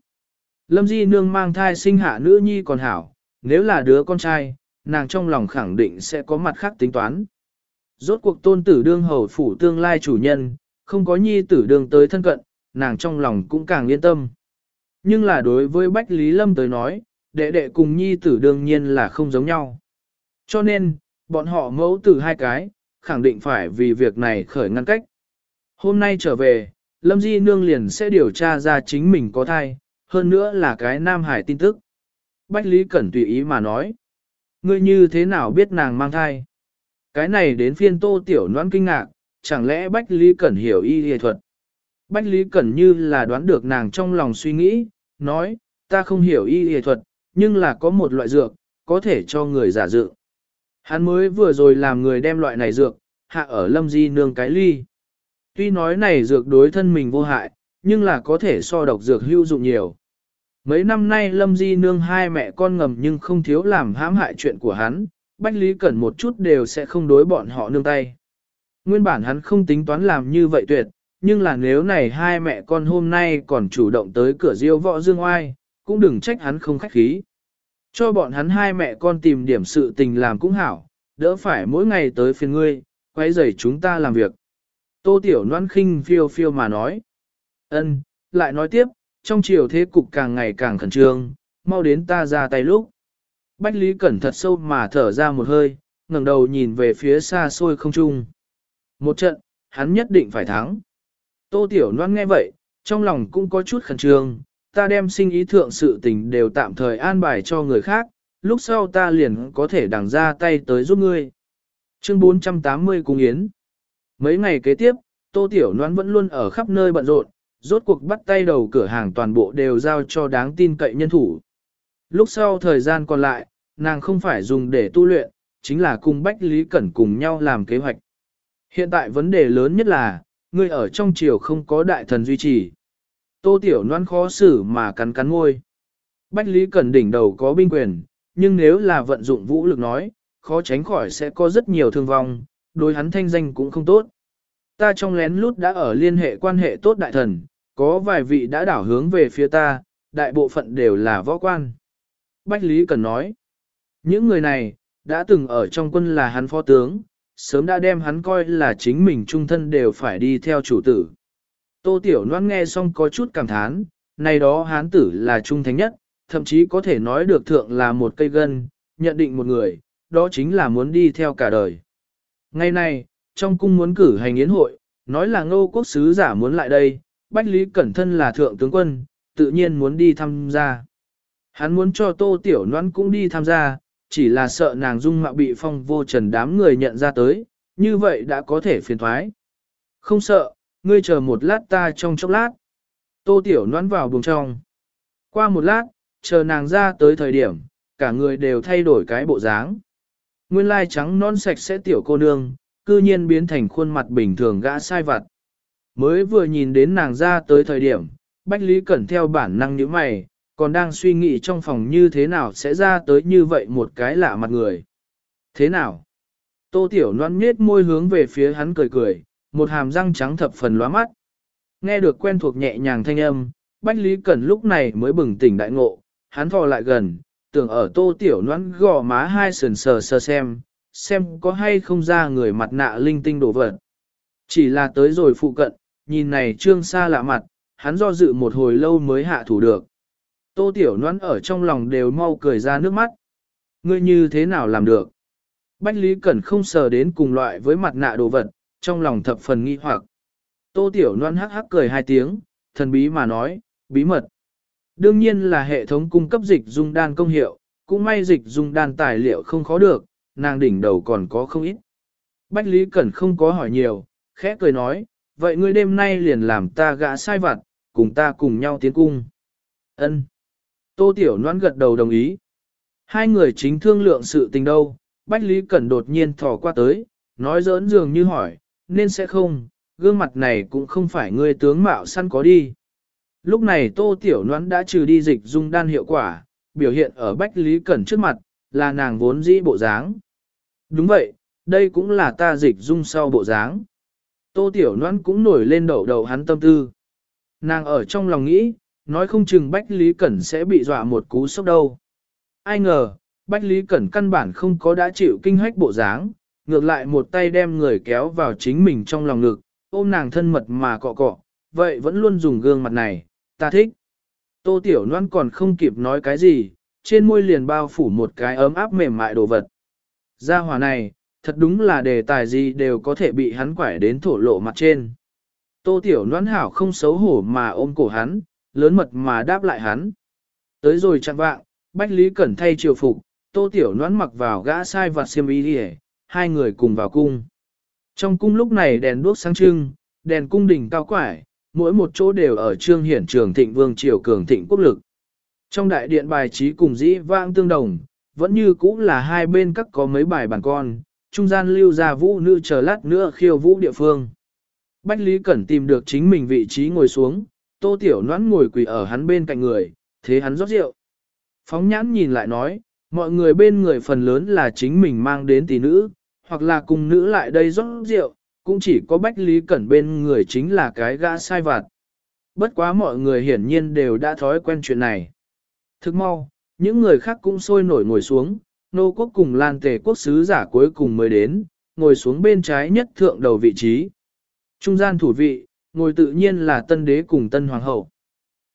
[SPEAKER 1] Lâm Di Nương mang thai sinh hạ nữ nhi còn hảo, nếu là đứa con trai, nàng trong lòng khẳng định sẽ có mặt khác tính toán. Rốt cuộc tôn tử đương hầu phủ tương lai chủ nhân, không có nhi tử đương tới thân cận, nàng trong lòng cũng càng yên tâm. Nhưng là đối với Bách Lý Lâm tới nói, đệ đệ cùng nhi tử đương nhiên là không giống nhau. Cho nên, bọn họ mẫu tử hai cái, khẳng định phải vì việc này khởi ngăn cách. Hôm nay trở về, Lâm Di Nương liền sẽ điều tra ra chính mình có thai, hơn nữa là cái Nam Hải tin tức. Bách Lý Cẩn tùy ý mà nói. Ngươi như thế nào biết nàng mang thai? Cái này đến phiên tô tiểu noan kinh ngạc, chẳng lẽ Bách Lý Cẩn hiểu y y thuật? Bách Lý Cẩn như là đoán được nàng trong lòng suy nghĩ, nói, ta không hiểu y y thuật, nhưng là có một loại dược, có thể cho người giả dự. Hắn mới vừa rồi làm người đem loại này dược, hạ ở lâm di nương cái ly. Tuy nói này dược đối thân mình vô hại, nhưng là có thể so độc dược hữu dụng nhiều. Mấy năm nay lâm di nương hai mẹ con ngầm nhưng không thiếu làm hãm hại chuyện của hắn, Bách Lý Cẩn một chút đều sẽ không đối bọn họ nương tay. Nguyên bản hắn không tính toán làm như vậy tuyệt, nhưng là nếu này hai mẹ con hôm nay còn chủ động tới cửa diêu võ dương oai, cũng đừng trách hắn không khách khí. Cho bọn hắn hai mẹ con tìm điểm sự tình làm cũng hảo, đỡ phải mỗi ngày tới phiền ngươi, quay rầy chúng ta làm việc. Tô Tiểu Loan khinh phiêu phiêu mà nói. ân lại nói tiếp, trong chiều thế cục càng ngày càng khẩn trương, mau đến ta ra tay lúc. Bách Lý Cẩn thật sâu mà thở ra một hơi, ngẩng đầu nhìn về phía xa xôi không trung. Một trận, hắn nhất định phải thắng. Tô Tiểu Loan nghe vậy, trong lòng cũng có chút khẩn trương, ta đem sinh ý thượng sự tình đều tạm thời an bài cho người khác, lúc sau ta liền có thể đằng ra tay tới giúp ngươi. Chương 480 Cung Yến Mấy ngày kế tiếp, Tô Tiểu Noãn vẫn luôn ở khắp nơi bận rộn, rốt cuộc bắt tay đầu cửa hàng toàn bộ đều giao cho đáng tin cậy nhân thủ. Lúc sau thời gian còn lại, nàng không phải dùng để tu luyện, chính là cùng Bách Lý Cẩn cùng nhau làm kế hoạch. Hiện tại vấn đề lớn nhất là, người ở trong triều không có đại thần duy trì. Tô Tiểu Loan khó xử mà cắn cắn môi. Bách Lý Cẩn đỉnh đầu có binh quyền, nhưng nếu là vận dụng vũ lực nói, khó tránh khỏi sẽ có rất nhiều thương vong, đối hắn thanh danh cũng không tốt. Ta trong lén lút đã ở liên hệ quan hệ tốt đại thần, có vài vị đã đảo hướng về phía ta, đại bộ phận đều là võ quan. Bách Lý Cần nói, những người này, đã từng ở trong quân là hắn phó tướng, sớm đã đem hắn coi là chính mình trung thân đều phải đi theo chủ tử. Tô Tiểu Loan nghe xong có chút cảm thán, này đó hán tử là trung thánh nhất, thậm chí có thể nói được thượng là một cây gân, nhận định một người, đó chính là muốn đi theo cả đời. Ngày nay, trong cung muốn cử hành yến hội, nói là ngô quốc sứ giả muốn lại đây, Bách Lý Cẩn Thân là thượng tướng quân, tự nhiên muốn đi tham gia. Hắn muốn cho Tô Tiểu Loan cũng đi tham gia, chỉ là sợ nàng dung mạo bị phong vô trần đám người nhận ra tới, như vậy đã có thể phiền thoái. Không sợ, ngươi chờ một lát ta trong chốc lát. Tô Tiểu Loan vào buồng trong. Qua một lát, chờ nàng ra tới thời điểm, cả người đều thay đổi cái bộ dáng. Nguyên lai trắng non sạch sẽ tiểu cô nương, cư nhiên biến thành khuôn mặt bình thường gã sai vặt. Mới vừa nhìn đến nàng ra tới thời điểm, Bách Lý Cẩn theo bản năng như mày, còn đang suy nghĩ trong phòng như thế nào sẽ ra tới như vậy một cái lạ mặt người. Thế nào? Tô Tiểu Loan nhếch môi hướng về phía hắn cười cười, một hàm răng trắng thập phần lóa mắt. Nghe được quen thuộc nhẹ nhàng thanh âm, Bách Lý Cẩn lúc này mới bừng tỉnh đại ngộ, hắn thò lại gần, tưởng ở Tô Tiểu noãn gò má hai sườn sờ sờ xem, xem có hay không ra người mặt nạ linh tinh đổ vật. Chỉ là tới rồi phụ cận, nhìn này trương xa lạ mặt, hắn do dự một hồi lâu mới hạ thủ được. Tô Tiểu noãn ở trong lòng đều mau cười ra nước mắt. Ngươi như thế nào làm được? Bách Lý Cẩn không sờ đến cùng loại với mặt nạ đồ vật, trong lòng thập phần nghi hoặc. Tô Tiểu Loan hắc hắc cười hai tiếng, thần bí mà nói, bí mật. Đương nhiên là hệ thống cung cấp dịch dung đan công hiệu, cũng may dịch dung đan tài liệu không khó được, nàng đỉnh đầu còn có không ít. Bách Lý Cẩn không có hỏi nhiều, khẽ cười nói, vậy ngươi đêm nay liền làm ta gã sai vặt, cùng ta cùng nhau tiến cung. Ân. Tô Tiểu Loan gật đầu đồng ý. Hai người chính thương lượng sự tình đâu, Bách Lý Cẩn đột nhiên thò qua tới, nói giỡn dường như hỏi, nên sẽ không, gương mặt này cũng không phải ngươi tướng mạo săn có đi. Lúc này Tô Tiểu Loan đã trừ đi dịch dung đan hiệu quả, biểu hiện ở Bách Lý Cẩn trước mặt, là nàng vốn dĩ bộ dáng. Đúng vậy, đây cũng là ta dịch dung sau bộ dáng. Tô Tiểu Loan cũng nổi lên đầu đầu hắn tâm tư. Nàng ở trong lòng nghĩ, nói không chừng Bách Lý Cẩn sẽ bị dọa một cú sốc đâu. Ai ngờ, Bách Lý Cẩn căn bản không có đã chịu kinh hách bộ dáng, ngược lại một tay đem người kéo vào chính mình trong lòng ngực, ôm nàng thân mật mà cọ cọ, vậy vẫn luôn dùng gương mặt này, ta thích. Tô Tiểu Loan còn không kịp nói cái gì, trên môi liền bao phủ một cái ấm áp mềm mại đồ vật. Gia hỏa này, thật đúng là đề tài gì đều có thể bị hắn quải đến thổ lộ mặt trên. Tô Tiểu Loan hảo không xấu hổ mà ôm cổ hắn, lớn mật mà đáp lại hắn. Tới rồi chặn vạng, Bách Lý Cẩn thay triều phục, Tô Tiểu Loan mặc vào gã sai vặt xiêm y đi hai người cùng vào cung. Trong cung lúc này đèn đuốc sáng trưng, đèn cung đỉnh cao quải, mỗi một chỗ đều ở trương hiển trường thịnh vương triều cường thịnh quốc lực. Trong đại điện bài trí cùng dĩ vãng tương đồng, vẫn như cũ là hai bên các có mấy bài bản con, trung gian lưu ra vũ nữ chờ lát nữa khiêu vũ địa phương. Bách Lý Cẩn tìm được chính mình vị trí ngồi xuống, tô tiểu noãn ngồi quỳ ở hắn bên cạnh người, thế hắn rót rượu. Phóng nhãn nhìn lại nói, mọi người bên người phần lớn là chính mình mang đến tỷ nữ, hoặc là cùng nữ lại đây rót rượu, cũng chỉ có Bách Lý Cẩn bên người chính là cái gã sai vặt. Bất quá mọi người hiển nhiên đều đã thói quen chuyện này. Thức mau, những người khác cũng sôi nổi ngồi xuống, nô quốc cùng lan tề quốc sứ giả cuối cùng mới đến, ngồi xuống bên trái nhất thượng đầu vị trí. Trung gian thủ vị, ngồi tự nhiên là tân đế cùng tân hoàng hậu.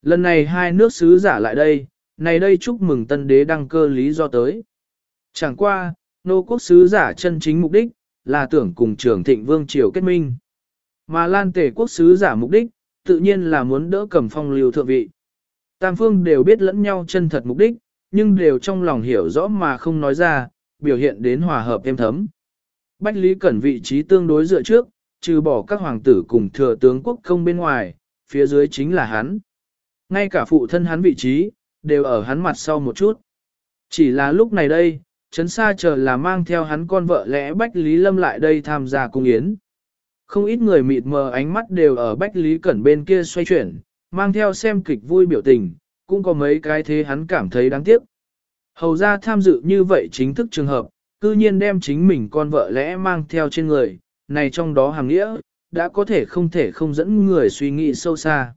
[SPEAKER 1] Lần này hai nước sứ giả lại đây, này đây chúc mừng tân đế đăng cơ lý do tới. Chẳng qua, nô quốc sứ giả chân chính mục đích, là tưởng cùng trường thịnh vương triều kết minh. Mà lan tể quốc sứ giả mục đích, tự nhiên là muốn đỡ cầm phong lưu thượng vị. Tam phương đều biết lẫn nhau chân thật mục đích, nhưng đều trong lòng hiểu rõ mà không nói ra, biểu hiện đến hòa hợp êm thấm. Bách Lý Cẩn vị trí tương đối dựa trước, trừ bỏ các hoàng tử cùng thừa tướng quốc công bên ngoài, phía dưới chính là hắn. Ngay cả phụ thân hắn vị trí, đều ở hắn mặt sau một chút. Chỉ là lúc này đây, Trấn Sa chờ là mang theo hắn con vợ lẽ Bách Lý Lâm lại đây tham gia cung yến. Không ít người mịt mờ ánh mắt đều ở Bách Lý Cẩn bên kia xoay chuyển, mang theo xem kịch vui biểu tình, cũng có mấy cái thế hắn cảm thấy đáng tiếc. Hầu ra tham dự như vậy chính thức trường hợp, cư nhiên đem chính mình con vợ lẽ mang theo trên người, này trong đó hàng nghĩa, đã có thể không thể không dẫn người suy nghĩ sâu xa.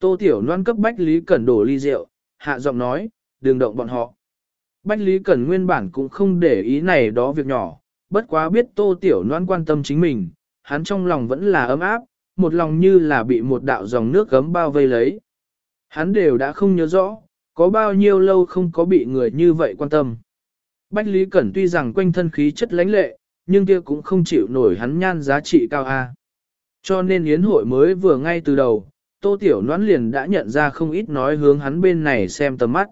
[SPEAKER 1] Tô Tiểu Loan cấp Bách Lý Cẩn đổ ly rượu, hạ giọng nói, đừng động bọn họ. Bách Lý Cẩn nguyên bản cũng không để ý này đó việc nhỏ, bất quá biết Tô Tiểu Loan quan tâm chính mình, hắn trong lòng vẫn là ấm áp, một lòng như là bị một đạo dòng nước gấm bao vây lấy. Hắn đều đã không nhớ rõ, có bao nhiêu lâu không có bị người như vậy quan tâm. Bách Lý Cẩn tuy rằng quanh thân khí chất lãnh lệ, nhưng kia cũng không chịu nổi hắn nhan giá trị cao A. Cho nên yến hội mới vừa ngay từ đầu, Tô Tiểu Noãn liền đã nhận ra không ít nói hướng hắn bên này xem tầm mắt.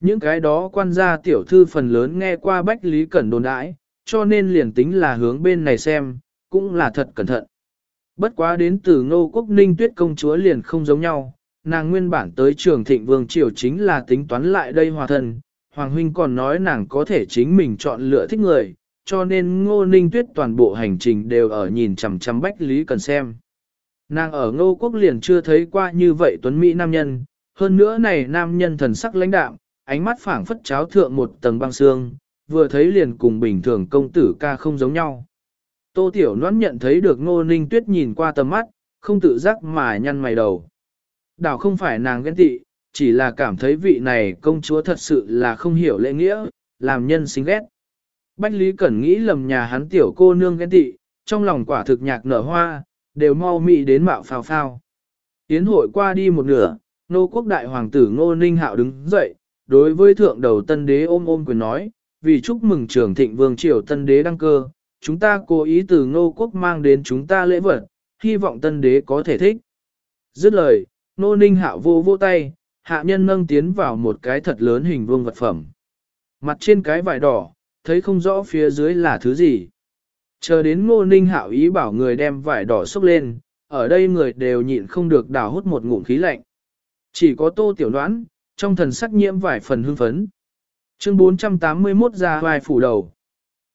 [SPEAKER 1] Những cái đó quan gia tiểu thư phần lớn nghe qua Bách Lý Cẩn đồn đãi, cho nên liền tính là hướng bên này xem, cũng là thật cẩn thận. Bất quá đến từ ngô quốc ninh tuyết công chúa liền không giống nhau, nàng nguyên bản tới trường thịnh vương triều chính là tính toán lại đây hòa thân, Hoàng huynh còn nói nàng có thể chính mình chọn lựa thích người, cho nên ngô ninh tuyết toàn bộ hành trình đều ở nhìn chằm chằm bách lý cần xem. Nàng ở ngô quốc liền chưa thấy qua như vậy tuấn Mỹ nam nhân, hơn nữa này nam nhân thần sắc lãnh đạm, ánh mắt phảng phất cháo thượng một tầng băng xương, vừa thấy liền cùng bình thường công tử ca không giống nhau. Tô Tiểu Loan nhận thấy được ngô ninh tuyết nhìn qua tầm mắt, không tự giác mà nhăn mày đầu. Đảo không phải nàng ghen tị, chỉ là cảm thấy vị này công chúa thật sự là không hiểu lễ nghĩa, làm nhân xinh ghét. Bách Lý Cẩn nghĩ lầm nhà hắn tiểu cô nương ghen tị, trong lòng quả thực nhạc nở hoa, đều mau mị đến mạo phào phao. Tiến hội qua đi một nửa, nô quốc đại hoàng tử ngô ninh hạo đứng dậy, đối với thượng đầu tân đế ôm ôm quyền nói, vì chúc mừng trưởng thịnh vương triều tân đế đăng cơ, chúng ta cố ý từ ngô quốc mang đến chúng ta lễ vật, hy vọng tân đế có thể thích. Dứt lời, nô ninh hạ vô vô tay, hạ nhân nâng tiến vào một cái thật lớn hình vuông vật phẩm. Mặt trên cái vải đỏ, thấy không rõ phía dưới là thứ gì. Chờ đến ngô ninh hạo ý bảo người đem vải đỏ xúc lên, ở đây người đều nhịn không được đào hút một ngụm khí lạnh. Chỉ có tô tiểu đoán, trong thần sắc nhiễm vài phần hưng phấn. Chương 481 ra vai phủ đầu.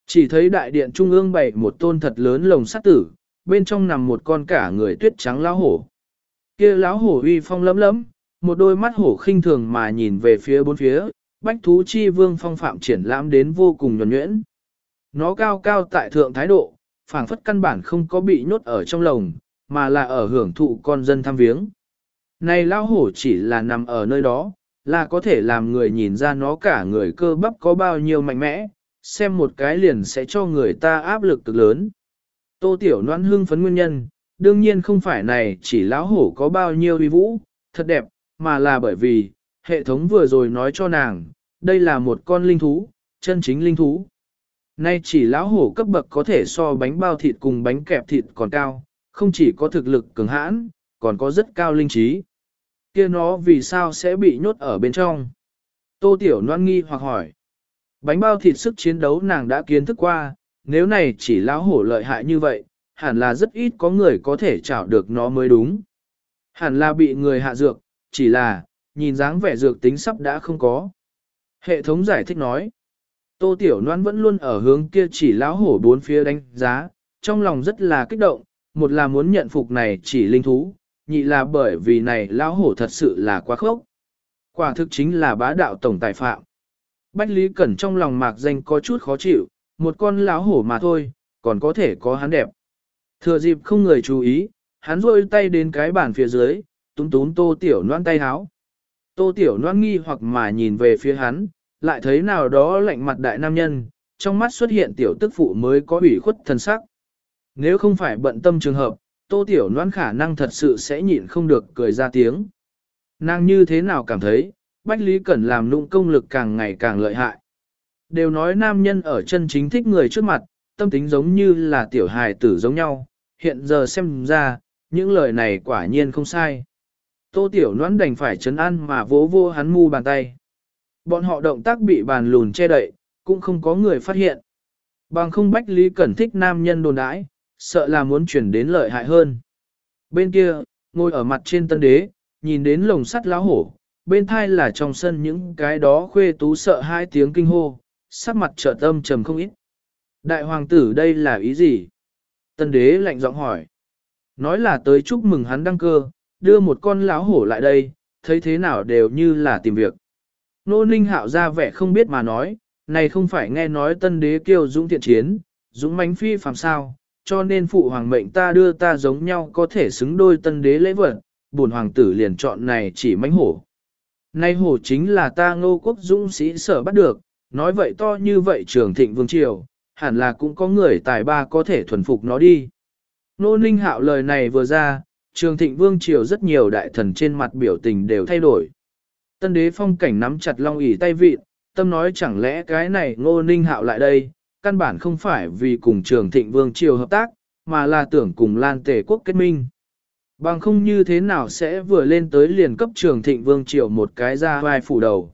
[SPEAKER 1] Chỉ thấy đại điện trung ương bày một tôn thật lớn lồng sắt tử, bên trong nằm một con cả người tuyết trắng lão hổ. Kia lão hổ uy phong lấm lấm, một đôi mắt hổ khinh thường mà nhìn về phía bốn phía, bách thú chi vương phong phạm triển lãm đến vô cùng nhuẩn nhuyễn. Nó cao cao tại thượng thái độ, phảng phất căn bản không có bị nhốt ở trong lồng, mà là ở hưởng thụ con dân thăm viếng. Này lão hổ chỉ là nằm ở nơi đó, là có thể làm người nhìn ra nó cả người cơ bắp có bao nhiêu mạnh mẽ, xem một cái liền sẽ cho người ta áp lực cực lớn. Tô Tiểu Loan hưng phấn nguyên nhân, đương nhiên không phải này chỉ lão hổ có bao nhiêu uy vũ, thật đẹp, mà là bởi vì, hệ thống vừa rồi nói cho nàng, đây là một con linh thú, chân chính linh thú. Nay chỉ lão hổ cấp bậc có thể so bánh bao thịt cùng bánh kẹp thịt còn cao, không chỉ có thực lực cường hãn, còn có rất cao linh trí kia nó vì sao sẽ bị nhốt ở bên trong? Tô Tiểu Loan nghi hoặc hỏi. Bánh bao thịt sức chiến đấu nàng đã kiến thức qua, nếu này chỉ lão hổ lợi hại như vậy, hẳn là rất ít có người có thể chảo được nó mới đúng. Hẳn là bị người hạ dược, chỉ là, nhìn dáng vẻ dược tính sắp đã không có. Hệ thống giải thích nói, Tô Tiểu Loan vẫn luôn ở hướng kia chỉ lão hổ bốn phía đánh giá, trong lòng rất là kích động, một là muốn nhận phục này chỉ linh thú, nhị là bởi vì này lão hổ thật sự là quá khốc. Quả thực chính là bá đạo tổng tài phạm. Bách Lý Cẩn trong lòng mạc danh có chút khó chịu, một con lão hổ mà thôi, còn có thể có hắn đẹp. Thừa dịp không người chú ý, hắn rôi tay đến cái bàn phía dưới, túm túm tô tiểu noan tay háo. Tô tiểu noan nghi hoặc mà nhìn về phía hắn, lại thấy nào đó lạnh mặt đại nam nhân, trong mắt xuất hiện tiểu tức phụ mới có ủy khuất thần sắc. Nếu không phải bận tâm trường hợp, tô tiểu noan khả năng thật sự sẽ nhịn không được cười ra tiếng. Nàng như thế nào cảm thấy, Bách Lý Cẩn làm nụng công lực càng ngày càng lợi hại. Đều nói nam nhân ở chân chính thích người trước mặt, tâm tính giống như là tiểu hài tử giống nhau, hiện giờ xem ra, những lời này quả nhiên không sai. Tô tiểu noãn đành phải chấn an mà vỗ vô hắn mu bàn tay. Bọn họ động tác bị bàn lùn che đậy, cũng không có người phát hiện. Bằng không Bách Lý Cẩn thích nam nhân đồn đãi, sợ là muốn chuyển đến lợi hại hơn. Bên kia, ngồi ở mặt trên tân đế, nhìn đến lồng sắt lá hổ, bên thai là trong sân những cái đó khuê tú sợ hai tiếng kinh hô, sắc mặt trợ tâm trầm không ít. Đại hoàng tử đây là ý gì? Tân đế lạnh giọng hỏi. Nói là tới chúc mừng hắn đăng cơ, đưa một con lão hổ lại đây, thấy thế nào đều như là tìm việc. Nô ninh hạo ra vẻ không biết mà nói, này không phải nghe nói tân đế kêu dũng thiện chiến, dũng mánh phi phàm sao, cho nên phụ hoàng mệnh ta đưa ta giống nhau có thể xứng đôi tân đế lễ vật, buồn hoàng tử liền chọn này chỉ mánh hổ. Nay hổ chính là ta ngô quốc dũng sĩ sở bắt được, nói vậy to như vậy trường thịnh vương triều, hẳn là cũng có người tài ba có thể thuần phục nó đi. Nô ninh hạo lời này vừa ra, trường thịnh vương triều rất nhiều đại thần trên mặt biểu tình đều thay đổi. Tân đế phong cảnh nắm chặt long ỉ tay vịt, tâm nói chẳng lẽ cái này ngô ninh hạo lại đây, căn bản không phải vì cùng trường thịnh vương triều hợp tác, mà là tưởng cùng lan tề quốc kết minh. Bằng không như thế nào sẽ vừa lên tới liền cấp trường thịnh vương triều một cái ra vai phủ đầu.